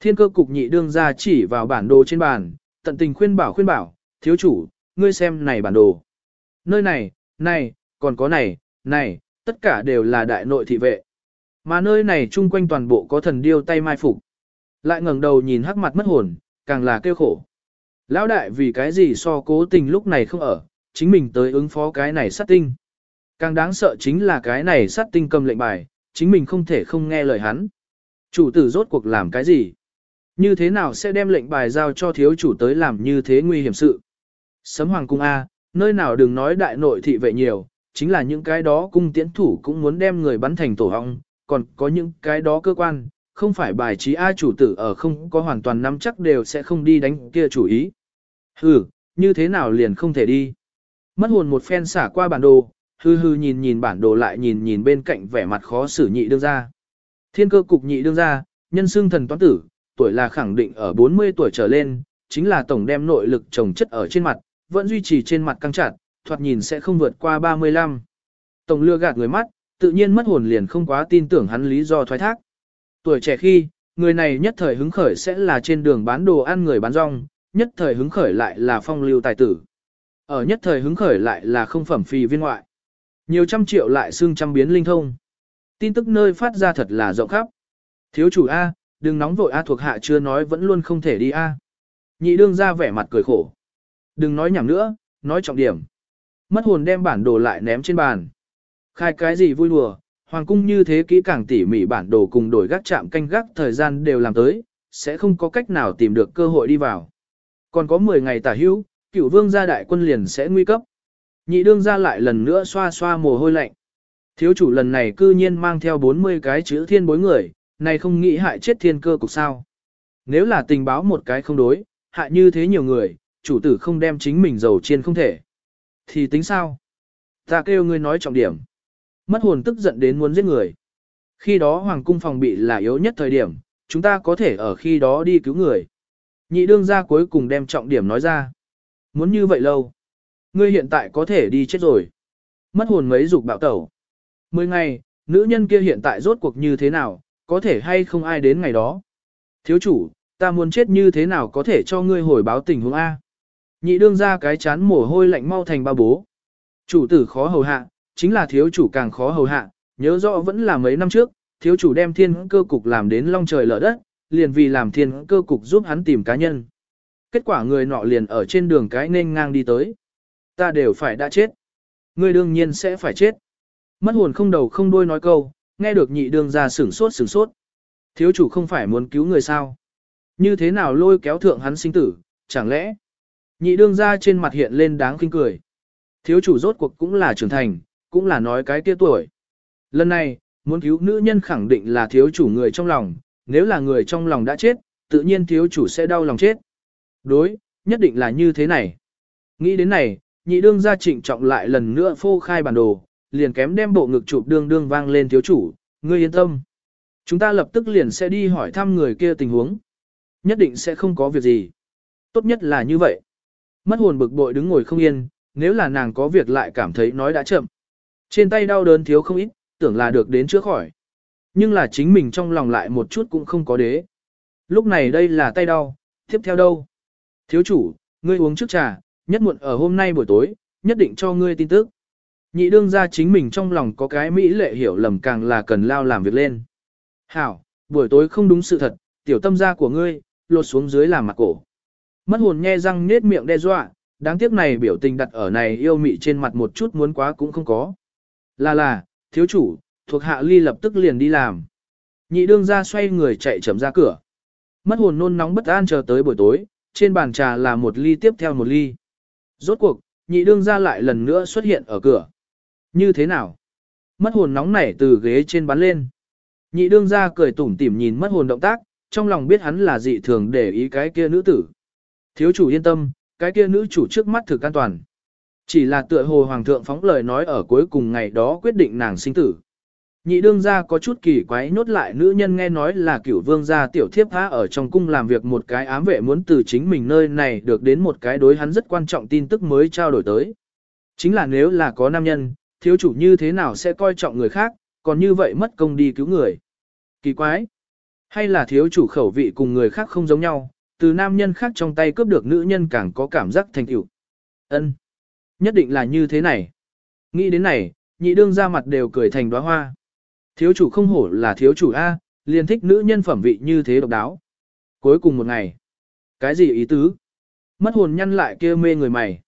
Thiên cơ cục nhị đương ra chỉ vào bản đồ trên bàn, tận tình khuyên bảo khuyên bảo, thiếu chủ, ngươi xem này bản đồ. Nơi này, này, còn có này, này, tất cả đều là đại nội thị vệ. Mà nơi này chung quanh toàn bộ có thần điêu tay mai phục. Lại ngẩng đầu nhìn hắc mặt mất hồn, càng là kêu khổ. Lão đại vì cái gì so cố tình lúc này không ở, chính mình tới ứng phó cái này sát tinh. Càng đáng sợ chính là cái này sát tinh cầm lệnh bài, chính mình không thể không nghe lời hắn. Chủ tử rốt cuộc làm cái gì? Như thế nào sẽ đem lệnh bài giao cho thiếu chủ tới làm như thế nguy hiểm sự? Sấm hoàng cung A, nơi nào đừng nói đại nội thị vệ nhiều, chính là những cái đó cung tiễn thủ cũng muốn đem người bắn thành tổ hong, còn có những cái đó cơ quan, không phải bài trí A chủ tử ở không có hoàn toàn nắm chắc đều sẽ không đi đánh kia chủ ý. Hừ, như thế nào liền không thể đi. Mất hồn một phen xả qua bản đồ, hư hư nhìn nhìn bản đồ lại nhìn nhìn bên cạnh vẻ mặt khó xử nhị đương ra. Thiên cơ cục nhị đương ra, nhân xương thần toán tử, tuổi là khẳng định ở 40 tuổi trở lên, chính là tổng đem nội lực trồng chất ở trên mặt, vẫn duy trì trên mặt căng chặt, thoạt nhìn sẽ không vượt qua 35. Tổng lừa gạt người mắt, tự nhiên mất hồn liền không quá tin tưởng hắn lý do thoái thác. Tuổi trẻ khi, người này nhất thời hứng khởi sẽ là trên đường bán đồ ăn người bán rong, nhất thời hứng khởi lại là phong lưu tài tử. Ở nhất thời hứng khởi lại là không phẩm phì viên ngoại. Nhiều trăm triệu lại xương trăm biến linh thông. Tin tức nơi phát ra thật là rộng khắp. Thiếu chủ A, đừng nóng vội A thuộc hạ chưa nói vẫn luôn không thể đi A. Nhị đương ra vẻ mặt cười khổ. Đừng nói nhảm nữa, nói trọng điểm. Mất hồn đem bản đồ lại ném trên bàn. Khai cái gì vui đùa, hoàng cung như thế kỹ càng tỉ mỉ bản đồ cùng đổi gác chạm canh gác thời gian đều làm tới, sẽ không có cách nào tìm được cơ hội đi vào. Còn có 10 ngày tả hữu, cửu vương gia đại quân liền sẽ nguy cấp. Nhị đương ra lại lần nữa xoa xoa mồ hôi lạnh. Thiếu chủ lần này cư nhiên mang theo 40 cái chữ thiên bối người, này không nghĩ hại chết thiên cơ cục sao. Nếu là tình báo một cái không đối, hại như thế nhiều người, chủ tử không đem chính mình dầu chiên không thể. Thì tính sao? Ta kêu ngươi nói trọng điểm. Mất hồn tức giận đến muốn giết người. Khi đó hoàng cung phòng bị là yếu nhất thời điểm, chúng ta có thể ở khi đó đi cứu người. Nhị đương gia cuối cùng đem trọng điểm nói ra. Muốn như vậy lâu. Ngươi hiện tại có thể đi chết rồi. Mất hồn mấy dục bạo tẩu. Mười ngày, nữ nhân kia hiện tại rốt cuộc như thế nào, có thể hay không ai đến ngày đó. Thiếu chủ, ta muốn chết như thế nào có thể cho ngươi hồi báo tình huống A. Nhị đương ra cái chán mồ hôi lạnh mau thành ba bố. Chủ tử khó hầu hạ, chính là thiếu chủ càng khó hầu hạ, nhớ rõ vẫn là mấy năm trước, thiếu chủ đem thiên cơ cục làm đến long trời lở đất, liền vì làm thiên cơ cục giúp hắn tìm cá nhân. Kết quả người nọ liền ở trên đường cái nên ngang đi tới. Ta đều phải đã chết. Ngươi đương nhiên sẽ phải chết. Mất hồn không đầu không đuôi nói câu, nghe được nhị đương ra sửng sốt sửng sốt. Thiếu chủ không phải muốn cứu người sao? Như thế nào lôi kéo thượng hắn sinh tử, chẳng lẽ? Nhị đương ra trên mặt hiện lên đáng kinh cười. Thiếu chủ rốt cuộc cũng là trưởng thành, cũng là nói cái kia tuổi. Lần này, muốn cứu nữ nhân khẳng định là thiếu chủ người trong lòng, nếu là người trong lòng đã chết, tự nhiên thiếu chủ sẽ đau lòng chết. Đối, nhất định là như thế này. Nghĩ đến này, nhị đương gia trịnh trọng lại lần nữa phô khai bản đồ, liền kém đem bộ ngực chụp đương đương vang lên thiếu chủ, ngươi yên tâm. Chúng ta lập tức liền sẽ đi hỏi thăm người kia tình huống. Nhất định sẽ không có việc gì. Tốt nhất là như vậy. Mất hồn bực bội đứng ngồi không yên, nếu là nàng có việc lại cảm thấy nói đã chậm. Trên tay đau đớn thiếu không ít, tưởng là được đến chữa khỏi. Nhưng là chính mình trong lòng lại một chút cũng không có đế. Lúc này đây là tay đau, tiếp theo đâu? Thiếu chủ, ngươi uống trước trà, nhất muộn ở hôm nay buổi tối, nhất định cho ngươi tin tức. Nhị đương ra chính mình trong lòng có cái mỹ lệ hiểu lầm càng là cần lao làm việc lên. Hảo, buổi tối không đúng sự thật, tiểu tâm gia của ngươi, lột xuống dưới làm mặt cổ. Mất hồn nhe răng nết miệng đe dọa, đáng tiếc này biểu tình đặt ở này yêu mị trên mặt một chút muốn quá cũng không có. Là là, thiếu chủ, thuộc hạ ly lập tức liền đi làm. Nhị đương ra xoay người chạy chậm ra cửa. Mất hồn nôn nóng bất an chờ tới buổi tối, trên bàn trà là một ly tiếp theo một ly. Rốt cuộc, nhị đương ra lại lần nữa xuất hiện ở cửa. Như thế nào? Mất hồn nóng nảy từ ghế trên bắn lên. Nhị đương ra cười tủm tỉm nhìn mất hồn động tác, trong lòng biết hắn là dị thường để ý cái kia nữ tử. Thiếu chủ yên tâm, cái kia nữ chủ trước mắt thực an toàn. Chỉ là tựa hồ hoàng thượng phóng lời nói ở cuối cùng ngày đó quyết định nàng sinh tử. Nhị đương gia có chút kỳ quái nhốt lại nữ nhân nghe nói là cửu vương gia tiểu thiếp phá ở trong cung làm việc một cái ám vệ muốn từ chính mình nơi này được đến một cái đối hắn rất quan trọng tin tức mới trao đổi tới. Chính là nếu là có nam nhân, thiếu chủ như thế nào sẽ coi trọng người khác, còn như vậy mất công đi cứu người. Kỳ quái. Hay là thiếu chủ khẩu vị cùng người khác không giống nhau, từ nam nhân khác trong tay cướp được nữ nhân càng có cảm giác thành tựu. Ân, Nhất định là như thế này. Nghĩ đến này, nhị đương ra mặt đều cười thành đóa hoa. Thiếu chủ không hổ là thiếu chủ A, liền thích nữ nhân phẩm vị như thế độc đáo. Cuối cùng một ngày. Cái gì ý tứ? Mất hồn nhăn lại kia mê người mày.